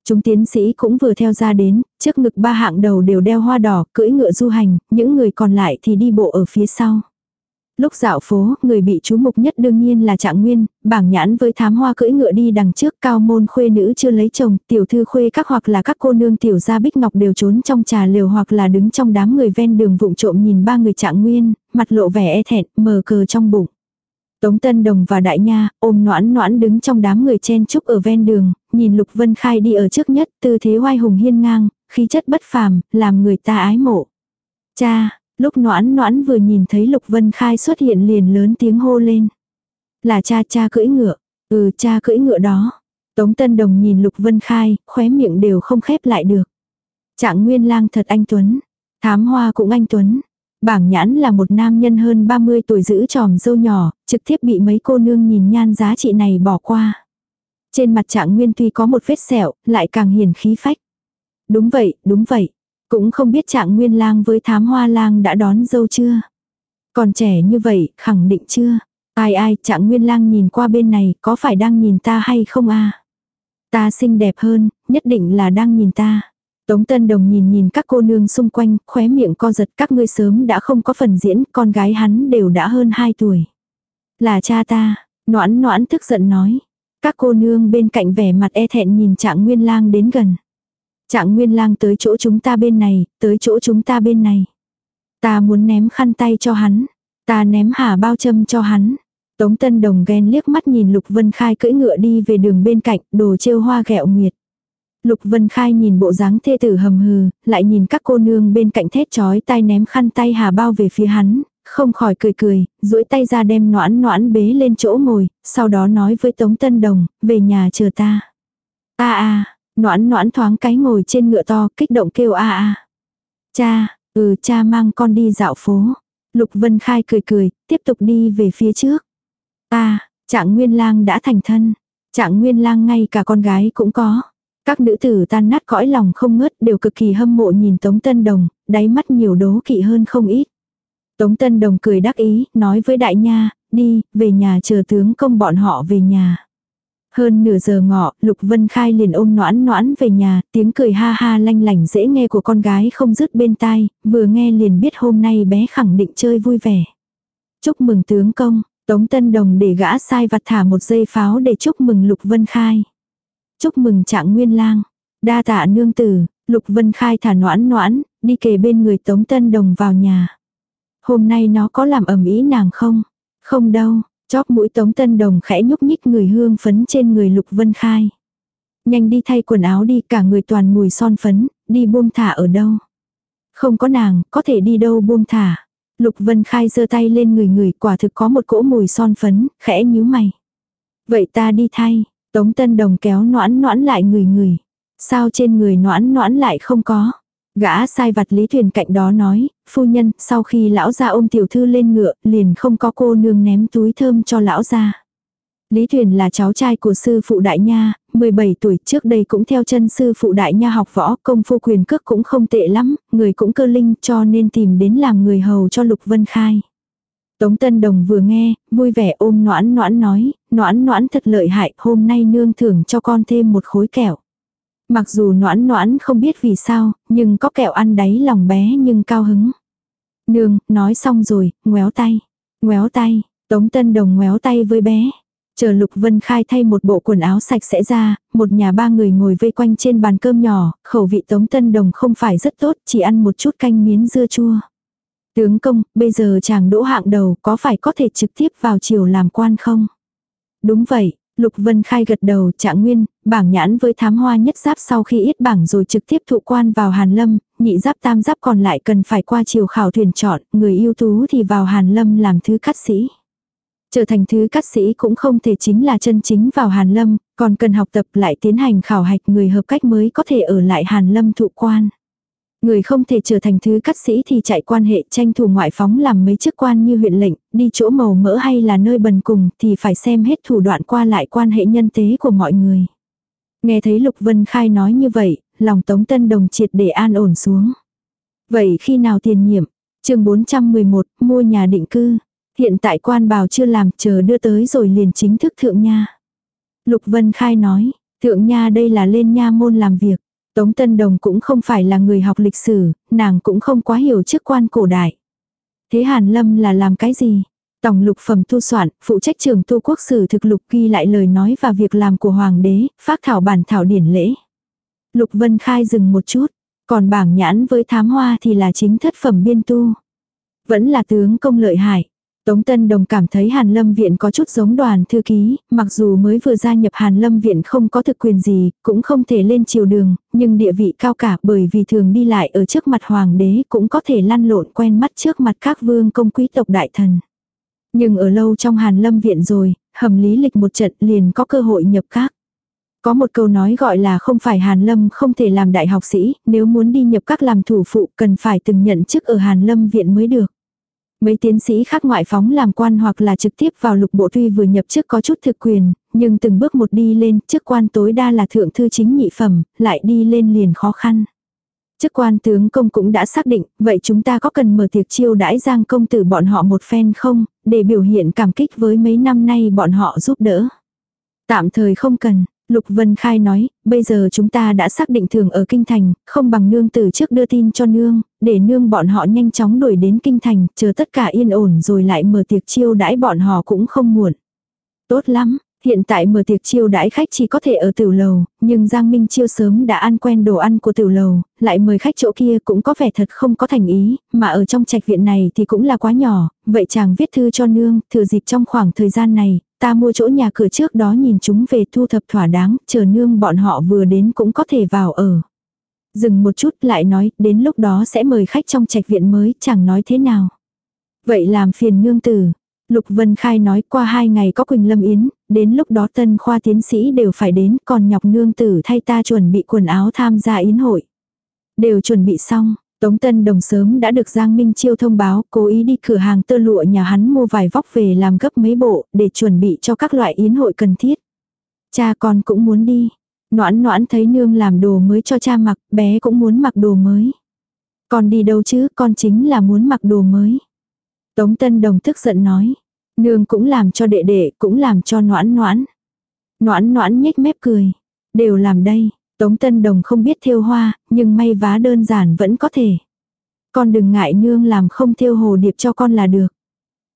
Chúng tiến sĩ cũng vừa theo ra đến, trước ngực ba hạng đầu đều đeo hoa đỏ, cưỡi ngựa du hành, những người còn lại thì đi bộ ở phía sau. Lúc dạo phố, người bị chú mục nhất đương nhiên là trạng nguyên, bảng nhãn với thám hoa cưỡi ngựa đi đằng trước cao môn khuê nữ chưa lấy chồng, tiểu thư khuê các hoặc là các cô nương tiểu gia bích ngọc đều trốn trong trà liều hoặc là đứng trong đám người ven đường vụng trộm nhìn ba người trạng nguyên, mặt lộ vẻ e thẹn, mờ cờ trong bụng. Tống Tân Đồng và Đại Nha ôm noãn noãn đứng trong đám người chen chúc ở ven đường, nhìn Lục Vân Khai đi ở trước nhất, tư thế oai hùng hiên ngang, khí chất bất phàm, làm người ta ái mộ. Cha, lúc noãn noãn vừa nhìn thấy Lục Vân Khai xuất hiện liền lớn tiếng hô lên. Là cha cha cưỡi ngựa, ừ cha cưỡi ngựa đó. Tống Tân Đồng nhìn Lục Vân Khai, khóe miệng đều không khép lại được. Trạng Nguyên Lang thật anh Tuấn, thám hoa cũng anh Tuấn. Bảng nhãn là một nam nhân hơn 30 tuổi giữ tròm dâu nhỏ, trực tiếp bị mấy cô nương nhìn nhan giá trị này bỏ qua. Trên mặt trạng nguyên tuy có một vết sẹo, lại càng hiền khí phách. Đúng vậy, đúng vậy. Cũng không biết trạng nguyên lang với thám hoa lang đã đón dâu chưa. Còn trẻ như vậy, khẳng định chưa. Ai ai, trạng nguyên lang nhìn qua bên này, có phải đang nhìn ta hay không a Ta xinh đẹp hơn, nhất định là đang nhìn ta. Tống Tân Đồng nhìn nhìn các cô nương xung quanh, khóe miệng co giật các ngươi sớm đã không có phần diễn, con gái hắn đều đã hơn 2 tuổi. Là cha ta, noãn noãn tức giận nói. Các cô nương bên cạnh vẻ mặt e thẹn nhìn trạng nguyên lang đến gần. Trạng nguyên lang tới chỗ chúng ta bên này, tới chỗ chúng ta bên này. Ta muốn ném khăn tay cho hắn. Ta ném hà bao châm cho hắn. Tống Tân Đồng ghen liếc mắt nhìn Lục Vân Khai cưỡi ngựa đi về đường bên cạnh, đồ trêu hoa ghẹo nguyệt. Lục Vân Khai nhìn bộ dáng thê tử hầm hừ, lại nhìn các cô nương bên cạnh thét chói tay ném khăn tay hà bao về phía hắn, không khỏi cười cười, duỗi tay ra đem noãn noãn bế lên chỗ ngồi, sau đó nói với Tống Tân Đồng, về nhà chờ ta. A a, noãn noãn thoáng cái ngồi trên ngựa to, kích động kêu a a. Cha, ừ cha mang con đi dạo phố. Lục Vân Khai cười cười, tiếp tục đi về phía trước. Ta, trạng nguyên lang đã thành thân. Trạng nguyên lang ngay cả con gái cũng có. Các nữ tử tan nát cõi lòng không ngớt đều cực kỳ hâm mộ nhìn Tống Tân Đồng, đáy mắt nhiều đố kỵ hơn không ít. Tống Tân Đồng cười đắc ý, nói với đại nha, đi, về nhà chờ tướng công bọn họ về nhà. Hơn nửa giờ ngọ, Lục Vân Khai liền ôm noãn noãn về nhà, tiếng cười ha ha lanh lành dễ nghe của con gái không dứt bên tai, vừa nghe liền biết hôm nay bé khẳng định chơi vui vẻ. Chúc mừng tướng công, Tống Tân Đồng để gã sai vặt thả một dây pháo để chúc mừng Lục Vân Khai. Chúc mừng trạng nguyên lang, đa tạ nương tử, Lục Vân Khai thả noãn noãn, đi kề bên người Tống Tân Đồng vào nhà. Hôm nay nó có làm ẩm ý nàng không? Không đâu, chóp mũi Tống Tân Đồng khẽ nhúc nhích người hương phấn trên người Lục Vân Khai. Nhanh đi thay quần áo đi cả người toàn mùi son phấn, đi buông thả ở đâu? Không có nàng, có thể đi đâu buông thả. Lục Vân Khai giơ tay lên người người quả thực có một cỗ mùi son phấn, khẽ nhíu mày. Vậy ta đi thay, Tống Tân Đồng kéo noãn noãn lại người người. Sao trên người noãn noãn lại không có? Gã sai vặt lý thuyền cạnh đó nói, phu nhân, sau khi lão gia ôm tiểu thư lên ngựa, liền không có cô nương ném túi thơm cho lão gia. Lý Thuyền là cháu trai của sư phụ đại nha, 17 tuổi trước đây cũng theo chân sư phụ đại nha học võ, công phu quyền cước cũng không tệ lắm, người cũng cơ linh cho nên tìm đến làm người hầu cho Lục Vân Khai. Tống Tân Đồng vừa nghe, vui vẻ ôm noãn noãn nói, noãn noãn thật lợi hại, hôm nay nương thưởng cho con thêm một khối kẹo. Mặc dù noãn noãn không biết vì sao, nhưng có kẹo ăn đáy lòng bé nhưng cao hứng. Nương, nói xong rồi, ngoéo tay. Ngoéo tay, Tống Tân Đồng ngoéo tay với bé. Chờ Lục Vân Khai thay một bộ quần áo sạch sẽ ra, một nhà ba người ngồi vây quanh trên bàn cơm nhỏ, khẩu vị Tống Tân Đồng không phải rất tốt, chỉ ăn một chút canh miến dưa chua. Tướng công, bây giờ chàng đỗ hạng đầu có phải có thể trực tiếp vào triều làm quan không? Đúng vậy, Lục Vân Khai gật đầu trạng nguyên, bảng nhãn với thám hoa nhất giáp sau khi ít bảng rồi trực tiếp thụ quan vào Hàn Lâm, nhị giáp tam giáp còn lại cần phải qua chiều khảo thuyền chọn, người ưu tú thì vào Hàn Lâm làm thứ cắt sĩ. Trở thành thứ cắt sĩ cũng không thể chính là chân chính vào Hàn Lâm, còn cần học tập lại tiến hành khảo hạch người hợp cách mới có thể ở lại Hàn Lâm thụ quan. Người không thể trở thành thứ cắt sĩ thì chạy quan hệ tranh thủ ngoại phóng làm mấy chức quan như huyện lệnh, đi chỗ màu mỡ hay là nơi bần cùng thì phải xem hết thủ đoạn qua lại quan hệ nhân tế của mọi người. Nghe thấy Lục Vân Khai nói như vậy, lòng Tống Tân Đồng triệt để an ổn xuống. Vậy khi nào tiền nhiệm? chương 411, mua nhà định cư. Hiện tại quan bào chưa làm, chờ đưa tới rồi liền chính thức thượng nha. Lục Vân Khai nói, thượng nha đây là lên nha môn làm việc. Tống Tân Đồng cũng không phải là người học lịch sử, nàng cũng không quá hiểu chức quan cổ đại. Thế Hàn Lâm là làm cái gì? Tổng lục phẩm tu soạn, phụ trách trường tu quốc sử thực lục ghi lại lời nói và việc làm của hoàng đế, phát thảo bản thảo điển lễ. Lục Vân Khai dừng một chút, còn bảng nhãn với thám hoa thì là chính thất phẩm biên tu. Vẫn là tướng công lợi hại. Tống Tân Đồng cảm thấy Hàn Lâm Viện có chút giống đoàn thư ký, mặc dù mới vừa gia nhập Hàn Lâm Viện không có thực quyền gì, cũng không thể lên triều đường, nhưng địa vị cao cả bởi vì thường đi lại ở trước mặt hoàng đế cũng có thể lăn lộn quen mắt trước mặt các vương công quý tộc đại thần. Nhưng ở lâu trong Hàn Lâm Viện rồi, hầm lý lịch một trận liền có cơ hội nhập các. Có một câu nói gọi là không phải Hàn Lâm không thể làm đại học sĩ, nếu muốn đi nhập các làm thủ phụ cần phải từng nhận chức ở Hàn Lâm Viện mới được. Mấy tiến sĩ khác ngoại phóng làm quan hoặc là trực tiếp vào lục bộ tuy vừa nhập chức có chút thực quyền, nhưng từng bước một đi lên, chức quan tối đa là thượng thư chính nhị phẩm, lại đi lên liền khó khăn. Chức quan tướng công cũng đã xác định, vậy chúng ta có cần mở tiệc chiêu đãi giang công tử bọn họ một phen không, để biểu hiện cảm kích với mấy năm nay bọn họ giúp đỡ. Tạm thời không cần, Lục Vân Khai nói, bây giờ chúng ta đã xác định thường ở Kinh Thành, không bằng nương từ trước đưa tin cho nương, để nương bọn họ nhanh chóng đuổi đến Kinh Thành, chờ tất cả yên ổn rồi lại mở tiệc chiêu đãi bọn họ cũng không muộn. Tốt lắm, Hiện tại mở tiệc chiêu đãi khách chỉ có thể ở tiểu lầu, nhưng Giang Minh Chiêu sớm đã ăn quen đồ ăn của tiểu lầu, lại mời khách chỗ kia cũng có vẻ thật không có thành ý, mà ở trong trạch viện này thì cũng là quá nhỏ, vậy chàng viết thư cho nương, thừa dịp trong khoảng thời gian này, ta mua chỗ nhà cửa trước đó nhìn chúng về thu thập thỏa đáng, chờ nương bọn họ vừa đến cũng có thể vào ở. Dừng một chút lại nói, đến lúc đó sẽ mời khách trong trạch viện mới, chẳng nói thế nào. Vậy làm phiền nương tử. Lục Vân Khai nói qua hai ngày có Quỳnh Lâm Yến, đến lúc đó tân khoa tiến sĩ đều phải đến, còn nhọc nương tử thay ta chuẩn bị quần áo tham gia yến hội. Đều chuẩn bị xong, Tống Tân Đồng sớm đã được Giang Minh Chiêu thông báo, cố ý đi cửa hàng tơ lụa nhà hắn mua vài vóc về làm gấp mấy bộ, để chuẩn bị cho các loại yến hội cần thiết. Cha con cũng muốn đi. Noãn noãn thấy nương làm đồ mới cho cha mặc, bé cũng muốn mặc đồ mới. Con đi đâu chứ, con chính là muốn mặc đồ mới. Tống Tân Đồng tức giận nói. Nương cũng làm cho đệ đệ, cũng làm cho noãn noãn. Noãn noãn nhếch mép cười. Đều làm đây. Tống Tân Đồng không biết thêu hoa, nhưng may vá đơn giản vẫn có thể. Con đừng ngại nương làm không thêu hồ điệp cho con là được.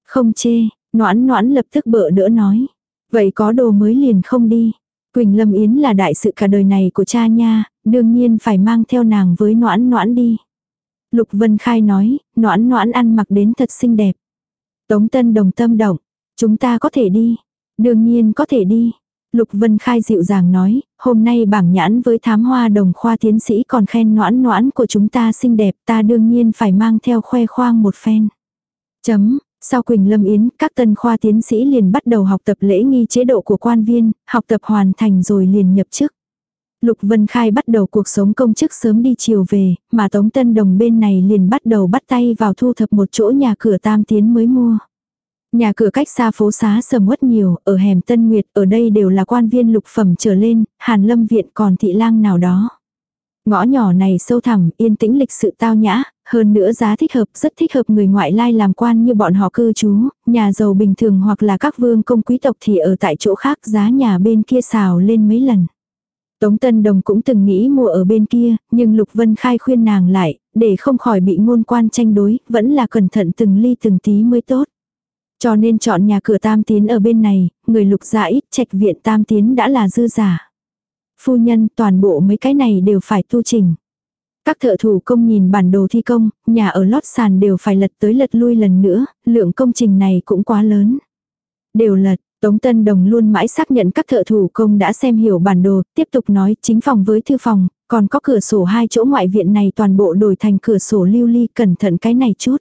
Không chê, noãn noãn lập tức bợ đỡ nói. Vậy có đồ mới liền không đi. Quỳnh Lâm Yến là đại sự cả đời này của cha nha, đương nhiên phải mang theo nàng với noãn noãn đi. Lục Vân Khai nói, noãn noãn ăn mặc đến thật xinh đẹp. Tống Tân Đồng tâm động, chúng ta có thể đi. Đương nhiên có thể đi. Lục Vân Khai dịu dàng nói, hôm nay bảng nhãn với thám hoa đồng khoa tiến sĩ còn khen noãn noãn của chúng ta xinh đẹp ta đương nhiên phải mang theo khoe khoang một phen. Chấm, sau Quỳnh Lâm Yến, các tân khoa tiến sĩ liền bắt đầu học tập lễ nghi chế độ của quan viên, học tập hoàn thành rồi liền nhập chức. Lục Vân Khai bắt đầu cuộc sống công chức sớm đi chiều về, mà Tống Tân Đồng bên này liền bắt đầu bắt tay vào thu thập một chỗ nhà cửa tam tiến mới mua. Nhà cửa cách xa phố xá sầm uất nhiều, ở hẻm Tân Nguyệt, ở đây đều là quan viên lục phẩm trở lên, Hàn Lâm Viện còn thị lang nào đó. Ngõ nhỏ này sâu thẳm, yên tĩnh lịch sự tao nhã, hơn nữa giá thích hợp, rất thích hợp người ngoại lai làm quan như bọn họ cư trú, nhà giàu bình thường hoặc là các vương công quý tộc thì ở tại chỗ khác giá nhà bên kia xào lên mấy lần. Tống Tân Đồng cũng từng nghĩ mua ở bên kia, nhưng Lục Vân Khai khuyên nàng lại, để không khỏi bị ngôn quan tranh đối, vẫn là cẩn thận từng ly từng tí mới tốt. Cho nên chọn nhà cửa tam tiến ở bên này, người lục gia ít trạch viện tam tiến đã là dư giả. Phu nhân toàn bộ mấy cái này đều phải tu chỉnh Các thợ thủ công nhìn bản đồ thi công, nhà ở lót sàn đều phải lật tới lật lui lần nữa, lượng công trình này cũng quá lớn. Đều lật, Tống Tân Đồng luôn mãi xác nhận các thợ thủ công đã xem hiểu bản đồ, tiếp tục nói chính phòng với thư phòng, còn có cửa sổ hai chỗ ngoại viện này toàn bộ đổi thành cửa sổ lưu ly cẩn thận cái này chút.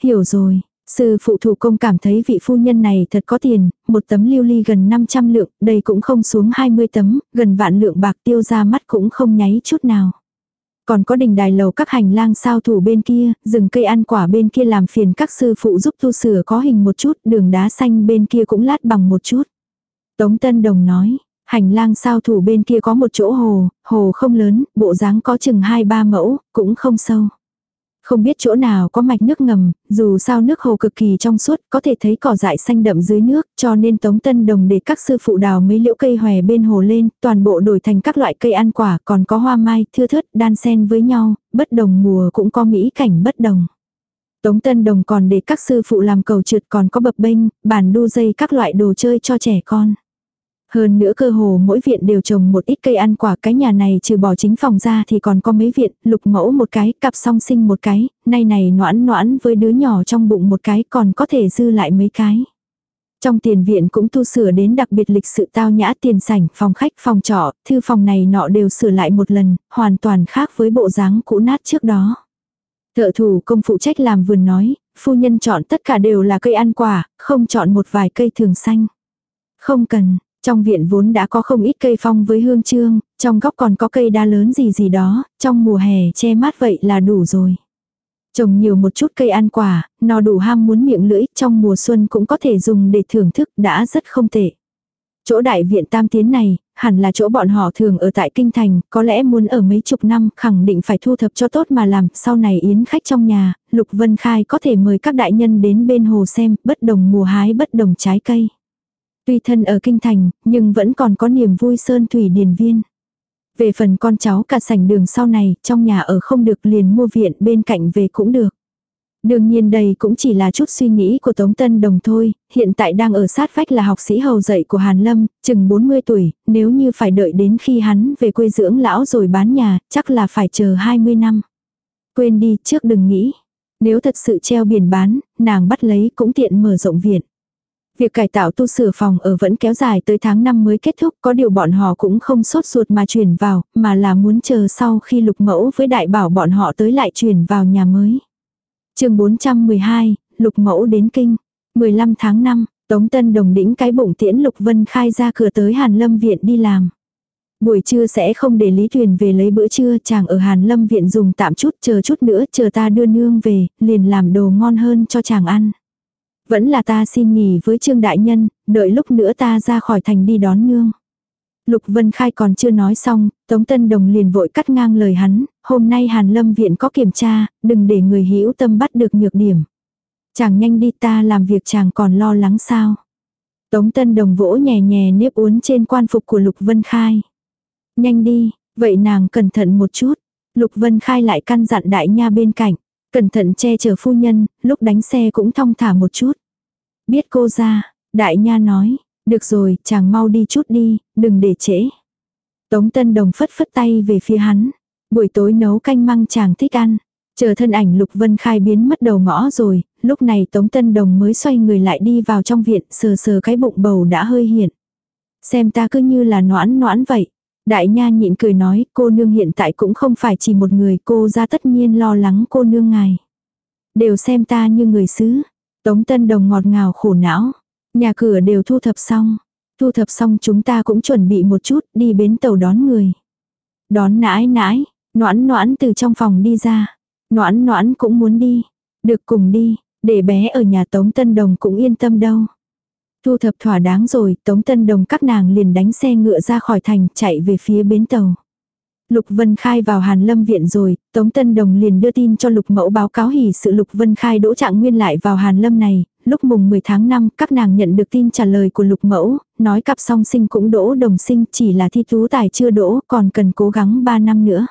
Hiểu rồi, Sư phụ thủ công cảm thấy vị phu nhân này thật có tiền, một tấm lưu ly gần 500 lượng, đây cũng không xuống 20 tấm, gần vạn lượng bạc tiêu ra mắt cũng không nháy chút nào. Còn có đình đài lầu các hành lang sao thủ bên kia, rừng cây ăn quả bên kia làm phiền các sư phụ giúp tu sửa có hình một chút, đường đá xanh bên kia cũng lát bằng một chút. Tống Tân Đồng nói, hành lang sao thủ bên kia có một chỗ hồ, hồ không lớn, bộ dáng có chừng 2-3 mẫu, cũng không sâu. Không biết chỗ nào có mạch nước ngầm, dù sao nước hồ cực kỳ trong suốt, có thể thấy cỏ dại xanh đậm dưới nước, cho nên Tống Tân Đồng để các sư phụ đào mấy liễu cây hòe bên hồ lên, toàn bộ đổi thành các loại cây ăn quả, còn có hoa mai, thưa thớt, đan xen với nhau, bất đồng mùa cũng có mỹ cảnh bất đồng. Tống Tân Đồng còn để các sư phụ làm cầu trượt còn có bập bênh, bàn đu dây các loại đồ chơi cho trẻ con. Hơn nữa cơ hồ mỗi viện đều trồng một ít cây ăn quả cái nhà này trừ bỏ chính phòng ra thì còn có mấy viện, lục mẫu một cái, cặp song sinh một cái, nay này noãn noãn với đứa nhỏ trong bụng một cái còn có thể dư lại mấy cái. Trong tiền viện cũng tu sửa đến đặc biệt lịch sự tao nhã tiền sảnh, phòng khách, phòng trọ, thư phòng này nọ đều sửa lại một lần, hoàn toàn khác với bộ dáng cũ nát trước đó. Thợ thủ công phụ trách làm vườn nói, phu nhân chọn tất cả đều là cây ăn quả, không chọn một vài cây thường xanh. Không cần, trong viện vốn đã có không ít cây phong với hương trương, trong góc còn có cây đa lớn gì gì đó, trong mùa hè che mát vậy là đủ rồi. Trồng nhiều một chút cây ăn quả, nó đủ ham muốn miệng lưỡi, trong mùa xuân cũng có thể dùng để thưởng thức đã rất không tệ. Chỗ đại viện tam tiến này, hẳn là chỗ bọn họ thường ở tại kinh thành, có lẽ muốn ở mấy chục năm, khẳng định phải thu thập cho tốt mà làm, sau này yến khách trong nhà, Lục Vân Khai có thể mời các đại nhân đến bên hồ xem, bất đồng mùa hái bất đồng trái cây. Tuy thân ở kinh thành, nhưng vẫn còn có niềm vui sơn thủy điền viên. Về phần con cháu cả sảnh đường sau này, trong nhà ở không được liền mua viện bên cạnh về cũng được. Đương nhiên đây cũng chỉ là chút suy nghĩ của Tống Tân Đồng thôi, hiện tại đang ở sát vách là học sĩ hầu dạy của Hàn Lâm, chừng 40 tuổi, nếu như phải đợi đến khi hắn về quê dưỡng lão rồi bán nhà, chắc là phải chờ 20 năm. Quên đi, trước đừng nghĩ. Nếu thật sự treo biển bán, nàng bắt lấy cũng tiện mở rộng viện. Việc cải tạo tu sửa phòng ở vẫn kéo dài tới tháng 5 mới kết thúc, có điều bọn họ cũng không sốt ruột mà chuyển vào, mà là muốn chờ sau khi lục mẫu với đại bảo bọn họ tới lại chuyển vào nhà mới. chương 412, lục mẫu đến kinh. 15 tháng 5, Tống Tân Đồng đĩnh cái bụng tiễn Lục Vân Khai ra cửa tới Hàn Lâm Viện đi làm. Buổi trưa sẽ không để Lý Thuyền về lấy bữa trưa, chàng ở Hàn Lâm Viện dùng tạm chút, chờ chút nữa, chờ ta đưa nương về, liền làm đồ ngon hơn cho chàng ăn. Vẫn là ta xin nghỉ với Trương Đại Nhân, đợi lúc nữa ta ra khỏi thành đi đón nương. Lục Vân Khai còn chưa nói xong, Tống Tân Đồng liền vội cắt ngang lời hắn, hôm nay Hàn Lâm Viện có kiểm tra, đừng để người hữu tâm bắt được nhược điểm. Chàng nhanh đi ta làm việc chàng còn lo lắng sao. Tống Tân Đồng vỗ nhẹ nhẹ nếp uốn trên quan phục của Lục Vân Khai. Nhanh đi, vậy nàng cẩn thận một chút. Lục Vân Khai lại căn dặn đại nha bên cạnh. Cẩn thận che chở phu nhân, lúc đánh xe cũng thong thả một chút. Biết cô ra, đại nha nói, được rồi, chàng mau đi chút đi, đừng để trễ. Tống Tân Đồng phất phất tay về phía hắn. Buổi tối nấu canh măng chàng thích ăn. Chờ thân ảnh Lục Vân Khai biến mất đầu ngõ rồi, lúc này Tống Tân Đồng mới xoay người lại đi vào trong viện sờ sờ cái bụng bầu đã hơi hiện. Xem ta cứ như là noãn noãn vậy. Đại nha nhịn cười nói cô nương hiện tại cũng không phải chỉ một người cô ra tất nhiên lo lắng cô nương ngài. Đều xem ta như người xứ. Tống Tân Đồng ngọt ngào khổ não. Nhà cửa đều thu thập xong. Thu thập xong chúng ta cũng chuẩn bị một chút đi bến tàu đón người. Đón nãi nãi, noãn noãn từ trong phòng đi ra. Noãn noãn cũng muốn đi. Được cùng đi, để bé ở nhà Tống Tân Đồng cũng yên tâm đâu. Thu thập thỏa đáng rồi, Tống Tân Đồng các nàng liền đánh xe ngựa ra khỏi thành, chạy về phía bến tàu. Lục Vân Khai vào Hàn Lâm viện rồi, Tống Tân Đồng liền đưa tin cho Lục Mẫu báo cáo hỉ sự Lục Vân Khai đỗ trạng nguyên lại vào Hàn Lâm này, lúc mùng 10 tháng 5 các nàng nhận được tin trả lời của Lục Mẫu, nói cặp song sinh cũng đỗ đồng sinh chỉ là thi tú tài chưa đỗ còn cần cố gắng 3 năm nữa.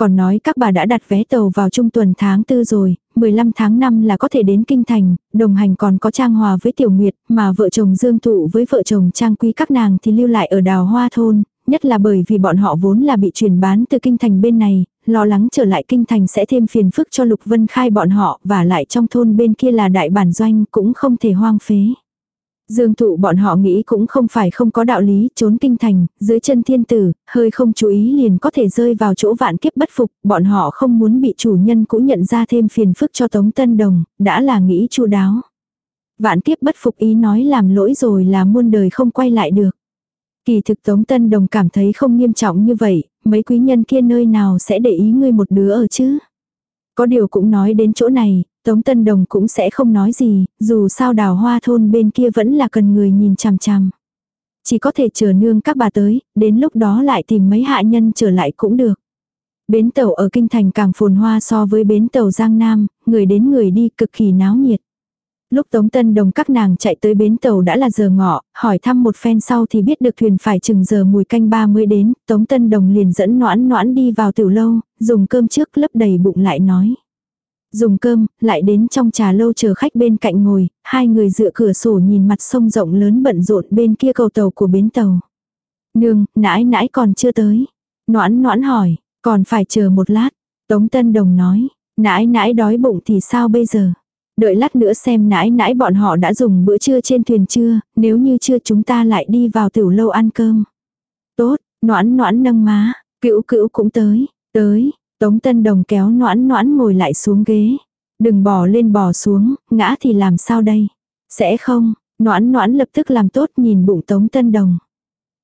Còn nói các bà đã đặt vé tàu vào trung tuần tháng 4 rồi, 15 tháng 5 là có thể đến Kinh Thành, đồng hành còn có Trang Hòa với Tiểu Nguyệt, mà vợ chồng Dương Thụ với vợ chồng Trang Quý các nàng thì lưu lại ở đào hoa thôn, nhất là bởi vì bọn họ vốn là bị chuyển bán từ Kinh Thành bên này, lo lắng trở lại Kinh Thành sẽ thêm phiền phức cho Lục Vân Khai bọn họ và lại trong thôn bên kia là đại bản doanh cũng không thể hoang phế. Dương thụ bọn họ nghĩ cũng không phải không có đạo lý, trốn kinh thành, dưới chân thiên tử, hơi không chú ý liền có thể rơi vào chỗ vạn kiếp bất phục, bọn họ không muốn bị chủ nhân cũ nhận ra thêm phiền phức cho Tống Tân Đồng, đã là nghĩ chu đáo. Vạn kiếp bất phục ý nói làm lỗi rồi là muôn đời không quay lại được. Kỳ thực Tống Tân Đồng cảm thấy không nghiêm trọng như vậy, mấy quý nhân kia nơi nào sẽ để ý ngươi một đứa ở chứ. Có điều cũng nói đến chỗ này, Tống Tân Đồng cũng sẽ không nói gì, dù sao đào hoa thôn bên kia vẫn là cần người nhìn chằm chằm. Chỉ có thể chờ nương các bà tới, đến lúc đó lại tìm mấy hạ nhân trở lại cũng được. Bến tàu ở Kinh Thành càng phồn hoa so với bến tàu Giang Nam, người đến người đi cực kỳ náo nhiệt. Lúc Tống Tân Đồng các nàng chạy tới bến tàu đã là giờ ngọ, hỏi thăm một phen sau thì biết được thuyền phải chừng giờ mùi canh ba mới đến, Tống Tân Đồng liền dẫn noãn noãn đi vào tiểu lâu, dùng cơm trước lấp đầy bụng lại nói. Dùng cơm, lại đến trong trà lâu chờ khách bên cạnh ngồi, hai người dựa cửa sổ nhìn mặt sông rộng lớn bận rộn bên kia cầu tàu của bến tàu. Nương, nãi nãi còn chưa tới. Noãn noãn hỏi, còn phải chờ một lát. Tống Tân Đồng nói, nãi nãi đói bụng thì sao bây giờ? Đợi lát nữa xem nãi nãi bọn họ đã dùng bữa trưa trên thuyền chưa, nếu như chưa chúng ta lại đi vào tiểu lâu ăn cơm. Tốt, noãn noãn nâng má, cữu cữu cũng tới, tới, Tống Tân Đồng kéo noãn noãn ngồi lại xuống ghế. Đừng bỏ lên bỏ xuống, ngã thì làm sao đây? Sẽ không, noãn noãn lập tức làm tốt nhìn bụng Tống Tân Đồng.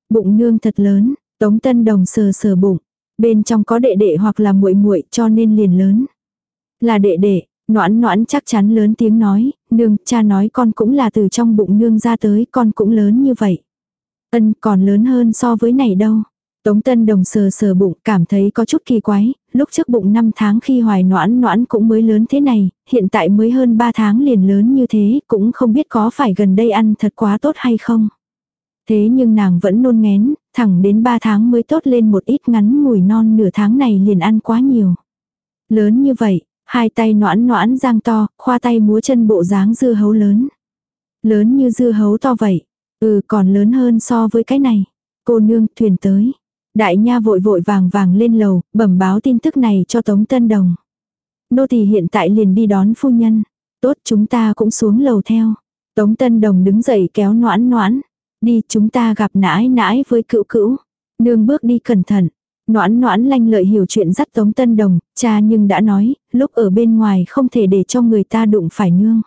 Bụng nương thật lớn, Tống Tân Đồng sờ sờ bụng. Bên trong có đệ đệ hoặc là muội muội cho nên liền lớn. Là đệ đệ, noãn noãn chắc chắn lớn tiếng nói, nương, cha nói con cũng là từ trong bụng nương ra tới, con cũng lớn như vậy. Ân còn lớn hơn so với này đâu. Tống Tân Đồng sờ sờ bụng cảm thấy có chút kỳ quái, lúc trước bụng 5 tháng khi hoài noãn noãn cũng mới lớn thế này, hiện tại mới hơn 3 tháng liền lớn như thế, cũng không biết có phải gần đây ăn thật quá tốt hay không. Thế nhưng nàng vẫn nôn ngén, thẳng đến 3 tháng mới tốt lên một ít ngắn mùi non nửa tháng này liền ăn quá nhiều. Lớn như vậy, Hai tay noãn noãn giang to, khoa tay múa chân bộ dáng dưa hấu lớn. Lớn như dưa hấu to vậy. Ừ còn lớn hơn so với cái này. Cô nương thuyền tới. Đại nha vội vội vàng vàng lên lầu, bẩm báo tin tức này cho Tống Tân Đồng. Nô tỳ hiện tại liền đi đón phu nhân. Tốt chúng ta cũng xuống lầu theo. Tống Tân Đồng đứng dậy kéo noãn noãn. Đi chúng ta gặp nãi nãi với cựu cữu. Nương bước đi cẩn thận. Noãn noãn lanh lợi hiểu chuyện dắt Tống Tân Đồng, cha nhưng đã nói, lúc ở bên ngoài không thể để cho người ta đụng phải nương.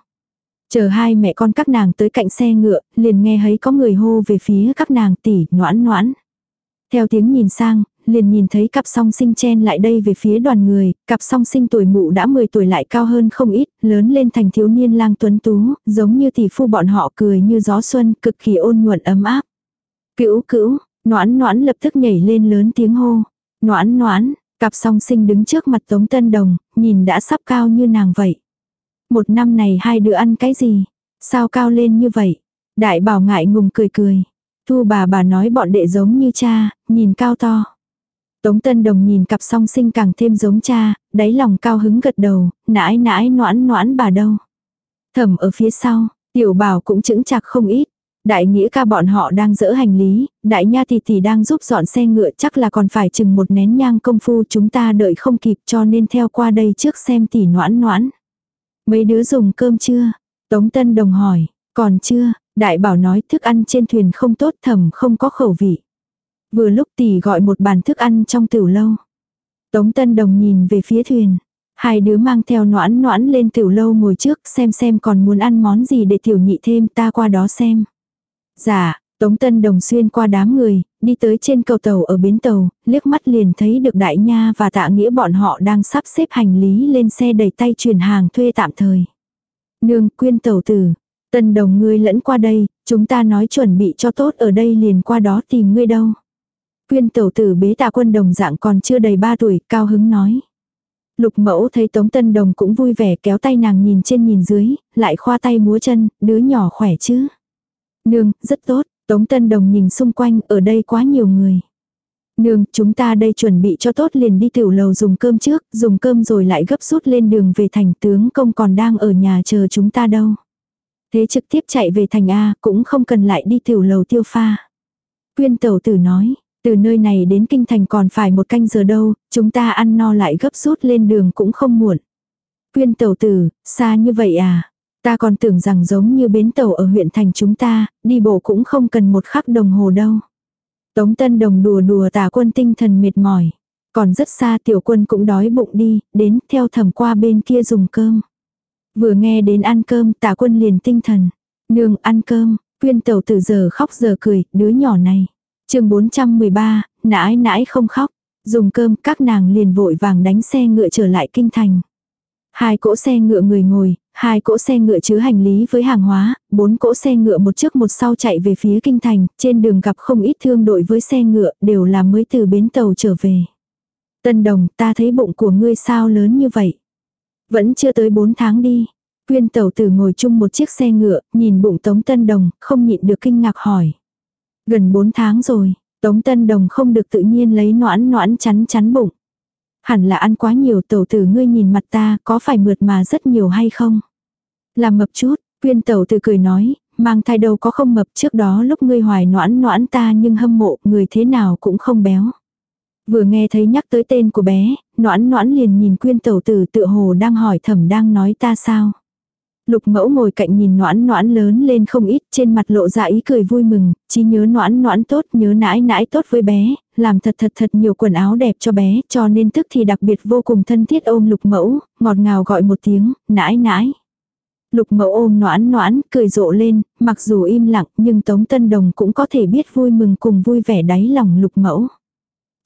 Chờ hai mẹ con các nàng tới cạnh xe ngựa, liền nghe thấy có người hô về phía các nàng tỷ noãn noãn. Theo tiếng nhìn sang, liền nhìn thấy cặp song sinh chen lại đây về phía đoàn người, cặp song sinh tuổi mụ đã 10 tuổi lại cao hơn không ít, lớn lên thành thiếu niên lang tuấn tú, giống như tỷ phu bọn họ cười như gió xuân, cực kỳ ôn nhuận ấm áp. Cữu cữu, noãn noãn lập tức nhảy lên lớn tiếng hô. Noãn noãn, cặp song sinh đứng trước mặt Tống Tân Đồng, nhìn đã sắp cao như nàng vậy. Một năm này hai đứa ăn cái gì? Sao cao lên như vậy? Đại bảo ngại ngùng cười cười. Thu bà bà nói bọn đệ giống như cha, nhìn cao to. Tống Tân Đồng nhìn cặp song sinh càng thêm giống cha, đáy lòng cao hứng gật đầu, nãi nãi noãn noãn bà đâu. Thẩm ở phía sau, tiểu bảo cũng chững chạc không ít. Đại nghĩa ca bọn họ đang dỡ hành lý, đại nha tỷ tỷ đang giúp dọn xe ngựa chắc là còn phải chừng một nén nhang công phu chúng ta đợi không kịp cho nên theo qua đây trước xem tỷ noãn noãn. Mấy đứa dùng cơm chưa? Tống Tân Đồng hỏi, còn chưa, đại bảo nói thức ăn trên thuyền không tốt thầm không có khẩu vị. Vừa lúc tỷ gọi một bàn thức ăn trong tiểu lâu. Tống Tân Đồng nhìn về phía thuyền. Hai đứa mang theo noãn noãn lên tiểu lâu ngồi trước xem xem còn muốn ăn món gì để tiểu nhị thêm ta qua đó xem. Dạ, Tống Tân Đồng xuyên qua đám người, đi tới trên cầu tàu ở bến tàu, liếc mắt liền thấy được Đại Nha và Tạ Nghĩa bọn họ đang sắp xếp hành lý lên xe đẩy tay chuyển hàng thuê tạm thời. Nương quyên tàu tử, Tân Đồng ngươi lẫn qua đây, chúng ta nói chuẩn bị cho tốt ở đây liền qua đó tìm ngươi đâu. Quyên tàu tử bế tạ quân đồng dạng còn chưa đầy 3 tuổi, cao hứng nói. Lục mẫu thấy Tống Tân Đồng cũng vui vẻ kéo tay nàng nhìn trên nhìn dưới, lại khoa tay múa chân, đứa nhỏ khỏe chứ. Nương, rất tốt, Tống Tân Đồng nhìn xung quanh, ở đây quá nhiều người. Nương, chúng ta đây chuẩn bị cho tốt liền đi tiểu lầu dùng cơm trước, dùng cơm rồi lại gấp rút lên đường về thành tướng công còn đang ở nhà chờ chúng ta đâu. Thế trực tiếp chạy về thành A, cũng không cần lại đi tiểu lầu tiêu pha. Quyên tẩu tử nói, từ nơi này đến kinh thành còn phải một canh giờ đâu, chúng ta ăn no lại gấp rút lên đường cũng không muộn. Quyên tẩu tử, xa như vậy à? Ta còn tưởng rằng giống như bến tàu ở huyện thành chúng ta, đi bộ cũng không cần một khắc đồng hồ đâu. Tống Tân Đồng đùa đùa tà quân tinh thần mệt mỏi. Còn rất xa tiểu quân cũng đói bụng đi, đến theo thầm qua bên kia dùng cơm. Vừa nghe đến ăn cơm tà quân liền tinh thần. Nương ăn cơm, quyên tàu từ giờ khóc giờ cười, đứa nhỏ này. chương 413, nãi nãi không khóc. Dùng cơm các nàng liền vội vàng đánh xe ngựa trở lại kinh thành. Hai cỗ xe ngựa người ngồi, hai cỗ xe ngựa chứa hành lý với hàng hóa, bốn cỗ xe ngựa một trước một sau chạy về phía kinh thành, trên đường gặp không ít thương đội với xe ngựa, đều là mới từ bến tàu trở về. Tân đồng, ta thấy bụng của ngươi sao lớn như vậy. Vẫn chưa tới bốn tháng đi. Quyên tàu tử ngồi chung một chiếc xe ngựa, nhìn bụng Tống Tân Đồng, không nhịn được kinh ngạc hỏi. Gần bốn tháng rồi, Tống Tân Đồng không được tự nhiên lấy noãn noãn chắn chắn bụng. Hẳn là ăn quá nhiều tẩu tử ngươi nhìn mặt ta có phải mượt mà rất nhiều hay không? Làm mập chút, quyên tẩu tử cười nói, mang thai đâu có không mập trước đó lúc ngươi hoài noãn noãn ta nhưng hâm mộ người thế nào cũng không béo. Vừa nghe thấy nhắc tới tên của bé, noãn noãn liền nhìn quyên tẩu tử tựa hồ đang hỏi thẩm đang nói ta sao. Lục mẫu ngồi cạnh nhìn noãn noãn lớn lên không ít, trên mặt lộ ra ý cười vui mừng, chỉ nhớ noãn noãn tốt, nhớ nãi nãi tốt với bé, làm thật thật thật nhiều quần áo đẹp cho bé, cho nên tức thì đặc biệt vô cùng thân thiết ôm lục mẫu, ngọt ngào gọi một tiếng, nãi nãi. Lục mẫu ôm noãn noãn, cười rộ lên, mặc dù im lặng nhưng Tống Tân Đồng cũng có thể biết vui mừng cùng vui vẻ đáy lòng lục mẫu.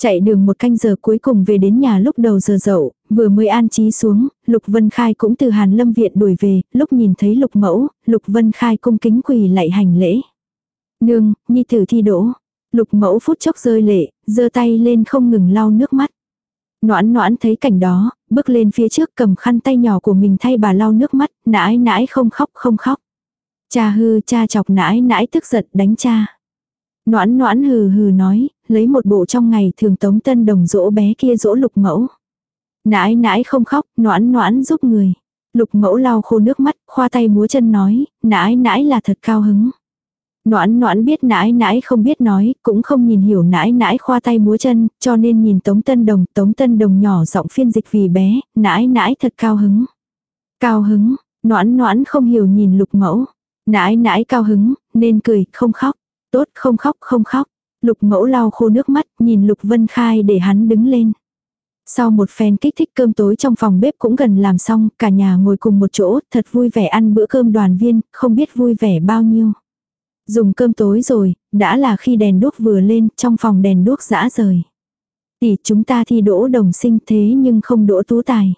Chạy đường một canh giờ cuối cùng về đến nhà lúc đầu giờ dậu, vừa mới an trí xuống, Lục Vân Khai cũng từ Hàn Lâm Viện đuổi về, lúc nhìn thấy Lục Mẫu, Lục Vân Khai cung kính quỳ lạy hành lễ. Nương, nhi tử thi đỗ. Lục Mẫu phút chốc rơi lệ, giơ tay lên không ngừng lau nước mắt. Noãn noãn thấy cảnh đó, bước lên phía trước cầm khăn tay nhỏ của mình thay bà lau nước mắt, nãi nãi không khóc không khóc. Cha hư cha chọc nãi nãi tức giận đánh cha. Noãn noãn hừ hừ nói, lấy một bộ trong ngày thường tống tân đồng dỗ bé kia dỗ lục mẫu. Nãi nãi không khóc, noãn noãn giúp người. Lục mẫu lau khô nước mắt, khoa tay múa chân nói, nãi nãi là thật cao hứng. Noãn noãn biết nãi nãi không biết nói, cũng không nhìn hiểu nãi nãi khoa tay múa chân, cho nên nhìn Tống Tân Đồng, Tống Tân Đồng nhỏ giọng phiên dịch vì bé, nãi nãi thật cao hứng. Cao hứng, noãn noãn không hiểu nhìn lục mẫu. Nãi nãi cao hứng, nên cười, không khóc. Tốt, không khóc, không khóc. Lục mẫu lau khô nước mắt, nhìn Lục Vân Khai để hắn đứng lên. Sau một phen kích thích cơm tối trong phòng bếp cũng gần làm xong, cả nhà ngồi cùng một chỗ, thật vui vẻ ăn bữa cơm đoàn viên, không biết vui vẻ bao nhiêu. Dùng cơm tối rồi, đã là khi đèn đuốc vừa lên, trong phòng đèn đuốc dã rời. Tỷ chúng ta thi đỗ đồng sinh thế nhưng không đỗ tú tài.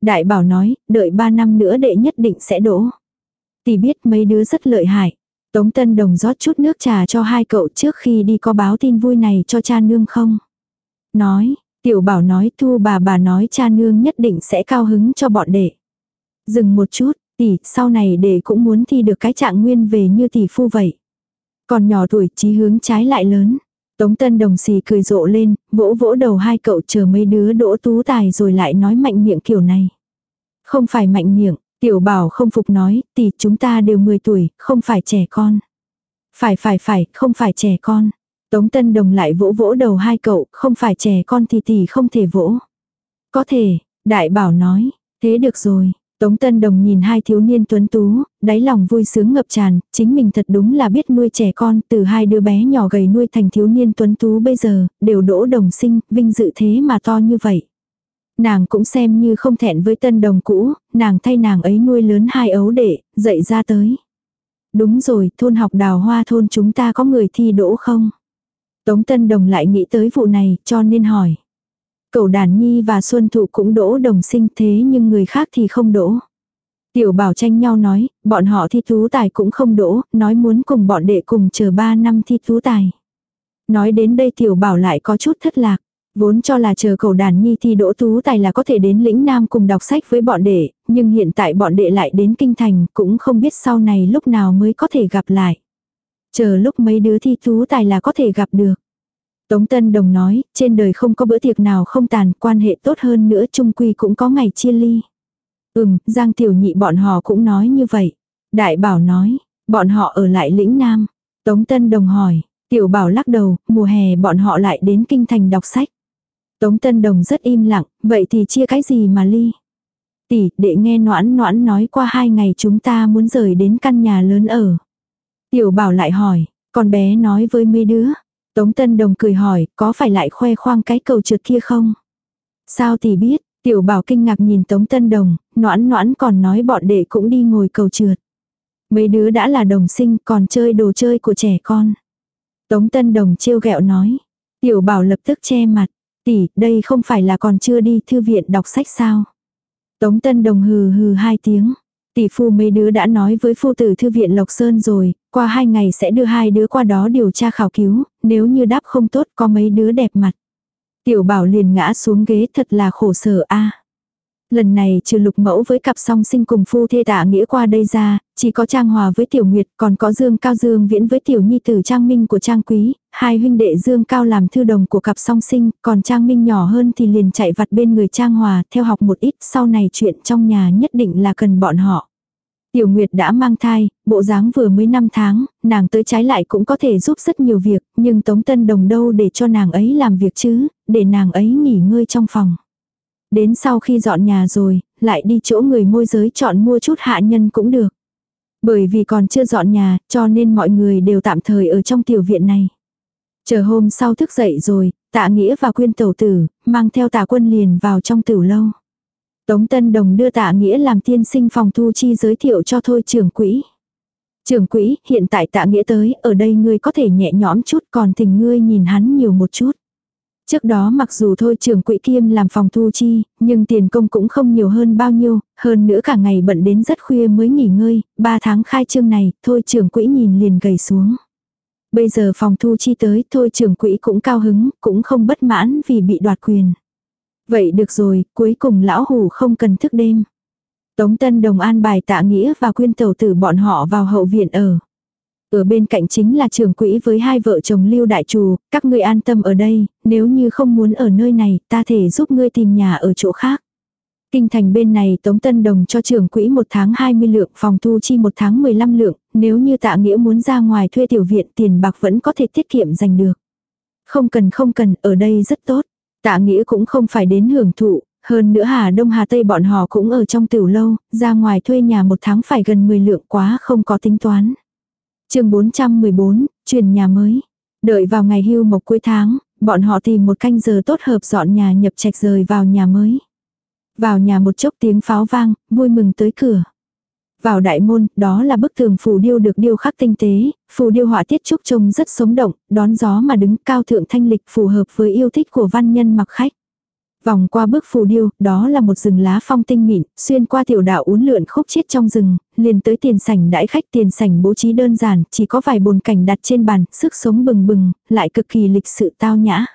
Đại bảo nói, đợi ba năm nữa đệ nhất định sẽ đỗ. Tỷ biết mấy đứa rất lợi hại. Tống Tân Đồng rót chút nước trà cho hai cậu trước khi đi có báo tin vui này cho cha nương không? Nói, tiểu bảo nói thu bà bà nói cha nương nhất định sẽ cao hứng cho bọn đệ. Dừng một chút, tỷ, sau này đệ cũng muốn thi được cái trạng nguyên về như tỷ phu vậy. Còn nhỏ tuổi trí hướng trái lại lớn. Tống Tân Đồng xì cười rộ lên, vỗ vỗ đầu hai cậu chờ mấy đứa đỗ tú tài rồi lại nói mạnh miệng kiểu này. Không phải mạnh miệng, Tiểu bảo không phục nói, tỷ chúng ta đều 10 tuổi, không phải trẻ con. Phải phải phải, không phải trẻ con. Tống Tân Đồng lại vỗ vỗ đầu hai cậu, không phải trẻ con thì tỷ không thể vỗ. Có thể, đại bảo nói, thế được rồi. Tống Tân Đồng nhìn hai thiếu niên tuấn tú, đáy lòng vui sướng ngập tràn, chính mình thật đúng là biết nuôi trẻ con, từ hai đứa bé nhỏ gầy nuôi thành thiếu niên tuấn tú bây giờ, đều đỗ đồng sinh, vinh dự thế mà to như vậy. Nàng cũng xem như không thẹn với tân đồng cũ, nàng thay nàng ấy nuôi lớn hai ấu đệ, dậy ra tới. Đúng rồi, thôn học đào hoa thôn chúng ta có người thi đỗ không? Tống Tân Đồng lại nghĩ tới vụ này, cho nên hỏi. Cậu Đàn Nhi và Xuân Thụ cũng đỗ đồng sinh thế nhưng người khác thì không đỗ. Tiểu bảo tranh nhau nói, bọn họ thi tú tài cũng không đỗ, nói muốn cùng bọn đệ cùng chờ ba năm thi tú tài. Nói đến đây tiểu bảo lại có chút thất lạc. Vốn cho là chờ cầu đàn nhi thi đỗ tú tài là có thể đến lĩnh nam cùng đọc sách với bọn đệ, nhưng hiện tại bọn đệ lại đến kinh thành cũng không biết sau này lúc nào mới có thể gặp lại. Chờ lúc mấy đứa thi tú tài là có thể gặp được. Tống Tân Đồng nói, trên đời không có bữa tiệc nào không tàn, quan hệ tốt hơn nữa chung quy cũng có ngày chia ly. Ừm, Giang Tiểu Nhị bọn họ cũng nói như vậy. Đại Bảo nói, bọn họ ở lại lĩnh Nam. Tống Tân Đồng hỏi, Tiểu Bảo lắc đầu, mùa hè bọn họ lại đến kinh thành đọc sách. Tống Tân Đồng rất im lặng, vậy thì chia cái gì mà ly? Tỷ, để nghe noãn noãn nói qua hai ngày chúng ta muốn rời đến căn nhà lớn ở. Tiểu bảo lại hỏi, con bé nói với mấy đứa. Tống Tân Đồng cười hỏi, có phải lại khoe khoang cái cầu trượt kia không? Sao tỷ biết, tiểu bảo kinh ngạc nhìn Tống Tân Đồng, noãn noãn còn nói bọn đệ cũng đi ngồi cầu trượt. Mấy đứa đã là đồng sinh còn chơi đồ chơi của trẻ con. Tống Tân Đồng trêu ghẹo nói. Tiểu bảo lập tức che mặt. Tỷ, đây không phải là còn chưa đi thư viện đọc sách sao? Tống Tân Đồng hừ hừ hai tiếng. Tỷ phu mấy đứa đã nói với phu tử thư viện Lộc Sơn rồi, qua hai ngày sẽ đưa hai đứa qua đó điều tra khảo cứu, nếu như đáp không tốt có mấy đứa đẹp mặt. Tiểu bảo liền ngã xuống ghế thật là khổ sở a Lần này trừ lục mẫu với cặp song sinh cùng phu thê tạ nghĩa qua đây ra, chỉ có Trang Hòa với Tiểu Nguyệt, còn có Dương Cao Dương viễn với Tiểu Nhi tử Trang Minh của Trang Quý, hai huynh đệ Dương Cao làm thư đồng của cặp song sinh, còn Trang Minh nhỏ hơn thì liền chạy vặt bên người Trang Hòa, theo học một ít, sau này chuyện trong nhà nhất định là cần bọn họ. Tiểu Nguyệt đã mang thai, bộ dáng vừa mới 5 tháng, nàng tới trái lại cũng có thể giúp rất nhiều việc, nhưng Tống Tân Đồng đâu để cho nàng ấy làm việc chứ, để nàng ấy nghỉ ngơi trong phòng. Đến sau khi dọn nhà rồi, lại đi chỗ người môi giới chọn mua chút hạ nhân cũng được. Bởi vì còn chưa dọn nhà, cho nên mọi người đều tạm thời ở trong tiểu viện này. Chờ hôm sau thức dậy rồi, tạ nghĩa và quyên tẩu tử, mang theo tạ quân liền vào trong tử lâu. Tống Tân Đồng đưa tạ nghĩa làm tiên sinh phòng thu chi giới thiệu cho thôi trưởng quỹ. Trưởng quỹ, hiện tại tạ nghĩa tới, ở đây ngươi có thể nhẹ nhõm chút còn tình ngươi nhìn hắn nhiều một chút. Trước đó mặc dù thôi trưởng quỹ kiêm làm phòng thu chi, nhưng tiền công cũng không nhiều hơn bao nhiêu, hơn nữa cả ngày bận đến rất khuya mới nghỉ ngơi, ba tháng khai trương này, thôi trưởng quỹ nhìn liền gầy xuống. Bây giờ phòng thu chi tới, thôi trưởng quỹ cũng cao hứng, cũng không bất mãn vì bị đoạt quyền. Vậy được rồi, cuối cùng lão hủ không cần thức đêm. Tống Tân Đồng an bài tạ nghĩa và quyên tàu tử bọn họ vào hậu viện ở. Ở bên cạnh chính là trưởng quỹ với hai vợ chồng lưu đại trù, các ngươi an tâm ở đây, nếu như không muốn ở nơi này, ta thể giúp ngươi tìm nhà ở chỗ khác. Kinh thành bên này Tống Tân Đồng cho trưởng quỹ một tháng 20 lượng, phòng thu chi một tháng 15 lượng, nếu như tạ nghĩa muốn ra ngoài thuê tiểu viện tiền bạc vẫn có thể tiết kiệm giành được. Không cần không cần, ở đây rất tốt. Tạ nghĩa cũng không phải đến hưởng thụ, hơn nữa Hà Đông Hà Tây bọn họ cũng ở trong tiểu lâu, ra ngoài thuê nhà một tháng phải gần 10 lượng quá không có tính toán. chương 414, chuyển nhà mới. Đợi vào ngày hưu mộc cuối tháng, bọn họ tìm một canh giờ tốt hợp dọn nhà nhập trạch rời vào nhà mới. Vào nhà một chốc tiếng pháo vang, vui mừng tới cửa. Vào đại môn, đó là bức tường phù điêu được điêu khắc tinh tế, phù điêu họa tiết trúc trông rất sống động, đón gió mà đứng cao thượng thanh lịch phù hợp với yêu thích của văn nhân mặc khách. Vòng qua bức phù điêu, đó là một rừng lá phong tinh mịn, xuyên qua tiểu đạo uốn lượn khúc chiết trong rừng, liền tới tiền sảnh đãi khách tiền sảnh bố trí đơn giản, chỉ có vài bồn cảnh đặt trên bàn, sức sống bừng bừng, lại cực kỳ lịch sự tao nhã.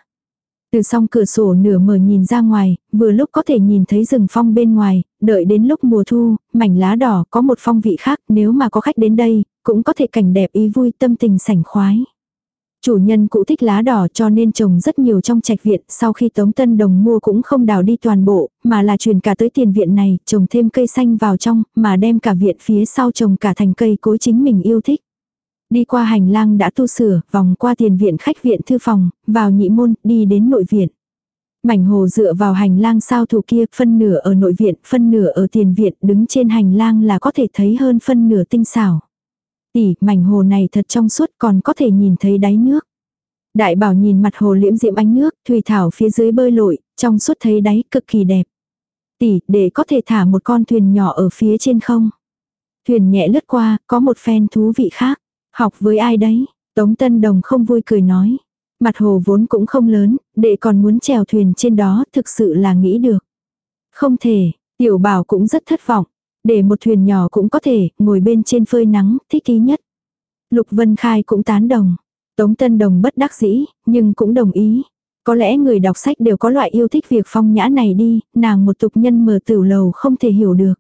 Từ song cửa sổ nửa mở nhìn ra ngoài, vừa lúc có thể nhìn thấy rừng phong bên ngoài, đợi đến lúc mùa thu, mảnh lá đỏ có một phong vị khác, nếu mà có khách đến đây, cũng có thể cảnh đẹp ý vui tâm tình sảnh khoái. Chủ nhân cụ thích lá đỏ cho nên trồng rất nhiều trong trạch viện, sau khi Tống Tân Đồng mua cũng không đào đi toàn bộ, mà là truyền cả tới tiền viện này, trồng thêm cây xanh vào trong, mà đem cả viện phía sau trồng cả thành cây cối chính mình yêu thích. Đi qua hành lang đã tu sửa, vòng qua tiền viện khách viện thư phòng, vào nhị môn, đi đến nội viện. Mảnh hồ dựa vào hành lang sao thủ kia, phân nửa ở nội viện, phân nửa ở tiền viện, đứng trên hành lang là có thể thấy hơn phân nửa tinh xảo. Tỷ, mảnh hồ này thật trong suốt còn có thể nhìn thấy đáy nước. Đại bảo nhìn mặt hồ liễm diễm ánh nước, thủy thảo phía dưới bơi lội, trong suốt thấy đáy cực kỳ đẹp. Tỷ, để có thể thả một con thuyền nhỏ ở phía trên không? Thuyền nhẹ lướt qua, có một phen thú vị khác. Học với ai đấy? Tống Tân Đồng không vui cười nói. Mặt hồ vốn cũng không lớn, đệ còn muốn chèo thuyền trên đó, thực sự là nghĩ được. Không thể, tiểu bảo cũng rất thất vọng. Để một thuyền nhỏ cũng có thể, ngồi bên trên phơi nắng, thích ý nhất. Lục Vân Khai cũng tán đồng. Tống Tân Đồng bất đắc dĩ, nhưng cũng đồng ý. Có lẽ người đọc sách đều có loại yêu thích việc phong nhã này đi, nàng một tục nhân mở tửu lầu không thể hiểu được.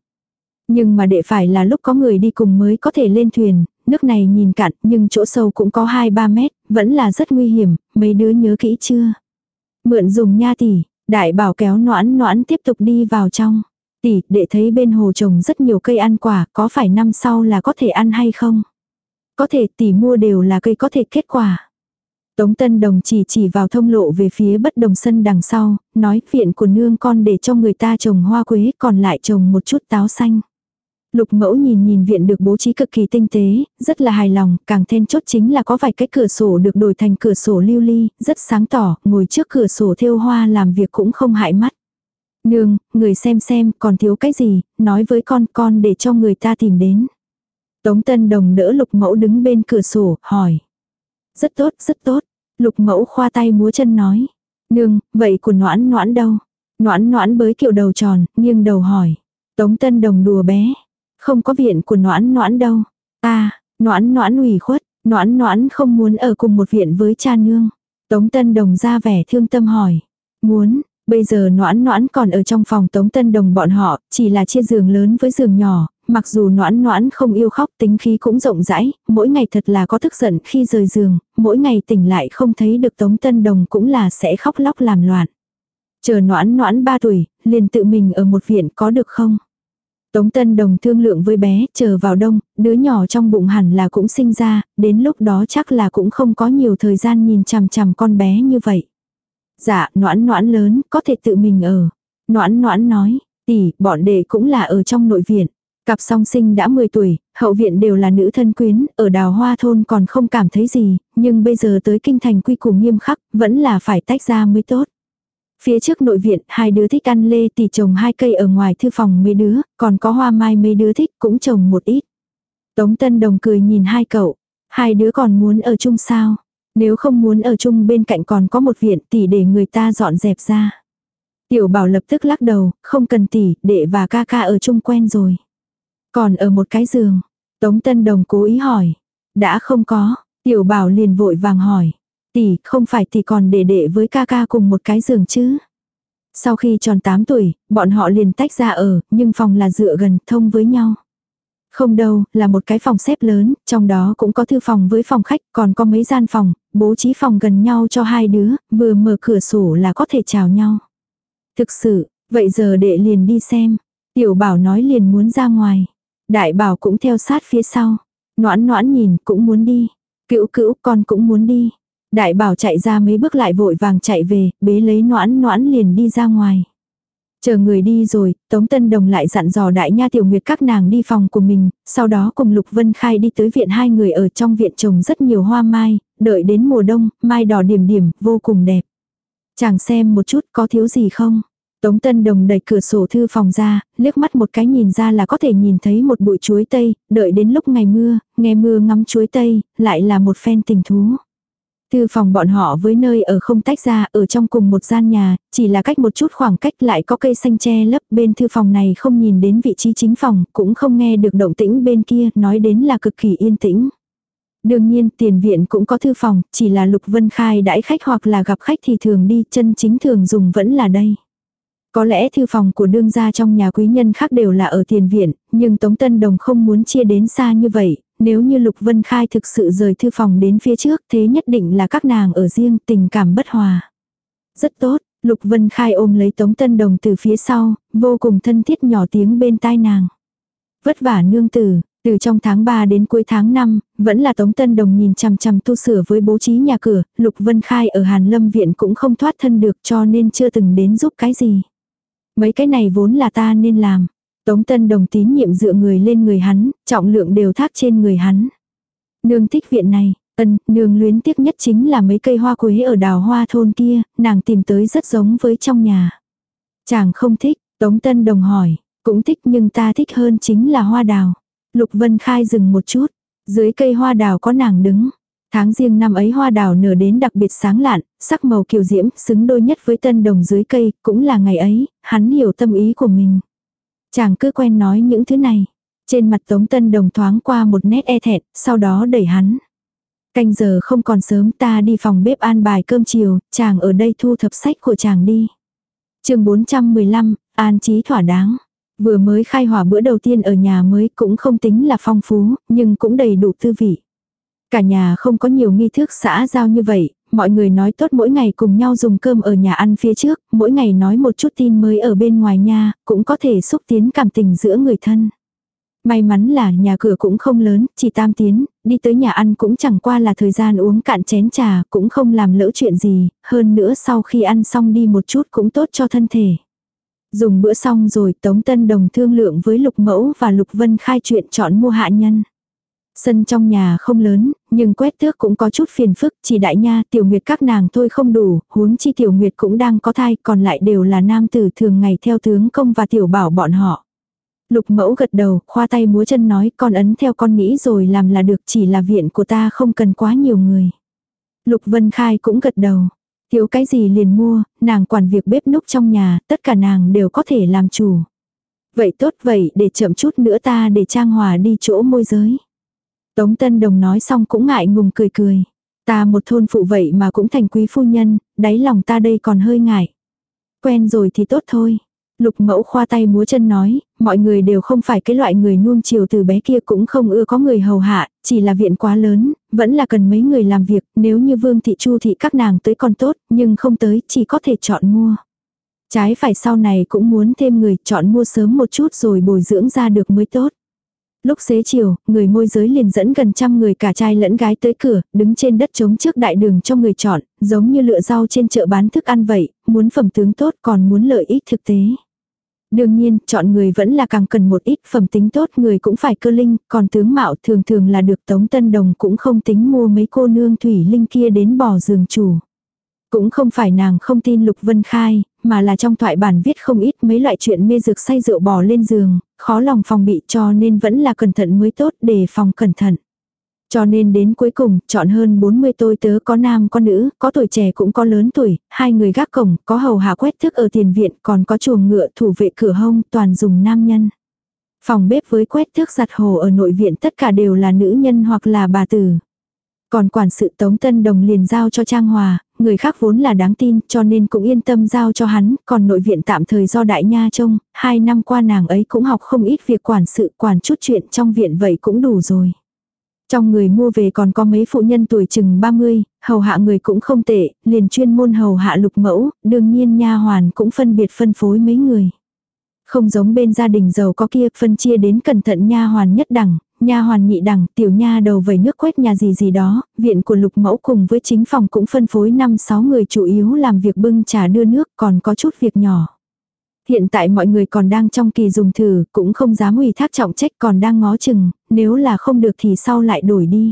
Nhưng mà đệ phải là lúc có người đi cùng mới có thể lên thuyền, nước này nhìn cạn nhưng chỗ sâu cũng có 2-3 mét, vẫn là rất nguy hiểm, mấy đứa nhớ kỹ chưa? Mượn dùng nha tỷ, đại bảo kéo noãn noãn tiếp tục đi vào trong. Tỷ, để thấy bên hồ trồng rất nhiều cây ăn quả, có phải năm sau là có thể ăn hay không? Có thể tỷ mua đều là cây có thể kết quả. Tống Tân Đồng chỉ chỉ vào thông lộ về phía bất đồng sân đằng sau, nói viện của nương con để cho người ta trồng hoa quế còn lại trồng một chút táo xanh. Lục mẫu nhìn nhìn viện được bố trí cực kỳ tinh tế, rất là hài lòng, càng then chốt chính là có vài cái cửa sổ được đổi thành cửa sổ lưu ly, rất sáng tỏ, ngồi trước cửa sổ thêu hoa làm việc cũng không hại mắt. Nương, người xem xem còn thiếu cái gì, nói với con con để cho người ta tìm đến. Tống Tân Đồng đỡ lục mẫu đứng bên cửa sổ, hỏi. Rất tốt, rất tốt. Lục mẫu khoa tay múa chân nói. Nương, vậy của noãn noãn đâu? Noãn noãn bới kiểu đầu tròn, nghiêng đầu hỏi. Tống Tân Đồng đùa bé. Không có viện của noãn noãn đâu. Ta, noãn noãn ủy khuất, noãn noãn không muốn ở cùng một viện với cha nương. Tống Tân Đồng ra vẻ thương tâm hỏi. Muốn, bây giờ noãn noãn còn ở trong phòng Tống Tân Đồng bọn họ, chỉ là chia giường lớn với giường nhỏ, mặc dù noãn noãn không yêu khóc tính khí cũng rộng rãi, mỗi ngày thật là có tức giận khi rời giường, mỗi ngày tỉnh lại không thấy được Tống Tân Đồng cũng là sẽ khóc lóc làm loạn. Chờ noãn noãn 3 tuổi, liền tự mình ở một viện có được không? Tống Tân Đồng thương lượng với bé, chờ vào đông, đứa nhỏ trong bụng hẳn là cũng sinh ra, đến lúc đó chắc là cũng không có nhiều thời gian nhìn chằm chằm con bé như vậy. Dạ, noãn noãn lớn, có thể tự mình ở. Noãn noãn nói, tỷ, bọn đệ cũng là ở trong nội viện. Cặp song sinh đã 10 tuổi, hậu viện đều là nữ thân quyến, ở đào hoa thôn còn không cảm thấy gì, nhưng bây giờ tới kinh thành quy củ nghiêm khắc, vẫn là phải tách ra mới tốt. Phía trước nội viện, hai đứa thích ăn lê thì trồng hai cây ở ngoài thư phòng mấy đứa, còn có hoa mai mấy đứa thích cũng trồng một ít. Tống Tân Đồng cười nhìn hai cậu, hai đứa còn muốn ở chung sao? Nếu không muốn ở chung bên cạnh còn có một viện tỷ để người ta dọn dẹp ra. Tiểu bảo lập tức lắc đầu, không cần tỷ, đệ và ca ca ở chung quen rồi. Còn ở một cái giường, Tống Tân Đồng cố ý hỏi. Đã không có, tiểu bảo liền vội vàng hỏi. Tỷ, không phải tỷ còn để đệ với ca ca cùng một cái giường chứ. Sau khi tròn 8 tuổi, bọn họ liền tách ra ở, nhưng phòng là dựa gần, thông với nhau. Không đâu, là một cái phòng xếp lớn, trong đó cũng có thư phòng với phòng khách, còn có mấy gian phòng, bố trí phòng gần nhau cho hai đứa, vừa mở cửa sổ là có thể chào nhau. Thực sự, vậy giờ đệ liền đi xem. Tiểu bảo nói liền muốn ra ngoài. Đại bảo cũng theo sát phía sau. Noãn noãn nhìn cũng muốn đi. Cữu cữu con cũng muốn đi. Đại bảo chạy ra mấy bước lại vội vàng chạy về, bế lấy noãn noãn liền đi ra ngoài. Chờ người đi rồi, Tống Tân Đồng lại dặn dò đại nha tiểu nguyệt các nàng đi phòng của mình, sau đó cùng Lục Vân Khai đi tới viện hai người ở trong viện trồng rất nhiều hoa mai, đợi đến mùa đông, mai đỏ điểm điểm, vô cùng đẹp. Chàng xem một chút có thiếu gì không? Tống Tân Đồng đẩy cửa sổ thư phòng ra, liếc mắt một cái nhìn ra là có thể nhìn thấy một bụi chuối tây, đợi đến lúc ngày mưa, nghe mưa ngắm chuối tây, lại là một phen tình thú. Thư phòng bọn họ với nơi ở không tách ra, ở trong cùng một gian nhà, chỉ là cách một chút khoảng cách lại có cây xanh che lấp bên thư phòng này không nhìn đến vị trí chính phòng, cũng không nghe được động tĩnh bên kia, nói đến là cực kỳ yên tĩnh. Đương nhiên tiền viện cũng có thư phòng, chỉ là Lục Vân Khai đãi khách hoặc là gặp khách thì thường đi, chân chính thường dùng vẫn là đây. Có lẽ thư phòng của đương gia trong nhà quý nhân khác đều là ở tiền viện, nhưng Tống Tân Đồng không muốn chia đến xa như vậy, nếu như Lục Vân Khai thực sự rời thư phòng đến phía trước thế nhất định là các nàng ở riêng tình cảm bất hòa. Rất tốt, Lục Vân Khai ôm lấy Tống Tân Đồng từ phía sau, vô cùng thân thiết nhỏ tiếng bên tai nàng. Vất vả nương tử, từ trong tháng 3 đến cuối tháng 5, vẫn là Tống Tân Đồng nhìn chằm chằm tu sửa với bố trí nhà cửa, Lục Vân Khai ở Hàn Lâm Viện cũng không thoát thân được cho nên chưa từng đến giúp cái gì. Mấy cái này vốn là ta nên làm. Tống Tân Đồng tín nhiệm dựa người lên người hắn, trọng lượng đều thác trên người hắn. Nương thích viện này, ân, nương luyến tiếc nhất chính là mấy cây hoa quế ở đào hoa thôn kia, nàng tìm tới rất giống với trong nhà. Chàng không thích, Tống Tân Đồng hỏi, cũng thích nhưng ta thích hơn chính là hoa đào. Lục Vân Khai dừng một chút, dưới cây hoa đào có nàng đứng. Tháng riêng năm ấy hoa đào nở đến đặc biệt sáng lạn, sắc màu kiều diễm, xứng đôi nhất với tân đồng dưới cây, cũng là ngày ấy, hắn hiểu tâm ý của mình. Chàng cứ quen nói những thứ này. Trên mặt Tống Tân Đồng thoáng qua một nét e thẹn, sau đó đẩy hắn. Canh giờ không còn sớm ta đi phòng bếp an bài cơm chiều, chàng ở đây thu thập sách của chàng đi. chương 415, an trí thỏa đáng. Vừa mới khai hỏa bữa đầu tiên ở nhà mới cũng không tính là phong phú, nhưng cũng đầy đủ tư vị. Cả nhà không có nhiều nghi thức xã giao như vậy, mọi người nói tốt mỗi ngày cùng nhau dùng cơm ở nhà ăn phía trước, mỗi ngày nói một chút tin mới ở bên ngoài nha, cũng có thể xúc tiến cảm tình giữa người thân. May mắn là nhà cửa cũng không lớn, chỉ tam tiến, đi tới nhà ăn cũng chẳng qua là thời gian uống cạn chén trà, cũng không làm lỡ chuyện gì, hơn nữa sau khi ăn xong đi một chút cũng tốt cho thân thể. Dùng bữa xong rồi Tống Tân Đồng thương lượng với Lục Mẫu và Lục Vân khai chuyện chọn mua hạ nhân. Sân trong nhà không lớn, nhưng quét tước cũng có chút phiền phức, chỉ đại nha, tiểu nguyệt các nàng thôi không đủ, huống chi tiểu nguyệt cũng đang có thai, còn lại đều là nam tử thường ngày theo tướng công và tiểu bảo bọn họ. Lục mẫu gật đầu, khoa tay múa chân nói con ấn theo con nghĩ rồi làm là được chỉ là viện của ta không cần quá nhiều người. Lục Vân Khai cũng gật đầu. Thiếu cái gì liền mua, nàng quản việc bếp núc trong nhà, tất cả nàng đều có thể làm chủ. Vậy tốt vậy để chậm chút nữa ta để Trang Hòa đi chỗ môi giới. Tống Tân Đồng nói xong cũng ngại ngùng cười cười. Ta một thôn phụ vậy mà cũng thành quý phu nhân, đáy lòng ta đây còn hơi ngại. Quen rồi thì tốt thôi. Lục mẫu khoa tay múa chân nói, mọi người đều không phải cái loại người nuông chiều từ bé kia cũng không ưa có người hầu hạ, chỉ là viện quá lớn, vẫn là cần mấy người làm việc, nếu như vương thị chu thị các nàng tới còn tốt, nhưng không tới, chỉ có thể chọn mua. Trái phải sau này cũng muốn thêm người chọn mua sớm một chút rồi bồi dưỡng ra được mới tốt. Lúc xế chiều, người môi giới liền dẫn gần trăm người cả trai lẫn gái tới cửa, đứng trên đất trống trước đại đường cho người chọn, giống như lựa rau trên chợ bán thức ăn vậy, muốn phẩm tướng tốt còn muốn lợi ích thực tế. Đương nhiên, chọn người vẫn là càng cần một ít phẩm tính tốt người cũng phải cơ linh, còn tướng mạo thường thường là được Tống Tân Đồng cũng không tính mua mấy cô nương thủy linh kia đến bỏ giường chủ. Cũng không phải nàng không tin Lục Vân Khai, mà là trong thoại bản viết không ít mấy loại chuyện mê dược say rượu bỏ lên giường, khó lòng phòng bị cho nên vẫn là cẩn thận mới tốt để phòng cẩn thận. Cho nên đến cuối cùng, chọn hơn 40 tôi tớ có nam có nữ, có tuổi trẻ cũng có lớn tuổi, hai người gác cổng, có hầu hạ quét thức ở tiền viện, còn có chuồng ngựa thủ vệ cửa hông, toàn dùng nam nhân. Phòng bếp với quét thước giặt hồ ở nội viện tất cả đều là nữ nhân hoặc là bà tử. Còn quản sự Tống Tân Đồng liền giao cho Trang Hòa, người khác vốn là đáng tin cho nên cũng yên tâm giao cho hắn, còn nội viện tạm thời do đại nha trông, hai năm qua nàng ấy cũng học không ít việc quản sự quản chút chuyện trong viện vậy cũng đủ rồi. Trong người mua về còn có mấy phụ nhân tuổi chừng 30, hầu hạ người cũng không tệ, liền chuyên môn hầu hạ lục mẫu, đương nhiên nha hoàn cũng phân biệt phân phối mấy người. Không giống bên gia đình giàu có kia, phân chia đến cẩn thận nha hoàn nhất đẳng, nha hoàn nhị đẳng, tiểu nha đầu vẩy nước quét nhà gì gì đó, viện của lục mẫu cùng với chính phòng cũng phân phối 5-6 người chủ yếu làm việc bưng trà đưa nước, còn có chút việc nhỏ. Hiện tại mọi người còn đang trong kỳ dùng thử, cũng không dám ủy thác trọng trách còn đang ngó chừng, nếu là không được thì sau lại đổi đi.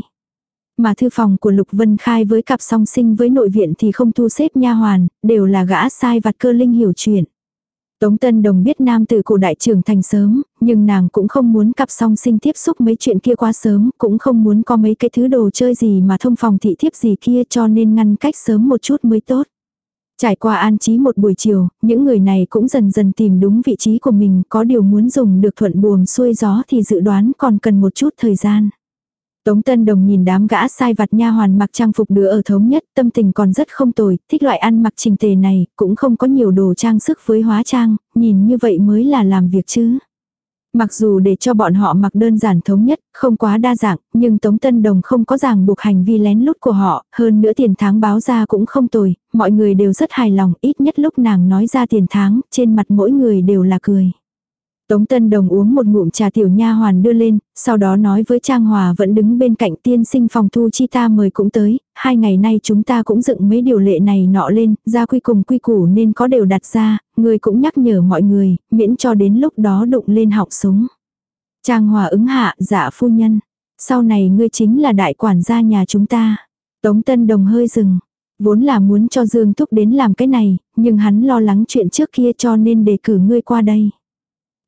Mà thư phòng của Lục Vân Khai với cặp song sinh với nội viện thì không thu xếp nha hoàn, đều là gã sai vặt cơ linh hiểu chuyện. Tống Tân Đồng biết nam tử cổ đại trưởng thành sớm, nhưng nàng cũng không muốn cặp song sinh tiếp xúc mấy chuyện kia quá sớm, cũng không muốn có mấy cái thứ đồ chơi gì mà thông phòng thị thiếp gì kia cho nên ngăn cách sớm một chút mới tốt. Trải qua an trí một buổi chiều, những người này cũng dần dần tìm đúng vị trí của mình, có điều muốn dùng được thuận buồm xuôi gió thì dự đoán còn cần một chút thời gian. Tống Tân Đồng nhìn đám gã sai vặt nha hoàn mặc trang phục đứa ở thống nhất, tâm tình còn rất không tồi, thích loại ăn mặc trình tề này, cũng không có nhiều đồ trang sức với hóa trang, nhìn như vậy mới là làm việc chứ. Mặc dù để cho bọn họ mặc đơn giản thống nhất, không quá đa dạng, nhưng Tống Tân Đồng không có ràng buộc hành vi lén lút của họ, hơn nữa tiền tháng báo ra cũng không tồi, mọi người đều rất hài lòng, ít nhất lúc nàng nói ra tiền tháng, trên mặt mỗi người đều là cười. Tống Tân Đồng uống một ngụm trà tiểu nha hoàn đưa lên, sau đó nói với Trang Hòa vẫn đứng bên cạnh tiên sinh phòng thu chi ta mời cũng tới, hai ngày nay chúng ta cũng dựng mấy điều lệ này nọ lên, ra quy cùng quy củ nên có đều đặt ra, người cũng nhắc nhở mọi người, miễn cho đến lúc đó đụng lên học súng. Trang Hòa ứng hạ, dạ phu nhân, sau này ngươi chính là đại quản gia nhà chúng ta. Tống Tân Đồng hơi dừng, vốn là muốn cho Dương Thúc đến làm cái này, nhưng hắn lo lắng chuyện trước kia cho nên đề cử ngươi qua đây.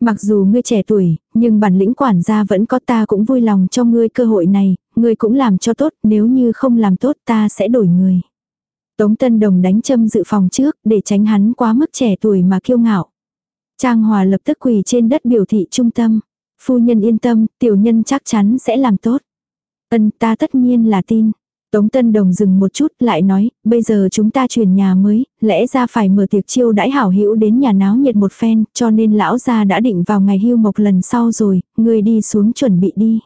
Mặc dù ngươi trẻ tuổi, nhưng bản lĩnh quản gia vẫn có ta cũng vui lòng cho ngươi cơ hội này, ngươi cũng làm cho tốt, nếu như không làm tốt ta sẽ đổi người. Tống Tân Đồng đánh châm dự phòng trước để tránh hắn quá mức trẻ tuổi mà kiêu ngạo. Trang Hòa lập tức quỳ trên đất biểu thị trung tâm. Phu nhân yên tâm, tiểu nhân chắc chắn sẽ làm tốt. Ân ta tất nhiên là tin. Tống Tân Đồng dừng một chút lại nói, bây giờ chúng ta chuyển nhà mới, lẽ ra phải mở tiệc chiêu đãi hảo hữu đến nhà náo nhiệt một phen, cho nên lão gia đã định vào ngày hưu mộc lần sau rồi, người đi xuống chuẩn bị đi.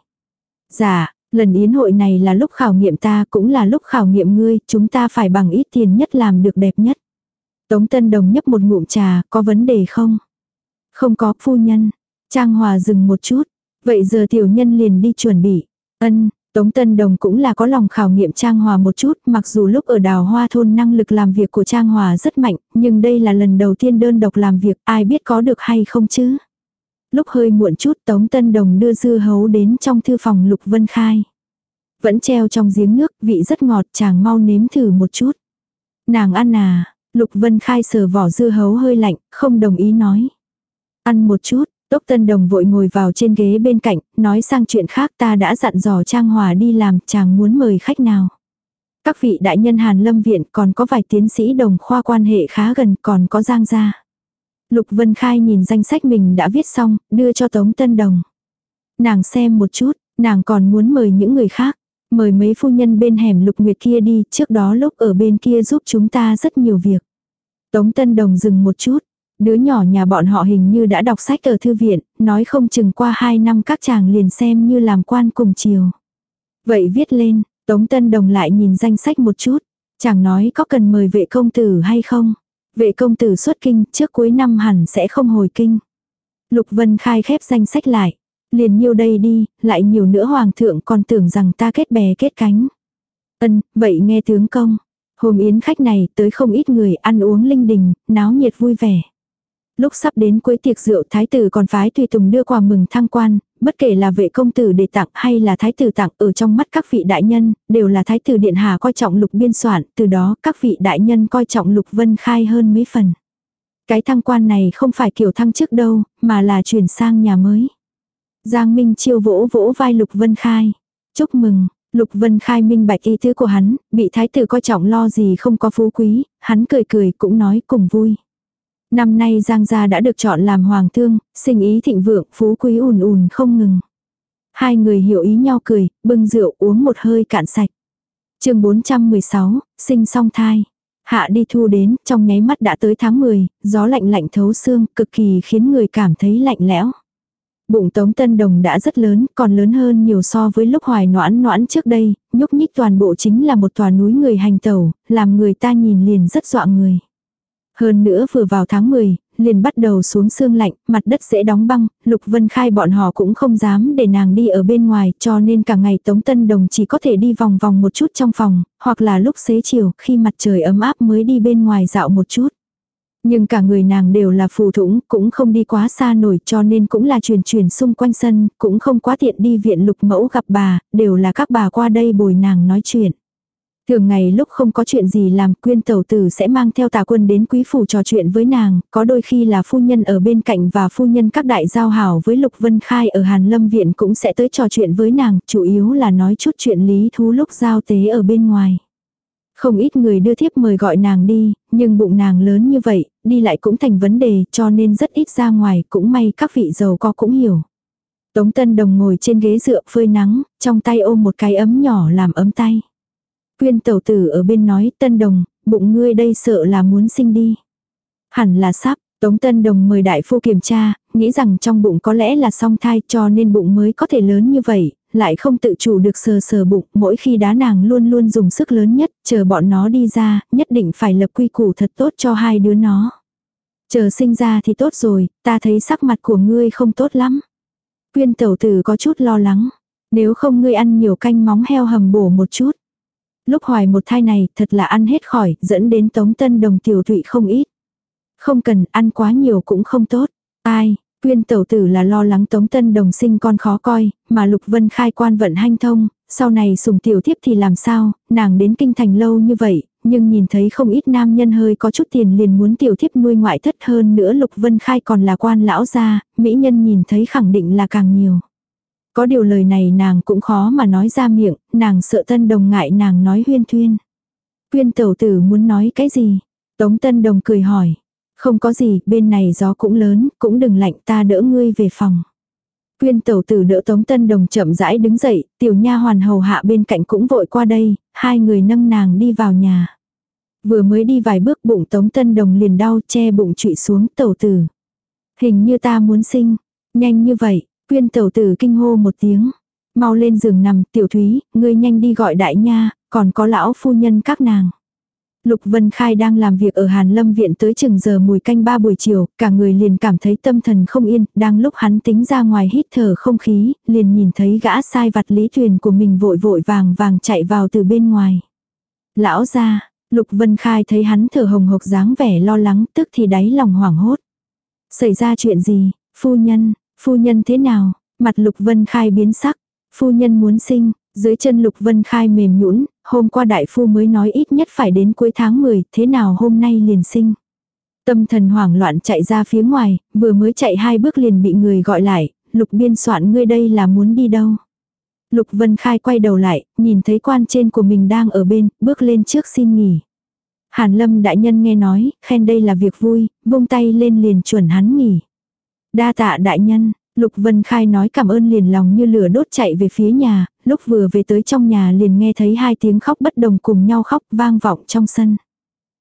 Dạ, lần yến hội này là lúc khảo nghiệm ta cũng là lúc khảo nghiệm ngươi, chúng ta phải bằng ít tiền nhất làm được đẹp nhất. Tống Tân Đồng nhấp một ngụm trà, có vấn đề không? Không có, phu nhân. Trang Hòa dừng một chút. Vậy giờ tiểu nhân liền đi chuẩn bị. Ân, Tống Tân Đồng cũng là có lòng khảo nghiệm Trang Hòa một chút, mặc dù lúc ở đào hoa thôn năng lực làm việc của Trang Hòa rất mạnh, nhưng đây là lần đầu tiên đơn độc làm việc, ai biết có được hay không chứ. Lúc hơi muộn chút Tống Tân Đồng đưa dưa hấu đến trong thư phòng Lục Vân Khai. Vẫn treo trong giếng nước, vị rất ngọt, chàng mau nếm thử một chút. Nàng ăn à, Lục Vân Khai sờ vỏ dưa hấu hơi lạnh, không đồng ý nói. Ăn một chút, Tốc Tân Đồng vội ngồi vào trên ghế bên cạnh, nói sang chuyện khác ta đã dặn dò Trang Hòa đi làm, chàng muốn mời khách nào. Các vị đại nhân Hàn Lâm Viện còn có vài tiến sĩ đồng khoa quan hệ khá gần còn có Giang gia. Lục Vân Khai nhìn danh sách mình đã viết xong, đưa cho Tống Tân Đồng. Nàng xem một chút, nàng còn muốn mời những người khác. Mời mấy phu nhân bên hẻm Lục Nguyệt kia đi, trước đó lúc ở bên kia giúp chúng ta rất nhiều việc. Tống Tân Đồng dừng một chút, Đứa nhỏ nhà bọn họ hình như đã đọc sách ở thư viện, nói không chừng qua 2 năm các chàng liền xem như làm quan cùng chiều. Vậy viết lên, Tống Tân Đồng lại nhìn danh sách một chút. Chàng nói có cần mời vệ công tử hay không? Vệ công tử xuất kinh trước cuối năm hẳn sẽ không hồi kinh. Lục Vân khai khép danh sách lại. Liền nhiêu đây đi, lại nhiều nữa hoàng thượng còn tưởng rằng ta kết bè kết cánh. Ân, vậy nghe tướng công. Hôm yến khách này tới không ít người ăn uống linh đình, náo nhiệt vui vẻ. Lúc sắp đến cuối tiệc rượu thái tử còn phái tùy tùng đưa quà mừng thăng quan, bất kể là vệ công tử để tặng hay là thái tử tặng ở trong mắt các vị đại nhân, đều là thái tử điện hà coi trọng lục biên soạn, từ đó các vị đại nhân coi trọng lục vân khai hơn mấy phần. Cái thăng quan này không phải kiểu thăng trước đâu, mà là chuyển sang nhà mới. Giang Minh chiêu vỗ vỗ vai lục vân khai. Chúc mừng, Lục Vân Khai minh bạch ý tứ của hắn, bị thái tử coi trọng lo gì không có phú quý, hắn cười cười cũng nói cùng vui. Năm nay Giang gia đã được chọn làm hoàng thương, sinh ý thịnh vượng, phú quý ùn ùn không ngừng. Hai người hiểu ý nhau cười, bưng rượu uống một hơi cạn sạch. chương 416, sinh song thai. Hạ đi thu đến, trong nháy mắt đã tới tháng 10, gió lạnh lạnh thấu xương, cực kỳ khiến người cảm thấy lạnh lẽo. Bụng Tống Tân Đồng đã rất lớn, còn lớn hơn nhiều so với lúc hoài noãn noãn trước đây, nhúc nhích toàn bộ chính là một tòa núi người hành tẩu, làm người ta nhìn liền rất dọa người. Hơn nữa vừa vào tháng 10, liền bắt đầu xuống sương lạnh, mặt đất dễ đóng băng, Lục Vân Khai bọn họ cũng không dám để nàng đi ở bên ngoài cho nên cả ngày Tống Tân Đồng chỉ có thể đi vòng vòng một chút trong phòng, hoặc là lúc xế chiều khi mặt trời ấm áp mới đi bên ngoài dạo một chút. Nhưng cả người nàng đều là phù thủng, cũng không đi quá xa nổi cho nên cũng là truyền truyền xung quanh sân, cũng không quá tiện đi viện lục mẫu gặp bà, đều là các bà qua đây bồi nàng nói chuyện. Thường ngày lúc không có chuyện gì làm quyên tẩu tử sẽ mang theo tà quân đến quý phủ trò chuyện với nàng, có đôi khi là phu nhân ở bên cạnh và phu nhân các đại giao hảo với Lục Vân Khai ở Hàn Lâm Viện cũng sẽ tới trò chuyện với nàng, chủ yếu là nói chút chuyện lý thú lúc giao tế ở bên ngoài. Không ít người đưa thiếp mời gọi nàng đi, nhưng bụng nàng lớn như vậy, đi lại cũng thành vấn đề cho nên rất ít ra ngoài, cũng may các vị giàu có cũng hiểu. Tống Tân Đồng ngồi trên ghế dựa phơi nắng, trong tay ôm một cái ấm nhỏ làm ấm tay. Quyên tẩu tử ở bên nói, Tân Đồng, bụng ngươi đây sợ là muốn sinh đi. Hẳn là sắp, Tống Tân Đồng mời đại phu kiểm tra, nghĩ rằng trong bụng có lẽ là song thai cho nên bụng mới có thể lớn như vậy, lại không tự chủ được sờ sờ bụng, mỗi khi đá nàng luôn luôn dùng sức lớn nhất, chờ bọn nó đi ra, nhất định phải lập quy củ thật tốt cho hai đứa nó. Chờ sinh ra thì tốt rồi, ta thấy sắc mặt của ngươi không tốt lắm. Quyên tẩu tử có chút lo lắng, nếu không ngươi ăn nhiều canh móng heo hầm bổ một chút. Lúc hoài một thai này thật là ăn hết khỏi, dẫn đến tống tân đồng tiểu thụy không ít. Không cần ăn quá nhiều cũng không tốt. Ai, Quyên tẩu tử là lo lắng Tống Tân Đồng sinh con khó coi, mà Lục Vân khai quan vận hanh thông, sau này sùng tiểu thiếp thì làm sao, nàng đến kinh thành lâu như vậy, nhưng nhìn thấy không ít nam nhân hơi có chút tiền liền muốn tiểu thiếp nuôi ngoại thất hơn nữa Lục Vân khai còn là quan lão gia, mỹ nhân nhìn thấy khẳng định là càng nhiều. Có điều lời này nàng cũng khó mà nói ra miệng, nàng sợ Tân Đồng ngại nàng nói huyên thuyên. Quyên tẩu tử muốn nói cái gì? Tống Tân Đồng cười hỏi. Không có gì, bên này gió cũng lớn, cũng đừng lạnh ta đỡ ngươi về phòng. Quyên tẩu tử đỡ Tống Tân Đồng chậm rãi đứng dậy, tiểu nha hoàn hầu hạ bên cạnh cũng vội qua đây, hai người nâng nàng đi vào nhà. Vừa mới đi vài bước bụng Tống Tân Đồng liền đau che bụng trụy xuống tẩu tử. Hình như ta muốn sinh, nhanh như vậy, quyên tẩu tử kinh hô một tiếng. Mau lên giường nằm, tiểu thúy, ngươi nhanh đi gọi đại nha, còn có lão phu nhân các nàng. Lục Vân Khai đang làm việc ở Hàn Lâm Viện tới chừng giờ mùi canh ba buổi chiều, cả người liền cảm thấy tâm thần không yên, đang lúc hắn tính ra ngoài hít thở không khí, liền nhìn thấy gã sai vặt lý thuyền của mình vội vội vàng vàng chạy vào từ bên ngoài. Lão ra, Lục Vân Khai thấy hắn thở hồng hộc dáng vẻ lo lắng tức thì đáy lòng hoảng hốt. Xảy ra chuyện gì, phu nhân, phu nhân thế nào, mặt Lục Vân Khai biến sắc, phu nhân muốn sinh, dưới chân Lục Vân Khai mềm nhũn, hôm qua đại phu mới nói ít nhất phải đến cuối tháng 10, thế nào hôm nay liền sinh. Tâm thần hoảng loạn chạy ra phía ngoài, vừa mới chạy hai bước liền bị người gọi lại, Lục biên soạn ngươi đây là muốn đi đâu. Lục Vân Khai quay đầu lại, nhìn thấy quan trên của mình đang ở bên, bước lên trước xin nghỉ. Hàn Lâm đại nhân nghe nói, khen đây là việc vui, vung tay lên liền chuẩn hắn nghỉ. Đa tạ đại nhân, Lục Vân Khai nói cảm ơn liền lòng như lửa đốt chạy về phía nhà, lúc vừa về tới trong nhà liền nghe thấy hai tiếng khóc bất đồng cùng nhau khóc vang vọng trong sân.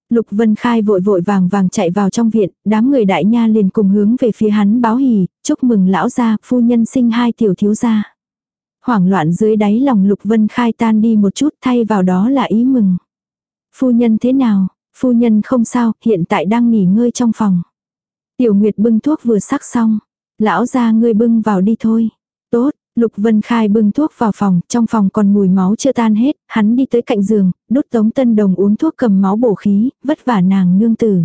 Lục Vân Khai vội vội vàng vàng chạy vào trong viện, đám người đại nha liền cùng hướng về phía hắn báo hỉ, chúc mừng lão gia, phu nhân sinh hai tiểu thiếu gia. Hoảng loạn dưới đáy lòng Lục Vân Khai tan đi một chút thay vào đó là ý mừng. Phu nhân thế nào? Phu nhân không sao, hiện tại đang nghỉ ngơi trong phòng. Tiểu Nguyệt bưng thuốc vừa sắc xong. Lão gia ngươi bưng vào đi thôi. Tốt, Lục Vân Khai bưng thuốc vào phòng, trong phòng còn mùi máu chưa tan hết, hắn đi tới cạnh giường, đút Tống Tân Đồng uống thuốc cầm máu bổ khí, vất vả nàng nương tử.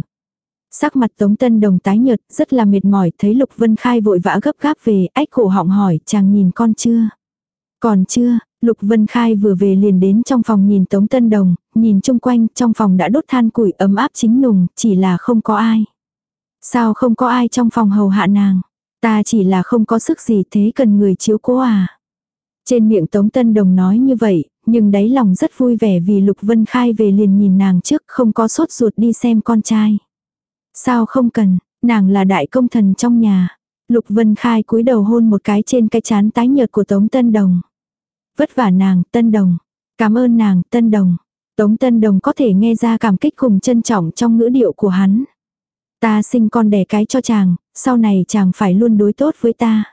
Sắc mặt Tống Tân Đồng tái nhợt, rất là mệt mỏi, thấy Lục Vân Khai vội vã gấp gáp về, ách cổ họng hỏi, chàng nhìn con chưa? Còn chưa, Lục Vân Khai vừa về liền đến trong phòng nhìn Tống Tân Đồng, nhìn chung quanh, trong phòng đã đốt than củi ấm áp chính nùng, chỉ là không có ai. Sao không có ai trong phòng hầu hạ nàng? Ta chỉ là không có sức gì thế cần người chiếu cố à. Trên miệng Tống Tân Đồng nói như vậy, nhưng đáy lòng rất vui vẻ vì Lục Vân Khai về liền nhìn nàng trước không có sốt ruột đi xem con trai. Sao không cần, nàng là đại công thần trong nhà. Lục Vân Khai cúi đầu hôn một cái trên cái chán tái nhợt của Tống Tân Đồng. Vất vả nàng, Tân Đồng. Cảm ơn nàng, Tân Đồng. Tống Tân Đồng có thể nghe ra cảm kích cùng trân trọng trong ngữ điệu của hắn. Ta sinh con đẻ cái cho chàng, sau này chàng phải luôn đối tốt với ta.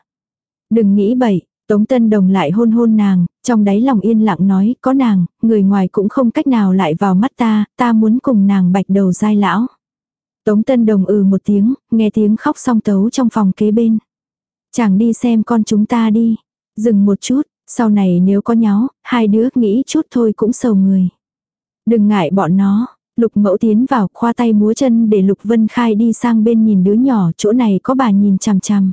Đừng nghĩ bậy, Tống Tân Đồng lại hôn hôn nàng, trong đáy lòng yên lặng nói, có nàng, người ngoài cũng không cách nào lại vào mắt ta, ta muốn cùng nàng bạch đầu dai lão. Tống Tân Đồng ừ một tiếng, nghe tiếng khóc song tấu trong phòng kế bên. Chàng đi xem con chúng ta đi. Dừng một chút, sau này nếu có nháo, hai đứa nghĩ chút thôi cũng sầu người. Đừng ngại bọn nó. Lục mẫu tiến vào khoa tay múa chân để Lục Vân Khai đi sang bên nhìn đứa nhỏ chỗ này có bà nhìn chằm chằm.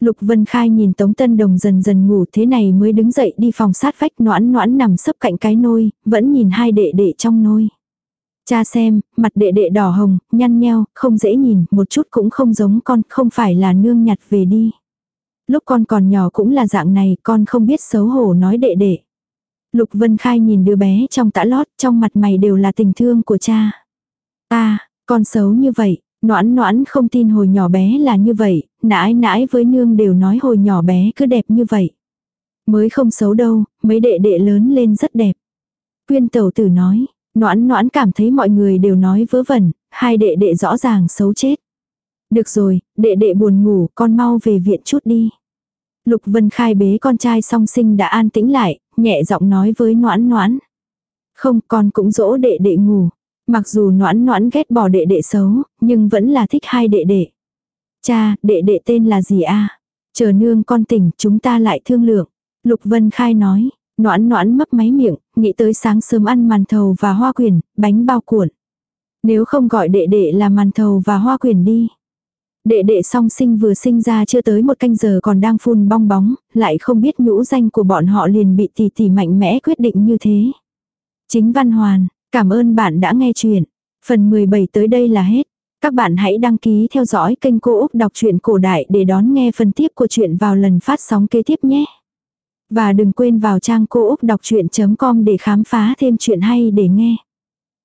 Lục Vân Khai nhìn Tống Tân Đồng dần dần ngủ thế này mới đứng dậy đi phòng sát vách noãn noãn nằm sấp cạnh cái nôi, vẫn nhìn hai đệ đệ trong nôi. Cha xem, mặt đệ đệ đỏ hồng, nhăn nheo, không dễ nhìn, một chút cũng không giống con, không phải là nương nhặt về đi. Lúc con còn nhỏ cũng là dạng này, con không biết xấu hổ nói đệ đệ. Lục Vân Khai nhìn đứa bé trong tã lót, trong mặt mày đều là tình thương của cha. À, con xấu như vậy, noãn noãn không tin hồi nhỏ bé là như vậy, nãi nãi với nương đều nói hồi nhỏ bé cứ đẹp như vậy. Mới không xấu đâu, mấy đệ đệ lớn lên rất đẹp. Quyên tẩu tử nói, noãn noãn cảm thấy mọi người đều nói vớ vẩn, hai đệ đệ rõ ràng xấu chết. Được rồi, đệ đệ buồn ngủ, con mau về viện chút đi. Lục Vân Khai bế con trai song sinh đã an tĩnh lại, nhẹ giọng nói với noãn noãn. Không, con cũng dỗ đệ đệ ngủ. Mặc dù noãn noãn ghét bỏ đệ đệ xấu, nhưng vẫn là thích hai đệ đệ. Cha, đệ đệ tên là gì a? Chờ nương con tỉnh, chúng ta lại thương lượng. Lục Vân Khai nói, noãn noãn mấp máy miệng, nghĩ tới sáng sớm ăn màn thầu và hoa quyển, bánh bao cuộn. Nếu không gọi đệ đệ là màn thầu và hoa quyển đi. Đệ đệ song sinh vừa sinh ra chưa tới một canh giờ còn đang phun bong bóng, lại không biết nhũ danh của bọn họ liền bị tỷ tỷ mạnh mẽ quyết định như thế. Chính Văn Hoàn, cảm ơn bạn đã nghe chuyện. Phần 17 tới đây là hết. Các bạn hãy đăng ký theo dõi kênh Cô Úc Đọc truyện Cổ Đại để đón nghe phần tiếp của chuyện vào lần phát sóng kế tiếp nhé. Và đừng quên vào trang cô úc đọc chuyện.com để khám phá thêm chuyện hay để nghe.